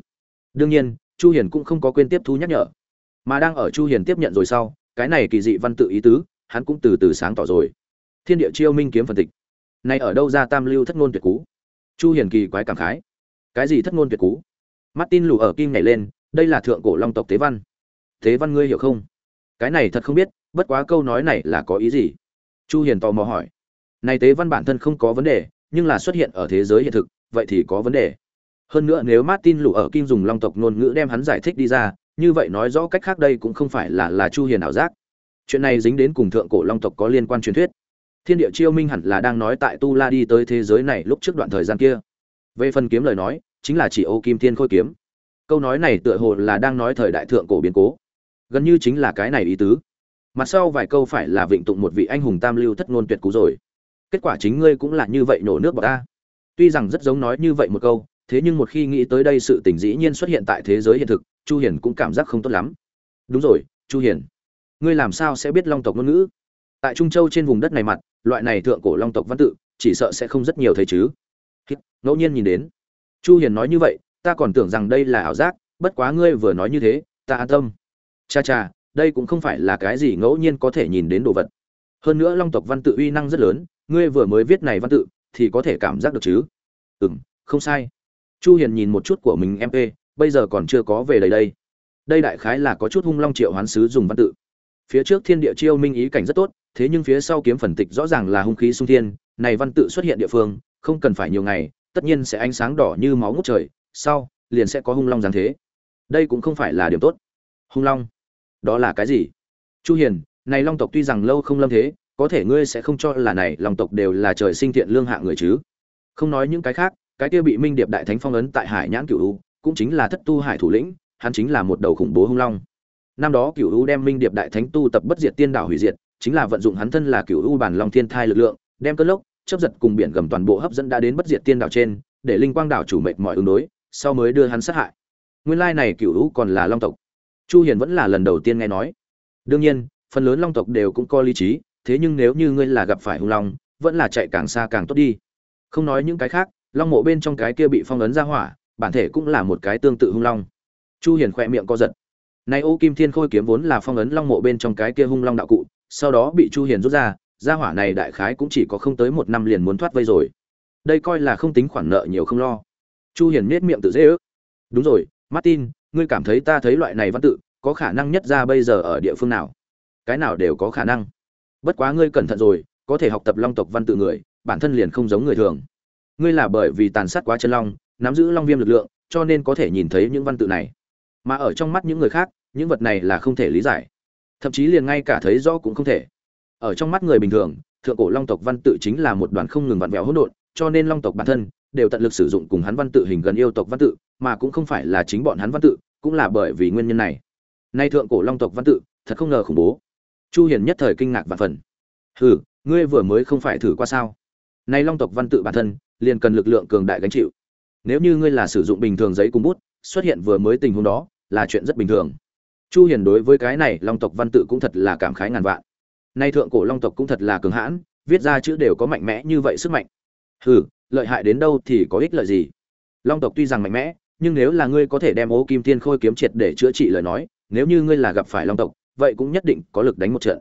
Đương nhiên, chu hiền cũng không có quên tiếp thu nhắc nhở. Mà đang ở chu hiền tiếp nhận rồi sau, cái này kỳ dị văn tự ý tứ, hắn cũng từ từ sáng tỏ rồi. Thiên địa chiêu minh kiếm phân tịch. Này ở đâu ra tam lưu thất ngôn tuyệt cú? Chu hiền kỳ quái cảm khái. Cái gì thất ngôn tuyệt cú? Martin lù ở kim nhảy lên, đây là thượng cổ long tộc tế văn. Tế văn ngươi hiểu không? Cái này thật không biết, bất quá câu nói này là có ý gì? Chu hiền tò mò hỏi. Này tế văn bản thân không có vấn đề, nhưng là xuất hiện ở thế giới hiện thực, vậy thì có vấn đề hơn nữa nếu martin lù ở kim dùng long tộc ngôn ngữ đem hắn giải thích đi ra, như vậy nói rõ cách khác đây cũng không phải là là chu hiền ảo giác. Chuyện này dính đến cùng thượng cổ long tộc có liên quan truyền thuyết. Thiên địa chiêu minh hẳn là đang nói tại tu la đi tới thế giới này lúc trước đoạn thời gian kia. Về phần kiếm lời nói, chính là chỉ ô kim thiên khôi kiếm. Câu nói này tựa hồ là đang nói thời đại thượng cổ biến cố. Gần như chính là cái này ý tứ. Mặt sau vài câu phải là vịnh tụng một vị anh hùng tam lưu thất ngôn tuyệt cú rồi. Kết quả chính ngươi cũng là như vậy nổ nước bọt ta. Tuy rằng rất giống nói như vậy một câu thế nhưng một khi nghĩ tới đây sự tình dĩ nhiên xuất hiện tại thế giới hiện thực, chu hiền cũng cảm giác không tốt lắm. Đúng rồi, chu hiền. Ngươi làm sao sẽ biết long tộc ngôn ngữ? Tại trung châu trên vùng đất này mặt, loại này thượng cổ long tộc văn tự, chỉ sợ sẽ không rất nhiều thấy chứ. Ngẫu nhiên nhìn đến. Chu hiền nói như vậy, ta còn tưởng rằng đây là ảo giác, bất quá ngươi vừa nói như thế, ta an tâm. Cha cha, đây cũng không phải là cái gì ngẫu nhiên có thể nhìn đến đồ vật. Hơn nữa long tộc văn tự uy năng rất lớn, ngươi vừa mới viết này văn tự, thì có thể cảm giác được chứ? Ừm, không sai chu hiền nhìn một chút của mình mp bây giờ còn chưa có về đây đây. Đây đại khái là có chút hung long triệu hoán sứ dùng văn tự. Phía trước thiên địa chiêu minh ý cảnh rất tốt, thế nhưng phía sau kiếm phần tịch rõ ràng là hung khí sung thiên, này văn tự xuất hiện địa phương, không cần phải nhiều ngày, tất nhiên sẽ ánh sáng đỏ như máu ngút trời, sau, liền sẽ có hung long giáng thế. Đây cũng không phải là điểm tốt. Hung long? Đó là cái gì? Chu hiền, này long tộc tuy rằng lâu không lâm thế, có thể ngươi sẽ không cho là này long tộc đều là trời sinh thiện lương hạ người chứ. Không nói những cái khác cái kia bị minh điệp đại thánh phong ấn tại hải nhãn cửu u, cũng chính là thất tu hải thủ lĩnh, hắn chính là một đầu khủng bố hung long. Năm đó cửu u đem minh điệp đại thánh tu tập bất diệt tiên đảo hủy diệt, chính là vận dụng hắn thân là cửu u bản long thiên thai lực lượng, đem cơn lốc chấp giật cùng biển gầm toàn bộ hấp dẫn đã đến bất diệt tiên đảo trên, để linh quang đảo chủ mệnh mọi ứng đối, sau mới đưa hắn sát hại. Nguyên lai này cửu u còn là long tộc. Chu hiền vẫn là lần đầu tiên nghe nói. Đương nhiên, phần lớn long tộc đều cũng có lý trí, thế nhưng nếu như ngươi là gặp phải hung long, vẫn là chạy càng xa càng tốt đi. Không nói những cái khác long mộ bên trong cái kia bị phong ấn ra hỏa, bản thể cũng là một cái tương tự hung long. Chu hiền khỏe miệng co giật. Nay ô kim thiên khôi kiếm vốn là phong ấn long mộ bên trong cái kia hung long đạo cụ, sau đó bị chu hiền rút ra gia hỏa này đại khái cũng chỉ có không tới một năm liền muốn thoát vây rồi. Đây coi là không tính khoản nợ nhiều không lo. Chu hiền nết miệng tự dễ ước. Đúng rồi, martin, ngươi cảm thấy ta thấy loại này văn tự, có khả năng nhất ra bây giờ ở địa phương nào? Cái nào đều có khả năng. Bất quá ngươi cẩn thận rồi, có thể học tập long tộc văn tự người, bản thân liền không giống người thường ngươi là bởi vì tàn sát quá chân long, nắm giữ long viêm lực lượng, cho nên có thể nhìn thấy những văn tự này. Mà ở trong mắt những người khác, những vật này là không thể lý giải. Thậm chí liền ngay cả thấy rõ cũng không thể. Ở trong mắt người bình thường, thượng cổ long tộc văn tự chính là một đoàn không ngừng vặn vẹo hỗn độn, cho nên long tộc bản thân đều tận lực sử dụng cùng hắn văn tự hình gần yêu tộc văn tự, mà cũng không phải là chính bọn hắn văn tự, cũng là bởi vì nguyên nhân này. Nay thượng cổ long tộc văn tự, thật không ngờ khủng bố. Chu hiền nhất thời kinh ngạc và phần. Hừ, ngươi vừa mới không phải thử qua sao? Nay long tộc văn tự bản thân liền cần lực lượng cường đại gánh chịu. Nếu như ngươi là sử dụng bình thường giấy cùng bút, xuất hiện vừa mới tình huống đó, là chuyện rất bình thường. Chu hiền đối với cái này, long tộc văn tự cũng thật là cảm khái ngàn vạn. Nay thượng cổ long tộc cũng thật là cường hãn, viết ra chữ đều có mạnh mẽ như vậy sức mạnh. Hừ, lợi hại đến đâu thì có ích lợi gì? Long tộc tuy rằng mạnh mẽ, nhưng nếu là ngươi có thể đem ô kim tiên khôi kiếm triệt để chữa trị lời nói, nếu như ngươi là gặp phải long tộc, vậy cũng nhất định có lực đánh một trận.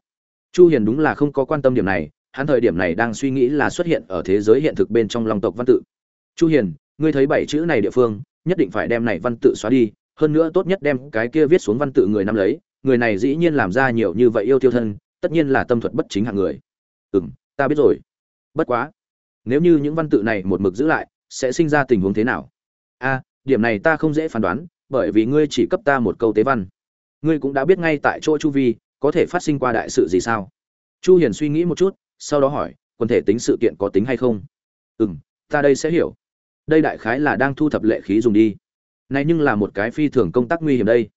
Chu hiền đúng là không có quan tâm điểm này hắn thời điểm này đang suy nghĩ là xuất hiện ở thế giới hiện thực bên trong long tộc văn tự. Chu hiền, ngươi thấy bảy chữ này địa phương, nhất định phải đem này văn tự xóa đi, hơn nữa tốt nhất đem cái kia viết xuống văn tự người năm lấy, người này dĩ nhiên làm ra nhiều như vậy yêu tiêu thân, tất nhiên là tâm thuật bất chính hạng người. Ừm, ta biết rồi. Bất quá, nếu như những văn tự này một mực giữ lại, sẽ sinh ra tình huống thế nào? A, điểm này ta không dễ phán đoán, bởi vì ngươi chỉ cấp ta một câu tế văn. Ngươi cũng đã biết ngay tại chỗ chu vi, có thể phát sinh qua đại sự gì sao? Chu hiền suy nghĩ một chút sau đó hỏi quần thể tính sự kiện có tính hay không? Ừ m ta đây sẽ hiểu. Đây đại khái là đang thu thập lệ khí dùng đi. Này nhưng là một cái phi thường công tác nguy hiểm đây.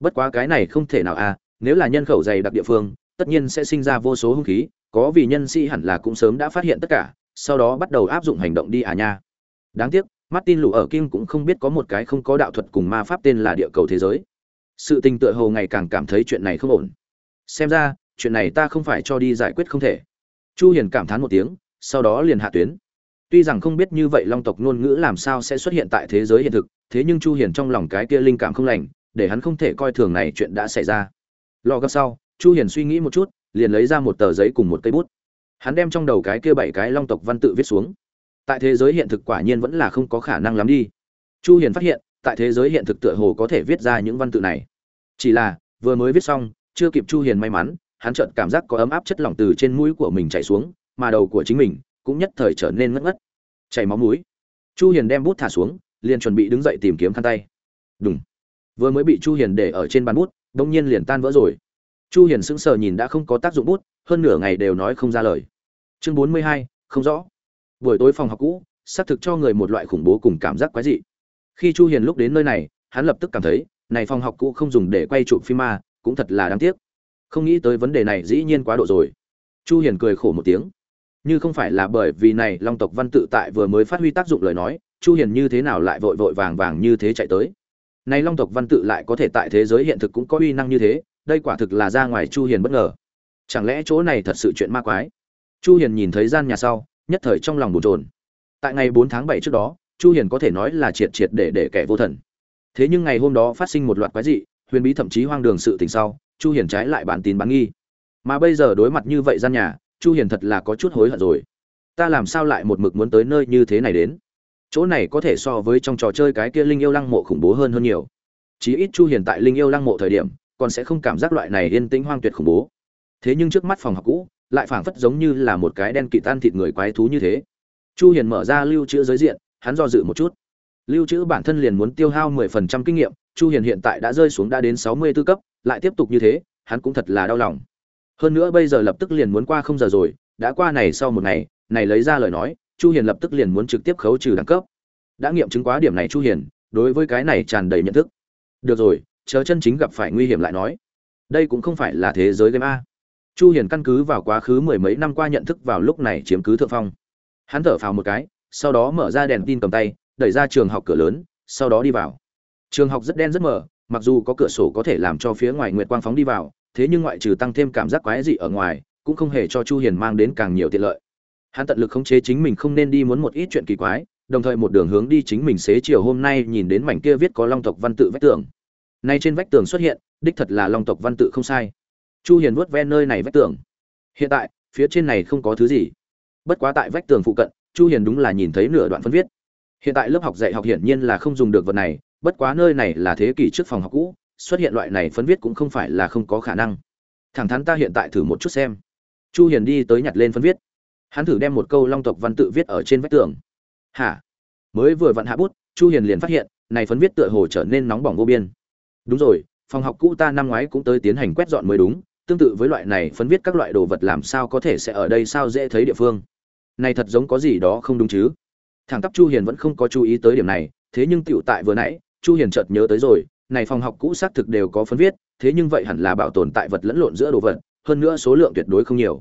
Bất quá cái này không thể nào à nếu là nhân khẩu dày đặc địa phương, tất nhiên sẽ sinh ra vô số hung khí, có vì nhân sĩ hẳn là cũng sớm đã phát hiện tất cả, sau đó bắt đầu áp dụng hành động đi à nha. Đáng tiếc, martin lụ ở kim cũng không biết có một cái không có đạo thuật cùng ma pháp tên là địa cầu thế giới. Sự tình tựa hồ ngày càng cảm thấy chuyện này không ổn. Xem ra, chuyện này ta không phải cho đi giải quyết không thể chu hiền cảm thán một tiếng, sau đó liền hạ tuyến. Tuy rằng không biết như vậy long tộc ngôn ngữ làm sao sẽ xuất hiện tại thế giới hiện thực, thế nhưng chu hiền trong lòng cái kia linh cảm không lành, để hắn không thể coi thường này chuyện đã xảy ra. Lo gấp sau, chu hiền suy nghĩ một chút, liền lấy ra một tờ giấy cùng một cây bút. Hắn đem trong đầu cái kia bảy cái long tộc văn tự viết xuống. Tại thế giới hiện thực quả nhiên vẫn là không có khả năng lắm đi. Chu hiền phát hiện, tại thế giới hiện thực tựa hồ có thể viết ra những văn tự này. Chỉ là, vừa mới viết xong, chưa kịp chu hiền may mắn hắn chợt cảm giác có ấm áp chất lỏng từ trên mũi của mình chảy xuống mà đầu của chính mình cũng nhất thời trở nên ngất ngất. Chảy máu mũi. Chu hiền đem bút thả xuống liền chuẩn bị đứng dậy tìm kiếm khăn tay. Đùng, vừa mới bị chu hiền để ở trên bàn bút đột nhiên liền tan vỡ rồi. Chu hiền sững sờ nhìn đã không có tác dụng bút hơn nửa ngày đều nói không ra lời. Chương 42, không rõ. Buổi tối phòng học cũ xác thực cho người một loại khủng bố cùng cảm giác quái dị. Khi chu hiền lúc đến nơi này hắn lập tức cảm thấy này phòng học cũ không dùng để quay chụp phim ma cũng thật là đáng tiếc không nghĩ tới vấn đề này dĩ nhiên quá độ rồi. Chu hiền cười khổ một tiếng. Như không phải là bởi vì này long tộc văn tự tại vừa mới phát huy tác dụng lời nói, chu hiền như thế nào lại vội vội vàng vàng như thế chạy tới? Này long tộc văn tự lại có thể tại thế giới hiện thực cũng có uy năng như thế, đây quả thực là ra ngoài chu hiền bất ngờ. Chẳng lẽ chỗ này thật sự chuyện ma quái? Chu hiền nhìn thấy gian nhà sau, nhất thời trong lòng bồn chồn. Tại ngày 4 tháng 7 trước đó, chu hiền có thể nói là triệt triệt để để kẻ vô thần. Thế nhưng ngày hôm đó phát sinh một loạt quái dị, huyền bí thậm chí hoang đường sự tình sau chu hiền trái lại bản tin bán nghi. Mà bây giờ đối mặt như vậy gian nhà, chu hiền thật là có chút hối hận rồi. Ta làm sao lại một mực muốn tới nơi như thế này đến? Chỗ này có thể so với trong trò chơi cái kia linh yêu lăng mộ khủng bố hơn hơn nhiều. Chí ít chu hiền tại linh yêu lăng mộ thời điểm, còn sẽ không cảm giác loại này yên tĩnh hoang tuyệt khủng bố. Thế nhưng trước mắt phòng học cũ, lại phảng phất giống như là một cái đen kịt tan thịt người quái thú như thế. Chu hiền mở ra lưu trữ giới diện, hắn do dự một chút. Lưu trữ bản thân liền muốn tiêu hao 10% kinh nghiệm chu hiền hiện tại đã rơi xuống đã đến 64 cấp, lại tiếp tục như thế, hắn cũng thật là đau lòng. Hơn nữa bây giờ lập tức liền muốn qua không giờ rồi, đã qua này sau một ngày, này lấy ra lời nói, chu hiền lập tức liền muốn trực tiếp khấu trừ đẳng cấp. Đã nghiệm chứng quá điểm này chu hiền, đối với cái này tràn đầy nhận thức. Được rồi, chờ chân chính gặp phải nguy hiểm lại nói. Đây cũng không phải là thế giới game a. Chu hiền căn cứ vào quá khứ mười mấy năm qua nhận thức vào lúc này chiếm cứ thượng phong. Hắn thở phào một cái, sau đó mở ra đèn tin cầm tay, đẩy ra trường học cửa lớn, sau đó đi vào trường học rất đen rất mờ, mặc dù có cửa sổ có thể làm cho phía ngoài nguyệt quang phóng đi vào, thế nhưng ngoại trừ tăng thêm cảm giác quái dị ở ngoài, cũng không hề cho chu hiền mang đến càng nhiều tiện lợi. Hắn tận lực khống chế chính mình không nên đi muốn một ít chuyện kỳ quái, đồng thời một đường hướng đi chính mình xế chiều hôm nay nhìn đến mảnh kia viết có long tộc văn tự vách tường. Nay trên vách tường xuất hiện, đích thật là long tộc văn tự không sai. Chu hiền vuốt ve nơi này vách tường. Hiện tại, phía trên này không có thứ gì. Bất quá tại vách tường phụ cận, chu hiền đúng là nhìn thấy nửa đoạn phân viết. Hiện tại lớp học dạy học hiển nhiên là không dùng được vật này bất quá nơi này là thế kỷ trước phòng học cũ, xuất hiện loại này phân viết cũng không phải là không có khả năng. Thẳng thắn ta hiện tại thử một chút xem. Chu hiền đi tới nhặt lên phân viết. Hắn thử đem một câu long tộc văn tự viết ở trên vách tường. Hả? Mới vừa vặn hạ bút, chu hiền liền phát hiện, này phấn viết tựa hồ trở nên nóng bỏng vô biên. Đúng rồi, phòng học cũ ta năm ngoái cũng tới tiến hành quét dọn mới đúng, tương tự với loại này phấn viết các loại đồ vật làm sao có thể sẽ ở đây sao dễ thấy địa phương. Này thật giống có gì đó không đúng chứ? Thằng tắp chu hiền vẫn không có chú ý tới điểm này, thế nhưng tiểu tại vừa nãy chu hiền chợt nhớ tới rồi, này phòng học cũ xác thực đều có phấn viết, thế nhưng vậy hẳn là bảo tồn tại vật lẫn lộn giữa đồ vật, hơn nữa số lượng tuyệt đối không nhiều.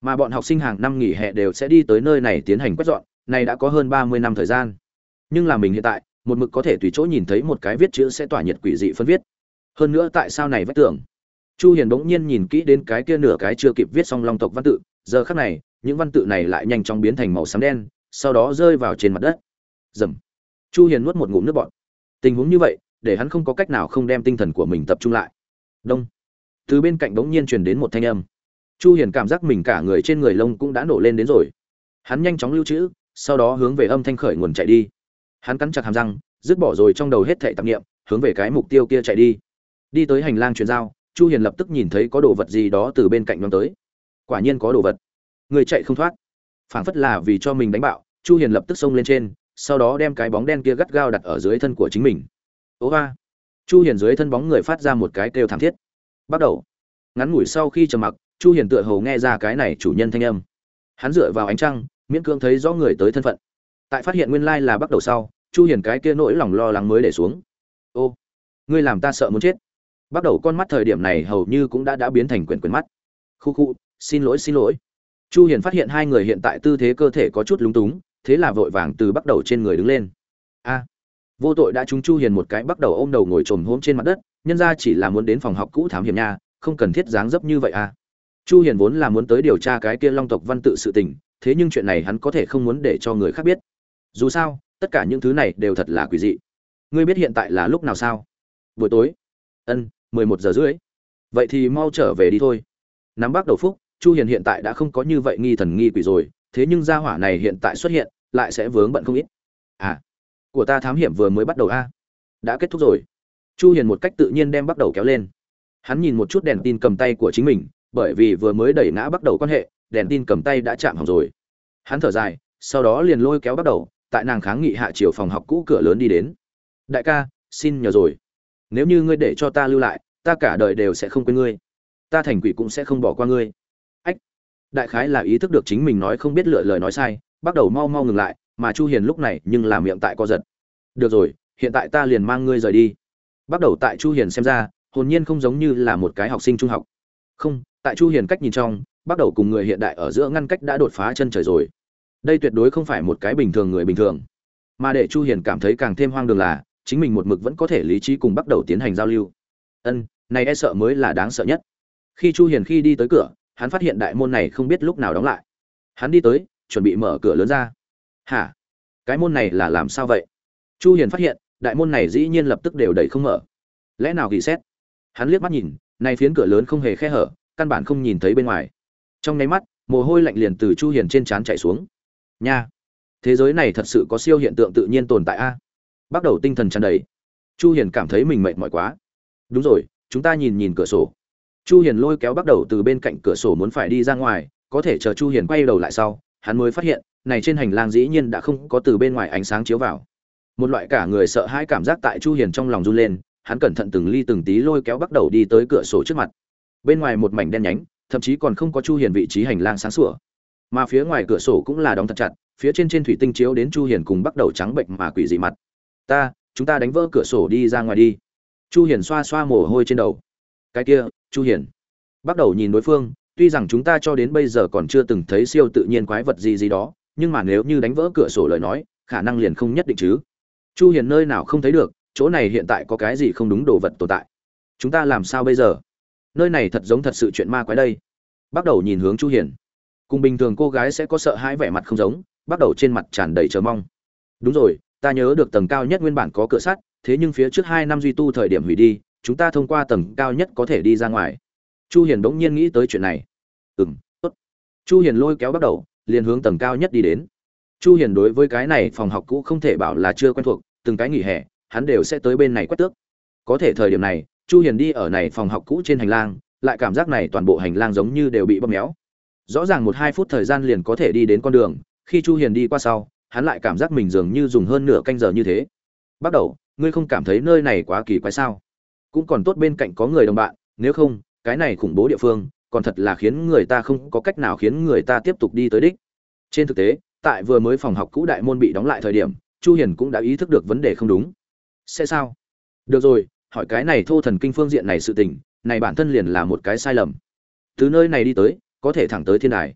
Mà bọn học sinh hàng năm nghỉ hè đều sẽ đi tới nơi này tiến hành quét dọn, này đã có hơn 30 năm thời gian. Nhưng là mình hiện tại, một mực có thể tùy chỗ nhìn thấy một cái viết chữ sẽ tỏa nhiệt quỷ dị phân viết. Hơn nữa tại sao này vách tưởng chu hiền bỗng nhiên nhìn kỹ đến cái kia nửa cái chưa kịp viết xong long tộc văn tự, giờ khắc này, những văn tự này lại nhanh chóng biến thành màu xám đen, sau đó rơi vào trên mặt đất. Dầm chu hiền nuốt một ngụm nước bọt tình huống như vậy, để hắn không có cách nào không đem tinh thần của mình tập trung lại. Đông. Từ bên cạnh bỗng nhiên truyền đến một thanh âm. Chu hiền cảm giác mình cả người trên người lông cũng đã nổ lên đến rồi. Hắn nhanh chóng lưu trữ, sau đó hướng về âm thanh khởi nguồn chạy đi. Hắn cắn chặt hàm răng, dứt bỏ rồi trong đầu hết thảy tạp niệm, hướng về cái mục tiêu kia chạy đi. Đi tới hành lang truyền giao, chu hiền lập tức nhìn thấy có đồ vật gì đó từ bên cạnh nhóm tới. Quả nhiên có đồ vật. Người chạy không thoát. Phảng phất là vì cho mình đánh bạo, chu hiền lập tức xông lên trên sau đó đem cái bóng đen kia gắt gao đặt ở dưới thân của chính mình. Ố hoa chu hiền dưới thân bóng người phát ra một cái kêu thảm thiết. Bắt đầu. Ngắn ngủi sau khi trầm mặc, chu hiền tựa hồ nghe ra cái này chủ nhân thanh âm. Hắn dựa vào ánh trăng, miễn cưỡng thấy rõ người tới thân phận. Tại phát hiện nguyên lai là bắt đầu sau, chu hiền cái kia nỗi lòng lo lắng mới để xuống. Ô! Ngươi làm ta sợ muốn chết. Bắt đầu con mắt thời điểm này hầu như cũng đã đã biến thành quyển quyển mắt. Khu khu, xin lỗi xin lỗi. Chu hiền phát hiện hai người hiện tại tư thế cơ thể có chút lúng túng thế là vội vàng từ bắt đầu trên người đứng lên. A, vô tội đã trúng chu hiền một cái bắt đầu ôm đầu ngồi trồm hôm trên mặt đất, nhân ra chỉ là muốn đến phòng học cũ thám hiểm nha, không cần thiết dáng dấp như vậy à. Chu hiền vốn là muốn tới điều tra cái kia long tộc văn tự sự tình, thế nhưng chuyện này hắn có thể không muốn để cho người khác biết. Dù sao, tất cả những thứ này đều thật là quỷ dị. Ngươi biết hiện tại là lúc nào sao? Buổi tối. Ân, mười một giờ rưỡi. Vậy thì mau trở về đi thôi. Nắm bắt đầu phúc, chu hiền hiện tại đã không có như vậy nghi thần nghi quỷ rồi thế nhưng gia hỏa này hiện tại xuất hiện, lại sẽ vướng bận không ít. À của ta thám hiểm vừa mới bắt đầu a. Đã kết thúc rồi. Chu hiền một cách tự nhiên đem bắt đầu kéo lên. Hắn nhìn một chút đèn tin cầm tay của chính mình, bởi vì vừa mới đẩy ngã bắt đầu quan hệ, đèn tin cầm tay đã chạm hỏng rồi. Hắn thở dài, sau đó liền lôi kéo bắt đầu, tại nàng kháng nghị hạ chiều phòng học cũ cửa lớn đi đến. Đại ca, xin nhờ rồi. Nếu như ngươi để cho ta lưu lại, ta cả đời đều sẽ không quên ngươi. Ta thành quỷ cũng sẽ không bỏ qua ngươi đại khái là ý thức được chính mình nói không biết lựa lời nói sai, bắt đầu mau mau ngừng lại, mà chu hiền lúc này nhưng làm miệng tại co giật. Được rồi, hiện tại ta liền mang ngươi rời đi. Bắt đầu tại chu hiền xem ra, hồn nhiên không giống như là một cái học sinh trung học. Không, tại chu hiền cách nhìn trong, bắt đầu cùng người hiện đại ở giữa ngăn cách đã đột phá chân trời rồi. Đây tuyệt đối không phải một cái bình thường người bình thường. Mà để chu hiền cảm thấy càng thêm hoang đường là, chính mình một mực vẫn có thể lý trí cùng bắt đầu tiến hành giao lưu. Ân, này e sợ mới là đáng sợ nhất. Khi chu hiền khi đi tới cửa hắn phát hiện đại môn này không biết lúc nào đóng lại. Hắn đi tới, chuẩn bị mở cửa lớn ra. Hả? Cái môn này là làm sao vậy? Chu hiền phát hiện, đại môn này dĩ nhiên lập tức đều đẩy không mở. Lẽ nào ghi xét? Hắn liếc mắt nhìn này phiến cửa lớn không hề khe hở, căn bản không nhìn thấy bên ngoài. Trong nháy mắt, mồ hôi lạnh liền từ chu hiền trên trán chảy xuống. Nha! Thế giới này thật sự có siêu hiện tượng tự nhiên tồn tại a. Bắt đầu tinh thần tràn đầy. Chu hiền cảm thấy mình mệt mỏi quá. Đúng rồi, chúng ta nhìn nhìn cửa sổ chu hiền lôi kéo bắt đầu từ bên cạnh cửa sổ muốn phải đi ra ngoài, có thể chờ chu hiền quay đầu lại sau, hắn mới phát hiện, này trên hành lang dĩ nhiên đã không có từ bên ngoài ánh sáng chiếu vào. Một loại cả người sợ hãi cảm giác tại chu hiền trong lòng run lên, hắn cẩn thận từng ly từng tí lôi kéo bắt đầu đi tới cửa sổ trước mặt. Bên ngoài một mảnh đen nhánh, thậm chí còn không có chu hiền vị trí hành lang sáng sủa. Mà phía ngoài cửa sổ cũng là đóng thật chặt, phía trên trên thủy tinh chiếu đến chu hiền cùng bắt đầu trắng bệnh mà quỷ dị mặt. Ta, chúng ta đánh vỡ cửa sổ đi ra ngoài đi. Chu hiền xoa xoa mồ hôi trên đầu cái kia, chu hiền. Bắt đầu nhìn đối phương, tuy rằng chúng ta cho đến bây giờ còn chưa từng thấy siêu tự nhiên quái vật gì gì đó, nhưng mà nếu như đánh vỡ cửa sổ lời nói, khả năng liền không nhất định chứ. Chu hiền nơi nào không thấy được, chỗ này hiện tại có cái gì không đúng đồ vật tồn tại. Chúng ta làm sao bây giờ? Nơi này thật giống thật sự chuyện ma quái đây. Bắt đầu nhìn hướng chu hiền. Cùng bình thường cô gái sẽ có sợ hãi vẻ mặt không giống, bắt đầu trên mặt tràn đầy chờ mong. Đúng rồi, ta nhớ được tầng cao nhất nguyên bản có cửa sắt, thế nhưng phía trước hai năm duy tu thời điểm hủy đi chúng ta thông qua tầng cao nhất có thể đi ra ngoài. Chu hiền bỗng nhiên nghĩ tới chuyện này. Ừm, tốt. Chu hiền lôi kéo bắt đầu, liền hướng tầng cao nhất đi đến. Chu hiền đối với cái này phòng học cũ không thể bảo là chưa quen thuộc, từng cái nghỉ hè, hắn đều sẽ tới bên này quét tước. Có thể thời điểm này, chu hiền đi ở này phòng học cũ trên hành lang, lại cảm giác này toàn bộ hành lang giống như đều bị bóp méo. Rõ ràng một hai phút thời gian liền có thể đi đến con đường, khi chu hiền đi qua sau, hắn lại cảm giác mình dường như dùng hơn nửa canh giờ như thế. Bắt đầu, ngươi không cảm thấy nơi này quá kỳ quái sao? Cũng còn tốt bên cạnh có người đồng bạn, nếu không, cái này khủng bố địa phương, còn thật là khiến người ta không có cách nào khiến người ta tiếp tục đi tới đích. Trên thực tế, tại vừa mới phòng học cũ đại môn bị đóng lại thời điểm, chu hiền cũng đã ý thức được vấn đề không đúng. Sẽ sao? Được rồi, hỏi cái này thô thần kinh phương diện này sự tình, này bản thân liền là một cái sai lầm. Từ nơi này đi tới, có thể thẳng tới thiên đài.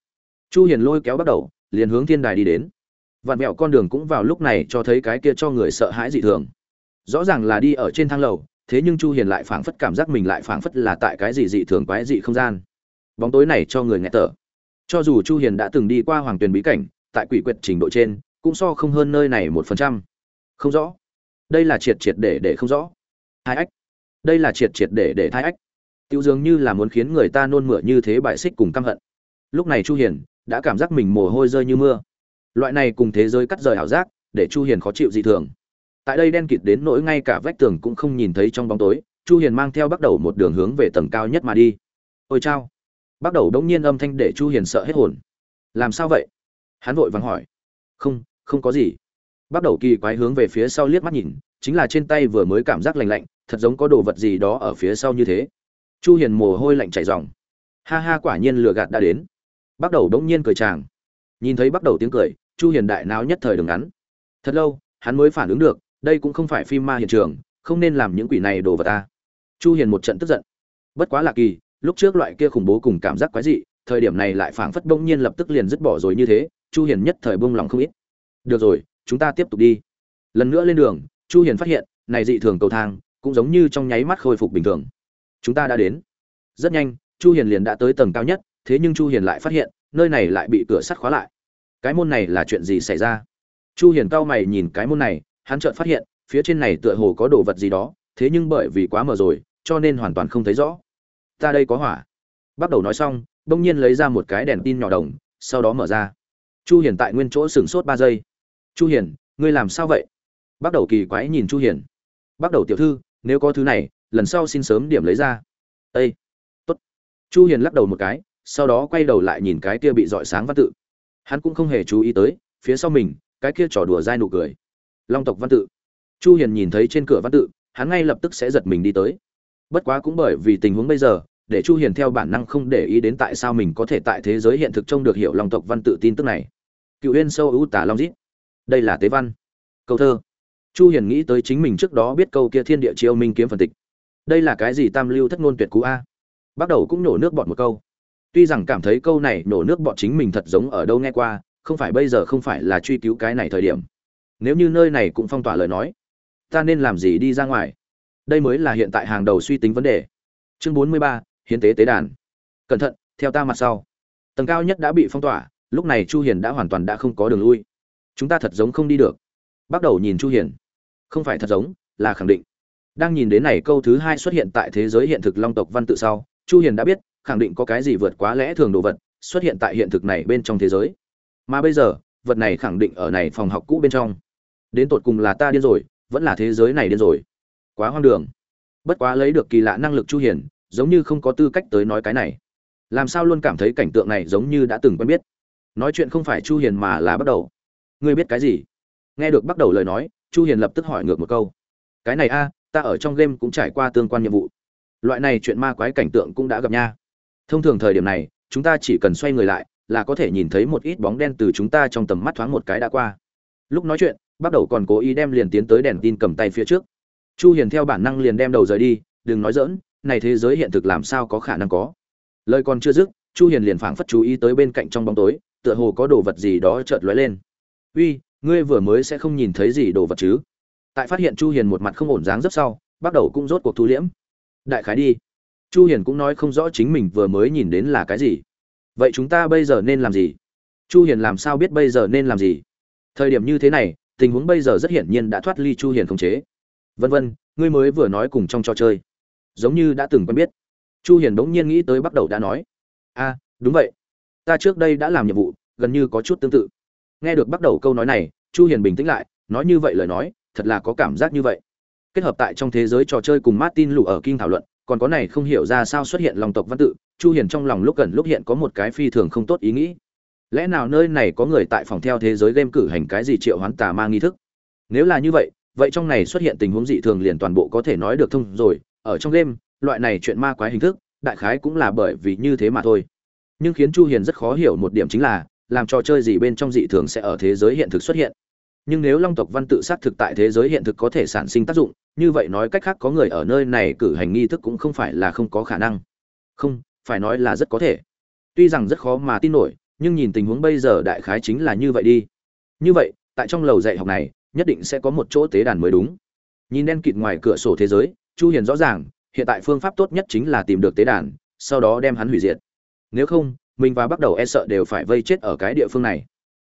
Chu hiền lôi kéo bắt đầu, liền hướng thiên đài đi đến. Vạn mẹo con đường cũng vào lúc này cho thấy cái kia cho người sợ hãi dị thường. Rõ ràng là đi ở trên thang lầu thế nhưng chu hiền lại phảng phất cảm giác mình lại phảng phất là tại cái gì dị thường quái dị không gian. Bóng tối này cho người nghe tở cho dù chu hiền đã từng đi qua hoàng tuyền bí cảnh, tại quỷ quyệt trình độ trên, cũng so không hơn nơi này một phần trăm. Không rõ. Đây là triệt triệt để để không rõ. Hai ách. Đây là triệt triệt để để thai ách. Tiêu dường như là muốn khiến người ta nôn mửa như thế bại xích cùng căm hận. Lúc này chu hiền đã cảm giác mình mồ hôi rơi như mưa. Loại này cùng thế giới cắt rời ảo giác, để chu hiền khó chịu dị thường tại đây đen kịt đến nỗi ngay cả vách tường cũng không nhìn thấy trong bóng tối, chu hiền mang theo bắt đầu một đường hướng về tầng cao nhất mà đi. Ôi chao. Bắt đầu đống nhiên âm thanh để chu hiền sợ hết hồn. Làm sao vậy? Hắn vội vàng hỏi. Không không có gì. Bắt đầu kỳ quái hướng về phía sau liếc mắt nhìn, chính là trên tay vừa mới cảm giác lạnh lạnh, thật giống có đồ vật gì đó ở phía sau như thế. Chu hiền mồ hôi lạnh chảy ròng. Ha ha, quả nhiên lừa gạt đã đến. Bắt đầu đống nhiên cười chàng. Nhìn thấy bắt đầu tiếng cười, chu hiền đại não nhất thời đường ngắn. Thật lâu, hắn mới phản ứng được đây cũng không phải phim ma hiện trường, không nên làm những quỷ này đồ vật ta chu hiền một trận tức giận. Bất quá lạ kỳ, lúc trước loại kia khủng bố cùng cảm giác quái dị, thời điểm này lại phảng phất bỗng nhiên lập tức liền dứt bỏ rồi như thế, chu hiền nhất thời buông lòng không ít. Được rồi, chúng ta tiếp tục đi. Lần nữa lên đường, chu hiền phát hiện, này dị thường cầu thang, cũng giống như trong nháy mắt khôi phục bình thường. Chúng ta đã đến. Rất nhanh, chu hiền liền đã tới tầng cao nhất, thế nhưng chu hiền lại phát hiện, nơi này lại bị cửa sắt khóa lại. Cái môn này là chuyện gì xảy ra? Chu hiền cao mày nhìn cái môn này hắn chợt phát hiện, phía trên này tựa hồ có đồ vật gì đó, thế nhưng bởi vì quá mờ rồi, cho nên hoàn toàn không thấy rõ. Ta đây có hỏa. Bắt đầu nói xong, bỗng nhiên lấy ra một cái đèn tin nhỏ đồng, sau đó mở ra. Chu hiền tại nguyên chỗ sửng sốt 3 giây. Chu hiền, ngươi làm sao vậy? Bắt đầu kỳ quái nhìn chu hiền. Bắt đầu tiểu thư, nếu có thứ này, lần sau xin sớm điểm lấy ra. Ê! tốt. Chu hiền lắc đầu một cái, sau đó quay đầu lại nhìn cái kia bị dọi sáng văn tự. Hắn cũng không hề chú ý tới, phía sau mình, cái kia trò đùa dai nụ cười long tộc văn tự. Chu hiền nhìn thấy trên cửa văn tự, hắn ngay lập tức sẽ giật mình đi tới. Bất quá cũng bởi vì tình huống bây giờ, để chu hiền theo bản năng không để ý đến tại sao mình có thể tại thế giới hiện thực trông được hiểu long tộc văn tự tin tức này. Cựu huyên sâu ưu tả long dít đây là tế văn. Câu thơ. Chu hiền nghĩ tới chính mình trước đó biết câu kia thiên địa chiêu minh kiếm phân tịch. Đây là cái gì tam lưu thất ngôn tuyệt cú a? Bắt đầu cũng nổ nước bọt một câu. Tuy rằng cảm thấy câu này nổ nước bọt chính mình thật giống ở đâu nghe qua, không phải bây giờ không phải là truy cứu cái này thời điểm nếu như nơi này cũng phong tỏa lời nói, ta nên làm gì đi ra ngoài? Đây mới là hiện tại hàng đầu suy tính vấn đề. Chương bốn mươi ba, hiến tế tế đàn. Cẩn thận, theo ta mặt sau. Tầng cao nhất đã bị phong tỏa, lúc này chu hiền đã hoàn toàn đã không có đường lui. Chúng ta thật giống không đi được. Bắt đầu nhìn chu hiền. Không phải thật giống, là khẳng định. Đang nhìn đến này câu thứ hai xuất hiện tại thế giới hiện thực long tộc văn tự sau, chu hiền đã biết, khẳng định có cái gì vượt quá lẽ thường đồ vật xuất hiện tại hiện thực này bên trong thế giới. Mà bây giờ, vật này khẳng định ở này phòng học cũ bên trong đến tột cùng là ta điên rồi, vẫn là thế giới này điên rồi. Quá hoang đường. Bất quá lấy được kỳ lạ năng lực chu hiền, giống như không có tư cách tới nói cái này. Làm sao luôn cảm thấy cảnh tượng này giống như đã từng quen biết? Nói chuyện không phải chu hiền mà là bắt đầu. Ngươi biết cái gì? Nghe được bắt đầu lời nói, chu hiền lập tức hỏi ngược một câu. Cái này a, ta ở trong game cũng trải qua tương quan nhiệm vụ. Loại này chuyện ma quái cảnh tượng cũng đã gặp nha. Thông thường thời điểm này, chúng ta chỉ cần xoay người lại là có thể nhìn thấy một ít bóng đen từ chúng ta trong tầm mắt thoáng một cái đã qua. Lúc nói chuyện bắt đầu còn cố ý đem liền tiến tới đèn tin cầm tay phía trước. Chu hiền theo bản năng liền đem đầu rời đi, đừng nói dỡn này thế giới hiện thực làm sao có khả năng có. Lời còn chưa dứt, chu hiền liền phảng phất chú ý tới bên cạnh trong bóng tối, tựa hồ có đồ vật gì đó chợt lóe lên. Uy, ngươi vừa mới sẽ không nhìn thấy gì đồ vật chứ? Tại phát hiện chu hiền một mặt không ổn dáng rất sau, bắt đầu cũng rốt cuộc thu liễm. Đại khái đi. Chu hiền cũng nói không rõ chính mình vừa mới nhìn đến là cái gì. Vậy chúng ta bây giờ nên làm gì? Chu hiền làm sao biết bây giờ nên làm gì? Thời điểm như thế này tình huống bây giờ rất hiển nhiên đã thoát ly chu hiền khống chế. Vân vân, ngươi mới vừa nói cùng trong trò chơi. Giống như đã từng quen biết. Chu hiền đống nhiên nghĩ tới bắt đầu đã nói. A đúng vậy. Ta trước đây đã làm nhiệm vụ, gần như có chút tương tự. Nghe được bắt đầu câu nói này, chu hiền bình tĩnh lại, nói như vậy lời nói, thật là có cảm giác như vậy. Kết hợp tại trong thế giới trò chơi cùng martin lù ở kinh thảo luận, còn có này không hiểu ra sao xuất hiện lòng tộc văn tự, chu hiền trong lòng lúc gần lúc hiện có một cái phi thường không tốt ý nghĩ lẽ nào nơi này có người tại phòng theo thế giới game cử hành cái gì triệu hoán tà ma nghi thức? Nếu là như vậy vậy trong này xuất hiện tình huống dị thường liền toàn bộ có thể nói được thông rồi. Ở trong game, loại này chuyện ma quái hình thức, đại khái cũng là bởi vì như thế mà thôi. Nhưng khiến chu hiền rất khó hiểu một điểm chính là, làm trò chơi gì bên trong dị thường sẽ ở thế giới hiện thực xuất hiện. Nhưng nếu long tộc văn tự xác thực tại thế giới hiện thực có thể sản sinh tác dụng, như vậy nói cách khác có người ở nơi này cử hành nghi thức cũng không phải là không có khả năng. Không, phải nói là rất có thể. Tuy rằng rất khó mà tin nổi nhưng nhìn tình huống bây giờ đại khái chính là như vậy đi. Như vậy, tại trong lầu dạy học này, nhất định sẽ có một chỗ tế đàn mới đúng. Nhìn đen kịt ngoài cửa sổ thế giới, chu hiền rõ ràng, hiện tại phương pháp tốt nhất chính là tìm được tế đàn, sau đó đem hắn hủy diệt. Nếu không, mình và bắt đầu e sợ đều phải vây chết ở cái địa phương này.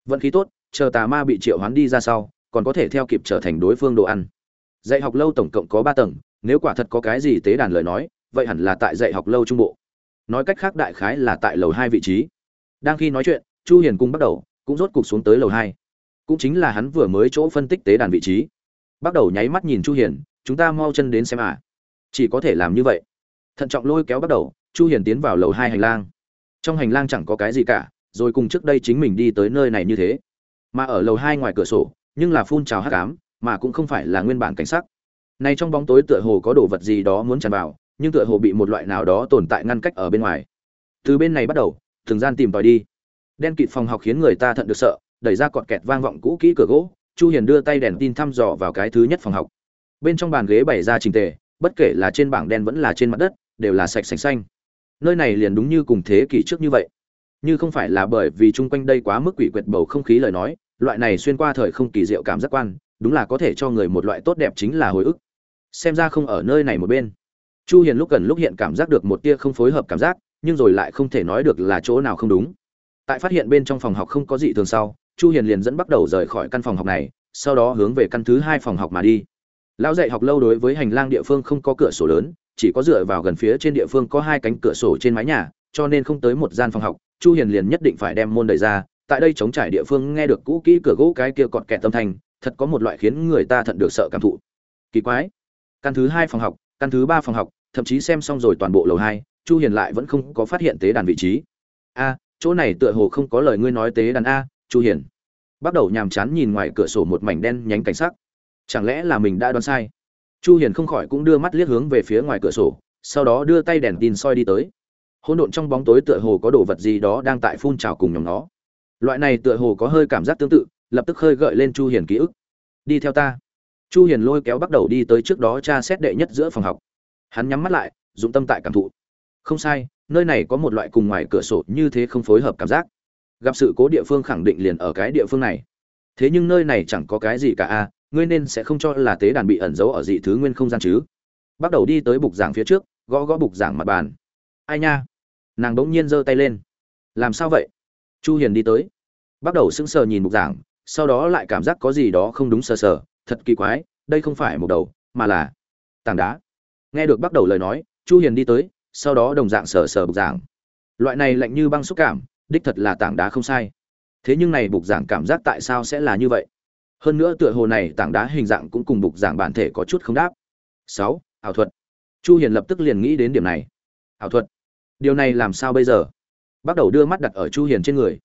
Vận khí tốt, chờ tà ma bị triệu hoán đi ra sau, còn có thể theo kịp trở thành đối phương đồ ăn. Dạy học lâu tổng cộng có ba tầng, nếu quả thật có cái gì tế đàn lời nói, vậy hẳn là tại dạy học lâu trung bộ. Nói cách khác đại khái là tại lầu hai vị trí đang khi nói chuyện, chu hiền cung bắt đầu, cũng rốt cục xuống tới lầu hai. Cũng chính là hắn vừa mới chỗ phân tích tế đàn vị trí. Bắt đầu nháy mắt nhìn chu hiền, chúng ta mau chân đến xem à. Chỉ có thể làm như vậy. Thận trọng lôi kéo bắt đầu, chu hiền tiến vào lầu hai hành lang. Trong hành lang chẳng có cái gì cả, rồi cùng trước đây chính mình đi tới nơi này như thế. Mà ở lầu hai ngoài cửa sổ, nhưng là phun trào hắc ám, mà cũng không phải là nguyên bản cảnh sắc. Này trong bóng tối tựa hồ có đồ vật gì đó muốn tràn vào, nhưng tựa hồ bị một loại nào đó tồn tại ngăn cách ở bên ngoài. Từ bên này bắt đầu thường gian tìm tòi đi. Đen kịt phòng học khiến người ta thận được sợ, đẩy ra cọt kẹt vang vọng cũ kỹ cửa gỗ, chu hiền đưa tay đèn tin thăm dò vào cái thứ nhất phòng học. Bên trong bàn ghế bày ra trình tề, bất kể là trên bảng đen vẫn là trên mặt đất, đều là sạch sành xanh. Nơi này liền đúng như cùng thế kỷ trước như vậy. Như không phải là bởi vì chung quanh đây quá mức quỷ quyệt bầu không khí lời nói, loại này xuyên qua thời không kỳ diệu cảm giác quan, đúng là có thể cho người một loại tốt đẹp chính là hồi ức. Xem ra không ở nơi này một bên. Chu hiền lúc gần lúc hiện cảm giác được một tia không phối hợp cảm giác nhưng rồi lại không thể nói được là chỗ nào không đúng. Tại phát hiện bên trong phòng học không có gì thường sau, chu hiền liền dẫn bắt đầu rời khỏi căn phòng học này, sau đó hướng về căn thứ hai phòng học mà đi. Lão dạy học lâu đối với hành lang địa phương không có cửa sổ lớn, chỉ có dựa vào gần phía trên địa phương có hai cánh cửa sổ trên mái nhà, cho nên không tới một gian phòng học, chu hiền liền nhất định phải đem môn đẩy ra, tại đây chống trải địa phương nghe được cũ kỹ cửa gỗ cái kia cọt kẹt tâm thanh, thật có một loại khiến người ta thận được sợ cảm thụ. Kỳ quái. Căn thứ hai phòng học, căn thứ ba phòng học, thậm chí xem xong rồi toàn bộ lầu hai chu hiền lại vẫn không có phát hiện tế đàn vị trí. A, chỗ này tựa hồ không có lời ngươi nói tế đàn a, chu hiền. Bắt đầu nhàm chán nhìn ngoài cửa sổ một mảnh đen nhánh cảnh sắc. Chẳng lẽ là mình đã đoán sai? Chu hiền không khỏi cũng đưa mắt liếc hướng về phía ngoài cửa sổ, sau đó đưa tay đèn tin soi đi tới. Hỗn độn trong bóng tối tựa hồ có đồ vật gì đó đang tại phun trào cùng nhóm nó loại này tựa hồ có hơi cảm giác tương tự, lập tức khơi gợi lên chu hiền ký ức. Đi theo ta. Chu hiền lôi kéo bắt đầu đi tới trước đó tra xét đệ nhất giữa phòng học. Hắn nhắm mắt lại, dụng tâm tại cảm thụ không sai, nơi này có một loại cùng ngoài cửa sổ như thế không phối hợp cảm giác. Gặp sự cố địa phương khẳng định liền ở cái địa phương này. Thế nhưng nơi này chẳng có cái gì cả a, ngươi nên sẽ không cho là tế đàn bị ẩn giấu ở dị thứ nguyên không gian chứ. Bắt đầu đi tới bục giảng phía trước, gõ gõ bục giảng mặt bàn. Ai nha? Nàng bỗng nhiên giơ tay lên. Làm sao vậy? Chu hiền đi tới. Bắt đầu sững sờ nhìn bục giảng, sau đó lại cảm giác có gì đó không đúng sờ sờ, thật kỳ quái, đây không phải một đầu, mà là tảng đá. Nghe được bắt đầu lời nói, chu hiền đi tới sau đó đồng dạng sờ sờ bục giảng. Loại này lạnh như băng xúc cảm, đích thật là tảng đá không sai. Thế nhưng này bục giảng cảm giác tại sao sẽ là như vậy? Hơn nữa tựa hồ này tảng đá hình dạng cũng cùng bục giảng bản thể có chút không đáp. Sáu, ảo thuật. Chu hiền lập tức liền nghĩ đến điểm này. Ảo thuật. Điều này làm sao bây giờ? Bắt đầu đưa mắt đặt ở chu hiền trên người.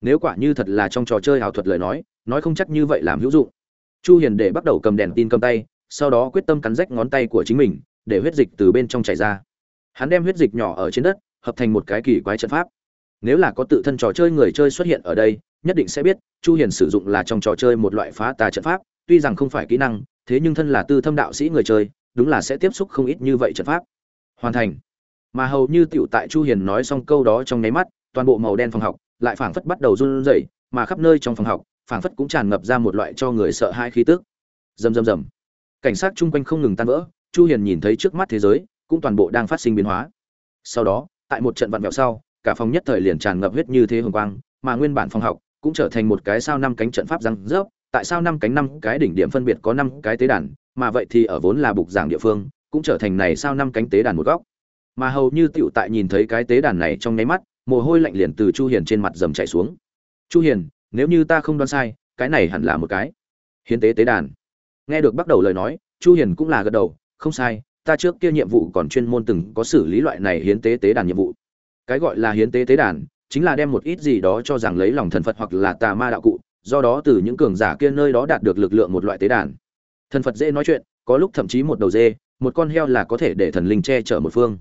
Nếu quả như thật là trong trò chơi ảo thuật lời nói nói không chắc như vậy làm hữu dụng. Chu hiền để bắt đầu cầm đèn tin cầm tay, sau đó quyết tâm cắn rách ngón tay của chính mình, để huyết dịch từ bên trong chảy ra hắn đem huyết dịch nhỏ ở trên đất, hợp thành một cái kỳ quái trận pháp. Nếu là có tự thân trò chơi người chơi xuất hiện ở đây, nhất định sẽ biết, chu hiền sử dụng là trong trò chơi một loại phá tà trận pháp, tuy rằng không phải kỹ năng, thế nhưng thân là tư thâm đạo sĩ người chơi, đúng là sẽ tiếp xúc không ít như vậy trận pháp. Hoàn thành. Mà hầu như tiểu tại chu hiền nói xong câu đó trong nháy mắt, toàn bộ màu đen phòng học lại phảng phất bắt đầu run rẩy, mà khắp nơi trong phòng học, phảng phất cũng tràn ngập ra một loại cho người sợ hãi khí tức. Rầm rầm rầm. Cảnh sát chung quanh không ngừng tan vỡ, chu hiền nhìn thấy trước mắt thế giới cũng toàn bộ đang phát sinh biến hóa. Sau đó, tại một trận vặn vẹo sau, cả phòng nhất thời liền tràn ngập huyết như thế hồng quang, mà nguyên bản phòng học cũng trở thành một cái sao năm cánh trận pháp răng rớp, tại sao năm cánh năm cái đỉnh điểm phân biệt có năm cái tế đàn, mà vậy thì ở vốn là bục giảng địa phương, cũng trở thành này sao năm cánh tế đàn một góc. Mà hầu như tựu tại nhìn thấy cái tế đàn này trong nháy mắt, mồ hôi lạnh liền từ chu hiền trên mặt dầm chảy xuống. Chu hiền, nếu như ta không đoán sai, cái này hẳn là một cái hiến tế tế đàn. Nghe được bắt đầu lời nói, chu hiền cũng là gật đầu, không sai ta trước kia nhiệm vụ còn chuyên môn từng có xử lý loại này hiến tế tế đàn nhiệm vụ. Cái gọi là hiến tế tế đàn, chính là đem một ít gì đó cho rằng lấy lòng thần phật hoặc là tà ma đạo cụ, do đó từ những cường giả kia nơi đó đạt được lực lượng một loại tế đàn. Thần phật dễ nói chuyện, có lúc thậm chí một đầu dê, một con heo là có thể để thần linh che chở một phương.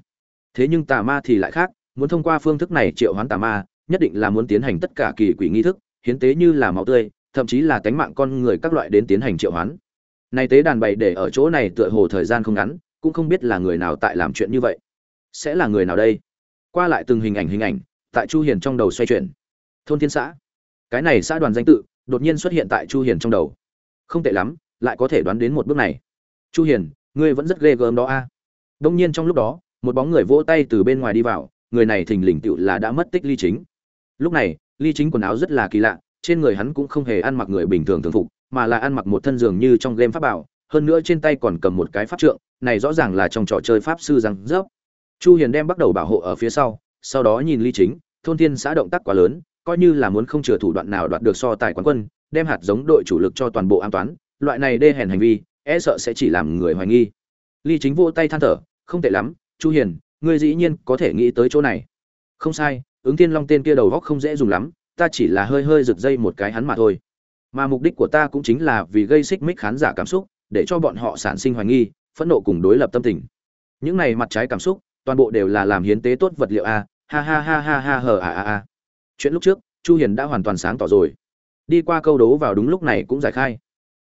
Thế nhưng tà ma thì lại khác, muốn thông qua phương thức này triệu hoán tà ma, nhất định là muốn tiến hành tất cả kỳ quỷ nghi thức, hiến tế như là máu tươi, thậm chí là tánh mạng con người các loại đến tiến hành triệu hoán. Này tế đàn bày để ở chỗ này tựa hồ thời gian không ngắn cũng không biết là người nào tại làm chuyện như vậy. Sẽ là người nào đây? Qua lại từng hình ảnh hình ảnh, tại chu hiền trong đầu xoay chuyển. Thôn thiên xã. Cái này xã đoàn danh tự, đột nhiên xuất hiện tại chu hiền trong đầu. Không tệ lắm, lại có thể đoán đến một bước này. Chu hiền, ngươi vẫn rất ghê gớm đó a. Đông nhiên trong lúc đó, một bóng người vỗ tay từ bên ngoài đi vào, người này thình lình tựu là đã mất tích ly chính. Lúc này, ly chính quần áo rất là kỳ lạ, trên người hắn cũng không hề ăn mặc người bình thường thường phục, mà là ăn mặc một thân giường như trong game pháp bảo hơn nữa trên tay còn cầm một cái pháp trượng, này rõ ràng là trong trò chơi pháp sư răng rớp. Chu hiền đem bắt đầu bảo hộ ở phía sau sau đó nhìn ly chính, thôn thiên xã động tác quá lớn, coi như là muốn không chừa thủ đoạn nào đoạt được so tài quán quân, đem hạt giống đội chủ lực cho toàn bộ an toán, loại này đê hèn hành vi e sợ sẽ chỉ làm người hoài nghi. Ly chính vỗ tay than thở, không tệ lắm, chu hiền, ngươi dĩ nhiên có thể nghĩ tới chỗ này. Không sai, ứng thiên long tên kia đầu góc không dễ dùng lắm, ta chỉ là hơi hơi giật dây một cái hắn mà thôi. Mà mục đích của ta cũng chính là vì gây xích mích khán giả cảm xúc để cho bọn họ sản sinh hoài nghi phẫn nộ cùng đối lập tâm tình. Những này mặt trái cảm xúc toàn bộ đều là làm hiến tế tốt vật liệu a ha ha ha ha ha hờ à à à chuyện lúc trước chu hiền đã hoàn toàn sáng tỏ rồi. Đi qua câu đấu vào đúng lúc này cũng giải khai.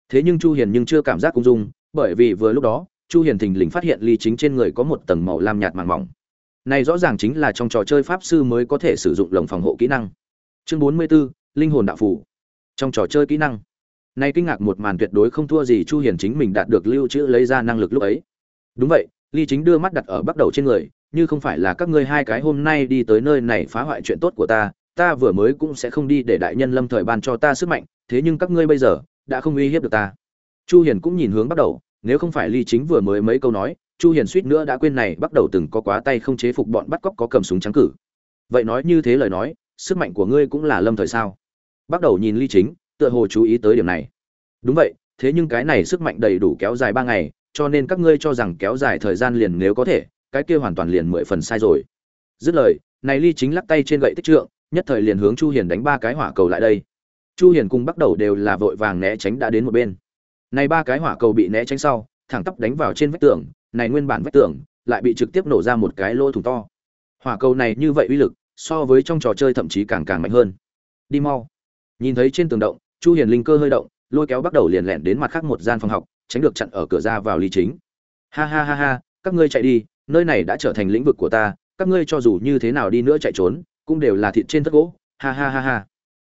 Thế nhưng chu hiền nhưng chưa cảm giác cung dung bởi vì vừa lúc đó chu hiền thình lình phát hiện ly chính trên người có một tầng màu lam nhạt màng mỏng. Này rõ ràng chính là trong trò chơi pháp sư mới có thể sử dụng lồng phòng hộ kỹ năng. Chương 44, linh hồn đạo phủ trong trò chơi kỹ năng nay kinh ngạc một màn tuyệt đối không thua gì chu hiền chính mình đạt được lưu trữ lấy ra năng lực lúc ấy. Đúng vậy, ly chính đưa mắt đặt ở bắt đầu trên người, như không phải là các ngươi hai cái hôm nay đi tới nơi này phá hoại chuyện tốt của ta ta vừa mới cũng sẽ không đi để đại nhân lâm thời ban cho ta sức mạnh, thế nhưng các ngươi bây giờ đã không uy hiếp được ta. Chu hiền cũng nhìn hướng bắt đầu, nếu không phải ly chính vừa mới mấy câu nói, chu hiền suýt nữa đã quên này bắt đầu từng có quá tay không chế phục bọn bắt cóc có cầm súng trắng cử. Vậy nói như thế lời nói, sức mạnh của ngươi cũng là lâm thời sao? Bắt đầu nhìn ly chính tựa hồ chú ý tới điểm này. Đúng vậy, thế nhưng cái này sức mạnh đầy đủ kéo dài ba ngày, cho nên các ngươi cho rằng kéo dài thời gian liền nếu có thể, cái kia hoàn toàn liền mười phần sai rồi. Dứt lời, này ly chính lắc tay trên gậy tích trượng, nhất thời liền hướng chu hiền đánh ba cái hỏa cầu lại đây. Chu hiền cùng bắt đầu đều là vội vàng né tránh đã đến một bên. Này ba cái hỏa cầu bị né tránh sau, thẳng tắp đánh vào trên vách tường, này nguyên bản vách tường lại bị trực tiếp nổ ra một cái lỗ thủng to. Hỏa cầu này như vậy uy lực, so với trong trò chơi thậm chí càng càng mạnh hơn. Đi mau. Nhìn thấy trên tường động chu hiền linh cơ hơi động, lôi kéo bắt đầu liền lẹn đến mặt khác một gian phòng học, tránh được chặn ở cửa ra vào Lý chính. Ha ha ha ha, các ngươi chạy đi, nơi này đã trở thành lĩnh vực của ta, các ngươi cho dù như thế nào đi nữa chạy trốn, cũng đều là thịt trên thất gỗ. Ha ha ha ha.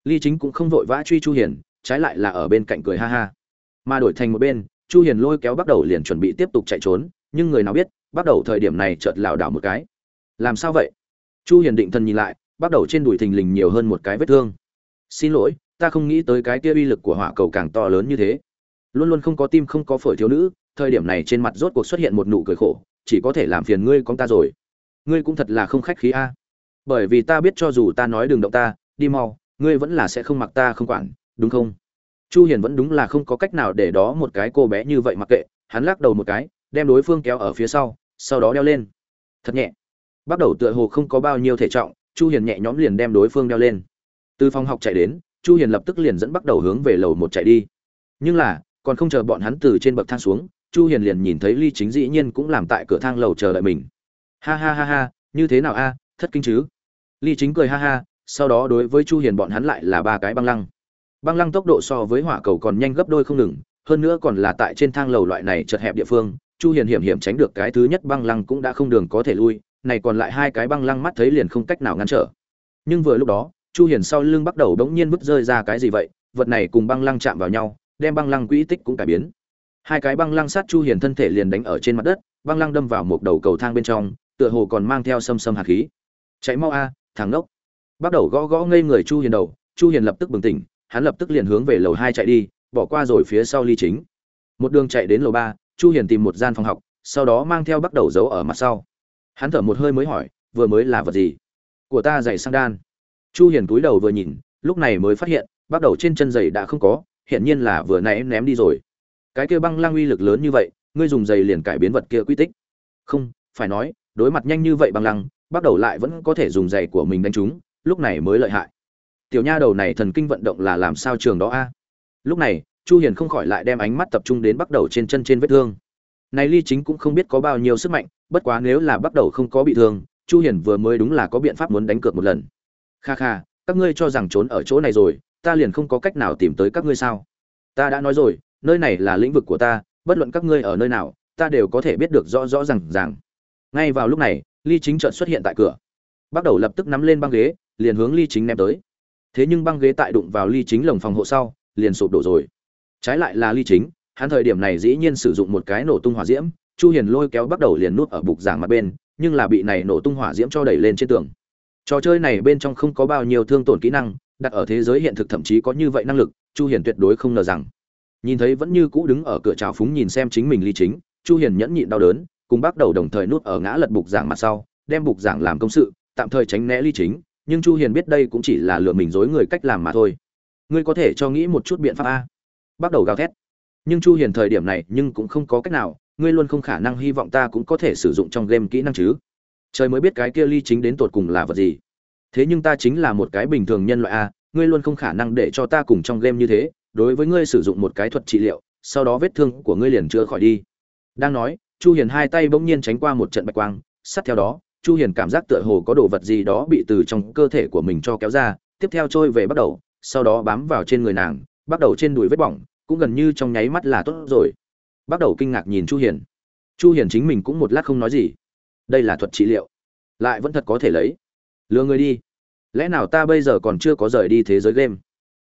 Lý chính cũng không vội vã truy chu hiền, trái lại là ở bên cạnh cười ha ha. Mà đổi thành một bên, chu hiền lôi kéo bắt đầu liền chuẩn bị tiếp tục chạy trốn, nhưng người nào biết, bắt đầu thời điểm này chợt lảo đảo một cái. Làm sao vậy? Chu hiền định thần nhìn lại, bắt đầu trên đùi thình lình nhiều hơn một cái vết thương. Xin lỗi ta không nghĩ tới cái kia uy lực của hỏa cầu càng to lớn như thế. Luôn luôn không có tim không có phổi thiếu nữ, thời điểm này trên mặt rốt cuộc xuất hiện một nụ cười khổ, chỉ có thể làm phiền ngươi con ta rồi. Ngươi cũng thật là không khách khí a. Bởi vì ta biết cho dù ta nói đừng động ta, đi mau, ngươi vẫn là sẽ không mặc ta không quản, đúng không? Chu hiền vẫn đúng là không có cách nào để đó một cái cô bé như vậy mặc kệ, hắn lắc đầu một cái, đem đối phương kéo ở phía sau sau đó đeo lên. Thật nhẹ. Bắt đầu tựa hồ không có bao nhiêu thể trọng, chu hiền nhẹ nhõm liền đem đối phương đeo lên. Từ phòng học chạy đến chu hiền lập tức liền dẫn bắt đầu hướng về lầu một chạy đi. Nhưng là, còn không chờ bọn hắn từ trên bậc thang xuống, chu hiền liền nhìn thấy ly chính dĩ nhiên cũng làm tại cửa thang lầu chờ đợi mình. Ha ha ha ha, như thế nào a à, thất kinh chứ? Ly chính cười ha ha, sau đó đối với chu hiền bọn hắn lại là ba cái băng lăng. Băng lăng tốc độ so với hỏa cầu còn nhanh gấp đôi không ngừng, hơn nữa còn là tại trên thang lầu loại này chật hẹp địa phương, chu hiền hiểm hiểm tránh được cái thứ nhất băng lăng cũng đã không đường có thể lui, này còn lại hai cái băng lăng mắt thấy liền không cách nào ngăn trở. Nhưng vừa lúc đó chu hiền sau lưng bắt đầu đống nhiên vứt rơi ra cái gì vậy, vật này cùng băng lăng chạm vào nhau, đem băng lăng quỹ tích cũng cải biến. Hai cái băng lăng sát chu hiền thân thể liền đánh ở trên mặt đất, băng lăng đâm vào một đầu cầu thang bên trong, tựa hồ còn mang theo sâm sâm hạt khí. Chạy mau a, thằng nốc bắt đầu gõ gõ ngây người chu hiền đầu, chu hiền lập tức bừng tỉnh, hắn lập tức liền hướng về lầu hai chạy đi, bỏ qua rồi phía sau ly chính. Một đường chạy đến lầu ba, chu hiền tìm một gian phòng học, sau đó mang theo bắt đầu giấu ở mặt sau. Hắn thở một hơi mới hỏi, vừa mới là vật gì? Của ta giày sang đan chu hiền cúi đầu vừa nhìn, lúc này mới phát hiện, bắt đầu trên chân giày đã không có hiện nhiên là vừa nãy em ném đi rồi. Cái kia băng lang uy lực lớn như vậy, ngươi dùng giày liền cải biến vật kia quy tích. Không, phải nói, đối mặt nhanh như vậy băng lăng, bắt đầu lại vẫn có thể dùng giày của mình đánh chúng lúc này mới lợi hại. Tiểu nha đầu này thần kinh vận động là làm sao trường đó a? Lúc này, chu hiền không khỏi lại đem ánh mắt tập trung đến bắt đầu trên chân trên vết thương. Này ly chính cũng không biết có bao nhiêu sức mạnh, bất quá nếu là bắt đầu không có bị thương, chu hiền vừa mới đúng là có biện pháp muốn đánh cược một lần kha kha, các ngươi cho rằng trốn ở chỗ này rồi, ta liền không có cách nào tìm tới các ngươi sao? Ta đã nói rồi, nơi này là lĩnh vực của ta, bất luận các ngươi ở nơi nào, ta đều có thể biết được rõ rõ ràng ràng. Ngay vào lúc này, ly chính chợt xuất hiện tại cửa. Bắt đầu lập tức nắm lên băng ghế, liền hướng ly chính ném tới. Thế nhưng băng ghế tại đụng vào ly chính lồng phòng hộ sau, liền sụp đổ rồi. Trái lại là ly chính, hắn thời điểm này dĩ nhiên sử dụng một cái nổ tung hỏa diễm, chu hiền lôi kéo bắt đầu liền nuốt ở bục giảng mặt bên, nhưng là bị này nổ tung hỏa diễm cho đẩy lên trên tường trò chơi này bên trong không có bao nhiêu thương tổn kỹ năng, đặt ở thế giới hiện thực thậm chí có như vậy năng lực, chu hiền tuyệt đối không ngờ rằng. Nhìn thấy vẫn như cũ đứng ở cửa trào phúng nhìn xem chính mình ly chính, chu hiền nhẫn nhịn đau đớn, cùng bắt đầu đồng thời nuốt ở ngã lật bục giảng mặt sau, đem bục giảng làm công sự, tạm thời tránh né ly chính, nhưng chu hiền biết đây cũng chỉ là lừa mình dối người cách làm mà thôi. Ngươi có thể cho nghĩ một chút biện pháp a. Bắt đầu gào thét. Nhưng chu hiền thời điểm này nhưng cũng không có cách nào, ngươi luôn không khả năng hy vọng ta cũng có thể sử dụng trong game kỹ năng chứ trời mới biết cái kia ly chính đến tột cùng là vật gì. Thế nhưng ta chính là một cái bình thường nhân loại a, ngươi luôn không khả năng để cho ta cùng trong game như thế, đối với ngươi sử dụng một cái thuật trị liệu, sau đó vết thương của ngươi liền chữa khỏi đi. Đang nói, chu hiền hai tay bỗng nhiên tránh qua một trận bạch quang, sát theo đó, chu hiền cảm giác tựa hồ có đồ vật gì đó bị từ trong cơ thể của mình cho kéo ra, tiếp theo trôi về bắt đầu, sau đó bám vào trên người nàng, bắt đầu trên đùi vết bỏng, cũng gần như trong nháy mắt là tốt rồi. Bắt đầu kinh ngạc nhìn chu hiền. Chu hiền chính mình cũng một lát không nói gì đây là thuật trị liệu. Lại vẫn thật có thể lấy. Lừa người đi. Lẽ nào ta bây giờ còn chưa có rời đi thế giới game?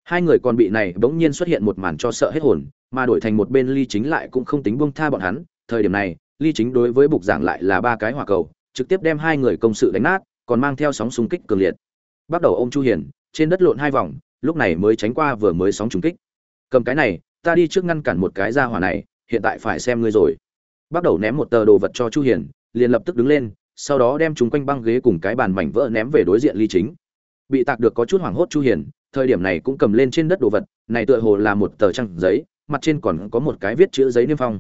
Hai người còn bị này bỗng nhiên xuất hiện một màn cho sợ hết hồn, mà đổi thành một bên ly chính lại cũng không tính buông tha bọn hắn. Thời điểm này, ly chính đối với bục giảng lại là ba cái hỏa cầu, trực tiếp đem hai người công sự đánh nát, còn mang theo sóng xung kích cường liệt. Bắt đầu ôm chu hiền, trên đất lộn hai vòng, lúc này mới tránh qua vừa mới sóng trùng kích. Cầm cái này, ta đi trước ngăn cản một cái ra hỏa này, hiện tại phải xem ngươi rồi. Bắt đầu ném một tờ đồ vật cho chu hiền liền lập tức đứng lên sau đó đem chúng quanh băng ghế cùng cái bàn mảnh vỡ ném về đối diện ly chính bị tạc được có chút hoảng hốt chu hiền thời điểm này cũng cầm lên trên đất đồ vật này tựa hồ là một tờ trang giấy mặt trên còn có một cái viết chữ giấy niêm phong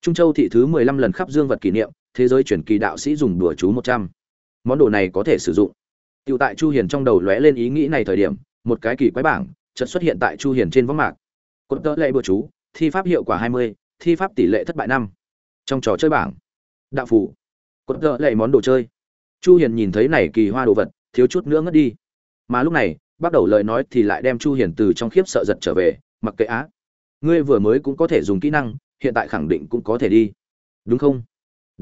trung châu thị thứ 15 lần khắp dương vật kỷ niệm thế giới chuyển kỳ đạo sĩ dùng đùa chú 100. món đồ này có thể sử dụng Tiểu tại Chu Hiền trong đầu lóe lên ý nghĩ này thời điểm, một cái kỳ quái bảng chợt xuất hiện tại Chu Hiền trên võng mạc. Cột tơ lệ bừa chú, thi pháp hiệu quả 20, thi pháp tỷ lệ thất bại 5. Trong trò chơi bảng, đạo phủ, cột tợ lệ món đồ chơi. Chu Hiền nhìn thấy này kỳ hoa đồ vật, thiếu chút nữa ngất đi. Mà lúc này, bắt đầu lời nói thì lại đem Chu Hiền từ trong khiếp sợ giật trở về, mặc kệ á. Ngươi vừa mới cũng có thể dùng kỹ năng, hiện tại khẳng định cũng có thể đi. Đúng không?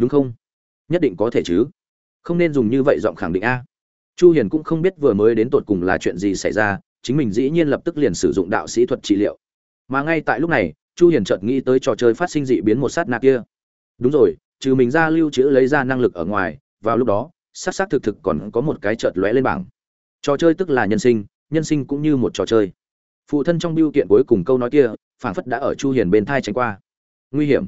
đúng không nhất định có thể chứ không nên dùng như vậy giọng khẳng định a chu hiền cũng không biết vừa mới đến tột cùng là chuyện gì xảy ra chính mình dĩ nhiên lập tức liền sử dụng đạo sĩ thuật trị liệu mà ngay tại lúc này chu hiền chợt nghĩ tới trò chơi phát sinh dị biến một sát na kia đúng rồi trừ mình ra lưu trữ lấy ra năng lực ở ngoài, vào lúc đó, xác xác thực thực còn có một cái chợt lóe lên bảng. Trò chơi tức là nhân sinh nhân sinh cũng như một trò chơi. Phụ thân trong biêu kiện cuối cùng câu nói kia, phảng phất đã ở chu hiền bên thai tránh qua. Nguy hiểm.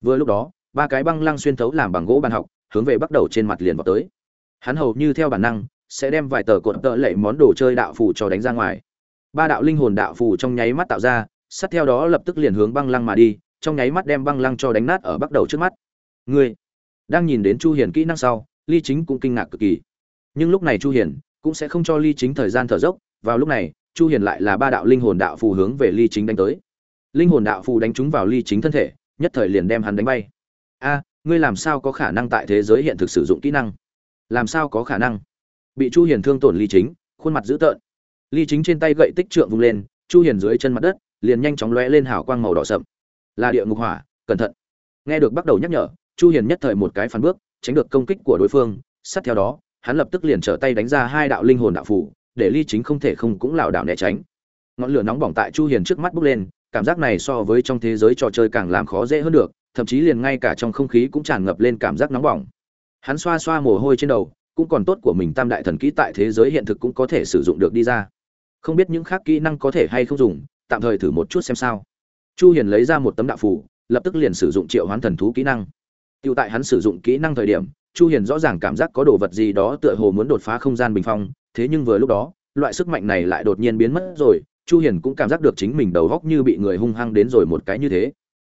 Vừa lúc đó, ba cái băng lăng xuyên thấu làm bằng gỗ bàn học, hướng về bắt đầu trên mặt liền vào tới. Hắn hầu như theo bản năng, sẽ đem vài tờ cột tợ lệ món đồ chơi đạo phù cho đánh ra ngoài. Ba đạo linh hồn đạo phù trong nháy mắt tạo ra, sát theo đó lập tức liền hướng băng lăng mà đi, trong nháy mắt đem băng lăng cho đánh nát ở bắt đầu trước mắt ngươi đang nhìn đến chu hiền kỹ năng sau, ly chính cũng kinh ngạc cực kỳ. Nhưng lúc này chu hiền cũng sẽ không cho ly chính thời gian thở dốc, vào lúc này, chu hiền lại là ba đạo linh hồn đạo phù hướng về ly chính đánh tới. Linh hồn đạo phù đánh trúng vào ly chính thân thể, nhất thời liền đem hắn đánh bay. A, ngươi làm sao có khả năng tại thế giới hiện thực sử dụng kỹ năng? Làm sao có khả năng? Bị chu hiền thương tổn ly chính, khuôn mặt dữ tợn. Ly chính trên tay gậy tích trượng vung lên, chu hiền dưới chân mặt đất, liền nhanh chóng lóe lên hào quang màu đỏ sậm. Là địa ngục hỏa, cẩn thận. Nghe được bắt đầu nhắc nhở chu hiền nhất thời một cái phản bước, tránh được công kích của đối phương, sát theo đó, hắn lập tức liền trở tay đánh ra hai đạo linh hồn đạo phủ, để ly chính không thể không cũng lảo đảo né tránh. Ngọn lửa nóng bỏng tại chu hiền trước mắt bốc lên, cảm giác này so với trong thế giới trò chơi càng làm khó dễ hơn được, thậm chí liền ngay cả trong không khí cũng tràn ngập lên cảm giác nóng bỏng. Hắn xoa xoa mồ hôi trên đầu, cũng còn tốt của mình tam đại thần kỹ tại thế giới hiện thực cũng có thể sử dụng được đi ra. Không biết những khác kỹ năng có thể hay không dùng, tạm thời thử một chút xem sao. Chu hiền lấy ra một tấm đạo phù, lập tức liền sử dụng triệu hoán thần thú kỹ năng tiêu tại hắn sử dụng kỹ năng thời điểm chu hiền rõ ràng cảm giác có đồ vật gì đó tựa hồ muốn đột phá không gian bình phong thế nhưng vừa lúc đó loại sức mạnh này lại đột nhiên biến mất rồi chu hiền cũng cảm giác được chính mình đầu góc như bị người hung hăng đến rồi một cái như thế.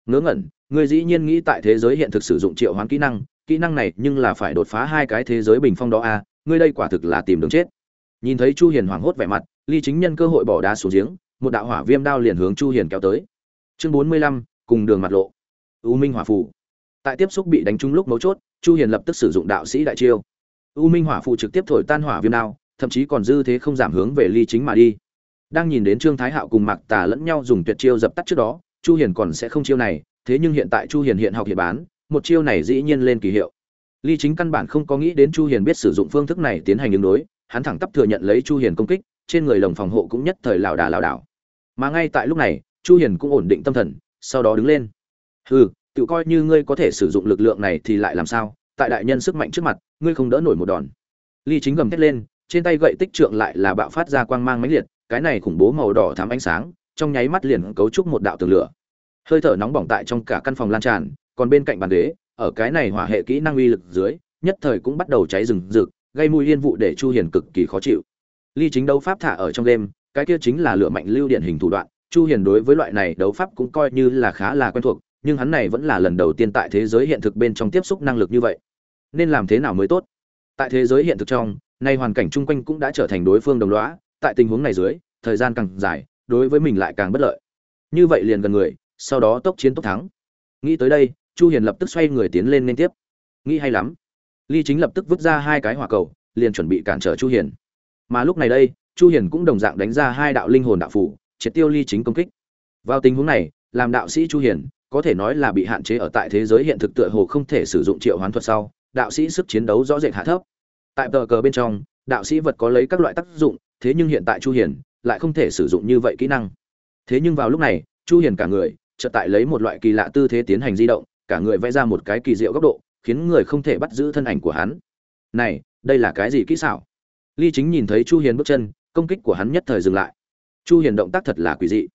Ngớ ngẩn người dĩ nhiên nghĩ tại thế giới hiện thực sử dụng triệu hoán kỹ năng kỹ năng này nhưng là phải đột phá hai cái thế giới bình phong đó a à, ngươi đây quả thực là tìm đường chết. Nhìn thấy chu hiền hoảng hốt vẻ mặt ly chính nhân cơ hội bỏ đá xuống giếng một đạo hỏa viêm đao liền hướng chu hiền kéo tới. Chương 45, cùng đường mặt lộ. U minh hỏa phù tại tiếp xúc bị đánh trúng lúc mấu chốt, chu hiền lập tức sử dụng đạo sĩ đại chiêu. U minh hỏa phù trực tiếp thổi tan hỏa viêm đao, thậm chí còn dư thế không giảm hướng về ly chính mà đi. Đang nhìn đến trương thái hạo cùng mạc tà lẫn nhau dùng tuyệt chiêu dập tắt trước đó, chu hiền còn sẽ không chiêu này, thế nhưng hiện tại chu hiền hiện học hiện bán, một chiêu này dĩ nhiên lên kỳ hiệu. Ly chính căn bản không có nghĩ đến chu hiền biết sử dụng phương thức này tiến hành ứng đối, hắn thẳng tắp thừa nhận lấy chu hiền công kích, trên người lồng phòng hộ cũng nhất thời lảo đà lảo đảo. Mà ngay tại lúc này, chu hiền cũng ổn định tâm thần, sau đó đứng lên. Hừ tự coi như ngươi có thể sử dụng lực lượng này thì lại làm sao? Tại đại nhân sức mạnh trước mặt, ngươi không đỡ nổi một đòn. Ly chính gầm thét lên, trên tay gậy tích trượng lại là bạo phát ra quang mang mãnh liệt, cái này khủng bố màu đỏ thắm ánh sáng, trong nháy mắt liền cấu trúc một đạo tường lửa. Hơi thở nóng bỏng tại trong cả căn phòng lan tràn, còn bên cạnh bàn ghế, ở cái này hỏa hệ kỹ năng uy lực dưới, nhất thời cũng bắt đầu cháy rừng rực, gây mùi yên vụ để chu hiền cực kỳ khó chịu. Ly chính đấu pháp thả ở trong đêm, cái kia chính là lửa mạnh lưu điện hình thủ đoạn, chu hiền đối với loại này đấu pháp cũng coi như là khá là quen thuộc nhưng hắn này vẫn là lần đầu tiên tại thế giới hiện thực bên trong tiếp xúc năng lực như vậy. Nên làm thế nào mới tốt? Tại thế giới hiện thực trong, nay hoàn cảnh chung quanh cũng đã trở thành đối phương đồng lõa, tại tình huống này dưới, thời gian càng dài, đối với mình lại càng bất lợi. Như vậy liền gần người, sau đó tốc chiến tốc thắng. Nghĩ tới đây, chu hiền lập tức xoay người tiến lên liên tiếp. Nghĩ hay lắm. Ly chính lập tức vứt ra hai cái hỏa cầu, liền chuẩn bị cản trở chu hiền. Mà lúc này đây, chu hiền cũng đồng dạng đánh ra hai đạo linh hồn đạo phủ, triệt tiêu ly chính công kích. Vào tình huống này, làm đạo sĩ chu hiền có thể nói là bị hạn chế ở tại thế giới hiện thực tựa hồ không thể sử dụng triệu hoán thuật sau, đạo sĩ sức chiến đấu rõ rệt hạ thấp. Tại tờ cờ bên trong, đạo sĩ vật có lấy các loại tác dụng, thế nhưng hiện tại chu hiền lại không thể sử dụng như vậy kỹ năng. Thế nhưng vào lúc này, chu hiền cả người chợt tại lấy một loại kỳ lạ tư thế tiến hành di động, cả người vẽ ra một cái kỳ diệu góc độ, khiến người không thể bắt giữ thân ảnh của hắn. Này, đây là cái gì kỹ xảo? Ly chính nhìn thấy chu hiền bước chân, công kích của hắn nhất thời dừng lại. Chu hiền động tác thật là quỷ dị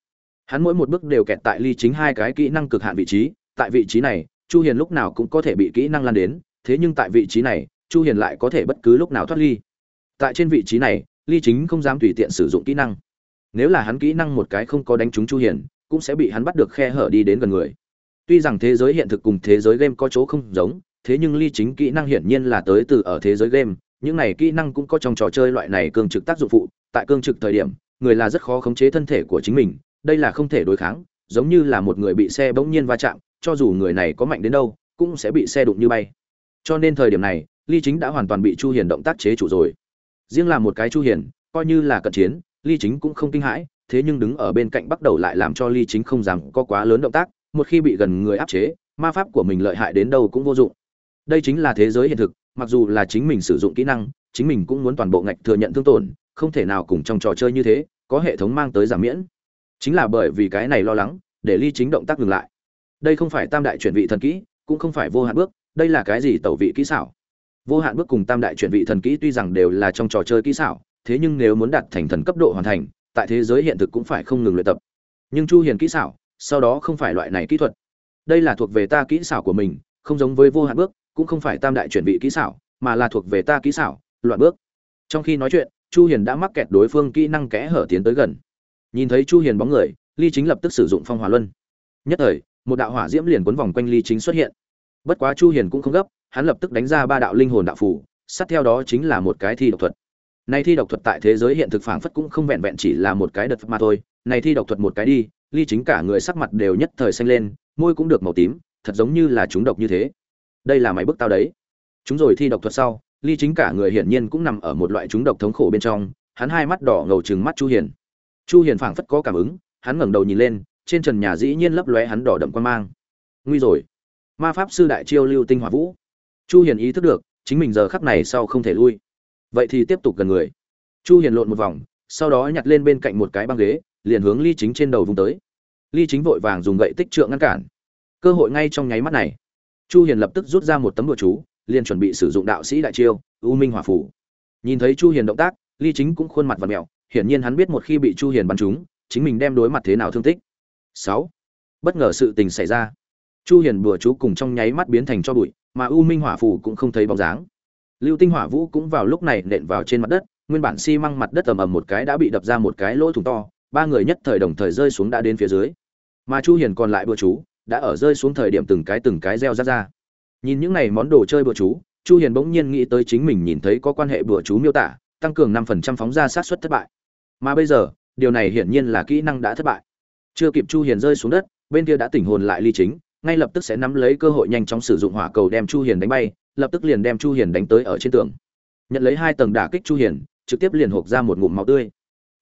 hắn mỗi một bước đều kẹt tại ly chính hai cái kỹ năng cực hạn vị trí, tại vị trí này, chu hiền lúc nào cũng có thể bị kỹ năng lan đến, thế nhưng tại vị trí này, chu hiền lại có thể bất cứ lúc nào thoát ly. Tại trên vị trí này, ly chính không dám tùy tiện sử dụng kỹ năng. Nếu là hắn kỹ năng một cái không có đánh trúng chu hiền, cũng sẽ bị hắn bắt được khe hở đi đến gần người. Tuy rằng thế giới hiện thực cùng thế giới game có chỗ không giống, thế nhưng ly chính kỹ năng hiển nhiên là tới từ ở thế giới game, những này kỹ năng cũng có trong trò chơi loại này cương trực tác dụng phụ, tại cương trực thời điểm, người là rất khó khống chế thân thể của chính mình đây là không thể đối kháng, giống như là một người bị xe bỗng nhiên va chạm, cho dù người này có mạnh đến đâu, cũng sẽ bị xe đụng như bay. Cho nên thời điểm này, ly chính đã hoàn toàn bị chu hiền động tác chế chủ rồi. Riêng là một cái chu hiền, coi như là cận chiến, ly chính cũng không kinh hãi, thế nhưng đứng ở bên cạnh bắt đầu lại làm cho ly chính không dám có quá lớn động tác, một khi bị gần người áp chế, ma pháp của mình lợi hại đến đâu cũng vô dụng. Đây chính là thế giới hiện thực, mặc dù là chính mình sử dụng kỹ năng, chính mình cũng muốn toàn bộ ngạch thừa nhận thương tổn, không thể nào cùng trong trò chơi như thế, có hệ thống mang tới giảm miễn chính là bởi vì cái này lo lắng, để ly chính động tác ngừng lại. Đây không phải tam đại chuyển vị thần kỹ, cũng không phải vô hạn bước, đây là cái gì tẩu vị kỹ xảo? Vô hạn bước cùng tam đại chuyển vị thần kỹ tuy rằng đều là trong trò chơi kỹ xảo, thế nhưng nếu muốn đạt thành thần cấp độ hoàn thành, tại thế giới hiện thực cũng phải không ngừng luyện tập. Nhưng chu hiền kỹ xảo, sau đó không phải loại này kỹ thuật. Đây là thuộc về ta kỹ xảo của mình, không giống với vô hạn bước, cũng không phải tam đại chuyển vị kỹ xảo, mà là thuộc về ta kỹ xảo, loạn bước. Trong khi nói chuyện, chu hiền đã mắc kẹt đối phương kỹ năng kẽ hở tiến tới gần nhìn thấy chu hiền bóng người, ly chính lập tức sử dụng phong hỏa luân. Nhất thời, một đạo hỏa diễm liền cuốn vòng quanh ly chính xuất hiện. Bất quá chu hiền cũng không gấp, hắn lập tức đánh ra ba đạo linh hồn đạo phù, sát theo đó chính là một cái thi độc thuật. Này thi độc thuật tại thế giới hiện thực phảng phất cũng không vẹn vẹn chỉ là một cái đợt mà thôi, này thi độc thuật một cái đi, ly chính cả người sắc mặt đều nhất thời xanh lên, môi cũng được màu tím, thật giống như là chúng độc như thế. Đây là máy bức tao đấy. Chúng rồi thi độc thuật sau, ly chính cả người hiển nhiên cũng nằm ở một loại chúng độc thống khổ bên trong, hắn hai mắt đỏ ngầu trừng mắt chu hiền chu hiền phảng phất có cảm ứng, hắn ngẩng đầu nhìn lên, trên trần nhà dĩ nhiên lấp lóe hắn đỏ đậm quan mang. Nguy rồi. Ma pháp sư đại chiêu lưu tinh hỏa vũ. Chu hiền ý thức được, chính mình giờ khắc này sau không thể lui. Vậy thì tiếp tục gần người. Chu hiền lộn một vòng, sau đó nhặt lên bên cạnh một cái băng ghế, liền hướng ly chính trên đầu vùng tới. Ly chính vội vàng dùng gậy tích trượng ngăn cản. Cơ hội ngay trong nháy mắt này. Chu hiền lập tức rút ra một tấm bùa chú, liền chuẩn bị sử dụng đạo sĩ đại chiêu, u minh hỏa phủ nhìn thấy chu hiền động tác, ly chính cũng khuôn mặt vặn mèo hiển nhiên hắn biết một khi bị chu hiền bắn trúng, chính mình đem đối mặt thế nào thương tích. 6. bất ngờ sự tình xảy ra. Chu hiền bùa chú cùng trong nháy mắt biến thành cho bụi, mà u minh hỏa phủ cũng không thấy bóng dáng. Lưu tinh hỏa vũ cũng vào lúc này nện vào trên mặt đất, nguyên bản xi măng mặt đất ầm ầm một cái đã bị đập ra một cái lỗ thủng to, ba người nhất thời đồng thời rơi xuống đã đến phía dưới. Mà chu hiền còn lại bùa chú, đã ở rơi xuống thời điểm từng cái từng cái reo ra ra. Nhìn những này món đồ chơi bùa chú, chu hiền bỗng nhiên nghĩ tới chính mình nhìn thấy có quan hệ bùa chú miêu tả, tăng cường 5% phóng ra sát suất thất bại mà bây giờ, điều này hiển nhiên là kỹ năng đã thất bại. Chưa kịp chu hiền rơi xuống đất, bên kia đã tỉnh hồn lại ly chính, ngay lập tức sẽ nắm lấy cơ hội nhanh chóng sử dụng hỏa cầu đem chu hiền đánh bay, lập tức liền đem chu hiền đánh tới ở trên tường. Nhận lấy hai tầng đả kích chu hiền, trực tiếp liền hộc ra một ngụm máu tươi.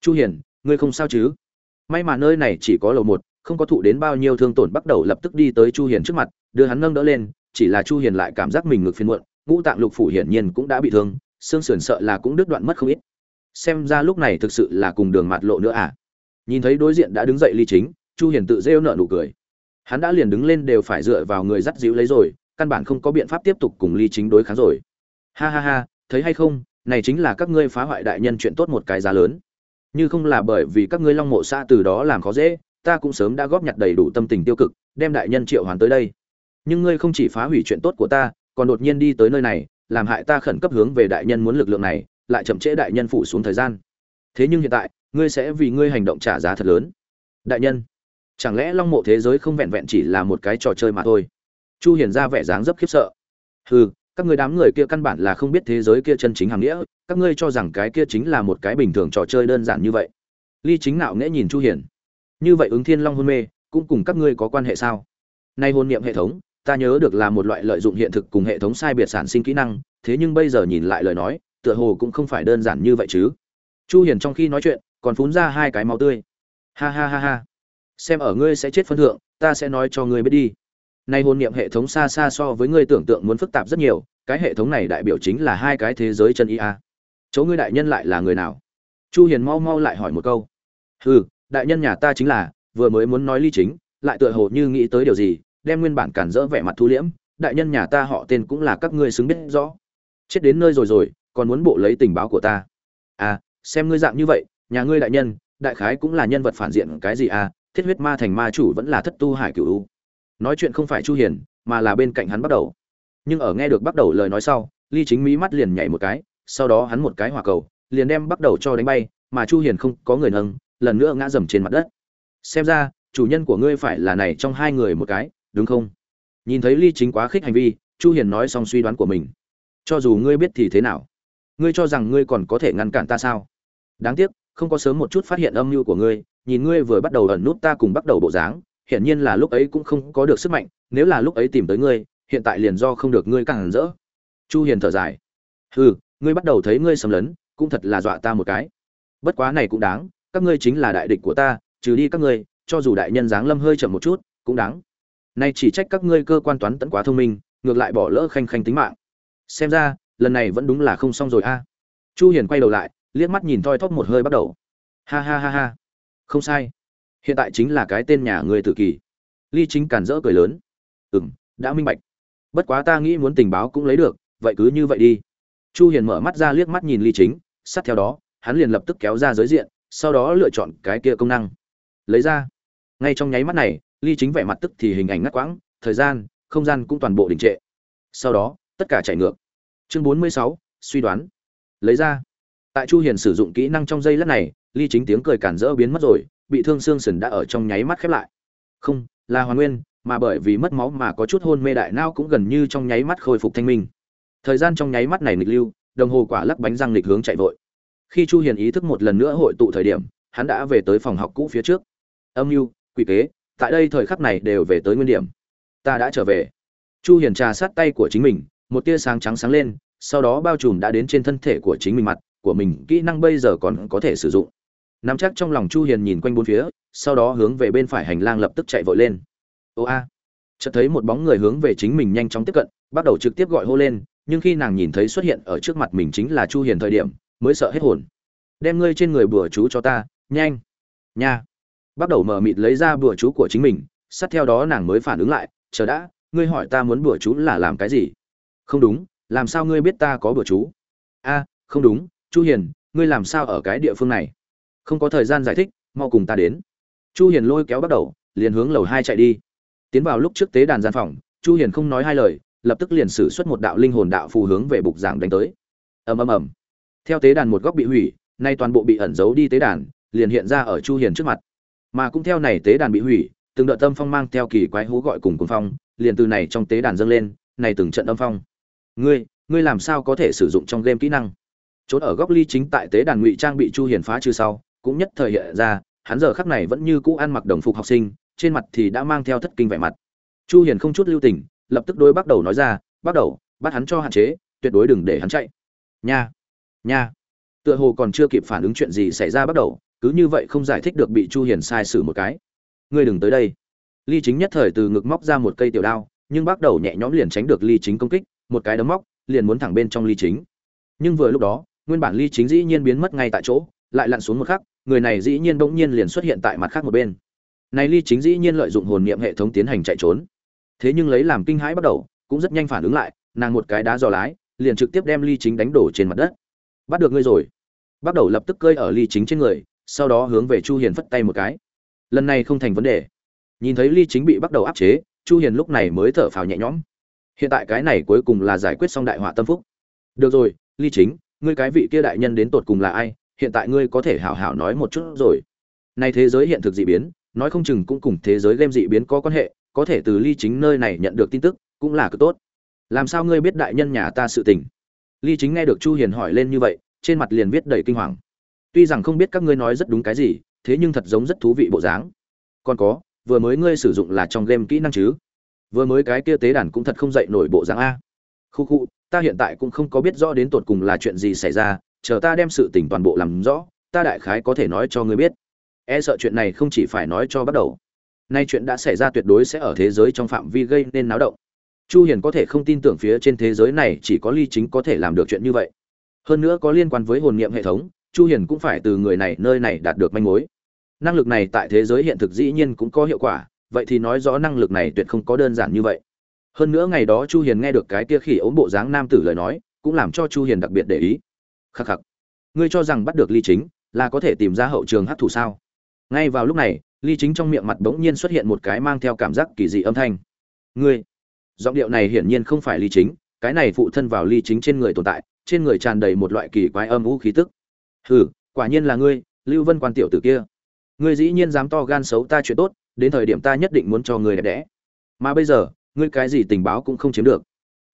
Chu hiền, ngươi không sao chứ? May mà nơi này chỉ có lầu một, không có thụ đến bao nhiêu thương tổn bắt đầu lập tức đi tới chu hiền trước mặt, đưa hắn nâng đỡ lên, chỉ là chu hiền lại cảm giác mình ngực phiền muộn, ngũ tạng lục phủ hiển nhiên cũng đã bị thương, xương sườn sợ là cũng đứt đoạn mất không ít xem ra lúc này thực sự là cùng đường mặt lộ nữa à? Nhìn thấy đối diện đã đứng dậy ly chính, chu hiền tự rêu nợ nụ cười. Hắn đã liền đứng lên đều phải dựa vào người dắt dịu lấy rồi, căn bản không có biện pháp tiếp tục cùng ly chính đối kháng rồi. Ha ha ha, thấy hay không? Này chính là các ngươi phá hoại đại nhân chuyện tốt một cái giá lớn. Như không là bởi vì các ngươi long mộ xa từ đó làm khó dễ, ta cũng sớm đã góp nhặt đầy đủ tâm tình tiêu cực, đem đại nhân triệu hoàn tới đây. Nhưng ngươi không chỉ phá hủy chuyện tốt của ta, còn đột nhiên đi tới nơi này, làm hại ta khẩn cấp hướng về đại nhân muốn lực lượng này lại chậm trễ đại nhân phủ xuống thời gian. Thế nhưng hiện tại, ngươi sẽ vì ngươi hành động trả giá thật lớn. Đại nhân, chẳng lẽ long mộ thế giới không vẹn vẹn chỉ là một cái trò chơi mà thôi? Chu hiền ra vẻ dáng dấp khiếp sợ. Hừ, các ngươi đám người kia căn bản là không biết thế giới kia chân chính hàng nghĩa, các ngươi cho rằng cái kia chính là một cái bình thường trò chơi đơn giản như vậy. Ly chính nạo nghễ nhìn chu hiền. Như vậy ứng thiên long hôn mê, cũng cùng các ngươi có quan hệ sao? Nay hôn niệm hệ thống, ta nhớ được là một loại lợi dụng hiện thực cùng hệ thống sai biệt sản sinh kỹ năng, thế nhưng bây giờ nhìn lại lời nói tựa hồ cũng không phải đơn giản như vậy chứ. Chu hiền trong khi nói chuyện, còn phun ra hai cái máu tươi. Ha ha ha ha. Xem ở ngươi sẽ chết phân thượng, ta sẽ nói cho ngươi biết đi. Nay hồn niệm hệ thống xa xa so với ngươi tưởng tượng muốn phức tạp rất nhiều, cái hệ thống này đại biểu chính là hai cái thế giới chân ý a. Chỗ ngươi đại nhân lại là người nào? Chu hiền mau mau lại hỏi một câu. Hừ, đại nhân nhà ta chính là, vừa mới muốn nói ly chính, lại tựa hồ như nghĩ tới điều gì, đem nguyên bản cản rỡ vẻ mặt thu liễm, đại nhân nhà ta họ tên cũng là các ngươi xứng biết rõ. Chết đến nơi rồi rồi còn muốn bộ lấy tình báo của ta. À xem ngươi dạng như vậy, nhà ngươi đại nhân, đại khái cũng là nhân vật phản diện cái gì à? Thiết huyết ma thành ma chủ vẫn là thất tu hải cửu nói chuyện không phải chu hiền, mà là bên cạnh hắn bắt đầu. Nhưng ở nghe được bắt đầu lời nói sau, ly chính mỹ mắt liền nhảy một cái, sau đó hắn một cái hỏa cầu, liền đem bắt đầu cho đánh bay, mà chu hiền không có người nâng, lần nữa ngã dầm trên mặt đất. Xem ra, chủ nhân của ngươi phải là này trong hai người một cái, đúng không? Nhìn thấy ly chính quá khích hành vi, chu hiền nói xong suy đoán của mình. Cho dù ngươi biết thì thế nào? Ngươi cho rằng ngươi còn có thể ngăn cản ta sao? Đáng tiếc, không có sớm một chút phát hiện âm mưu của ngươi, nhìn ngươi vừa bắt đầu ẩn nút ta cùng bắt đầu bộ dáng, hiển nhiên là lúc ấy cũng không có được sức mạnh, nếu là lúc ấy tìm tới ngươi, hiện tại liền do không được ngươi càng rỡ. Chu hiền thở dài. Hừ, ngươi bắt đầu thấy ngươi sầm lấn, cũng thật là dọa ta một cái. Bất quá này cũng đáng, các ngươi chính là đại địch của ta, trừ đi các ngươi, cho dù đại nhân dáng lâm hơi chậm một chút, cũng đáng. Nay chỉ trách các ngươi cơ quan toán tận quá thông minh, ngược lại bỏ lỡ khanh khanh tính mạng. Xem ra lần này vẫn đúng là không xong rồi a. Chu hiền quay đầu lại, liếc mắt nhìn thoi thóp một hơi bắt đầu. Ha ha ha ha. Không sai. Hiện tại chính là cái tên nhà người tự kỳ. Ly chính cản rỡ cười lớn. Ừm, đã minh bạch. Bất quá ta nghĩ muốn tình báo cũng lấy được, vậy cứ như vậy đi. Chu hiền mở mắt ra liếc mắt nhìn ly chính, sát theo đó, hắn liền lập tức kéo ra giới diện, sau đó lựa chọn cái kia công năng. Lấy ra. Ngay trong nháy mắt này, ly chính vẻ mặt tức thì hình ảnh ngắt quãng, thời gian, không gian cũng toàn bộ đình trệ. Sau đó, tất cả chạy ngược chương 46, suy đoán. Lấy ra. Tại chu hiền sử dụng kỹ năng trong giây lát này ly chính tiếng cười cản rỡ biến mất rồi bị thương xương sườn đã ở trong nháy mắt khép lại. Không là hoàn nguyên mà bởi vì mất máu mà có chút hôn mê đại não cũng gần như trong nháy mắt khôi phục thanh minh. Thời gian trong nháy mắt này nghịch lưu đồng hồ quả lắc bánh răng nghịch hướng chạy vội. Khi chu hiền ý thức một lần nữa hội tụ thời điểm hắn đã về tới phòng học cũ phía trước. Âm mưu quỷ kế tại đây thời khắc này đều về tới nguyên điểm. Ta đã trở về. Chu hiền trà sát tay của chính mình một tia sáng trắng sáng lên, sau đó bao trùm đã đến trên thân thể của chính mình mặt, của mình, kỹ năng bây giờ còn có thể sử dụng. Nắm chắc trong lòng chu hiền nhìn quanh bốn phía, sau đó hướng về bên phải hành lang lập tức chạy vội lên. Ô a. Chợt thấy một bóng người hướng về chính mình nhanh chóng tiếp cận, bắt đầu trực tiếp gọi hô lên, nhưng khi nàng nhìn thấy xuất hiện ở trước mặt mình chính là chu hiền thời điểm, mới sợ hết hồn. Đem ngươi trên người bùa chú cho ta, nhanh, nha. Bắt đầu mở mịt lấy ra bùa chú của chính mình, sát theo đó nàng mới phản ứng lại, chờ đã, ngươi hỏi ta muốn bùa chú là làm cái gì? Không đúng, làm sao ngươi biết ta có bữa chú? A, không đúng, chu hiền, ngươi làm sao ở cái địa phương này? Không có thời gian giải thích, mau cùng ta đến. Chu hiền lôi kéo bắt đầu, liền hướng lầu hai chạy đi. Tiến vào lúc trước tế đàn gian phòng, chu hiền không nói hai lời, lập tức liền sử xuất một đạo linh hồn đạo phù hướng về bục giảng đánh tới. Ầm ầm ầm. Theo tế đàn một góc bị hủy, nay toàn bộ bị ẩn giấu đi tế đàn, liền hiện ra ở chu hiền trước mặt. Mà cũng theo này tế đàn bị hủy, từng đợt tâm phong mang theo kỳ quái hú gọi cùng cuồng phong, liền từ này trong tế đàn dâng lên, này từng trận âm phong ngươi ngươi làm sao có thể sử dụng trong game kỹ năng? Trốn ở góc ly chính tại tế đàn ngụy trang bị chu hiền phá trừ sau, cũng nhất thời hiện ra, hắn giờ khắc này vẫn như cũ ăn mặc đồng phục học sinh, trên mặt thì đã mang theo thất kinh vẻ mặt. Chu hiền không chút lưu tình, lập tức đối bắt đầu nói ra bắt đầu, bắt hắn cho hạn chế, tuyệt đối đừng để hắn chạy. Nha nha. Tựa hồ còn chưa kịp phản ứng chuyện gì xảy ra bắt đầu, cứ như vậy không giải thích được bị chu hiền sai xử một cái. Ngươi đừng tới đây. Ly chính nhất thời từ ngực móc ra một cây tiểu đao, nhưng bắt đầu nhẹ nhõm liền tránh được ly chính công kích một cái đấm móc, liền muốn thẳng bên trong ly chính. Nhưng vừa lúc đó, nguyên bản ly chính dĩ nhiên biến mất ngay tại chỗ, lại lặn xuống một khắc, người này dĩ nhiên bỗng nhiên liền xuất hiện tại mặt khác một bên. Này ly chính dĩ nhiên lợi dụng hồn niệm hệ thống tiến hành chạy trốn. Thế nhưng lấy làm kinh hãi bắt đầu, cũng rất nhanh phản ứng lại, nàng một cái đá dò lái, liền trực tiếp đem ly chính đánh đổ trên mặt đất. Bắt được ngươi rồi. Bắt đầu lập tức cơi ở ly chính trên người, sau đó hướng về chu hiền phất tay một cái. Lần này không thành vấn đề. Nhìn thấy ly chính bị bắt đầu áp chế, chu hiền lúc này mới thở phào nhẹ nhõm hiện tại cái này cuối cùng là giải quyết xong đại họa tâm phúc. Được rồi, ly chính, ngươi cái vị kia đại nhân đến tột cùng là ai? Hiện tại ngươi có thể hảo hảo nói một chút rồi. Nay thế giới hiện thực dị biến, nói không chừng cũng cùng thế giới game dị biến có quan hệ, có thể từ ly chính nơi này nhận được tin tức, cũng là cực tốt. Làm sao ngươi biết đại nhân nhà ta sự tình? Ly chính nghe được chu hiền hỏi lên như vậy, trên mặt liền viết đầy kinh hoàng. Tuy rằng không biết các ngươi nói rất đúng cái gì, thế nhưng thật giống rất thú vị bộ dáng. Còn có, vừa mới ngươi sử dụng là trong game kỹ năng chứ? Vừa mới cái kia tế đàn cũng thật không dậy nổi bộ dáng a. Khu khu, ta hiện tại cũng không có biết rõ đến tột cùng là chuyện gì xảy ra, chờ ta đem sự tình toàn bộ làm rõ, ta đại khái có thể nói cho ngươi biết. E sợ chuyện này không chỉ phải nói cho bắt đầu. Nay chuyện đã xảy ra tuyệt đối sẽ ở thế giới trong phạm vi gây nên náo động. Chu hiền có thể không tin tưởng phía trên thế giới này chỉ có ly chính có thể làm được chuyện như vậy. Hơn nữa có liên quan với hồn niệm hệ thống, chu hiền cũng phải từ người này nơi này đạt được manh mối. Năng lực này tại thế giới hiện thực dĩ nhiên cũng có hiệu quả vậy thì nói rõ năng lực này tuyệt không có đơn giản như vậy. Hơn nữa ngày đó chu hiền nghe được cái kia khỉ ốm bộ dáng nam tử lời nói, cũng làm cho chu hiền đặc biệt để ý. Khắc khắc, ngươi cho rằng bắt được ly chính là có thể tìm ra hậu trường hấp thụ sao? Ngay vào lúc này, ly chính trong miệng mặt bỗng nhiên xuất hiện một cái mang theo cảm giác kỳ dị âm thanh. Ngươi, giọng điệu này hiển nhiên không phải ly chính, cái này phụ thân vào ly chính trên người tồn tại, trên người tràn đầy một loại kỳ quái âm vũ khí tức. Hừ, quả nhiên là ngươi, lưu vân quan tiểu tử kia. Ngươi dĩ nhiên dám to gan xấu ta chuyện tốt đến thời điểm ta nhất định muốn cho ngươi đẹp đẽ. Mà bây giờ, ngươi cái gì tình báo cũng không chiếm được.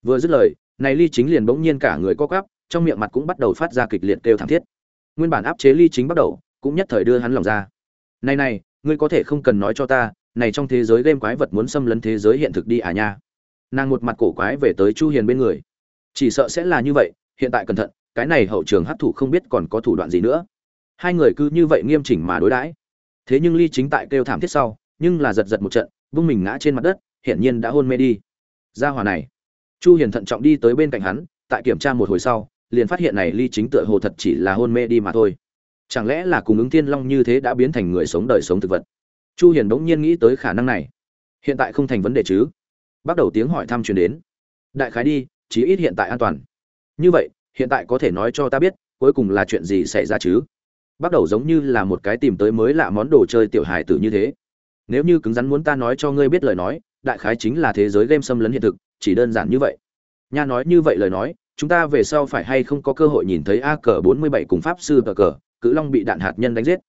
Vừa dứt lời, này ly chính liền bỗng nhiên cả người co quắp, trong miệng mặt cũng bắt đầu phát ra kịch liệt kêu thảm thiết. Nguyên bản áp chế ly chính bắt đầu, cũng nhất thời đưa hắn lòng ra. Này này, ngươi có thể không cần nói cho ta, này trong thế giới game quái vật muốn xâm lấn thế giới hiện thực đi à nha. Nàng một mặt cổ quái về tới chu hiền bên người. Chỉ sợ sẽ là như vậy, hiện tại cẩn thận, cái này hậu trường hấp thụ không biết còn có thủ đoạn gì nữa. Hai người cứ như vậy nghiêm chỉnh mà đối đãi. Thế nhưng ly chính tại kêu thảm thiết sau nhưng là giật giật một trận, vung mình ngã trên mặt đất, hiển nhiên đã hôn mê đi. Ra hỏa này. Chu hiền thận trọng đi tới bên cạnh hắn, tại kiểm tra một hồi sau, liền phát hiện này ly chính tựa hồ thật chỉ là hôn mê đi mà thôi. Chẳng lẽ là cùng ứng thiên long như thế đã biến thành người sống đời sống thực vật? Chu hiền đống nhiên nghĩ tới khả năng này. Hiện tại không thành vấn đề chứ? Bắt đầu tiếng hỏi thăm truyền đến. Đại khái đi, chí ít hiện tại an toàn. Như vậy, hiện tại có thể nói cho ta biết, cuối cùng là chuyện gì xảy ra chứ? Bắt đầu giống như là một cái tìm tới mới lạ món đồ chơi tiểu hài tử như thế nếu như cứng rắn muốn ta nói cho ngươi biết lời nói, đại khái chính là thế giới game xâm lấn hiện thực, chỉ đơn giản như vậy. Nha nói như vậy lời nói, chúng ta về sau phải hay không có cơ hội nhìn thấy a cờ bốn mươi bảy cùng pháp sư cờ cờ, cự long bị đạn hạt nhân đánh giết.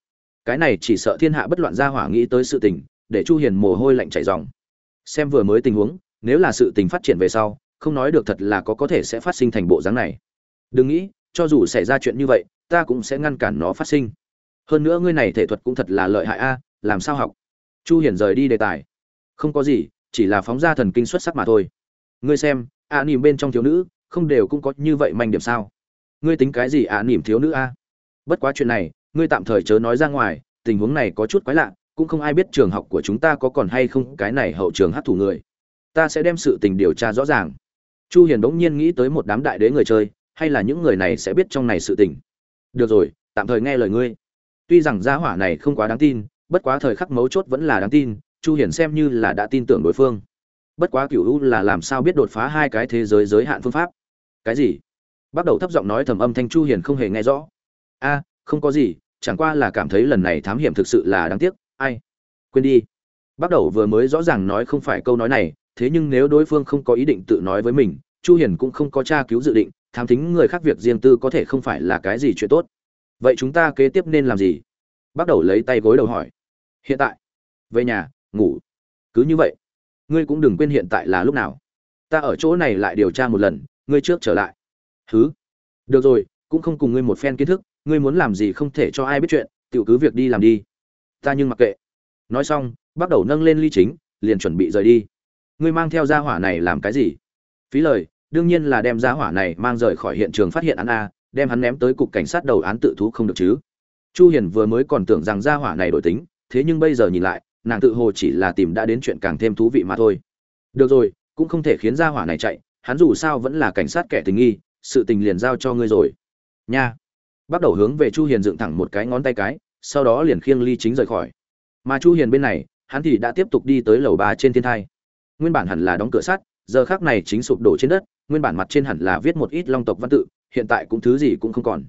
Cái này chỉ sợ thiên hạ bất loạn ra hỏa nghĩ tới sự tình, để chu hiền mồ hôi lạnh chảy ròng xem vừa mới tình huống, nếu là sự tình phát triển về sau, không nói được thật là có có thể sẽ phát sinh thành bộ dáng này. Đừng nghĩ, cho dù xảy ra chuyện như vậy, ta cũng sẽ ngăn cản nó phát sinh. Hơn nữa ngươi này thể thuật cũng thật là lợi hại a, làm sao học? Chu hiển rời đi đề tài. Không có gì chỉ là phóng ra thần kinh xuất sắc mà thôi. Ngươi xem ạ à, nỉm bên trong thiếu nữ không đều cũng có như vậy manh điểm sao? Ngươi tính cái gì ạ à, nỉm thiếu nữ a? Bất quá chuyện này ngươi tạm thời chớ nói ra ngoài tình huống này có chút quái lạ cũng không ai biết trường học của chúng ta có còn hay không cái này hậu trường hát thủ người. Ta sẽ đem sự tình điều tra rõ ràng. Chu hiền bỗng nhiên nghĩ tới một đám đại đế người chơi hay là những người này sẽ biết trong này sự tình. Được rồi tạm thời nghe lời ngươi. Tuy rằng gia hỏa này không quá đáng tin bất quá thời khắc mấu chốt vẫn là đáng tin, chu hiển xem như là đã tin tưởng đối phương. Bất quá cựu u là làm sao biết đột phá hai cái thế giới giới hạn phương pháp? Cái gì? Bắt đầu thấp giọng nói thầm âm thanh chu hiển không hề nghe rõ. A, không có gì, chẳng qua là cảm thấy lần này thám hiểm thực sự là đáng tiếc. Ai? Quên đi. Bắt đầu vừa mới rõ ràng nói không phải câu nói này, thế nhưng nếu đối phương không có ý định tự nói với mình, chu hiển cũng không có tra cứu dự định, thám thính người khác việc riêng tư có thể không phải là cái gì chuyện tốt. Vậy chúng ta kế tiếp nên làm gì? Bắt đầu lấy tay gối đầu hỏi hiện tại. Về nhà, ngủ. Cứ như vậy. Ngươi cũng đừng quên hiện tại là lúc nào. Ta ở chỗ này lại điều tra một lần, ngươi trước trở lại. Thứ được rồi, cũng không cùng ngươi một phen kiến thức, ngươi muốn làm gì không thể cho ai biết chuyện tự cứ việc đi làm đi. Ta nhưng mặc kệ. Nói xong, bắt đầu nâng lên ly chính, liền chuẩn bị rời đi. Ngươi mang theo gia hỏa này làm cái gì? Phí lời, đương nhiên là đem gia hỏa này mang rời khỏi hiện trường phát hiện án a, đem hắn ném tới cục cảnh sát đầu án tự thú không được chứ. Chu hiền vừa mới còn tưởng rằng gia hỏa này đổi tính thế nhưng bây giờ nhìn lại, nàng tự hồ chỉ là tìm đã đến chuyện càng thêm thú vị mà thôi. Được rồi, cũng không thể khiến gia hỏa này chạy, hắn dù sao vẫn là cảnh sát kẻ tình nghi, sự tình liền giao cho ngươi rồi. Nha. Bắt đầu hướng về chu hiền dựng thẳng một cái ngón tay cái, sau đó liền khiêng ly chính rời khỏi. Mà chu hiền bên này, hắn thì đã tiếp tục đi tới lầu ba trên thiên thai. Nguyên bản hẳn là đóng cửa sắt, giờ khác này chính sụp đổ trên đất, nguyên bản mặt trên hẳn là viết một ít long tộc văn tự, hiện tại cũng thứ gì cũng không còn.